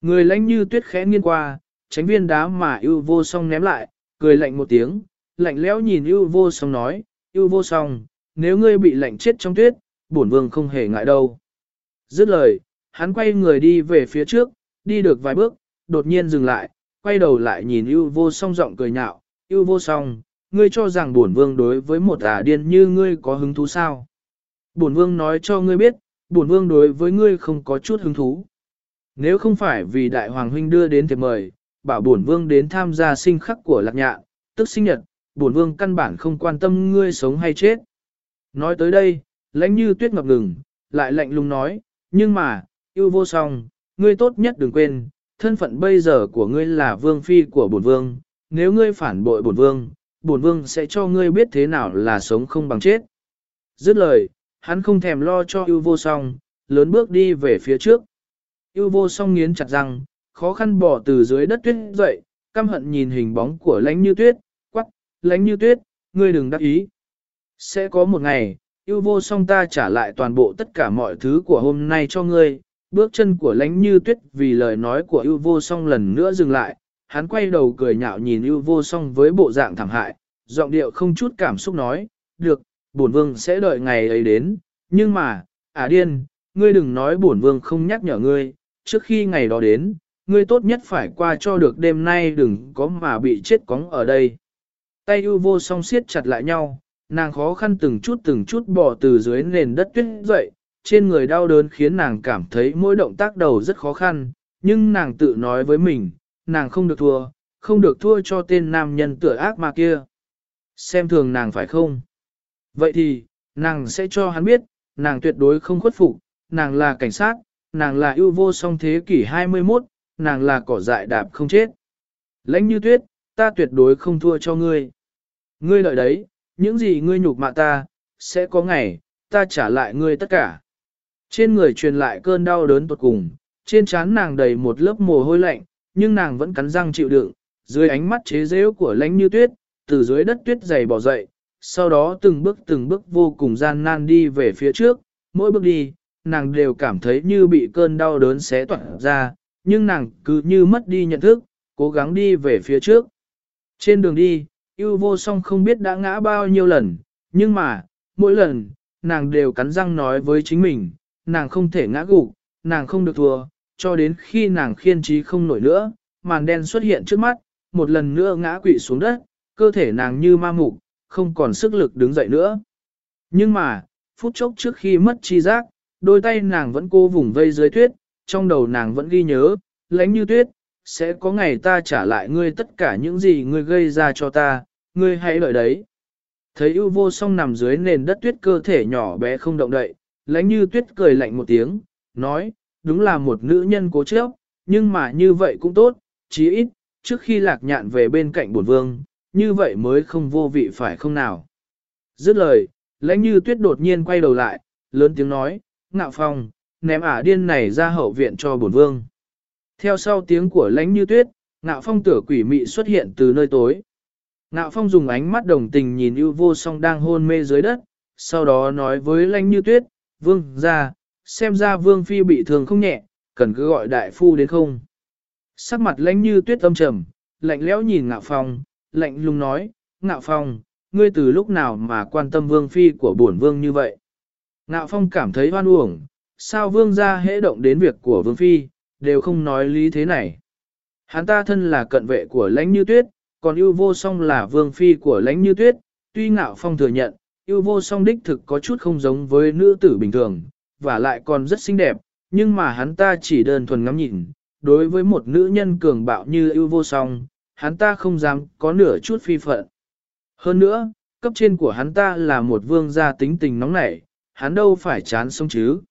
Người lãnh như tuyết khẽ nghiêng qua, tránh viên đá mà ưu vô song ném lại, cười lạnh một tiếng, lạnh lẽo nhìn ưu vô song nói, ưu vô song, nếu ngươi bị lạnh chết trong tuyết, bổn vương không hề ngại đâu. Dứt lời, hắn quay người đi về phía trước, đi được vài bước, đột nhiên dừng lại, quay đầu lại nhìn ưu vô song giọng cười nhạo, ưu vô song, ngươi cho rằng bổn vương đối với một ả điên như ngươi có hứng thú sao? Bổn vương nói cho ngươi biết, bổn vương đối với ngươi không có chút hứng thú. Nếu không phải vì đại hoàng huynh đưa đến thiệp mời, bảo bổn vương đến tham gia sinh khắc của lạc nhạ, tức sinh nhật, bổn vương căn bản không quan tâm ngươi sống hay chết. Nói tới đây, lãnh như tuyết ngập ngừng, lại lạnh lùng nói, nhưng mà, yêu vô song, ngươi tốt nhất đừng quên, thân phận bây giờ của ngươi là vương phi của bổn vương, nếu ngươi phản bội bổn vương, bổn vương sẽ cho ngươi biết thế nào là sống không bằng chết. Dứt lời, hắn không thèm lo cho ưu vô song, lớn bước đi về phía trước. Ưu vô song nghiến chặt răng, khó khăn bỏ từ dưới đất tuyết dậy, căm hận nhìn hình bóng của lánh như tuyết, quắc, lánh như tuyết, ngươi đừng đắc ý. Sẽ có một ngày, ưu vô song ta trả lại toàn bộ tất cả mọi thứ của hôm nay cho ngươi, bước chân của lánh như tuyết vì lời nói của ưu vô song lần nữa dừng lại, hắn quay đầu cười nhạo nhìn ưu vô song với bộ dạng thảm hại, giọng điệu không chút cảm xúc nói, được, bổn vương sẽ đợi ngày ấy đến, nhưng mà, à điên, ngươi đừng nói bổn vương không nhắc nhở ngươi, trước khi ngày đó đến, ngươi tốt nhất phải qua cho được đêm nay đừng có mà bị chết cóng ở đây. Tay ưu vô song siết chặt lại nhau, nàng khó khăn từng chút từng chút bỏ từ dưới nền đất tuyết dậy, trên người đau đớn khiến nàng cảm thấy mỗi động tác đầu rất khó khăn, nhưng nàng tự nói với mình, nàng không được thua, không được thua cho tên nam nhân tựa ác mà kia. Xem thường nàng phải không? Vậy thì, nàng sẽ cho hắn biết, nàng tuyệt đối không khuất phục, nàng là cảnh sát, nàng là ưu vô song thế kỷ 21, nàng là cỏ dại đạp không chết. Lãnh như tuyết, ta tuyệt đối không thua cho ngươi. Ngươi lợi đấy, những gì ngươi nhục mạ ta, sẽ có ngày, ta trả lại ngươi tất cả. Trên người truyền lại cơn đau đớn tột cùng, trên trán nàng đầy một lớp mồ hôi lạnh, nhưng nàng vẫn cắn răng chịu đựng, dưới ánh mắt chế giễu của lãnh như tuyết, từ dưới đất tuyết dày bỏ dậy, sau đó từng bước từng bước vô cùng gian nan đi về phía trước, mỗi bước đi, nàng đều cảm thấy như bị cơn đau đớn xé toạc ra, nhưng nàng cứ như mất đi nhận thức, cố gắng đi về phía trước. Trên đường đi, yêu vô song không biết đã ngã bao nhiêu lần, nhưng mà, mỗi lần, nàng đều cắn răng nói với chính mình, nàng không thể ngã gục, nàng không được thua, cho đến khi nàng khiên trí không nổi nữa, màn đen xuất hiện trước mắt, một lần nữa ngã quỵ xuống đất, cơ thể nàng như ma mục, không còn sức lực đứng dậy nữa. Nhưng mà, phút chốc trước khi mất chi giác, đôi tay nàng vẫn cô vùng vây dưới tuyết, trong đầu nàng vẫn ghi nhớ, lánh như tuyết, sẽ có ngày ta trả lại ngươi tất cả những gì ngươi gây ra cho ta, ngươi hãy đợi đấy. Thấy ưu vô song nằm dưới nền đất tuyết cơ thể nhỏ bé không động đậy, lánh như tuyết cười lạnh một tiếng, nói, đúng là một nữ nhân cố chấp, nhưng mà như vậy cũng tốt, chí ít, trước khi lạc nhạn về bên cạnh bổn vương, như vậy mới không vô vị phải không nào. Dứt lời, lãnh như tuyết đột nhiên quay đầu lại, lớn tiếng nói, ngạo phong, ném ả điên này ra hậu viện cho bổn vương. Theo sau tiếng của lãnh như tuyết, ngạo phong tửa quỷ mị xuất hiện từ nơi tối. Ngạo phong dùng ánh mắt đồng tình nhìn ưu vô song đang hôn mê dưới đất, sau đó nói với lãnh như tuyết, vương ra, xem ra vương phi bị thương không nhẹ, cần cứ gọi đại phu đến không. Sắc mặt lãnh như tuyết âm trầm, lạnh lẽo nhìn ngạo phong, lạnh lùng nói, ngạo phong, ngươi từ lúc nào mà quan tâm vương phi của bổn vương như vậy. Ngạo phong cảm thấy hoan uổng, sao vương gia hễ động đến việc của vương phi, đều không nói lý thế này. Hắn ta thân là cận vệ của lãnh như tuyết, còn yêu vô song là vương phi của lãnh như tuyết, tuy ngạo phong thừa nhận, yêu vô song đích thực có chút không giống với nữ tử bình thường, và lại còn rất xinh đẹp, nhưng mà hắn ta chỉ đơn thuần ngắm nhìn, đối với một nữ nhân cường bạo như yêu vô song, hắn ta không dám có nửa chút phi phận. Hơn nữa, cấp trên của hắn ta là một vương gia tính tình nóng nảy, hắn đâu phải chán sống chứ.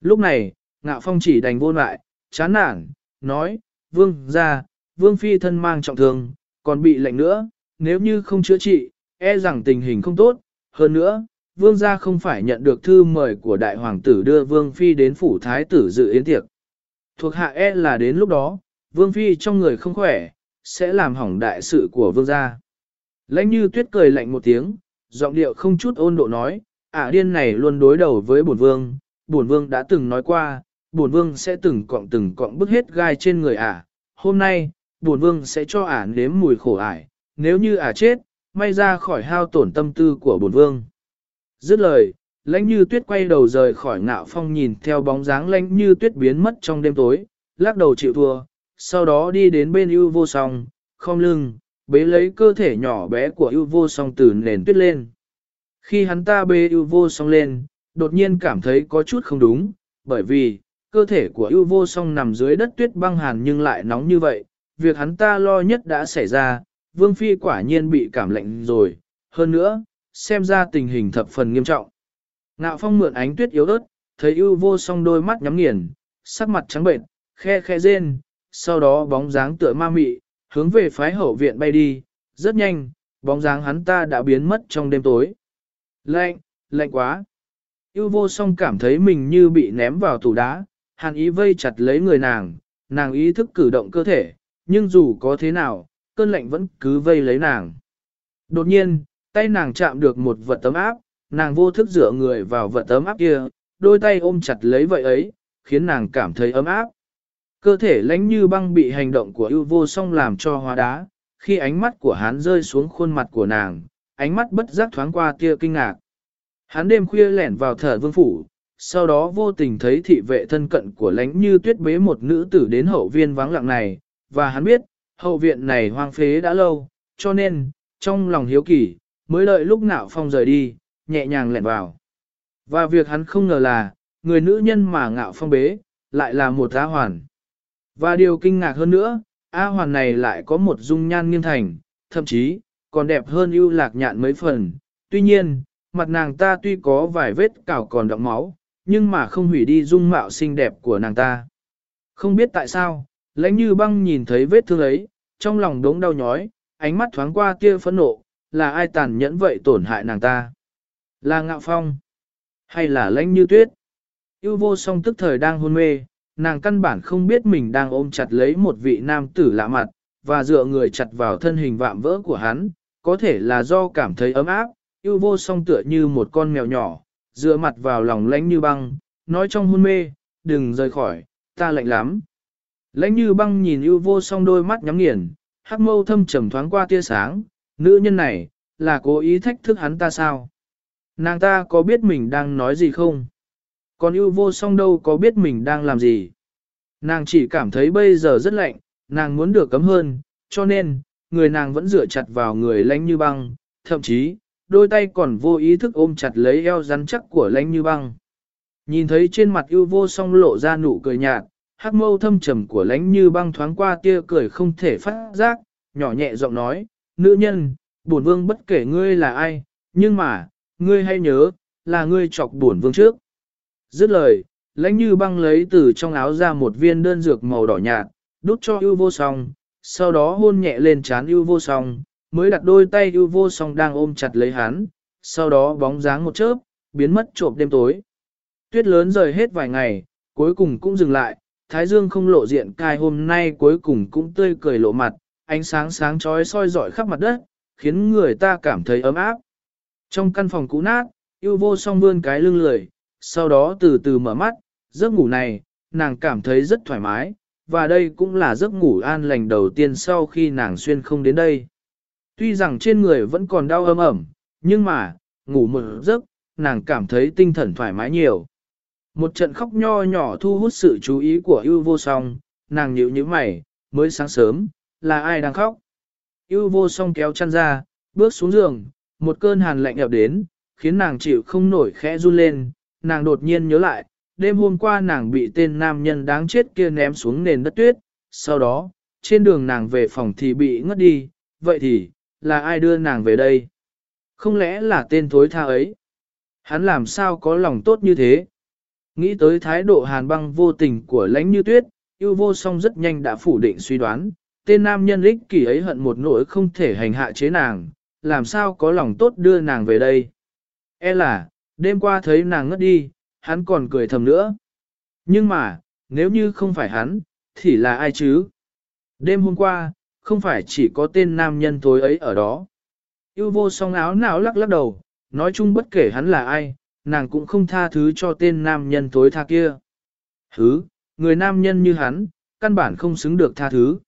Lúc này, ngạo phong chỉ đành vô lại, chán nản, nói, vương gia, vương phi thân mang trọng thương, còn bị lạnh nữa, nếu như không chữa trị, e rằng tình hình không tốt, hơn nữa, vương gia không phải nhận được thư mời của đại hoàng tử đưa vương phi đến phủ thái tử dự yến tiệc. Thuộc hạ e là đến lúc đó, vương phi trong người không khỏe, sẽ làm hỏng đại sự của vương gia. Lãnh như tuyết cười lạnh một tiếng, giọng điệu không chút ôn độ nói, ả điên này luôn đối đầu với bổn vương, bổn vương đã từng nói qua, bổn vương sẽ từng cọng từng cọng bức hết gai trên người ả. Hôm nay, bổn vương sẽ cho ả nếm mùi khổ ải, nếu như ả chết, may ra khỏi hao tổn tâm tư của bổn vương. Dứt lời, lãnh như tuyết quay đầu rời khỏi ngạo phong nhìn theo bóng dáng lãnh như tuyết biến mất trong đêm tối, lắc đầu chịu thua, sau đó đi đến bên ưu vô song, không lưng, bế lấy cơ thể nhỏ bé của ưu vô song từ nền tuyết lên. Khi hắn ta bế ưu vô song lên, đột nhiên cảm thấy có chút không đúng, bởi vì, cơ thể của ưu vô song nằm dưới đất tuyết băng hàn nhưng lại nóng như vậy, việc hắn ta lo nhất đã xảy ra, vương phi quả nhiên bị cảm lạnh rồi, hơn nữa, xem ra tình hình thập phần nghiêm trọng. Ngạo phong mượn ánh tuyết yếu ớt, thấy ưu vô song đôi mắt nhắm nghiền, sắc mặt trắng bệnh, khe khe rên, sau đó bóng dáng tựa ma mị, hướng về phái hậu viện bay đi, rất nhanh, bóng dáng hắn ta đã biến mất trong đêm tối. Lạnh, lạnh quá. Yêu vô song cảm thấy mình như bị ném vào tủ đá, hàn ý vây chặt lấy người nàng, nàng ý thức cử động cơ thể, nhưng dù có thế nào, cơn lạnh vẫn cứ vây lấy nàng. Đột nhiên, tay nàng chạm được một vật tấm áp, nàng vô thức dựa người vào vật tấm áp kia, đôi tay ôm chặt lấy vậy ấy, khiến nàng cảm thấy ấm áp. Cơ thể lãnh như băng bị hành động của ưu vô song làm cho hóa đá, khi ánh mắt của hắn rơi xuống khuôn mặt của nàng, ánh mắt bất giác thoáng qua tia kinh ngạc. Hắn đêm khuya lẻn vào thở vương phủ, sau đó vô tình thấy thị vệ thân cận của lãnh như tuyết bế một nữ tử đến hậu viên vắng lặng này, và hắn biết, hậu viện này hoang phế đã lâu, cho nên, trong lòng hiếu kỳ, mới đợi lúc nạo phong rời đi, nhẹ nhàng lẻn vào. Và việc hắn không ngờ là, người nữ nhân mà ngạo phong bế, lại là một giá hoàn. Và điều kinh ngạc hơn nữa, A hoàn này lại có một dung nhan nghiêng thành, thậm chí, còn đẹp hơn ưu lạc nhạn mấy phần. Tuy nhiên, mặt nàng ta tuy có vài vết cào còn đọng máu, nhưng mà không hủy đi dung mạo xinh đẹp của nàng ta. Không biết tại sao, lãnh như băng nhìn thấy vết thương ấy, trong lòng đống đau nhói, ánh mắt thoáng qua tia phẫn nộ, là ai tàn nhẫn vậy tổn hại nàng ta? Là ngạo phong? Hay là lãnh như tuyết? Yêu vô song tức thời đang hôn mê, nàng căn bản không biết mình đang ôm chặt lấy một vị nam tử lạ mặt, và dựa người chặt vào thân hình vạm vỡ của hắn, có thể là do cảm thấy ấm áp, yêu vô song tựa như một con mèo nhỏ, dựa mặt vào lòng lánh như băng, nói trong hôn mê, đừng rời khỏi, ta lạnh lắm. Lãnh như băng nhìn yêu vô song đôi mắt nhắm nghiền, hắc mâu thâm trầm thoáng qua tia sáng, nữ nhân này, là cố ý thách thức hắn ta sao? Nàng ta có biết mình đang nói gì không? Còn yêu vô song đâu có biết mình đang làm gì? Nàng chỉ cảm thấy bây giờ rất lạnh, nàng muốn được cấm hơn, cho nên, người nàng vẫn dựa chặt vào người lãnh như băng, thậm chí, đôi tay còn vô ý thức ôm chặt lấy eo rắn chắc của lãnh như băng. Nhìn thấy trên mặt yêu vô song lộ ra nụ cười nhạt, hắc mâu thâm trầm của lãnh như băng thoáng qua tia cười không thể phát giác, nhỏ nhẹ giọng nói, nữ nhân, bổn vương bất kể ngươi là ai, nhưng mà, ngươi hay nhớ, là ngươi chọc bổn vương trước. Dứt lời, lãnh như băng lấy từ trong áo ra một viên đơn dược màu đỏ nhạt, đút cho ưu vô song, sau đó hôn nhẹ lên trán ưu vô song, mới đặt đôi tay ưu vô song đang ôm chặt lấy hắn, sau đó bóng dáng một chớp, biến mất trộm đêm tối. Tuyết lớn rời hết vài ngày, cuối cùng cũng dừng lại, Thái Dương không lộ diện cai hôm nay cuối cùng cũng tươi cười lộ mặt, ánh sáng sáng chói soi rọi khắp mặt đất, khiến người ta cảm thấy ấm áp. Trong căn phòng cũ nát, yêu vô song vươn cái lưng lười, sau đó từ từ mở mắt, giấc ngủ này, nàng cảm thấy rất thoải mái, và đây cũng là giấc ngủ an lành đầu tiên sau khi nàng xuyên không đến đây. Tuy rằng trên người vẫn còn đau ấm ẩm, nhưng mà, ngủ một giấc, nàng cảm thấy tinh thần thoải mái nhiều. Một trận khóc nho nhỏ thu hút sự chú ý của ưu vô song, nàng nhíu nhíu mày, mới sáng sớm, là ai đang khóc. Ưu vô song kéo chăn ra, bước xuống giường, một cơn hàn lạnh ập đến, khiến nàng chịu không nổi khẽ run lên, nàng đột nhiên nhớ lại, đêm hôm qua nàng bị tên nam nhân đáng chết kia ném xuống nền đất tuyết, sau đó, trên đường nàng về phòng thì bị ngất đi, vậy thì, là ai đưa nàng về đây? Không lẽ là tên thối tha ấy? Hắn làm sao có lòng tốt như thế? Nghĩ tới thái độ hàn băng vô tình của lãnh như tuyết, yêu vô song rất nhanh đã phủ định suy đoán, tên nam nhân ích kỷ ấy hận một nỗi không thể hành hạ chế nàng, làm sao có lòng tốt đưa nàng về đây. E là, đêm qua thấy nàng ngất đi, hắn còn cười thầm nữa. Nhưng mà, nếu như không phải hắn, thì là ai chứ? Đêm hôm qua, không phải chỉ có tên nam nhân tối ấy ở đó. Yêu vô song áo não lắc lắc đầu, nói chung bất kể hắn là ai, nàng cũng không tha thứ cho tên nam nhân tối tha kia. Hứ, người nam nhân như hắn, căn bản không xứng được tha thứ.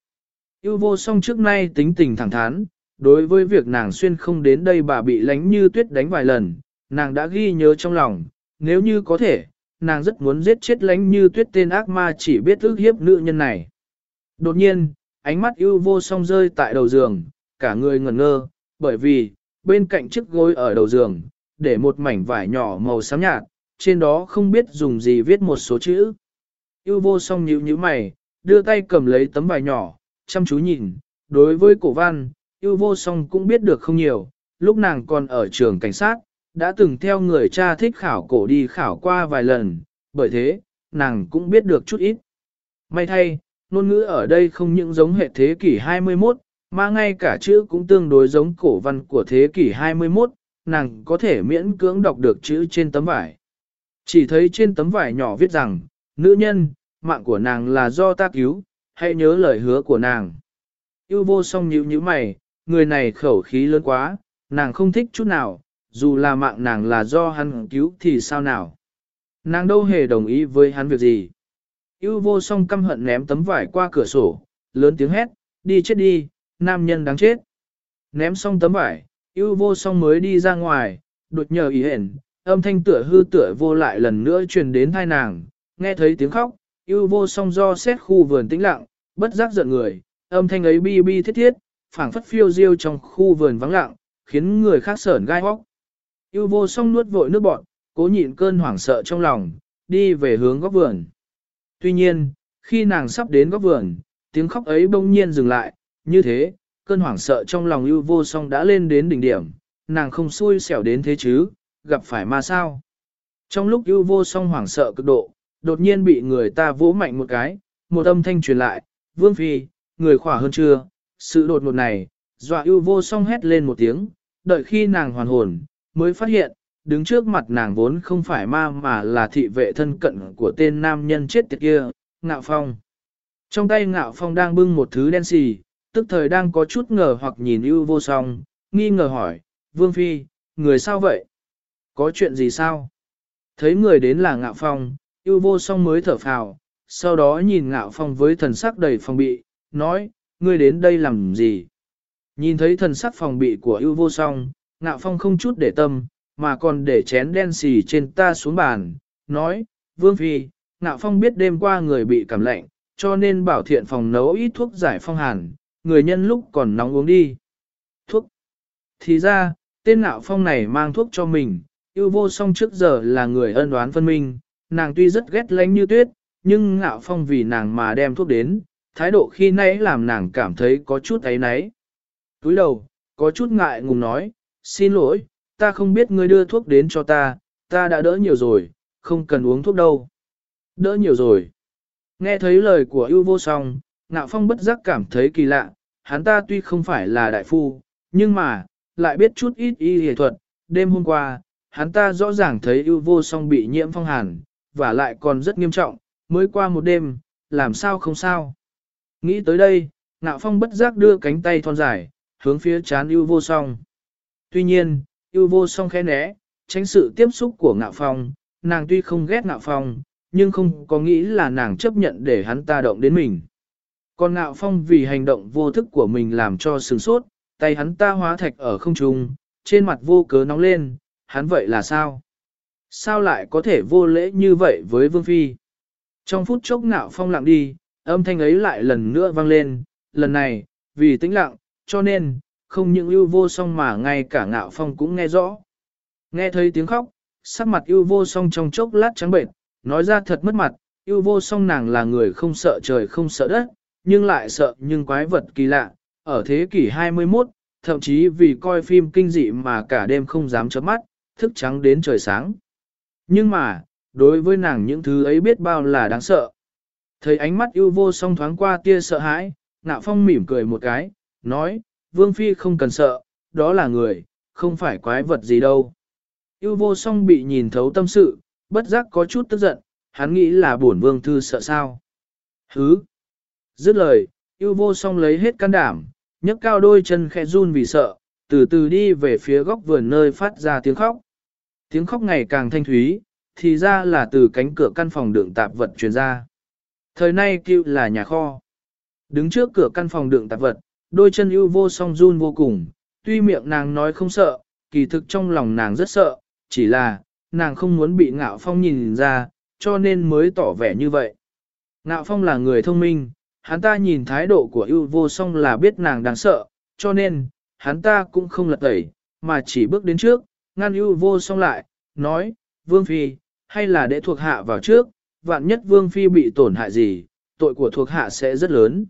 Yêu vô song trước nay tính tình thẳng thắn, đối với việc nàng xuyên không đến đây bà bị lánh như tuyết đánh vài lần, nàng đã ghi nhớ trong lòng, nếu như có thể, nàng rất muốn giết chết lánh như tuyết tên ác ma chỉ biết ước hiếp nữ nhân này. Đột nhiên, ánh mắt yêu vô song rơi tại đầu giường, cả người ngẩn ngơ, bởi vì, bên cạnh chiếc gối ở đầu giường, để một mảnh vải nhỏ màu xám nhạt, trên đó không biết dùng gì viết một số chữ. Yêu vô song nhíu nhíu mày, đưa tay cầm lấy tấm vải nhỏ, chăm chú nhìn, đối với cổ văn, yêu vô song cũng biết được không nhiều, lúc nàng còn ở trường cảnh sát, đã từng theo người cha thích khảo cổ đi khảo qua vài lần, bởi thế, nàng cũng biết được chút ít. May thay, ngôn ngữ ở đây không những giống hệ thế kỷ 21, mà ngay cả chữ cũng tương đối giống cổ văn của thế kỷ 21, nàng có thể miễn cưỡng đọc được chữ trên tấm vải. Chỉ thấy trên tấm vải nhỏ viết rằng, nữ nhân, mạng của nàng là do ta cứu, hãy nhớ lời hứa của nàng. Yêu vô song nhíu như mày, người này khẩu khí lớn quá, nàng không thích chút nào, dù là mạng nàng là do hắn cứu thì sao nào. Nàng đâu hề đồng ý với hắn việc gì. Yêu vô song căm hận ném tấm vải qua cửa sổ, lớn tiếng hét, đi chết đi, nam nhân đáng chết. Ném xong tấm vải, yêu vô song mới đi ra ngoài, đột nhờ ý hển, âm thanh tựa hư tựa vô lại lần nữa truyền đến thai nàng, nghe thấy tiếng khóc, yêu vô song do xét khu vườn tĩnh lặng, bất giác giận người, âm thanh ấy bi bi thiết thiết, phảng phất phiêu diêu trong khu vườn vắng lặng, khiến người khác sởn gai hóc. Yêu vô song nuốt vội nước bọn, cố nhịn cơn hoảng sợ trong lòng, đi về hướng góc vườn. Tuy nhiên, khi nàng sắp đến góc vườn, tiếng khóc ấy bỗng nhiên dừng lại, như thế, cơn hoảng sợ trong lòng yêu vô song đã lên đến đỉnh điểm, nàng không xui xẻo đến thế chứ, gặp phải ma sao. Trong lúc yêu vô song hoảng sợ cực độ, đột nhiên bị người ta vỗ mạnh một cái, một âm thanh truyền lại, vương phi, người khỏa hơn chưa, sự đột ngột này, dọa yêu vô song hét lên một tiếng, đợi khi nàng hoàn hồn, mới phát hiện, đứng trước mặt nàng vốn không phải ma mà là thị vệ thân cận của tên nam nhân chết tiệt kia, ngạo phong. Trong tay ngạo phong đang bưng một thứ đen xì, tức thời đang có chút ngờ hoặc nhìn ưu vô song, nghi ngờ hỏi, Vương Phi, người sao vậy? Có chuyện gì sao? Thấy người đến là ngạo phong, ưu vô song mới thở phào, sau đó nhìn ngạo phong với thần sắc đầy phòng bị, nói, ngươi đến đây làm gì? Nhìn thấy thần sắc phòng bị của ưu vô song, ngạo phong không chút để tâm, mà còn để chén đen xì trên ta xuống bàn, nói, Vương Phi, ngạo phong biết đêm qua người bị cảm lạnh, cho nên bảo thiện phòng nấu ít thuốc giải phong hàn, người nhân lúc còn nóng uống đi. Thuốc. Thì ra, tên ngạo phong này mang thuốc cho mình, yêu vô song trước giờ là người ân đoán phân minh, nàng tuy rất ghét lánh như tuyết, nhưng ngạo phong vì nàng mà đem thuốc đến, thái độ khi nãy làm nàng cảm thấy có chút ấy náy. Túi đầu, có chút ngại ngùng nói, xin lỗi, ta không biết ngươi đưa thuốc đến cho ta, ta đã đỡ nhiều rồi, không cần uống thuốc đâu. Đỡ nhiều rồi. Nghe thấy lời của ưu vô song, ngạo phong bất giác cảm thấy kỳ lạ, hắn ta tuy không phải là đại phu, nhưng mà, lại biết chút ít y hệ thuật. Đêm hôm qua, hắn ta rõ ràng thấy ưu vô song bị nhiễm phong hàn, và lại còn rất nghiêm trọng, mới qua một đêm, làm sao không sao. Nghĩ tới đây, ngạo phong bất giác đưa cánh tay thon dài, hướng phía chán ưu vô song. Tuy nhiên, yêu vô song khẽ né, tránh sự tiếp xúc của ngạo phong, nàng tuy không ghét ngạo phong, nhưng không có nghĩ là nàng chấp nhận để hắn ta động đến mình. Còn ngạo phong vì hành động vô thức của mình làm cho sừng sốt, tay hắn ta hóa thạch ở không trung, trên mặt vô cớ nóng lên, hắn vậy là sao? Sao lại có thể vô lễ như vậy với Vương Phi? Trong phút chốc ngạo phong lặng đi, âm thanh ấy lại lần nữa vang lên, lần này, vì tĩnh lặng, cho nên, không những ưu vô song mà ngay cả ngạo phong cũng nghe rõ. Nghe thấy tiếng khóc, sắc mặt ưu vô song trong chốc lát trắng bệnh, nói ra thật mất mặt, ưu vô song nàng là người không sợ trời không sợ đất, nhưng lại sợ nhưng quái vật kỳ lạ, ở thế kỷ 21, thậm chí vì coi phim kinh dị mà cả đêm không dám chớp mắt, thức trắng đến trời sáng. Nhưng mà, đối với nàng những thứ ấy biết bao là đáng sợ. Thấy ánh mắt ưu vô song thoáng qua tia sợ hãi, ngạo phong mỉm cười một cái, nói, Vương Phi không cần sợ, đó là người, không phải quái vật gì đâu. Yêu vô song bị nhìn thấu tâm sự, bất giác có chút tức giận, hắn nghĩ là bổn vương thư sợ sao. Hứ! Dứt lời, yêu vô song lấy hết can đảm, nhấc cao đôi chân khẽ run vì sợ, từ từ đi về phía góc vườn nơi phát ra tiếng khóc. Tiếng khóc ngày càng thanh thúy, thì ra là từ cánh cửa căn phòng đựng tạp vật truyền ra. Thời nay kêu là nhà kho. Đứng trước cửa căn phòng đựng tạp vật, đôi chân ưu vô song run vô cùng, tuy miệng nàng nói không sợ, kỳ thực trong lòng nàng rất sợ, chỉ là, nàng không muốn bị ngạo phong nhìn ra, cho nên mới tỏ vẻ như vậy. Ngạo phong là người thông minh, hắn ta nhìn thái độ của ưu vô song là biết nàng đáng sợ, cho nên, hắn ta cũng không lật tẩy, mà chỉ bước đến trước, ngăn ưu vô song lại, nói, Vương Phi, hay là để thuộc hạ vào trước, vạn nhất Vương Phi bị tổn hại gì, tội của thuộc hạ sẽ rất lớn.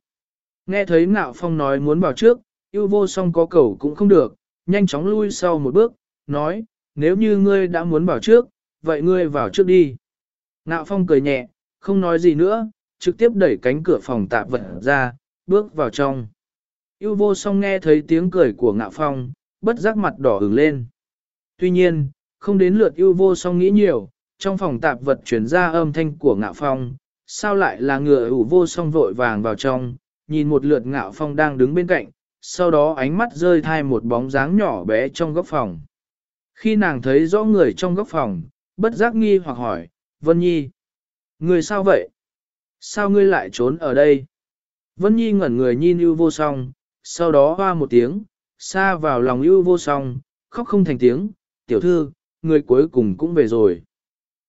Nghe thấy ngạo phong nói muốn vào trước, yêu vô song có cầu cũng không được, nhanh chóng lui sau một bước, nói, nếu như ngươi đã muốn vào trước, vậy ngươi vào trước đi. Ngạo phong cười nhẹ, không nói gì nữa, trực tiếp đẩy cánh cửa phòng tạp vật ra, bước vào trong. Yêu vô song nghe thấy tiếng cười của ngạo phong, bất giác mặt đỏ ửng lên. Tuy nhiên, không đến lượt yêu vô song nghĩ nhiều, trong phòng tạp vật chuyển ra âm thanh của ngạo phong, sao lại là ngựa ủ vô song vội vàng vào trong, nhìn một lượt ngạo phong đang đứng bên cạnh, sau đó ánh mắt rơi thai một bóng dáng nhỏ bé trong góc phòng. Khi nàng thấy rõ người trong góc phòng, bất giác nghi hoặc hỏi, Vân Nhi, người sao vậy? Sao ngươi lại trốn ở đây? Vân Nhi ngẩn người nhìn ưu vô song, sau đó hoa một tiếng, xa vào lòng ưu vô song, khóc không thành tiếng, tiểu thư, người cuối cùng cũng về rồi.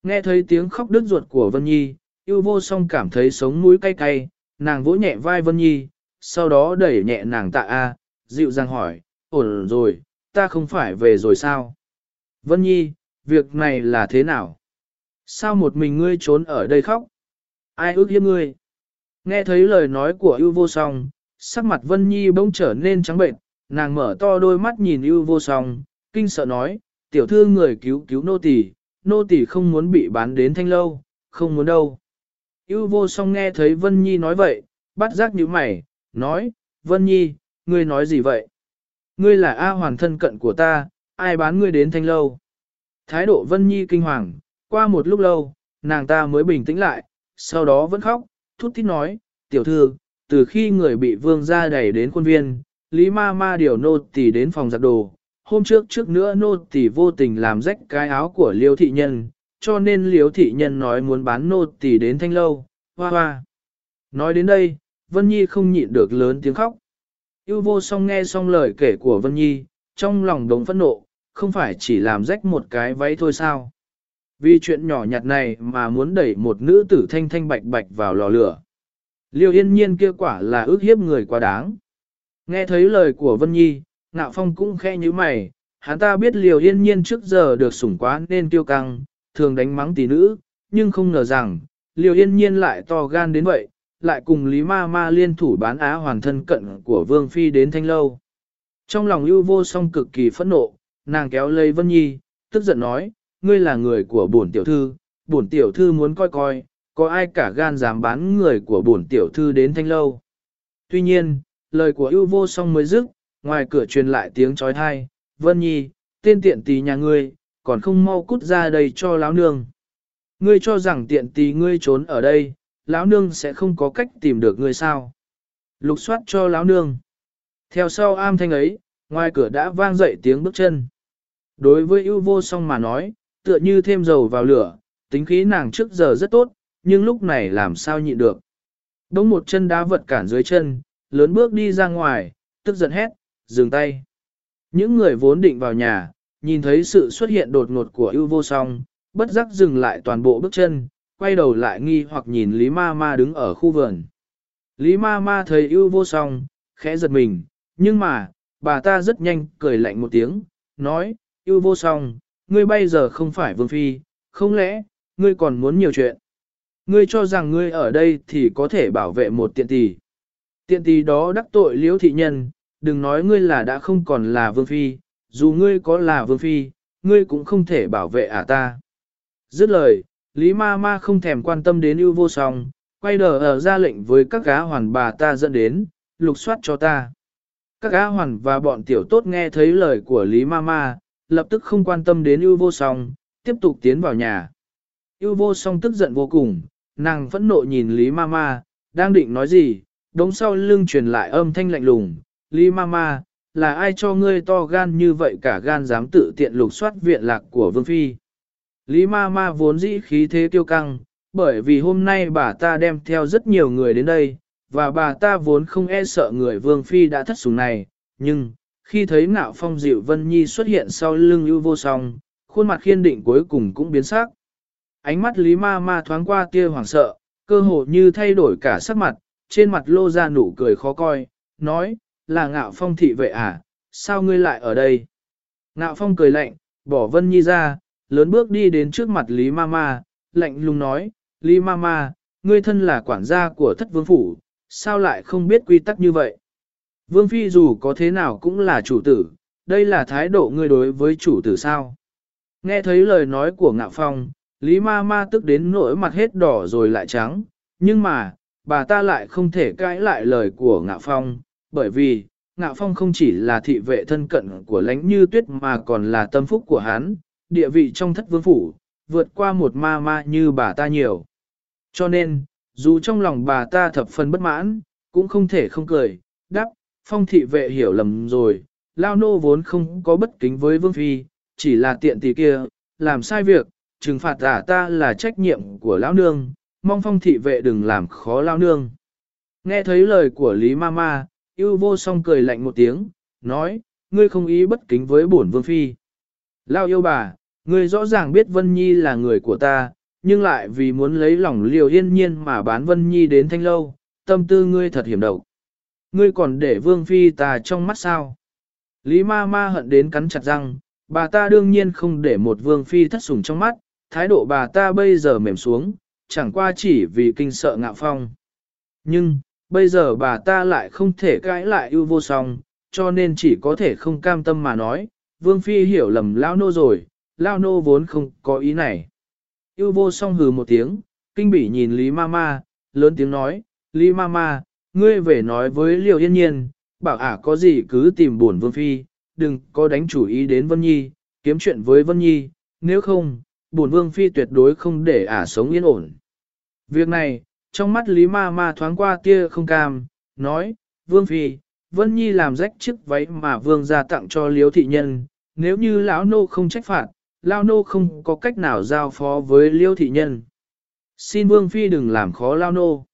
Nghe thấy tiếng khóc đứt ruột của Vân Nhi, ưu vô song cảm thấy sống mũi cay cay, nàng vỗ nhẹ vai Vân Nhi, sau đó đẩy nhẹ nàng tạ A, dịu dàng hỏi, ổn rồi, ta không phải về rồi sao? Vân Nhi, việc này là thế nào? Sao một mình ngươi trốn ở đây khóc? Ai ước hiếp ngươi? Nghe thấy lời nói của ưu vô song, sắc mặt Vân Nhi bỗng trở nên trắng bệnh, nàng mở to đôi mắt nhìn ưu vô song, kinh sợ nói, tiểu thư người cứu cứu nô tỳ, nô tỳ không muốn bị bán đến thanh lâu, không muốn đâu. Yêu vô song nghe thấy Vân Nhi nói vậy, bắt giác như mày, nói, Vân Nhi, ngươi nói gì vậy? Ngươi là A hoàn thân cận của ta, ai bán ngươi đến thanh lâu. Thái độ Vân Nhi kinh hoàng, qua một lúc lâu, nàng ta mới bình tĩnh lại, sau đó vẫn khóc, thút thít nói, tiểu thư, từ khi người bị vương gia đẩy đến Quân viên, Lý ma ma điều nô tỳ đến phòng giặt đồ, hôm trước trước nữa nô tỳ vô tình làm rách cái áo của liêu thị nhân, cho nên liếu thị nhân nói muốn bán nô tỳ đến thanh lâu, hoa hoa. Nói đến đây, Vân Nhi không nhịn được lớn tiếng khóc. Yêu vô song nghe xong lời kể của Vân Nhi, trong lòng đống phẫn nộ, không phải chỉ làm rách một cái váy thôi sao. Vì chuyện nhỏ nhặt này mà muốn đẩy một nữ tử thanh thanh bạch bạch vào lò lửa. Liêu yên nhiên kia quả là ước hiếp người quá đáng. Nghe thấy lời của Vân Nhi, Ngạo Phong cũng khe như mày, hắn ta biết Liêu yên nhiên trước giờ được sủng quá nên tiêu căng, thường đánh mắng tỷ nữ, nhưng không ngờ rằng, Liêu yên nhiên lại to gan đến vậy, lại cùng Lý Ma Ma liên thủ bán á hoàn thân cận của Vương Phi đến Thanh Lâu. Trong lòng ưu vô song cực kỳ phẫn nộ, nàng kéo lấy Vân Nhi, tức giận nói, ngươi là người của bổn tiểu thư, bổn tiểu thư muốn coi coi, có ai cả gan dám bán người của bổn tiểu thư đến Thanh Lâu. Tuy nhiên, lời của ưu vô song mới dứt, ngoài cửa truyền lại tiếng trói thai, Vân Nhi, tên tiện tì nhà ngươi, còn không mau cút ra đây cho lão nương. Ngươi cho rằng tiện tì ngươi trốn ở đây, lão nương sẽ không có cách tìm được ngươi sao. Lục soát cho lão nương. Theo sau am thanh ấy, ngoài cửa đã vang dậy tiếng bước chân. Đối với ưu vô song mà nói, tựa như thêm dầu vào lửa, tính khí nàng trước giờ rất tốt, nhưng lúc này làm sao nhịn được. Đống một chân đá vật cản dưới chân, lớn bước đi ra ngoài, tức giận hét, dừng tay. Những người vốn định vào nhà, nhìn thấy sự xuất hiện đột ngột của ưu vô song, bất giác dừng lại toàn bộ bước chân, quay đầu lại nghi hoặc nhìn Lý Ma Ma đứng ở khu vườn. Lý Ma Ma thấy ưu vô song, khẽ giật mình, nhưng mà, bà ta rất nhanh cười lạnh một tiếng, nói, ưu vô song, ngươi bây giờ không phải vương phi, không lẽ, ngươi còn muốn nhiều chuyện. Ngươi cho rằng ngươi ở đây thì có thể bảo vệ một tiện tỷ. Tiện tỷ đó đắc tội liễu thị nhân, đừng nói ngươi là đã không còn là vương phi, dù ngươi có là vương phi, ngươi cũng không thể bảo vệ ả ta. Dứt lời, Lý ma ma không thèm quan tâm đến ưu vô song, quay đờ ở ra lệnh với các gá hoàn bà ta dẫn đến, lục soát cho ta. Các gá hoàn và bọn tiểu tốt nghe thấy lời của Lý ma ma, lập tức không quan tâm đến ưu vô song, tiếp tục tiến vào nhà. Ưu vô song tức giận vô cùng, nàng phẫn nộ nhìn Lý ma ma, đang định nói gì, đống sau lưng truyền lại âm thanh lạnh lùng, Lý ma ma, là ai cho ngươi to gan như vậy cả gan dám tự tiện lục soát viện lạc của Vương Phi. Lý ma ma vốn dĩ khí thế kiêu căng, bởi vì hôm nay bà ta đem theo rất nhiều người đến đây, và bà ta vốn không e sợ người vương phi đã thất sủng này, nhưng, khi thấy ngạo phong dịu Vân Nhi xuất hiện sau lưng ưu vô song, khuôn mặt khiên định cuối cùng cũng biến sắc. Ánh mắt Lý ma ma thoáng qua tia hoảng sợ, cơ hồ như thay đổi cả sắc mặt, trên mặt lô ra nụ cười khó coi, nói, là ngạo phong thị vệ à, sao ngươi lại ở đây? Ngạo phong cười lạnh, bỏ Vân Nhi ra, lớn bước đi đến trước mặt Lý Mama, lạnh lùng nói, Lý Mama, ngươi thân là quản gia của thất vương phủ, sao lại không biết quy tắc như vậy? Vương Phi dù có thế nào cũng là chủ tử, đây là thái độ ngươi đối với chủ tử sao? Nghe thấy lời nói của Ngạo Phong, Lý Ma Ma tức đến nỗi mặt hết đỏ rồi lại trắng, nhưng mà, bà ta lại không thể cãi lại lời của Ngạo Phong, bởi vì, Ngạo Phong không chỉ là thị vệ thân cận của lãnh như tuyết mà còn là tâm phúc của hắn, địa vị trong thất vương phủ, vượt qua một ma ma như bà ta nhiều. Cho nên, dù trong lòng bà ta thập phần bất mãn, cũng không thể không cười, đáp, phong thị vệ hiểu lầm rồi, lao nô vốn không có bất kính với vương phi, chỉ là tiện tỷ kia, làm sai việc, trừng phạt giả ta là trách nhiệm của lão nương, mong phong thị vệ đừng làm khó lao nương. Nghe thấy lời của Lý Mama, yêu vô song cười lạnh một tiếng, nói, ngươi không ý bất kính với bổn vương phi. Lao yêu bà, Ngươi rõ ràng biết Vân Nhi là người của ta, nhưng lại vì muốn lấy lòng liều yên nhiên mà bán Vân Nhi đến thanh lâu, tâm tư ngươi thật hiểm độc. Ngươi còn để vương phi ta trong mắt sao? Lý ma ma hận đến cắn chặt răng, bà ta đương nhiên không để một vương phi thất sủng trong mắt, thái độ bà ta bây giờ mềm xuống, chẳng qua chỉ vì kinh sợ ngạo phong. Nhưng, bây giờ bà ta lại không thể cãi lại ưu vô song, cho nên chỉ có thể không cam tâm mà nói, vương phi hiểu lầm lao nô rồi, lao nô vốn không có ý này. Yêu vô song hừ một tiếng, kinh bỉ nhìn Lý Mama, lớn tiếng nói, Lý Mama, ngươi về nói với Liều Yên Nhiên, bảo ả có gì cứ tìm buồn Vương Phi, đừng có đánh chủ ý đến Vân Nhi, kiếm chuyện với Vân Nhi, nếu không, buồn Vương Phi tuyệt đối không để ả sống yên ổn. Việc này, trong mắt Lý Ma Ma thoáng qua tia không cam, nói, Vương Phi, Vân Nhi làm rách chiếc váy mà Vương ra tặng cho Liễu Thị Nhân, nếu như lão nô không trách phạt, lão nô không có cách nào giao phó với Liễu Thị Nhân. Xin Vương Phi đừng làm khó lão nô.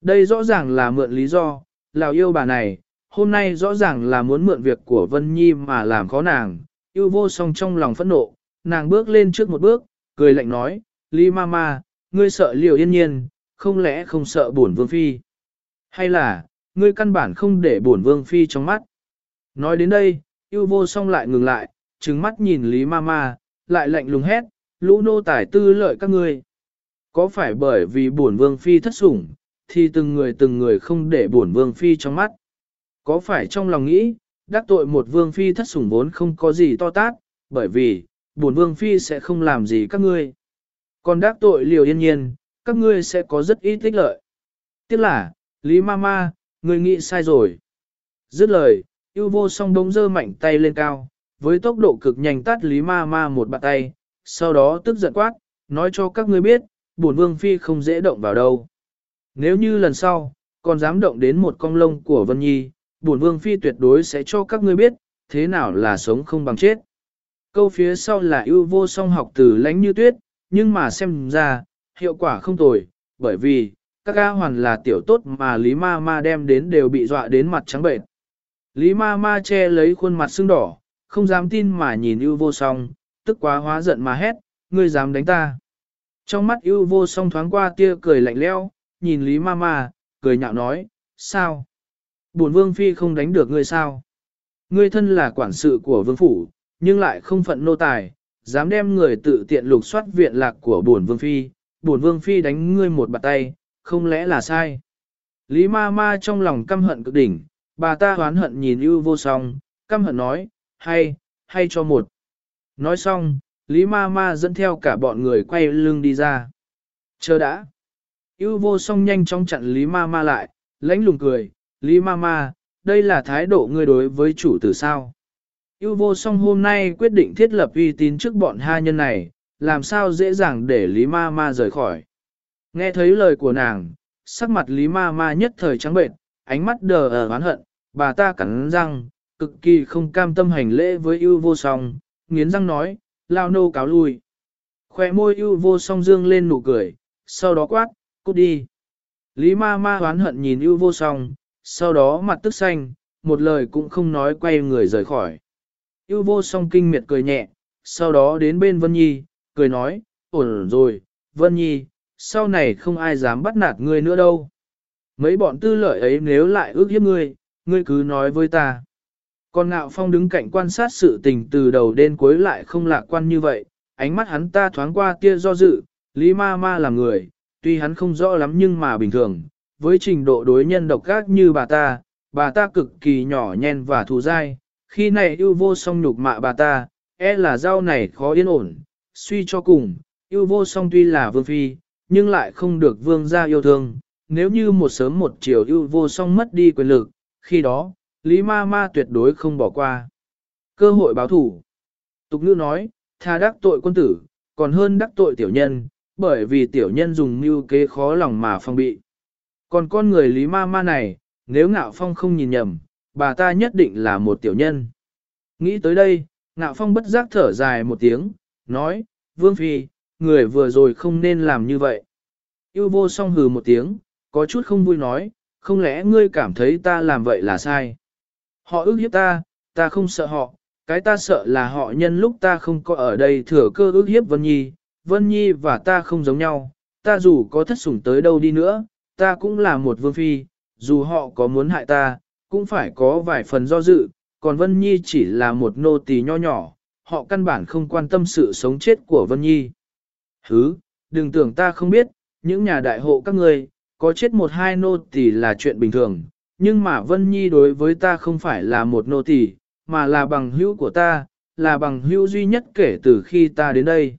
Đây rõ ràng là mượn lý do, lão yêu bà này, hôm nay rõ ràng là muốn mượn việc của Vân Nhi mà làm khó nàng, yêu vô song trong lòng phẫn nộ, nàng bước lên trước một bước, cười lạnh nói, Lý ma ma, ngươi sợ liều yên nhiên, không lẽ không sợ bổn vương phi? Hay là, ngươi căn bản không để bổn vương phi trong mắt? Nói đến đây, yêu vô song lại ngừng lại, trừng mắt nhìn Lý ma ma, lại lạnh lùng hét, lũ nô tài tư lợi các ngươi. Có phải bởi vì bổn vương phi thất sủng, thì từng người từng người không để bổn vương phi trong mắt? Có phải trong lòng nghĩ, đắc tội một vương phi thất sủng vốn không có gì to tát, bởi vì, bổn vương phi sẽ không làm gì các ngươi. Còn đắc tội liều yên nhiên, các ngươi sẽ có rất ít tích lợi. Tiếc là, Lý Mama, ngươi nghĩ sai rồi. Dứt lời, yêu vô song đống dơ mạnh tay lên cao, với tốc độ cực nhanh tắt Lý Mama một bàn tay, sau đó tức giận quát, nói cho các ngươi biết, bổn vương phi không dễ động vào đâu. Nếu như lần sau, còn dám động đến một con lông của Vân Nhi, bổn vương phi tuyệt đối sẽ cho các ngươi biết, thế nào là sống không bằng chết. Câu phía sau là ưu vô song học từ lánh như tuyết, nhưng mà xem ra, hiệu quả không tồi, bởi vì, các ga hoàn là tiểu tốt mà Lý Ma Ma đem đến đều bị dọa đến mặt trắng bệnh. Lý Ma Ma che lấy khuôn mặt sưng đỏ, không dám tin mà nhìn ưu vô song, tức quá hóa giận mà hét, ngươi dám đánh ta. Trong mắt ưu vô song thoáng qua tia cười lạnh leo, nhìn Lý Ma Ma, cười nhạo nói, sao? Bổn vương phi không đánh được ngươi sao? Ngươi thân là quản sự của vương phủ, nhưng lại không phận nô tài, dám đem người tự tiện lục soát viện lạc của bổn vương phi, bổn vương phi đánh ngươi một bạt tay, không lẽ là sai? Lý ma ma trong lòng căm hận cực đỉnh, bà ta hoán hận nhìn ưu vô song, căm hận nói, hay, hay cho một. Nói xong, Lý ma ma dẫn theo cả bọn người quay lưng đi ra. Chờ đã. ưu vô song nhanh chóng chặn Lý ma ma lại, lãnh lùng cười, Lý ma ma, đây là thái độ ngươi đối với chủ tử sao? ưu vô song hôm nay quyết định thiết lập uy tín trước bọn hai nhân này, làm sao dễ dàng để Lý ma ma rời khỏi. Nghe thấy lời của nàng, sắc mặt Lý ma ma nhất thời trắng bệnh, ánh mắt đờ ở oán hận, bà ta cắn răng, cực kỳ không cam tâm hành lễ với ưu vô song, nghiến răng nói, lao nô cáo lui. Khoe môi ưu vô song dương lên nụ cười, sau đó quát, cút đi. Lý ma ma oán hận nhìn ưu vô song, sau đó mặt tức xanh, một lời cũng không nói quay người rời khỏi. Yêu vô song kinh miệt cười nhẹ, sau đó đến bên Vân Nhi, cười nói, ổn rồi, Vân Nhi, sau này không ai dám bắt nạt ngươi nữa đâu. Mấy bọn tư lợi ấy nếu lại ước hiếp ngươi, ngươi cứ nói với ta. Còn ngạo phong đứng cạnh quan sát sự tình từ đầu đến cuối lại không lạc quan như vậy, ánh mắt hắn ta thoáng qua tia do dự, Lý ma ma là người, tuy hắn không rõ lắm nhưng mà bình thường, với trình độ đối nhân độc ác như bà ta, bà ta cực kỳ nhỏ nhen và thù dai, khi này yêu vô song nhục mạ bà ta, e là rau này khó yên ổn, suy cho cùng, yêu vô song tuy là vương phi, nhưng lại không được vương gia yêu thương, nếu như một sớm một chiều yêu vô song mất đi quyền lực, khi đó, Lý ma ma tuyệt đối không bỏ qua. Cơ hội báo thủ. Tục ngữ nói, tha đắc tội quân tử, còn hơn đắc tội tiểu nhân, bởi vì tiểu nhân dùng mưu kế khó lòng mà phong bị. Còn con người Lý ma ma này, nếu ngạo phong không nhìn nhầm, bà ta nhất định là một tiểu nhân. Nghĩ tới đây, ngạo phong bất giác thở dài một tiếng, nói, Vương Phi, người vừa rồi không nên làm như vậy. Yêu vô song hừ một tiếng, có chút không vui nói, không lẽ ngươi cảm thấy ta làm vậy là sai. Họ ước hiếp ta, ta không sợ họ, cái ta sợ là họ nhân lúc ta không có ở đây thừa cơ ước hiếp Vân Nhi, Vân Nhi và ta không giống nhau, ta dù có thất sủng tới đâu đi nữa, ta cũng là một vương phi, dù họ có muốn hại ta, cũng phải có vài phần do dự, còn Vân Nhi chỉ là một nô tỳ nho nhỏ, họ căn bản không quan tâm sự sống chết của Vân Nhi. Hứ, đừng tưởng ta không biết, những nhà đại hộ các ngươi, có chết một hai nô tỳ là chuyện bình thường, nhưng mà Vân Nhi đối với ta không phải là một nô tỳ, mà là bằng hữu của ta, là bằng hữu duy nhất kể từ khi ta đến đây.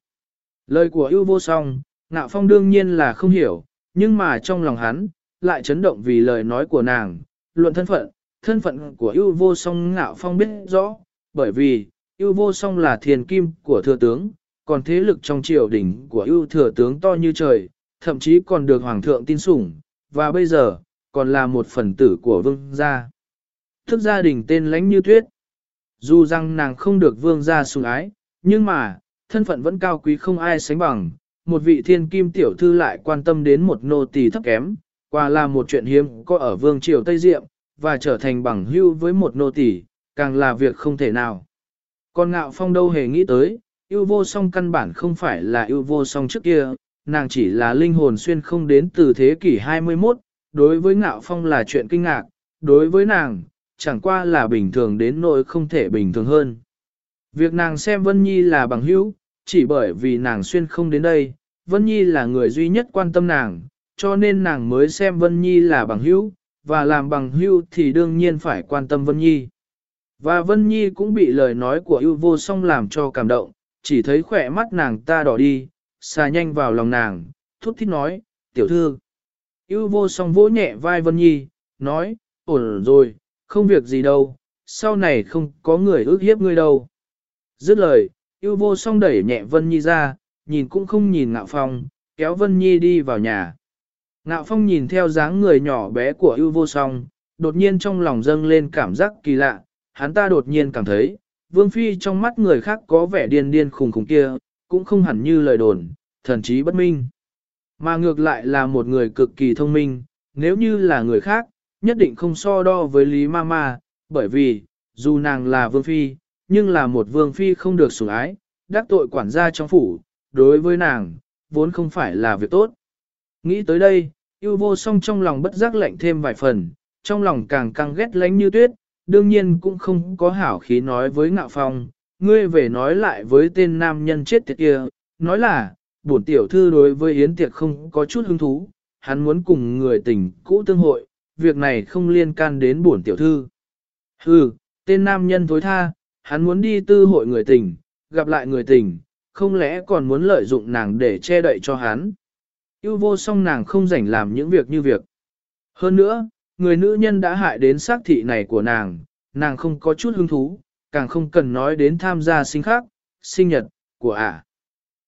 Lời của ưu vô song, ngạo phong đương nhiên là không hiểu, nhưng mà trong lòng hắn, lại chấn động vì lời nói của nàng, luận thân phận, thân phận của ưu vô song ngạo phong biết rõ, bởi vì, ưu vô song là thiền kim của thừa tướng, còn thế lực trong triều đình của ưu thừa tướng to như trời, thậm chí còn được hoàng thượng tin sủng, và bây giờ, còn là một phần tử của vương gia. Thức gia đình tên lánh như tuyết. Dù rằng nàng không được vương gia sủng ái, nhưng mà, thân phận vẫn cao quý không ai sánh bằng, một vị thiên kim tiểu thư lại quan tâm đến một nô tỳ thấp kém, qua là một chuyện hiếm có ở vương triều Tây Diệm, và trở thành bằng hưu với một nô tỳ, càng là việc không thể nào. Còn ngạo phong đâu hề nghĩ tới, yêu vô song căn bản không phải là yêu vô song trước kia, nàng chỉ là linh hồn xuyên không đến từ thế kỷ 21, đối với ngạo phong là chuyện kinh ngạc, đối với nàng, chẳng qua là bình thường đến nỗi không thể bình thường hơn. Việc nàng xem Vân Nhi là bằng hữu, chỉ bởi vì nàng xuyên không đến đây, Vân Nhi là người duy nhất quan tâm nàng, cho nên nàng mới xem Vân Nhi là bằng hữu, và làm bằng hữu thì đương nhiên phải quan tâm Vân Nhi. Và Vân Nhi cũng bị lời nói của yêu vô song làm cho cảm động, chỉ thấy khỏe mắt nàng ta đỏ đi, xà nhanh vào lòng nàng, thút thít nói, tiểu thư. Yêu vô song vỗ nhẹ vai Vân Nhi, nói, ổn rồi, không việc gì đâu, sau này không có người ước hiếp ngươi đâu. Dứt lời, yêu vô song đẩy nhẹ Vân Nhi ra, nhìn cũng không nhìn ngạo phong, kéo Vân Nhi đi vào nhà. Ngạo phong nhìn theo dáng người nhỏ bé của yêu vô song, đột nhiên trong lòng dâng lên cảm giác kỳ lạ, hắn ta đột nhiên cảm thấy, Vương Phi trong mắt người khác có vẻ điên điên khùng khùng kia, cũng không hẳn như lời đồn, thần trí bất minh. Mà ngược lại là một người cực kỳ thông minh, nếu như là người khác, nhất định không so đo với Lý Mama, bởi vì, dù nàng là Vương Phi, nhưng là một Vương Phi không được sủng ái, đắc tội quản gia trong phủ, đối với nàng, vốn không phải là việc tốt. Nghĩ tới đây, yêu vô song trong lòng bất giác lạnh thêm vài phần, trong lòng càng càng ghét lánh như tuyết, đương nhiên cũng không có hảo khí nói với ngạo phong, ngươi về nói lại với tên nam nhân chết tiệt kia, nói là, bổn tiểu thư đối với yến tiệc không có chút hứng thú, hắn muốn cùng người tình cũ tương hội, việc này không liên can đến bổn tiểu thư. Hừ, tên nam nhân thối tha, hắn muốn đi tư hội người tình, gặp lại người tình, không lẽ còn muốn lợi dụng nàng để che đậy cho hắn. Yêu vô song nàng không rảnh làm những việc như việc. Hơn nữa, người nữ nhân đã hại đến xác thị này của nàng, nàng không có chút hứng thú, càng không cần nói đến tham gia sinh khác, sinh nhật, của ả.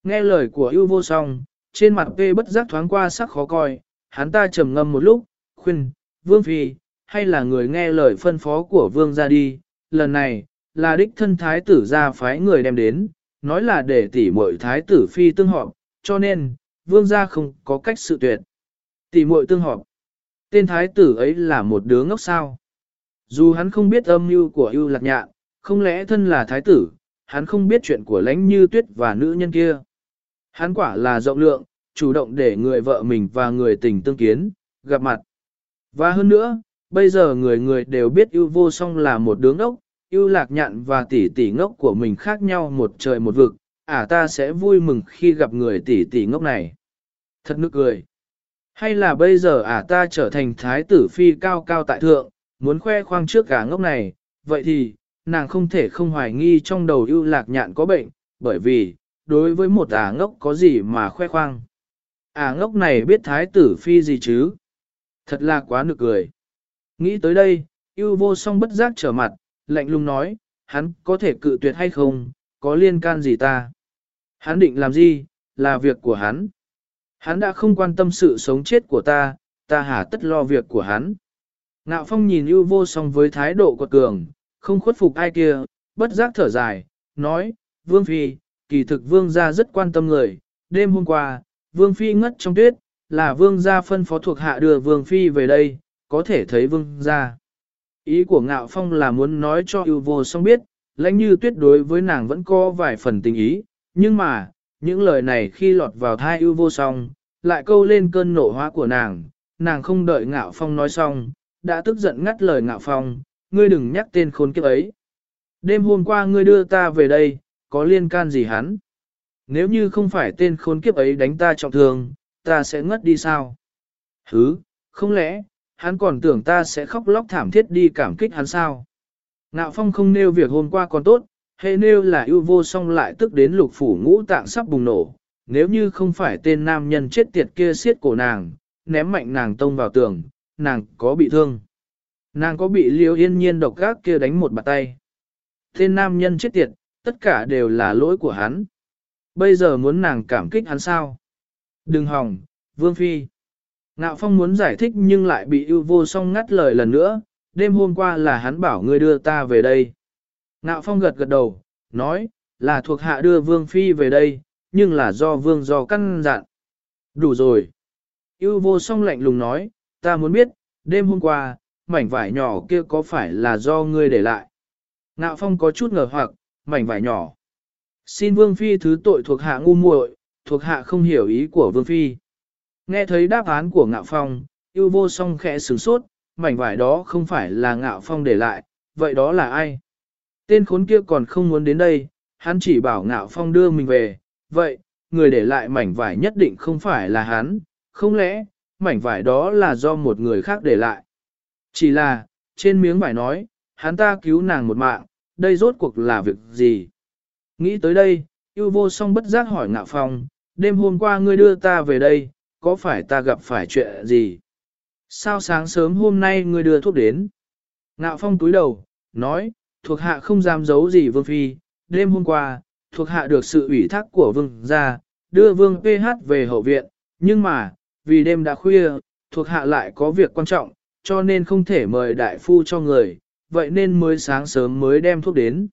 Nghe lời của yêu vô song, trên mặt vê bất giác thoáng qua sắc khó coi, hắn ta trầm ngâm một lúc, khuyên, vương phi, hay là người nghe lời phân phó của vương ra đi, lần này, là đích thân thái tử ra phái người đem đến, nói là để tỉ muội thái tử phi tương họp, cho nên, vương gia không có cách sự tuyệt. Tỉ muội tương họp. Tên thái tử ấy là một đứa ngốc sao. Dù hắn không biết âm mưu của ưu lạc nhạn, không lẽ thân là thái tử, hắn không biết chuyện của lãnh như tuyết và nữ nhân kia. Hắn quả là rộng lượng, chủ động để người vợ mình và người tình tương kiến, gặp mặt. Và hơn nữa, bây giờ người người đều biết ưu vô song là một đứa ngốc, ưu lạc nhạn và tỷ tỷ ngốc của mình khác nhau một trời một vực, à ta sẽ vui mừng khi gặp người tỷ tỷ ngốc này. Thật nước cười. Hay là bây giờ à ta trở thành thái tử phi cao cao tại thượng, muốn khoe khoang trước cả ngốc này, vậy thì, nàng không thể không hoài nghi trong đầu ưu lạc nhạn có bệnh, bởi vì, đối với một ả ngốc có gì mà khoe khoang. Ả ngốc này biết thái tử phi gì chứ? Thật là quá nực cười. Nghĩ tới đây, ưu vô song bất giác trở mặt, lạnh lùng nói, hắn có thể cự tuyệt hay không, có liên can gì ta? Hắn định làm gì, là việc của hắn. Hắn đã không quan tâm sự sống chết của ta, ta hả tất lo việc của hắn. Ngạo phong nhìn ưu vô song với thái độ quật cường, không khuất phục ai kia, bất giác thở dài, nói, Vương Phi, kỳ thực Vương gia rất quan tâm người, đêm hôm qua, Vương Phi ngất trong tuyết, là Vương gia phân phó thuộc hạ đưa Vương Phi về đây, có thể thấy Vương gia. Ý của Ngạo Phong là muốn nói cho ưu vô song biết, lãnh như tuyết đối với nàng vẫn có vài phần tình ý, nhưng mà, những lời này khi lọt vào thai ưu vô song, lại câu lên cơn nộ hóa của nàng, nàng không đợi Ngạo Phong nói xong, đã tức giận ngắt lời Ngạo Phong, ngươi đừng nhắc tên khốn kiếp ấy. Đêm hôm qua ngươi đưa ta về đây, có liên can gì hắn? Nếu như không phải tên khốn kiếp ấy đánh ta trọng thương, ta sẽ ngất đi sao? Hứ, không lẽ, hắn còn tưởng ta sẽ khóc lóc thảm thiết đi cảm kích hắn sao? Ngạo Phong không nêu việc hôm qua còn tốt, hệ nêu là ưu vô song lại tức đến lục phủ ngũ tạng sắp bùng nổ. Nếu như không phải tên nam nhân chết tiệt kia siết cổ nàng, ném mạnh nàng tông vào tường, nàng có bị thương. Nàng có bị liêu yên nhiên độc gác kia đánh một bàn tay. Tên nam nhân chết tiệt, tất cả đều là lỗi của hắn. Bây giờ muốn nàng cảm kích hắn sao? Đừng hòng, Vương Phi. Ngạo Phong muốn giải thích nhưng lại bị ưu vô song ngắt lời lần nữa, đêm hôm qua là hắn bảo ngươi đưa ta về đây. Ngạo Phong gật gật đầu, nói, là thuộc hạ đưa Vương Phi về đây, nhưng là do Vương do căn dặn. Đủ rồi. Yêu vô song lạnh lùng nói, ta muốn biết, đêm hôm qua, mảnh vải nhỏ kia có phải là do ngươi để lại? Ngạo Phong có chút ngờ hoặc, mảnh vải nhỏ. Xin Vương Phi thứ tội thuộc hạ ngu muội, thuộc hạ không hiểu ý của Vương Phi. Nghe thấy đáp án của Ngạo Phong, yêu vô song khẽ sửng sốt, mảnh vải đó không phải là Ngạo Phong để lại, vậy đó là ai? Tên khốn kia còn không muốn đến đây, hắn chỉ bảo Ngạo Phong đưa mình về, vậy, người để lại mảnh vải nhất định không phải là hắn, không lẽ, mảnh vải đó là do một người khác để lại? Chỉ là, trên miếng vải nói, hắn ta cứu nàng một mạng, đây rốt cuộc là việc gì? Nghĩ tới đây, yêu vô song bất giác hỏi ngạo phong, đêm hôm qua ngươi đưa ta về đây, có phải ta gặp phải chuyện gì? Sao sáng sớm hôm nay ngươi đưa thuốc đến? Ngạo phong túi đầu, nói, thuộc hạ không dám giấu gì vương phi, đêm hôm qua, thuộc hạ được sự ủy thác của vương gia, đưa vương PH về hậu viện, nhưng mà, vì đêm đã khuya, thuộc hạ lại có việc quan trọng, cho nên không thể mời đại phu cho người, vậy nên mới sáng sớm mới đem thuốc đến.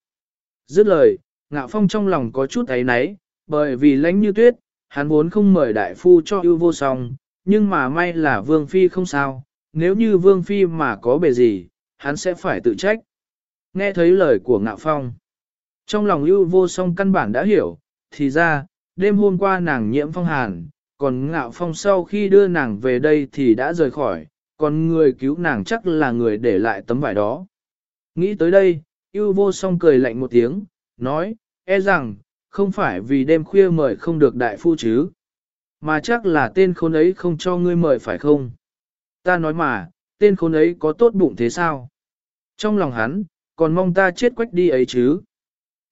Dứt lời, ngạo phong trong lòng có chút ấy náy, bởi vì lánh như tuyết, hắn vốn không mời đại phu cho ưu vô song, nhưng mà may là vương phi không sao, nếu như vương phi mà có bề gì, hắn sẽ phải tự trách. Nghe thấy lời của ngạo phong, trong lòng ưu vô song căn bản đã hiểu, thì ra, đêm hôm qua nàng nhiễm phong hàn, còn ngạo phong sau khi đưa nàng về đây thì đã rời khỏi, còn người cứu nàng chắc là người để lại tấm vải đó. Nghĩ tới đây, ưu vô song cười lạnh một tiếng, nói, e rằng, không phải vì đêm khuya mời không được đại phu chứ, mà chắc là tên khốn ấy không cho ngươi mời phải không? Ta nói mà, tên khốn ấy có tốt bụng thế sao? Trong lòng hắn, còn mong ta chết quách đi ấy chứ?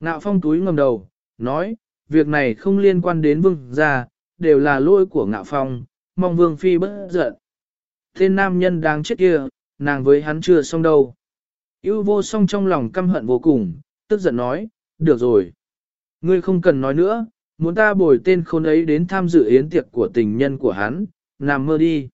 Ngạo phong túi ngầm đầu, nói, việc này không liên quan đến vương gia, đều là lỗi của ngạo phong, mong vương phi bất giận. Tên nam nhân đang chết kia, nàng với hắn chưa xong đâu. Yêu vô song trong lòng căm hận vô cùng, tức giận nói, được rồi. Ngươi không cần nói nữa, muốn ta bồi tên khốn ấy đến tham dự yến tiệc của tình nhân của hắn, nằm mơ đi.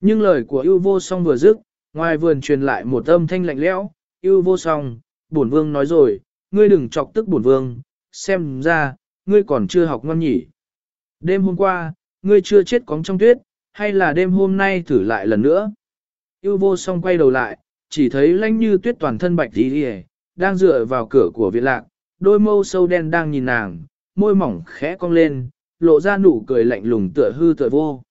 Nhưng lời của yêu vô song vừa dứt, ngoài vườn truyền lại một âm thanh lạnh lẽo, ưu vô song, bổn vương nói rồi, ngươi đừng chọc tức bổn vương, xem ra, ngươi còn chưa học ngon nhỉ. Đêm hôm qua, ngươi chưa chết cóng trong tuyết, hay là đêm hôm nay thử lại lần nữa. Yêu vô song quay đầu lại, chỉ thấy lãnh như tuyết toàn thân bạch đi đi đang dựa vào cửa của viện lạc, đôi mâu sâu đen đang nhìn nàng, môi mỏng khẽ cong lên, lộ ra nụ cười lạnh lùng tựa hư tựa vô.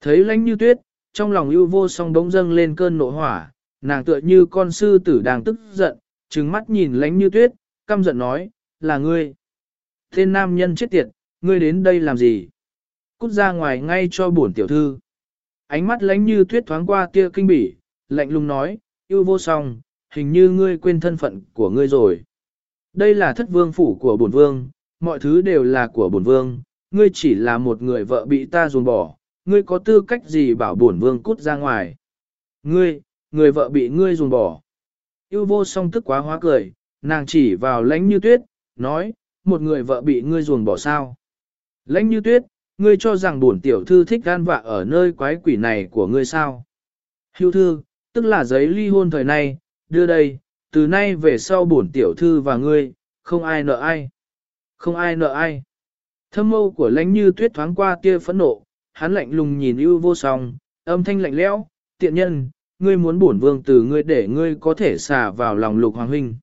Thấy lãnh như tuyết, trong lòng yêu vô song đống dâng lên cơn nộ hỏa, nàng tựa như con sư tử đang tức giận, trừng mắt nhìn lánh như tuyết, căm giận nói, là ngươi. Tên nam nhân chết tiệt, ngươi đến đây làm gì? Cút ra ngoài ngay cho bổn tiểu thư. Ánh mắt lánh như tuyết thoáng qua tia kinh bỉ, lạnh lùng nói, yêu vô song, hình như ngươi quên thân phận của ngươi rồi. Đây là thất vương phủ của bổn vương, mọi thứ đều là của bổn vương, ngươi chỉ là một người vợ bị ta ruồng bỏ, ngươi có tư cách gì bảo bổn vương cút ra ngoài. Ngươi, người vợ bị ngươi dùng bỏ. Yêu vô song tức quá hóa cười, nàng chỉ vào lãnh như tuyết, nói, một người vợ bị ngươi ruồng bỏ sao. Lãnh như tuyết, ngươi cho rằng bổn tiểu thư thích gan vạ ở nơi quái quỷ này của ngươi sao. Hưu thư, tức là giấy ly hôn thời nay, đưa đây, từ nay về sau bổn tiểu thư và ngươi, không ai nợ ai. Không ai nợ ai. Thâm mâu của lãnh như tuyết thoáng qua tia phẫn nộ, hắn lạnh lùng nhìn ưu vô song, âm thanh lạnh lẽo, tiện nhân, ngươi muốn bổn vương từ ngươi để ngươi có thể xả vào lòng lục hoàng huynh.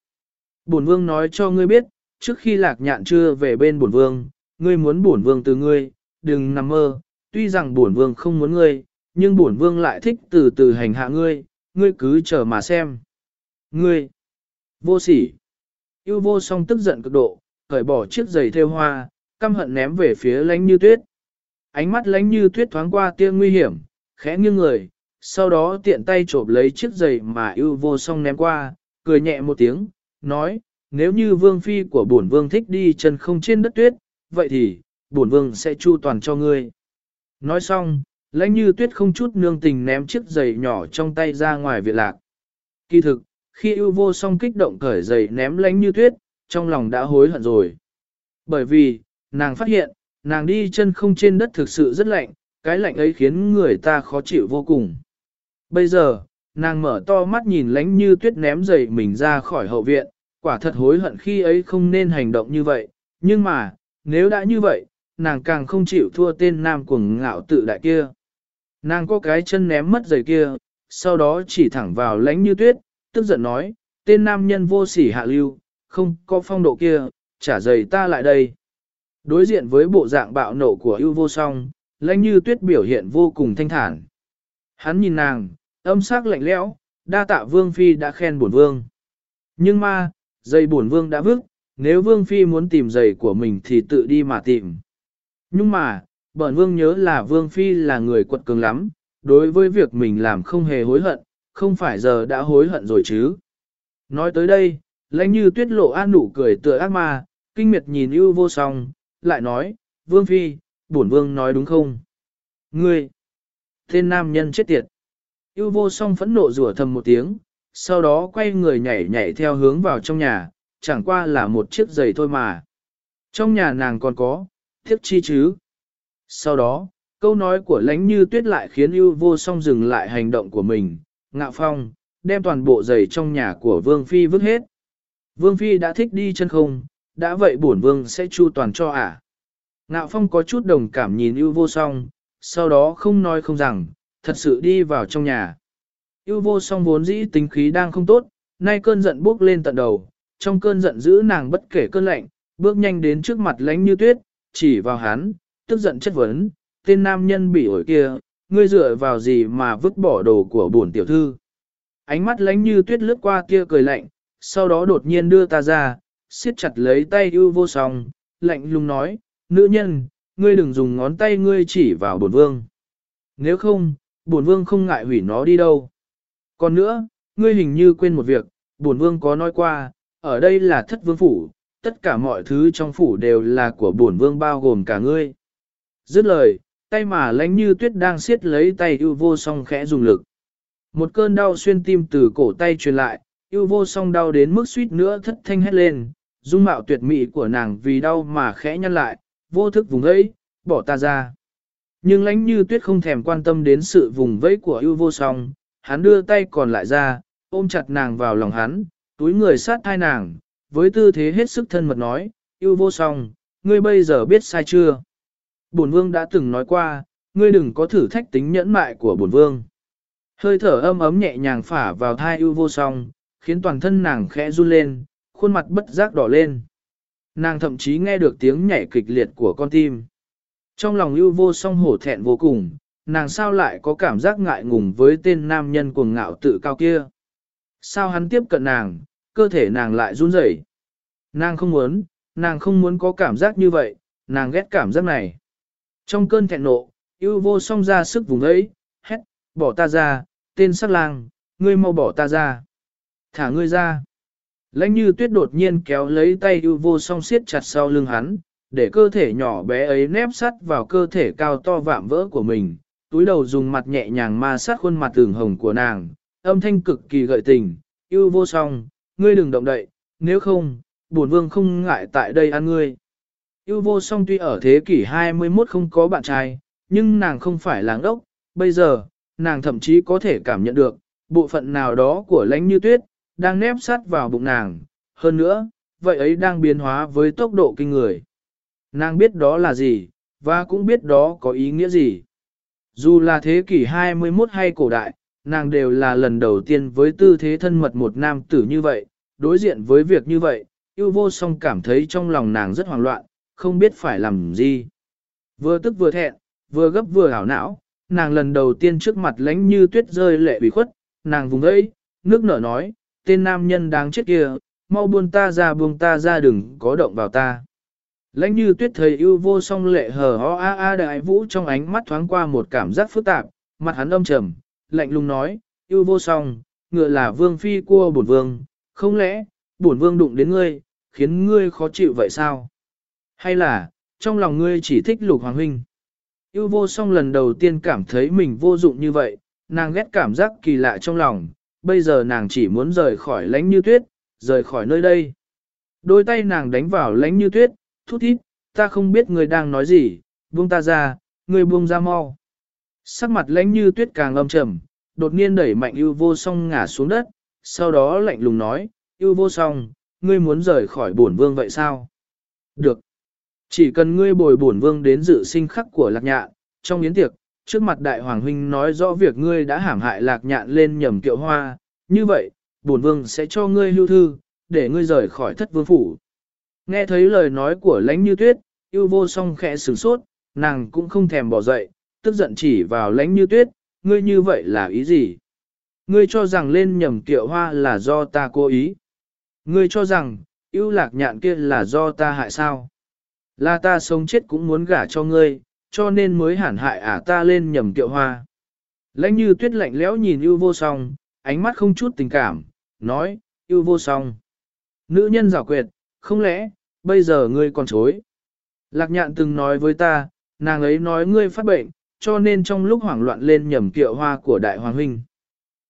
Bổn vương nói cho ngươi biết, trước khi lạc nhạn chưa về bên bổn vương, ngươi muốn bổn vương từ ngươi, đừng nằm mơ, tuy rằng bổn vương không muốn ngươi, nhưng bổn vương lại thích từ từ hành hạ ngươi, ngươi cứ chờ mà xem. Ngươi, vô sỉ, yêu vô song tức giận cực độ, cởi bỏ chiếc giày theo hoa, căm hận ném về phía lánh như tuyết. Ánh mắt lánh như tuyết thoáng qua tia nguy hiểm, khẽ nghiêng người, sau đó tiện tay trộm lấy chiếc giày mà ưu vô song ném qua, cười nhẹ một tiếng, nói, nếu như vương phi của bổn vương thích đi chân không trên đất tuyết, vậy thì, bổn vương sẽ chu toàn cho ngươi. Nói xong, lãnh như tuyết không chút nương tình ném chiếc giày nhỏ trong tay ra ngoài viện lạc. Kỳ thực, khi ưu vô song kích động cởi giày ném lãnh như tuyết, trong lòng đã hối hận rồi. Bởi vì, nàng phát hiện, nàng đi chân không trên đất thực sự rất lạnh, cái lạnh ấy khiến người ta khó chịu vô cùng. Bây giờ, nàng mở to mắt nhìn lánh như tuyết ném giày mình ra khỏi hậu viện, quả thật hối hận khi ấy không nên hành động như vậy, nhưng mà, nếu đã như vậy, nàng càng không chịu thua tên nam cuồng ngạo tự đại kia. Nàng có cái chân ném mất giày kia, sau đó chỉ thẳng vào lánh như tuyết, tức giận nói, tên nam nhân vô sỉ hạ lưu, không có phong độ kia, trả giày ta lại đây. Đối diện với bộ dạng bạo nộ của ưu vô song, lãnh như tuyết biểu hiện vô cùng thanh thản. Hắn nhìn nàng, âm sắc lạnh lẽo, đa tạ vương phi đã khen bổn vương. Nhưng mà, giày bổn vương đã vứt, nếu vương phi muốn tìm giày của mình thì tự đi mà tìm. Nhưng mà, bổn vương nhớ là vương phi là người quật cường lắm, đối với việc mình làm không hề hối hận, không phải giờ đã hối hận rồi chứ. Nói tới đây, lãnh như tuyết lộ an nụ cười tựa ác ma, kinh miệt nhìn ưu vô song, lại nói, vương phi, bổn vương nói đúng không? Ngươi, tên nam nhân chết tiệt. Ưu vô song phẫn nộ rủa thầm một tiếng, sau đó quay người nhảy nhảy theo hướng vào trong nhà, chẳng qua là một chiếc giày thôi mà. Trong nhà nàng còn có, thiết chi chứ. Sau đó, câu nói của lãnh như tuyết lại khiến ưu vô song dừng lại hành động của mình, ngạo phong, đem toàn bộ giày trong nhà của Vương Phi vứt hết. Vương Phi đã thích đi chân không, đã vậy bổn Vương sẽ chu toàn cho ả. Ngạo phong có chút đồng cảm nhìn ưu vô song, sau đó không nói không rằng, thật sự đi vào trong nhà. Yêu vô song vốn dĩ tính khí đang không tốt, nay cơn giận bốc lên tận đầu, trong cơn giận giữ nàng bất kể cơn lạnh, bước nhanh đến trước mặt lánh như tuyết, chỉ vào hắn, tức giận chất vấn, tên nam nhân bị ổi kia, ngươi dựa vào gì mà vứt bỏ đồ của bổn tiểu thư. Ánh mắt lánh như tuyết lướt qua kia cười lạnh, sau đó đột nhiên đưa ta ra, siết chặt lấy tay yêu vô song, lạnh lùng nói, nữ nhân, ngươi đừng dùng ngón tay ngươi chỉ vào bổn vương. Nếu không, bổn vương không ngại hủy nó đi đâu. Còn nữa, ngươi hình như quên một việc, bổn vương có nói qua, ở đây là thất vương phủ, tất cả mọi thứ trong phủ đều là của bổn vương bao gồm cả ngươi. Dứt lời, tay mà lánh như tuyết đang siết lấy tay ưu vô song khẽ dùng lực. Một cơn đau xuyên tim từ cổ tay truyền lại, ưu vô song đau đến mức suýt nữa thất thanh hét lên, dung mạo tuyệt mỹ của nàng vì đau mà khẽ nhăn lại, vô thức vùng ấy, bỏ ta ra. Nhưng lãnh như tuyết không thèm quan tâm đến sự vùng vẫy của ưu vô song, hắn đưa tay còn lại ra, ôm chặt nàng vào lòng hắn, túi người sát thai nàng, với tư thế hết sức thân mật nói, ưu vô song, ngươi bây giờ biết sai chưa? Bổn vương đã từng nói qua, ngươi đừng có thử thách tính nhẫn mại của bổn vương. Hơi thở âm ấm nhẹ nhàng phả vào thai ưu vô song, khiến toàn thân nàng khẽ run lên, khuôn mặt bất giác đỏ lên. Nàng thậm chí nghe được tiếng nhảy kịch liệt của con tim. Trong lòng ưu vô song hổ thẹn vô cùng, nàng sao lại có cảm giác ngại ngùng với tên nam nhân cuồng ngạo tự cao kia. Sao hắn tiếp cận nàng, cơ thể nàng lại run rẩy. Nàng không muốn, nàng không muốn có cảm giác như vậy, nàng ghét cảm giác này. Trong cơn thẹn nộ, ưu vô song ra sức vùng ấy, hét, bỏ ta ra, tên sát lang, ngươi mau bỏ ta ra. Thả ngươi ra. Lãnh như tuyết đột nhiên kéo lấy tay ưu vô song siết chặt sau lưng hắn, để cơ thể nhỏ bé ấy nép sắt vào cơ thể cao to vạm vỡ của mình, túi đầu dùng mặt nhẹ nhàng ma sát khuôn mặt tường hồng của nàng, âm thanh cực kỳ gợi tình, yêu vô song, ngươi đừng động đậy, nếu không, bổn vương không ngại tại đây ăn ngươi. Yêu vô song tuy ở thế kỷ 21 không có bạn trai, nhưng nàng không phải làng ốc, bây giờ, nàng thậm chí có thể cảm nhận được, bộ phận nào đó của lãnh như tuyết, đang nép sát vào bụng nàng, hơn nữa, vậy ấy đang biến hóa với tốc độ kinh người. Nàng biết đó là gì, và cũng biết đó có ý nghĩa gì. Dù là thế kỷ 21 hay cổ đại, nàng đều là lần đầu tiên với tư thế thân mật một nam tử như vậy, đối diện với việc như vậy, yêu vô song cảm thấy trong lòng nàng rất hoảng loạn, không biết phải làm gì. Vừa tức vừa thẹn, vừa gấp vừa hảo não, nàng lần đầu tiên trước mặt lánh như tuyết rơi lệ bị khuất, nàng vùng ấy, nước nở nói, tên nam nhân đáng chết kia, mau buông ta ra buông ta ra đừng có động vào ta. Lãnh như tuyết thời yêu vô song lệ hờ ho a a đại vũ trong ánh mắt thoáng qua một cảm giác phức tạp, mặt hắn âm trầm, lạnh lùng nói, yêu vô song, ngựa là vương phi cua bổn vương, không lẽ, bổn vương đụng đến ngươi, khiến ngươi khó chịu vậy sao? Hay là, trong lòng ngươi chỉ thích lục hoàng huynh? Yêu vô song lần đầu tiên cảm thấy mình vô dụng như vậy, nàng ghét cảm giác kỳ lạ trong lòng, bây giờ nàng chỉ muốn rời khỏi lánh như tuyết, rời khỏi nơi đây. Đôi tay nàng đánh vào lánh như tuyết, thút thít, ta không biết người đang nói gì, buông ta ra, người buông ra mau. Sắc mặt lãnh như tuyết càng âm trầm, đột nhiên đẩy mạnh ưu vô song ngả xuống đất, sau đó lạnh lùng nói, ưu vô song, ngươi muốn rời khỏi bổn vương vậy sao? Được. Chỉ cần ngươi bồi bổn vương đến dự sinh khắc của lạc nhạn, trong yến tiệc, trước mặt đại hoàng huynh nói rõ việc ngươi đã hãm hại lạc nhạn lên nhầm kiệu hoa, như vậy, bổn vương sẽ cho ngươi hưu thư, để ngươi rời khỏi thất vương phủ. Nghe thấy lời nói của lãnh như tuyết, yêu vô song khẽ sửng sốt, nàng cũng không thèm bỏ dậy, tức giận chỉ vào lãnh như tuyết, ngươi như vậy là ý gì? Ngươi cho rằng lên nhầm tiệu hoa là do ta cố ý. Ngươi cho rằng, yêu lạc nhạn kia là do ta hại sao? Là ta sống chết cũng muốn gả cho ngươi, cho nên mới hẳn hại ả à ta lên nhầm tiệu hoa. Lãnh như tuyết lạnh lẽo nhìn yêu vô song, ánh mắt không chút tình cảm, nói, yêu vô song. Nữ nhân giả quyệt, không lẽ, bây giờ ngươi còn chối. Lạc nhạn từng nói với ta, nàng ấy nói ngươi phát bệnh, cho nên trong lúc hoảng loạn lên nhầm kiệu hoa của đại hoàng huynh.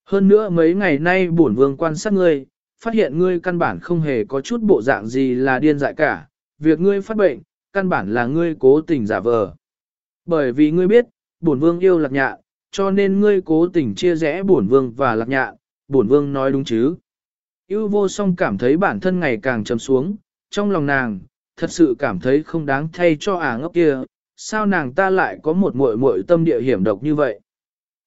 Hơn nữa mấy ngày nay bổn vương quan sát ngươi, phát hiện ngươi căn bản không hề có chút bộ dạng gì là điên dại cả, việc ngươi phát bệnh, căn bản là ngươi cố tình giả vờ. Bởi vì ngươi biết, bổn vương yêu lạc nhạn, cho nên ngươi cố tình chia rẽ bổn vương và lạc nhạn, bổn vương nói đúng chứ. Yêu vô song cảm thấy bản thân ngày càng trầm xuống, trong lòng nàng, thật sự cảm thấy không đáng thay cho ả ngốc kia, sao nàng ta lại có một muội muội tâm địa hiểm độc như vậy.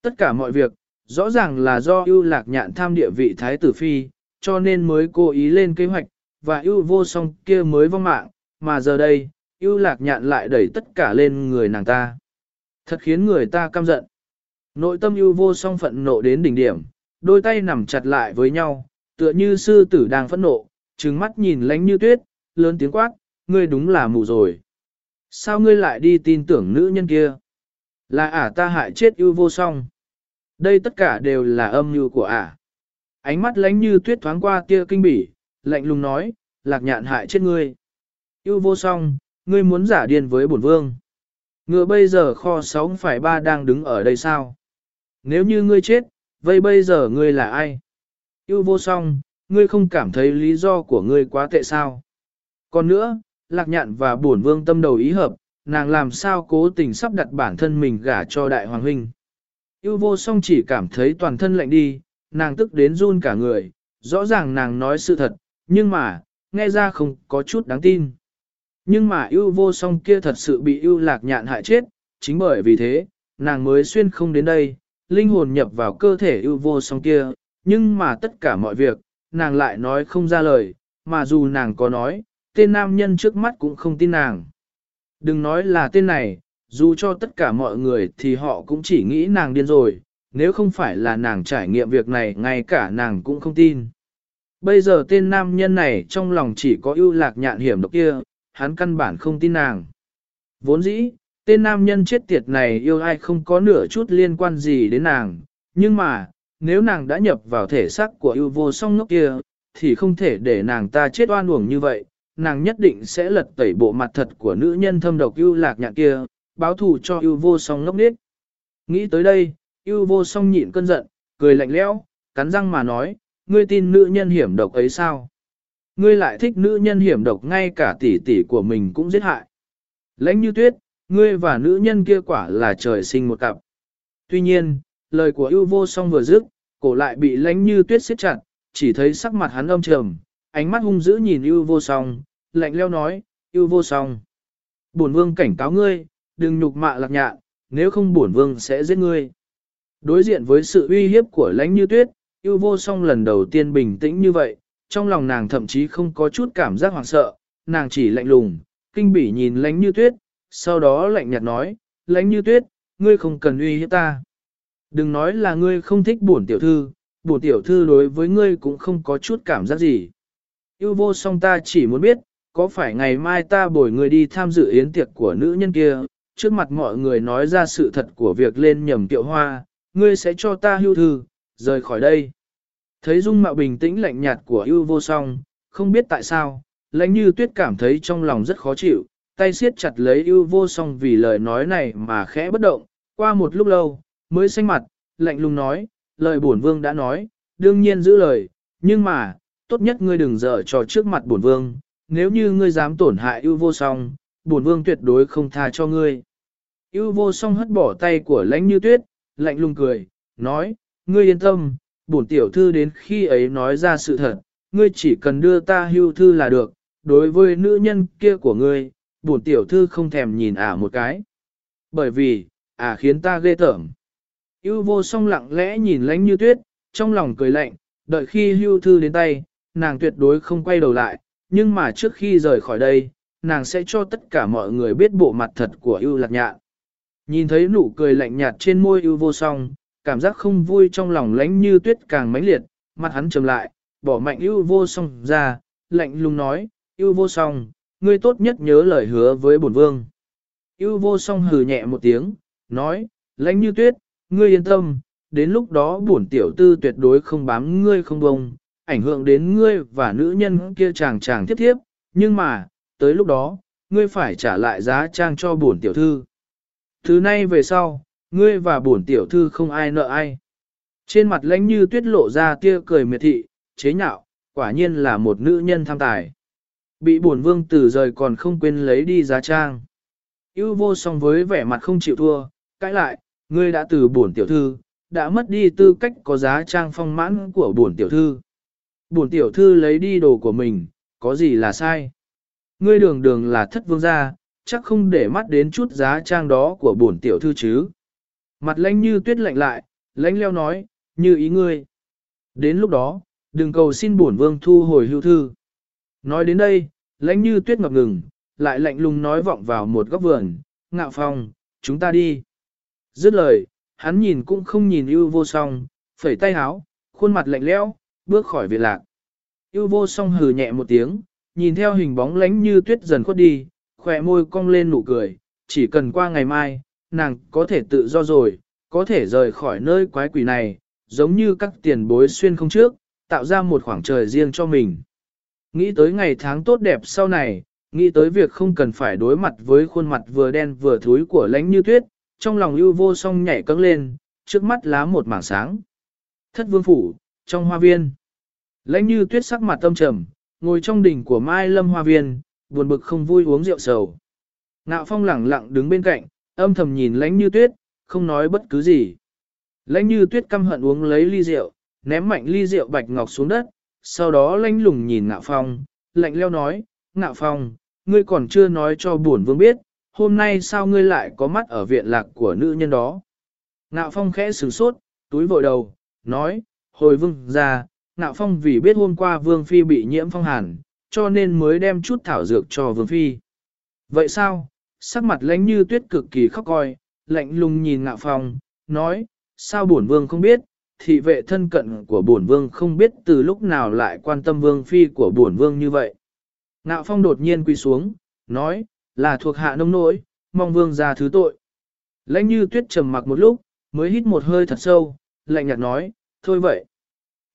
Tất cả mọi việc, rõ ràng là do ưu lạc nhạn tham địa vị thái tử phi, cho nên mới cố ý lên kế hoạch, và ưu vô song kia mới vong mạng, mà giờ đây, ưu lạc nhạn lại đẩy tất cả lên người nàng ta. Thật khiến người ta căm giận. Nội tâm ưu vô song phận nộ đến đỉnh điểm, đôi tay nằm chặt lại với nhau, tựa như sư tử đang phẫn nộ, trừng mắt nhìn lánh như tuyết, lớn tiếng quát, ngươi đúng là mù rồi. Sao ngươi lại đi tin tưởng nữ nhân kia? Là ả ta hại chết ưu vô song. Đây tất cả đều là âm mưu của ả. Ánh mắt lánh như tuyết thoáng qua tia kinh bỉ, lạnh lùng nói, lạc nhạn hại chết ngươi. Ưu vô song, ngươi muốn giả điên với bổn vương. Ngựa bây giờ kho sáu phải ba đang đứng ở đây sao? Nếu như ngươi chết, vậy bây giờ ngươi là ai? Yêu vô song, ngươi không cảm thấy lý do của ngươi quá tệ sao? Còn nữa, lạc nhạn và bổn vương tâm đầu ý hợp, nàng làm sao cố tình sắp đặt bản thân mình gả cho đại hoàng huynh. Yêu vô song chỉ cảm thấy toàn thân lạnh đi, nàng tức đến run cả người, rõ ràng nàng nói sự thật, nhưng mà, nghe ra không có chút đáng tin. Nhưng mà yêu vô song kia thật sự bị yêu lạc nhạn hại chết, chính bởi vì thế, nàng mới xuyên không đến đây, linh hồn nhập vào cơ thể yêu vô song kia, nhưng mà tất cả mọi việc, nàng lại nói không ra lời, mà dù nàng có nói, tên nam nhân trước mắt cũng không tin nàng. Đừng nói là tên này, dù cho tất cả mọi người thì họ cũng chỉ nghĩ nàng điên rồi, nếu không phải là nàng trải nghiệm việc này ngay cả nàng cũng không tin. Bây giờ tên nam nhân này trong lòng chỉ có ưu lạc nhạn hiểm độc kia, hắn căn bản không tin nàng. Vốn dĩ, tên nam nhân chết tiệt này yêu ai không có nửa chút liên quan gì đến nàng, nhưng mà, nếu nàng đã nhập vào thể xác của yêu vô song ngốc kia, thì không thể để nàng ta chết oan uổng như vậy, nàng nhất định sẽ lật tẩy bộ mặt thật của nữ nhân thâm độc yêu lạc nhạn kia, báo thù cho yêu vô song ngốc nết. Nghĩ tới đây, yêu vô song nhịn cơn giận, cười lạnh lẽo, cắn răng mà nói, ngươi tin nữ nhân hiểm độc ấy sao? Ngươi lại thích nữ nhân hiểm độc ngay cả tỷ tỷ của mình cũng giết hại. Lãnh như tuyết, ngươi và nữ nhân kia quả là trời sinh một cặp. Tuy nhiên, lời của yêu vô song vừa dứt, cổ lại bị lãnh như tuyết siết chặt, chỉ thấy sắc mặt hắn âm trầm, ánh mắt hung dữ nhìn ưu vô song, lạnh leo nói, ưu vô song. Bổn vương cảnh cáo ngươi, đừng nhục mạ lạc nhạn, nếu không bổn vương sẽ giết ngươi. Đối diện với sự uy hiếp của lãnh như tuyết, ưu vô song lần đầu tiên bình tĩnh như vậy, trong lòng nàng thậm chí không có chút cảm giác hoảng sợ, nàng chỉ lạnh lùng, kinh bỉ nhìn lãnh như tuyết, sau đó lạnh nhạt nói, lãnh như tuyết, ngươi không cần uy hiếp ta. Đừng nói là ngươi không thích bổn tiểu thư, bổn tiểu thư đối với ngươi cũng không có chút cảm giác gì. Yêu vô song ta chỉ muốn biết, có phải ngày mai ta bồi người đi tham dự yến tiệc của nữ nhân kia, trước mặt mọi người nói ra sự thật của việc lên nhầm tiệu hoa, ngươi sẽ cho ta hưu thư, rời khỏi đây. Thấy dung mạo bình tĩnh lạnh nhạt của yêu vô song, không biết tại sao, lãnh như tuyết cảm thấy trong lòng rất khó chịu, tay siết chặt lấy yêu vô song vì lời nói này mà khẽ bất động, qua một lúc lâu, mới xanh mặt, lạnh lùng nói, lời bổn vương đã nói, đương nhiên giữ lời, nhưng mà, tốt nhất ngươi đừng dở trò trước mặt bổn vương, nếu như ngươi dám tổn hại ưu vô song, bổn vương tuyệt đối không tha cho ngươi. Ưu vô song hất bỏ tay của lãnh như tuyết, lạnh lùng cười, nói, ngươi yên tâm, bổn tiểu thư đến khi ấy nói ra sự thật, ngươi chỉ cần đưa ta hưu thư là được, đối với nữ nhân kia của ngươi, bổn tiểu thư không thèm nhìn ả một cái. Bởi vì, ả khiến ta ghê tởm. Ưu vô song lặng lẽ nhìn lãnh như tuyết, trong lòng cười lạnh, đợi khi hưu thư đến tay, nàng tuyệt đối không quay đầu lại, nhưng mà trước khi rời khỏi đây, nàng sẽ cho tất cả mọi người biết bộ mặt thật của ưu lạc nhạn. Nhìn thấy nụ cười lạnh nhạt trên môi ưu vô song, cảm giác không vui trong lòng lãnh như tuyết càng mãnh liệt, mặt hắn trầm lại, bỏ mạnh ưu vô song ra, lạnh lùng nói, ưu vô song, ngươi tốt nhất nhớ lời hứa với bổn vương. Ưu vô song hừ nhẹ một tiếng, nói, lãnh như tuyết, ngươi yên tâm, đến lúc đó bổn tiểu tư tuyệt đối không bám ngươi không bông, ảnh hưởng đến ngươi và nữ nhân kia chàng chàng tiếp tiếp, nhưng mà, tới lúc đó, ngươi phải trả lại giá trang cho bổn tiểu thư. Thứ nay về sau, ngươi và bổn tiểu thư không ai nợ ai. Trên mặt lãnh như tuyết lộ ra tia cười miệt thị, chế nhạo, quả nhiên là một nữ nhân tham tài. Bị bổn vương tử rời còn không quên lấy đi giá trang. Yêu vô song với vẻ mặt không chịu thua, cãi lại, ngươi đã từ bổn tiểu thư, đã mất đi tư cách có giá trang phong mãn của bổn tiểu thư. Bổn tiểu thư lấy đi đồ của mình, có gì là sai? Ngươi đường đường là thất vương gia, chắc không để mắt đến chút giá trang đó của bổn tiểu thư chứ. Mặt lãnh như tuyết lạnh lại, lãnh leo nói, như ý ngươi. Đến lúc đó, đừng cầu xin bổn vương thu hồi hưu thư. Nói đến đây, lãnh như tuyết ngập ngừng, lại lạnh lùng nói vọng vào một góc vườn, ngạo phong, chúng ta đi. Dứt lời, hắn nhìn cũng không nhìn ưu vô song, phẩy tay háo, khuôn mặt lạnh lẽo, bước khỏi viện lạc. yêu vô song hừ nhẹ một tiếng, nhìn theo hình bóng lánh như tuyết dần khuất đi, khỏe môi cong lên nụ cười, chỉ cần qua ngày mai, nàng có thể tự do rồi, có thể rời khỏi nơi quái quỷ này, giống như các tiền bối xuyên không trước, tạo ra một khoảng trời riêng cho mình. Nghĩ tới ngày tháng tốt đẹp sau này, nghĩ tới việc không cần phải đối mặt với khuôn mặt vừa đen vừa thúi của lánh như tuyết, trong lòng ưu vô song nhảy cấng lên, trước mắt lá một mảng sáng. Thất vương phủ, trong hoa viên. Lãnh như tuyết sắc mặt tâm trầm, ngồi trong đỉnh của Mai Lâm Hoa Viên, buồn bực không vui uống rượu sầu. Ngạo Phong lẳng lặng đứng bên cạnh, âm thầm nhìn lãnh như tuyết, không nói bất cứ gì. Lãnh như tuyết căm hận uống lấy ly rượu, ném mạnh ly rượu bạch ngọc xuống đất, sau đó lãnh lùng nhìn Ngạo Phong, lạnh leo nói, Ngạo Phong, ngươi còn chưa nói cho buồn vương biết, hôm nay sao ngươi lại có mắt ở viện lạc của nữ nhân đó. Ngạo Phong khẽ sửng sốt, túi vội đầu, nói, hồi vương ra, Ngạo Phong vì biết hôm qua vương phi bị nhiễm phong hàn, cho nên mới đem chút thảo dược cho vương phi. Vậy sao? Sắc mặt lãnh như tuyết cực kỳ khóc coi, lạnh lùng nhìn Ngạo Phong, nói, sao bổn vương không biết, thị vệ thân cận của bổn vương không biết từ lúc nào lại quan tâm vương phi của bổn vương như vậy. Ngạo Phong đột nhiên quỳ xuống, nói, là thuộc hạ nông nỗi, mong vương ra thứ tội. Lãnh như tuyết trầm mặc một lúc, mới hít một hơi thật sâu, lạnh nhạt nói, thôi vậy.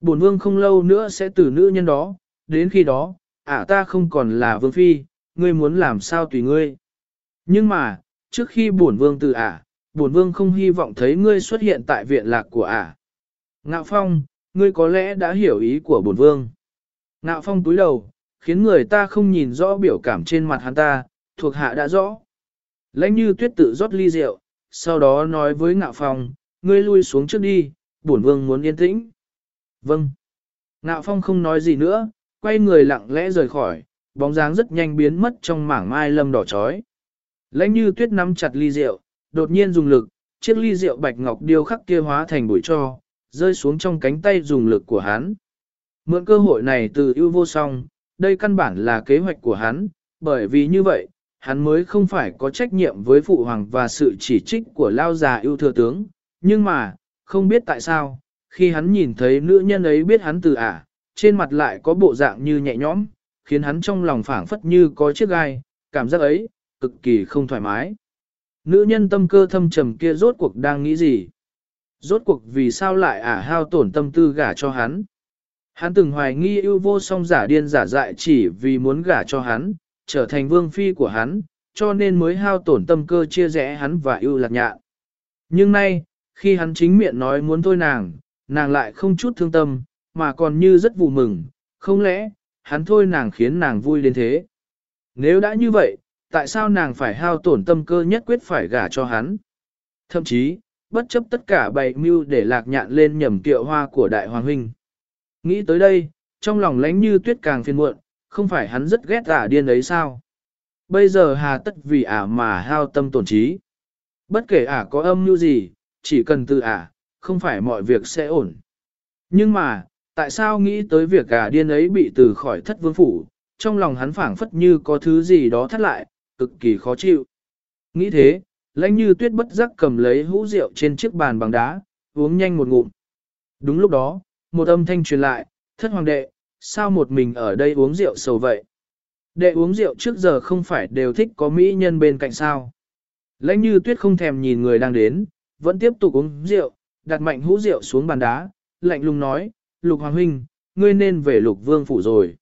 Bổn vương không lâu nữa sẽ từ nữ nhân đó, đến khi đó, ả ta không còn là vương phi, ngươi muốn làm sao tùy ngươi. Nhưng mà, trước khi bổn vương từ ả, bổn vương không hy vọng thấy ngươi xuất hiện tại viện lạc của ả. Ngạo phong, ngươi có lẽ đã hiểu ý của bổn vương. Ngạo phong túi đầu, khiến người ta không nhìn rõ biểu cảm trên mặt hắn ta, thuộc hạ đã rõ. Lãnh như tuyết tự rót ly rượu, sau đó nói với ngạo phong, ngươi lui xuống trước đi, bổn vương muốn yên tĩnh. Vâng. Ngạo phong không nói gì nữa, quay người lặng lẽ rời khỏi, bóng dáng rất nhanh biến mất trong mảng mai lâm đỏ chói. Lãnh như tuyết nắm chặt ly rượu, đột nhiên dùng lực, chiếc ly rượu bạch ngọc điêu khắc kia hóa thành bụi cho, rơi xuống trong cánh tay dùng lực của hắn. Mượn cơ hội này từ ưu vô song, đây căn bản là kế hoạch của hắn, bởi vì như vậy, hắn mới không phải có trách nhiệm với phụ hoàng và sự chỉ trích của lao già ưu thừa tướng. Nhưng mà, không biết tại sao, khi hắn nhìn thấy nữ nhân ấy biết hắn từ ả, trên mặt lại có bộ dạng như nhẹ nhõm, khiến hắn trong lòng phảng phất như có chiếc gai, cảm giác ấy, cực kỳ không thoải mái. Nữ nhân tâm cơ thâm trầm kia rốt cuộc đang nghĩ gì? Rốt cuộc vì sao lại ả hao tổn tâm tư gả cho hắn? Hắn từng hoài nghi yêu vô song giả điên giả dại chỉ vì muốn gả cho hắn, trở thành vương phi của hắn, cho nên mới hao tổn tâm cơ chia rẽ hắn và yêu lạc nhạn. Nhưng nay, khi hắn chính miệng nói muốn thôi nàng, nàng lại không chút thương tâm, mà còn như rất vui mừng, không lẽ, hắn thôi nàng khiến nàng vui đến thế. Nếu đã như vậy, tại sao nàng phải hao tổn tâm cơ nhất quyết phải gả cho hắn? Thậm chí, bất chấp tất cả bày mưu để lạc nhạn lên nhầm tiệu hoa của đại hoàng huynh. Nghĩ tới đây, trong lòng lánh như tuyết càng phiền muộn, không phải hắn rất ghét ả điên ấy sao? Bây giờ hà tất vì ả mà hao tâm tổn trí. Bất kể ả có âm mưu gì, chỉ cần từ ả, không phải mọi việc sẽ ổn. Nhưng mà, tại sao nghĩ tới việc gà điên ấy bị từ khỏi thất vương phủ, trong lòng hắn phảng phất như có thứ gì đó thắt lại, cực kỳ khó chịu. Nghĩ thế, lãnh như tuyết bất giác cầm lấy hũ rượu trên chiếc bàn bằng đá, uống nhanh một ngụm. Đúng lúc đó, một âm thanh truyền lại, thất hoàng đệ, sao một mình ở đây uống rượu sầu vậy? Đệ uống rượu trước giờ không phải đều thích có mỹ nhân bên cạnh sao? Lãnh như tuyết không thèm nhìn người đang đến, vẫn tiếp tục uống rượu, đặt mạnh hũ rượu xuống bàn đá, lạnh lùng nói, lục hoàng huynh, ngươi nên về lục vương phủ rồi.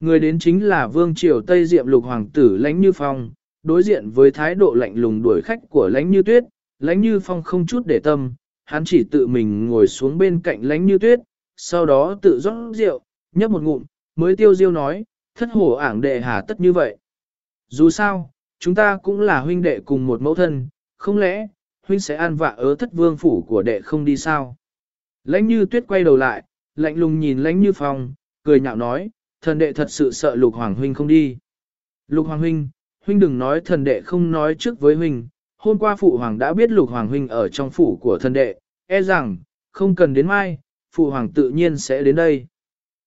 Người đến chính là vương triều Tây Diệm lục hoàng tử lánh như phong, đối diện với thái độ lạnh lùng đuổi khách của lánh như tuyết, lánh như phong không chút để tâm, hắn chỉ tự mình ngồi xuống bên cạnh lánh như tuyết, sau đó tự rót rượu, nhấp một ngụm, mới tiêu diêu nói, thất hổ ảng đệ hà tất như vậy. Dù sao, chúng ta cũng là huynh đệ cùng một mẫu thân, không lẽ, huynh sẽ an vạ ớ thất vương phủ của đệ không đi sao? Lãnh như tuyết quay đầu lại, lạnh lùng nhìn lãnh như phong, cười nhạo nói, thần đệ thật sự sợ lục hoàng huynh không đi. Lục hoàng huynh, huynh đừng nói thần đệ không nói trước với huynh, hôm qua phụ hoàng đã biết lục hoàng huynh ở trong phủ của thần đệ, e rằng, không cần đến mai, phụ hoàng tự nhiên sẽ đến đây.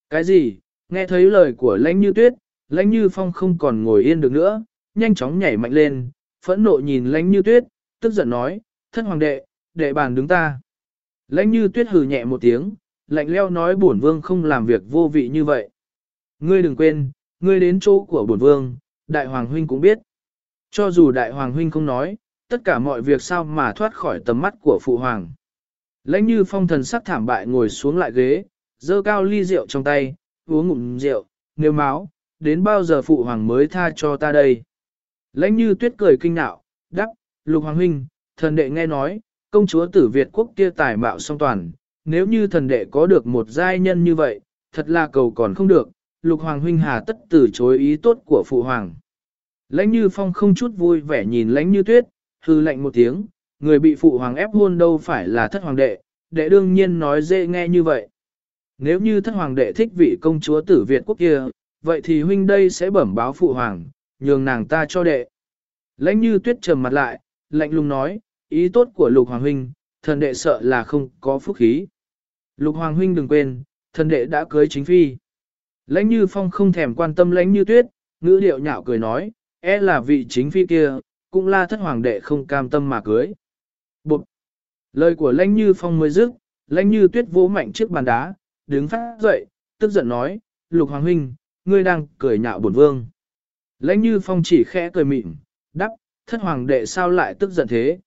Cái gì? Nghe thấy lời của lãnh như tuyết, lãnh như phong không còn ngồi yên được nữa, nhanh chóng nhảy mạnh lên, phẫn nộ nhìn lãnh như tuyết, tức giận nói, thân hoàng đệ, đệ bàn đứng ta. Lãnh như tuyết hừ nhẹ một tiếng, lạnh leo nói bổn vương không làm việc vô vị như vậy. Ngươi đừng quên, ngươi đến chỗ của bổn vương, đại hoàng huynh cũng biết. Cho dù đại hoàng huynh không nói, tất cả mọi việc sao mà thoát khỏi tầm mắt của phụ hoàng. Lãnh như phong thần sắc thảm bại ngồi xuống lại ghế, dơ cao ly rượu trong tay, uống ngụm rượu, nếu máu, đến bao giờ phụ hoàng mới tha cho ta đây. Lãnh như tuyết cười kinh nạo, đắc, lục hoàng huynh, thần đệ nghe nói, công chúa tử Việt quốc kia tài mạo song toàn, nếu như thần đệ có được một giai nhân như vậy, thật là cầu còn không được, lục hoàng huynh hà tất từ chối ý tốt của phụ hoàng. Lãnh như phong không chút vui vẻ nhìn lãnh như tuyết, hư lạnh một tiếng, người bị phụ hoàng ép hôn đâu phải là thất hoàng đệ, đệ đương nhiên nói dễ nghe như vậy. Nếu như thất hoàng đệ thích vị công chúa tử Việt quốc kia, vậy thì huynh đây sẽ bẩm báo phụ hoàng, nhường nàng ta cho đệ. Lãnh như tuyết trầm mặt lại, lạnh lùng nói, ý tốt của lục hoàng huynh, thần đệ sợ là không có phúc khí. Lục hoàng huynh đừng quên, thần đệ đã cưới chính phi. Lãnh như phong không thèm quan tâm lãnh như tuyết, ngữ điệu nhạo cười nói, e là vị chính phi kia, cũng là thất hoàng đệ không cam tâm mà cưới. Bụt! Lời của lãnh như phong mới dứt, lãnh như tuyết vỗ mạnh trước bàn đá, đứng phát dậy, tức giận nói, lục hoàng huynh, ngươi đang cười nhạo bổn vương. Lãnh như phong chỉ khẽ cười mịn, đắp, thất hoàng đệ sao lại tức giận thế.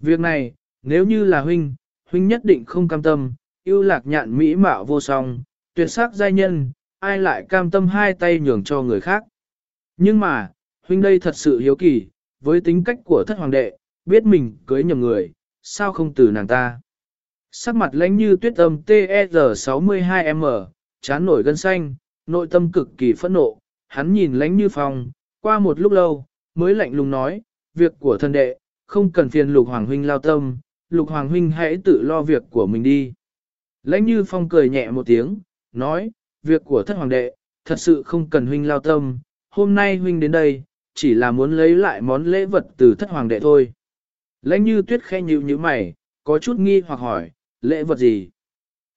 Việc này, nếu như là huynh, huynh nhất định không cam tâm, yêu lạc nhạn mỹ mạo vô song, tuyệt sắc giai nhân, ai lại cam tâm hai tay nhường cho người khác. Nhưng mà, huynh đây thật sự hiếu kỳ, với tính cách của thất hoàng đệ, biết mình cưới nhầm người, sao không từ nàng ta. Sắc mặt lãnh như tuyết âm TR62M, chán nổi gân xanh, nội tâm cực kỳ phẫn nộ, hắn nhìn lãnh như phong, qua một lúc lâu, mới lạnh lùng nói, việc của thân đệ, không cần phiền lục hoàng huynh lao tâm, lục hoàng huynh hãy tự lo việc của mình đi. Lãnh như phong cười nhẹ một tiếng, nói, việc của thất hoàng đệ, thật sự không cần huynh lao tâm, hôm nay huynh đến đây, chỉ là muốn lấy lại món lễ vật từ thất hoàng đệ thôi. Lãnh như tuyết khe nhịu như mày, có chút nghi hoặc hỏi, lễ vật gì?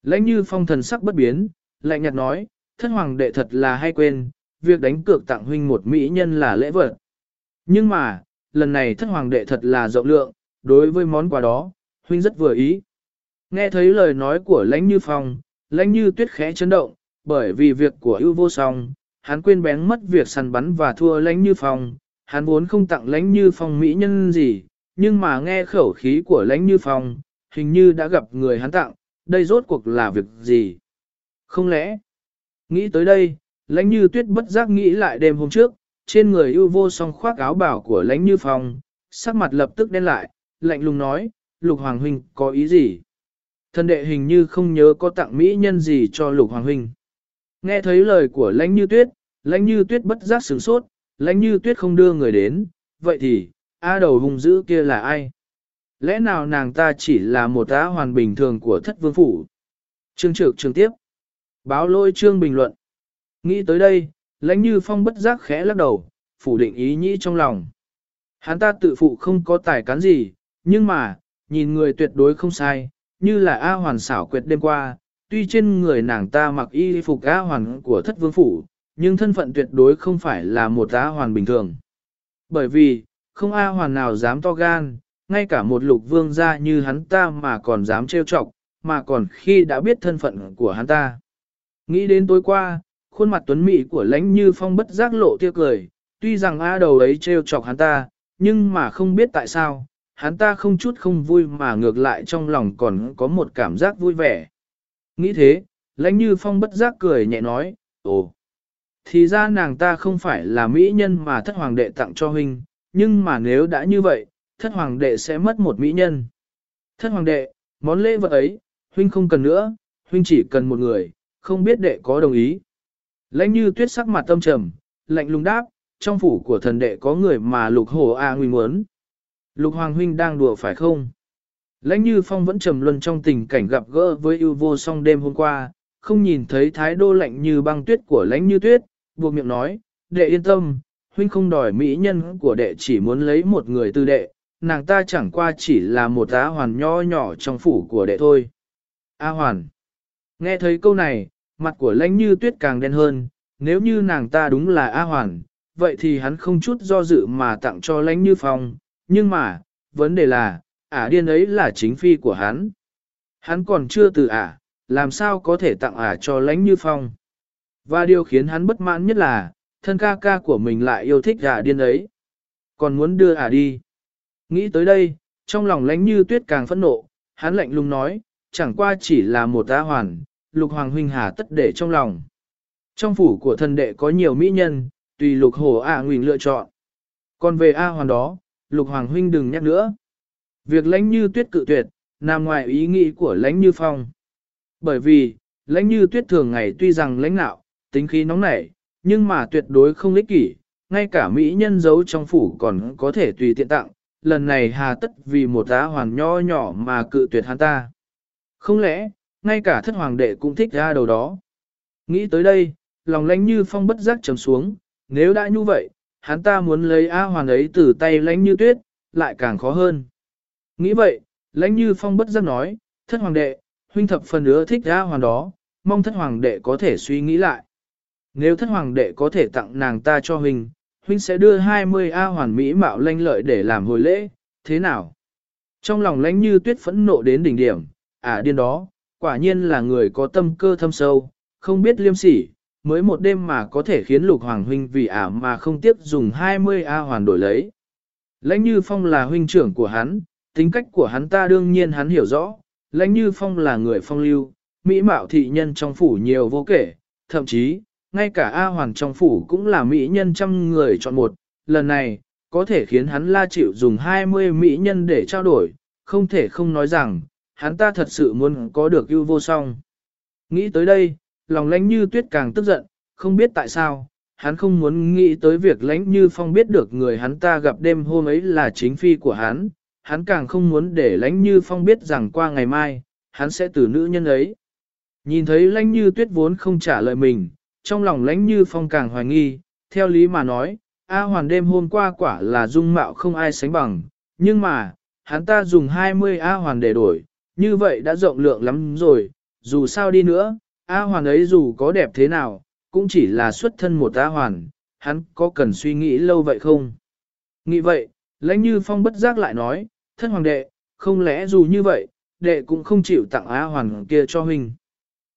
Lãnh như phong thần sắc bất biến, lạnh nhạt nói, thất hoàng đệ thật là hay quên, việc đánh cược tặng huynh một mỹ nhân là lễ vật. Nhưng mà, lần này thất hoàng đệ thật là rộng lượng, đối với món quà đó, huynh rất vừa ý. Nghe thấy lời nói của lãnh như phong, lãnh như tuyết khẽ chấn động, bởi vì việc của ưu vô song, hắn quên bén mất việc săn bắn và thua lãnh như phong, hắn vốn không tặng lãnh như phong mỹ nhân gì, nhưng mà nghe khẩu khí của lãnh như phong, hình như đã gặp người hắn tặng, đây rốt cuộc là việc gì? Không lẽ? Nghĩ tới đây, lãnh như tuyết bất giác nghĩ lại đêm hôm trước, trên người ưu vô song khoác áo bảo của lãnh như phong, sắc mặt lập tức đen lại, lạnh lùng nói, lục hoàng huynh có ý gì? Thần đệ hình như không nhớ có tặng mỹ nhân gì cho lục hoàng huynh. Nghe thấy lời của lãnh như tuyết, lãnh như tuyết bất giác sửng sốt, lãnh như tuyết không đưa người đến, vậy thì, A đầu hung dữ kia là ai? Lẽ nào nàng ta chỉ là một á hoàn bình thường của thất vương phủ? Trương trực trường tiếp. Báo lôi trương bình luận. Nghĩ tới đây, lãnh như phong bất giác khẽ lắc đầu, phủ định ý nghĩ trong lòng. Hắn ta tự phụ không có tài cán gì, nhưng mà, nhìn người tuyệt đối không sai, như là A hoàn xảo quyệt đêm qua, tuy trên người nàng ta mặc y phục A hoàn của thất vương phủ, nhưng thân phận tuyệt đối không phải là một A hoàn bình thường. Bởi vì, không A hoàn nào dám to gan, ngay cả một lục vương gia như hắn ta mà còn dám trêu chọc, mà còn khi đã biết thân phận của hắn ta. Nghĩ đến tối qua, khuôn mặt tuấn mỹ của lãnh như phong bất giác lộ tia cười, tuy rằng A đầu ấy trêu chọc hắn ta, nhưng mà không biết tại sao, hắn ta không chút không vui mà ngược lại trong lòng còn có một cảm giác vui vẻ. Nghĩ thế, lãnh như phong bất giác cười nhẹ nói, ồ, thì ra nàng ta không phải là mỹ nhân mà thất hoàng đệ tặng cho huynh, nhưng mà nếu đã như vậy, thất hoàng đệ sẽ mất một mỹ nhân. Thất hoàng đệ, món lễ vật ấy, huynh không cần nữa, huynh chỉ cần một người, không biết đệ có đồng ý. Lãnh như tuyết sắc mặt tâm trầm, lạnh lùng đáp, trong phủ của thần đệ có người mà lục hồ A huynh muốn. Lục hoàng huynh đang đùa phải không? Lãnh như phong vẫn trầm luân trong tình cảnh gặp gỡ với ưu vô song đêm hôm qua, không nhìn thấy thái đô lạnh như băng tuyết của lãnh như tuyết, buộc miệng nói, đệ yên tâm, huynh không đòi mỹ nhân của đệ chỉ muốn lấy một người tư đệ, nàng ta chẳng qua chỉ là một á hoàn nho nhỏ trong phủ của đệ thôi. A hoàn. Nghe thấy câu này, mặt của lãnh như tuyết càng đen hơn, nếu như nàng ta đúng là A hoàn, vậy thì hắn không chút do dự mà tặng cho lãnh như phong, nhưng mà, vấn đề là, ả điên ấy là chính phi của hắn. Hắn còn chưa từ ả, làm sao có thể tặng ả cho lãnh như phong. Và điều khiến hắn bất mãn nhất là, thân ca ca của mình lại yêu thích ả điên ấy. Còn muốn đưa ả đi. Nghĩ tới đây, trong lòng lãnh như tuyết càng phẫn nộ, hắn lạnh lùng nói, chẳng qua chỉ là một A hoàn, lục hoàng huynh hà tất để trong lòng. Trong phủ của thần đệ có nhiều mỹ nhân, tùy lục hồ A à lựa chọn. Còn về A hoàn đó, lục hoàng huynh đừng nhắc nữa. Việc lãnh như tuyết cự tuyệt, nằm ngoài ý nghĩ của lãnh như phong. Bởi vì, lãnh như tuyết thường ngày tuy rằng lãnh nạo, tính khí nóng nảy, nhưng mà tuyệt đối không lích kỷ, ngay cả mỹ nhân giấu trong phủ còn có thể tùy tiện tặng, lần này hà tất vì một á hoàn nho nhỏ mà cự tuyệt hắn ta. Không lẽ, ngay cả thất hoàng đệ cũng thích ra đầu đó. Nghĩ tới đây, lòng lãnh như phong bất giác trầm xuống, nếu đã như vậy, hắn ta muốn lấy A hoàn ấy từ tay lãnh như tuyết, lại càng khó hơn. Nghĩ vậy, lãnh như phong bất giác nói, thất hoàng đệ, huynh thập phần nữa thích A hoàn đó, mong thất hoàng đệ có thể suy nghĩ lại. Nếu thất hoàng đệ có thể tặng nàng ta cho huynh, huynh sẽ đưa 20 A hoàn mỹ mạo lanh lợi để làm hồi lễ, thế nào? Trong lòng lãnh như tuyết phẫn nộ đến đỉnh điểm, à điên đó, quả nhiên là người có tâm cơ thâm sâu, không biết liêm sỉ, mới một đêm mà có thể khiến lục hoàng huynh vì ả mà không tiếc dùng 20 A hoàn đổi lấy. Lãnh Như Phong là huynh trưởng của hắn, tính cách của hắn ta đương nhiên hắn hiểu rõ, Lãnh Như Phong là người phong lưu, mỹ mạo thị nhân trong phủ nhiều vô kể, thậm chí, ngay cả A Hoàng trong phủ cũng là mỹ nhân trăm người chọn một, lần này, có thể khiến hắn la chịu dùng 20 mỹ nhân để trao đổi, không thể không nói rằng, hắn ta thật sự muốn có được ưu vô song. Nghĩ tới đây, lòng lãnh như tuyết càng tức giận, không biết tại sao, hắn không muốn nghĩ tới việc lãnh như phong biết được người hắn ta gặp đêm hôm ấy là chính phi của hắn, hắn càng không muốn để lãnh như phong biết rằng qua ngày mai, hắn sẽ từ nữ nhân ấy. Nhìn thấy lãnh như tuyết vốn không trả lời mình, trong lòng lãnh như phong càng hoài nghi, theo lý mà nói, A hoàn đêm hôm qua quả là dung mạo không ai sánh bằng, nhưng mà, hắn ta dùng 20 A hoàn để đổi, như vậy đã rộng lượng lắm rồi, dù sao đi nữa, A hoàn ấy dù có đẹp thế nào, cũng chỉ là xuất thân một A hoàn, hắn có cần suy nghĩ lâu vậy không? Nghĩ vậy, lãnh như phong bất giác lại nói, thân hoàng đệ, không lẽ dù như vậy, đệ cũng không chịu tặng A hoàn kia cho huynh.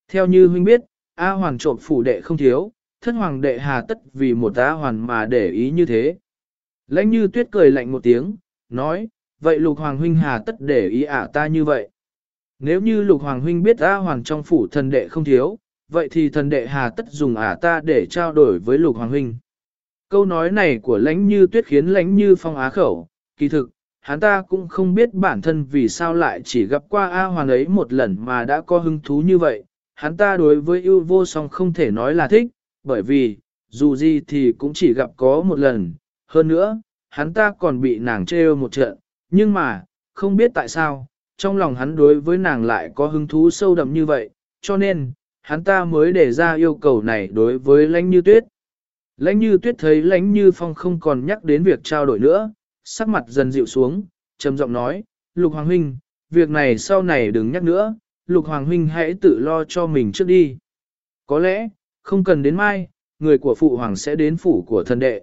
Theo như huynh biết, A hoàn trộm phủ đệ không thiếu, thân hoàng đệ hà tất vì một A hoàn mà để ý như thế. Lãnh như tuyết cười lạnh một tiếng, nói, vậy lục hoàng huynh hà tất để ý ả ta như vậy. Nếu như lục hoàng huynh biết A hoàng trong phủ thần đệ không thiếu, vậy thì thần đệ hà tất dùng ả ta để trao đổi với lục hoàng huynh. Câu nói này của lãnh như tuyết khiến lãnh như phong á khẩu, kỳ thực, hắn ta cũng không biết bản thân vì sao lại chỉ gặp qua A Hoàng ấy một lần mà đã có hứng thú như vậy. Hắn ta đối với yêu vô song không thể nói là thích, bởi vì, dù gì thì cũng chỉ gặp có một lần. Hơn nữa, hắn ta còn bị nàng trêu một trận, nhưng mà, không biết tại sao, trong lòng hắn đối với nàng lại có hứng thú sâu đậm như vậy, cho nên, hắn ta mới để ra yêu cầu này đối với lãnh như tuyết. Lãnh như tuyết thấy lãnh như phong không còn nhắc đến việc trao đổi nữa, sắc mặt dần dịu xuống, trầm giọng nói, Lục Hoàng Huynh, việc này sau này đừng nhắc nữa, Lục Hoàng Huynh hãy tự lo cho mình trước đi. Có lẽ, không cần đến mai, người của Phụ Hoàng sẽ đến phủ của thần đệ.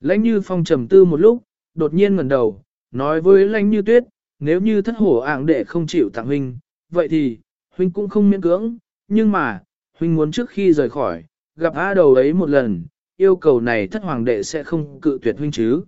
Lãnh như phong trầm tư một lúc, đột nhiên ngẩng đầu, nói với lãnh như tuyết, nếu như thất hổ ạng đệ không chịu tặng huynh, vậy thì, huynh cũng không miễn cưỡng, nhưng mà, huynh muốn trước khi rời khỏi, gặp A đầu ấy một lần, yêu cầu này thất hoàng đệ sẽ không cự tuyệt huynh chứ.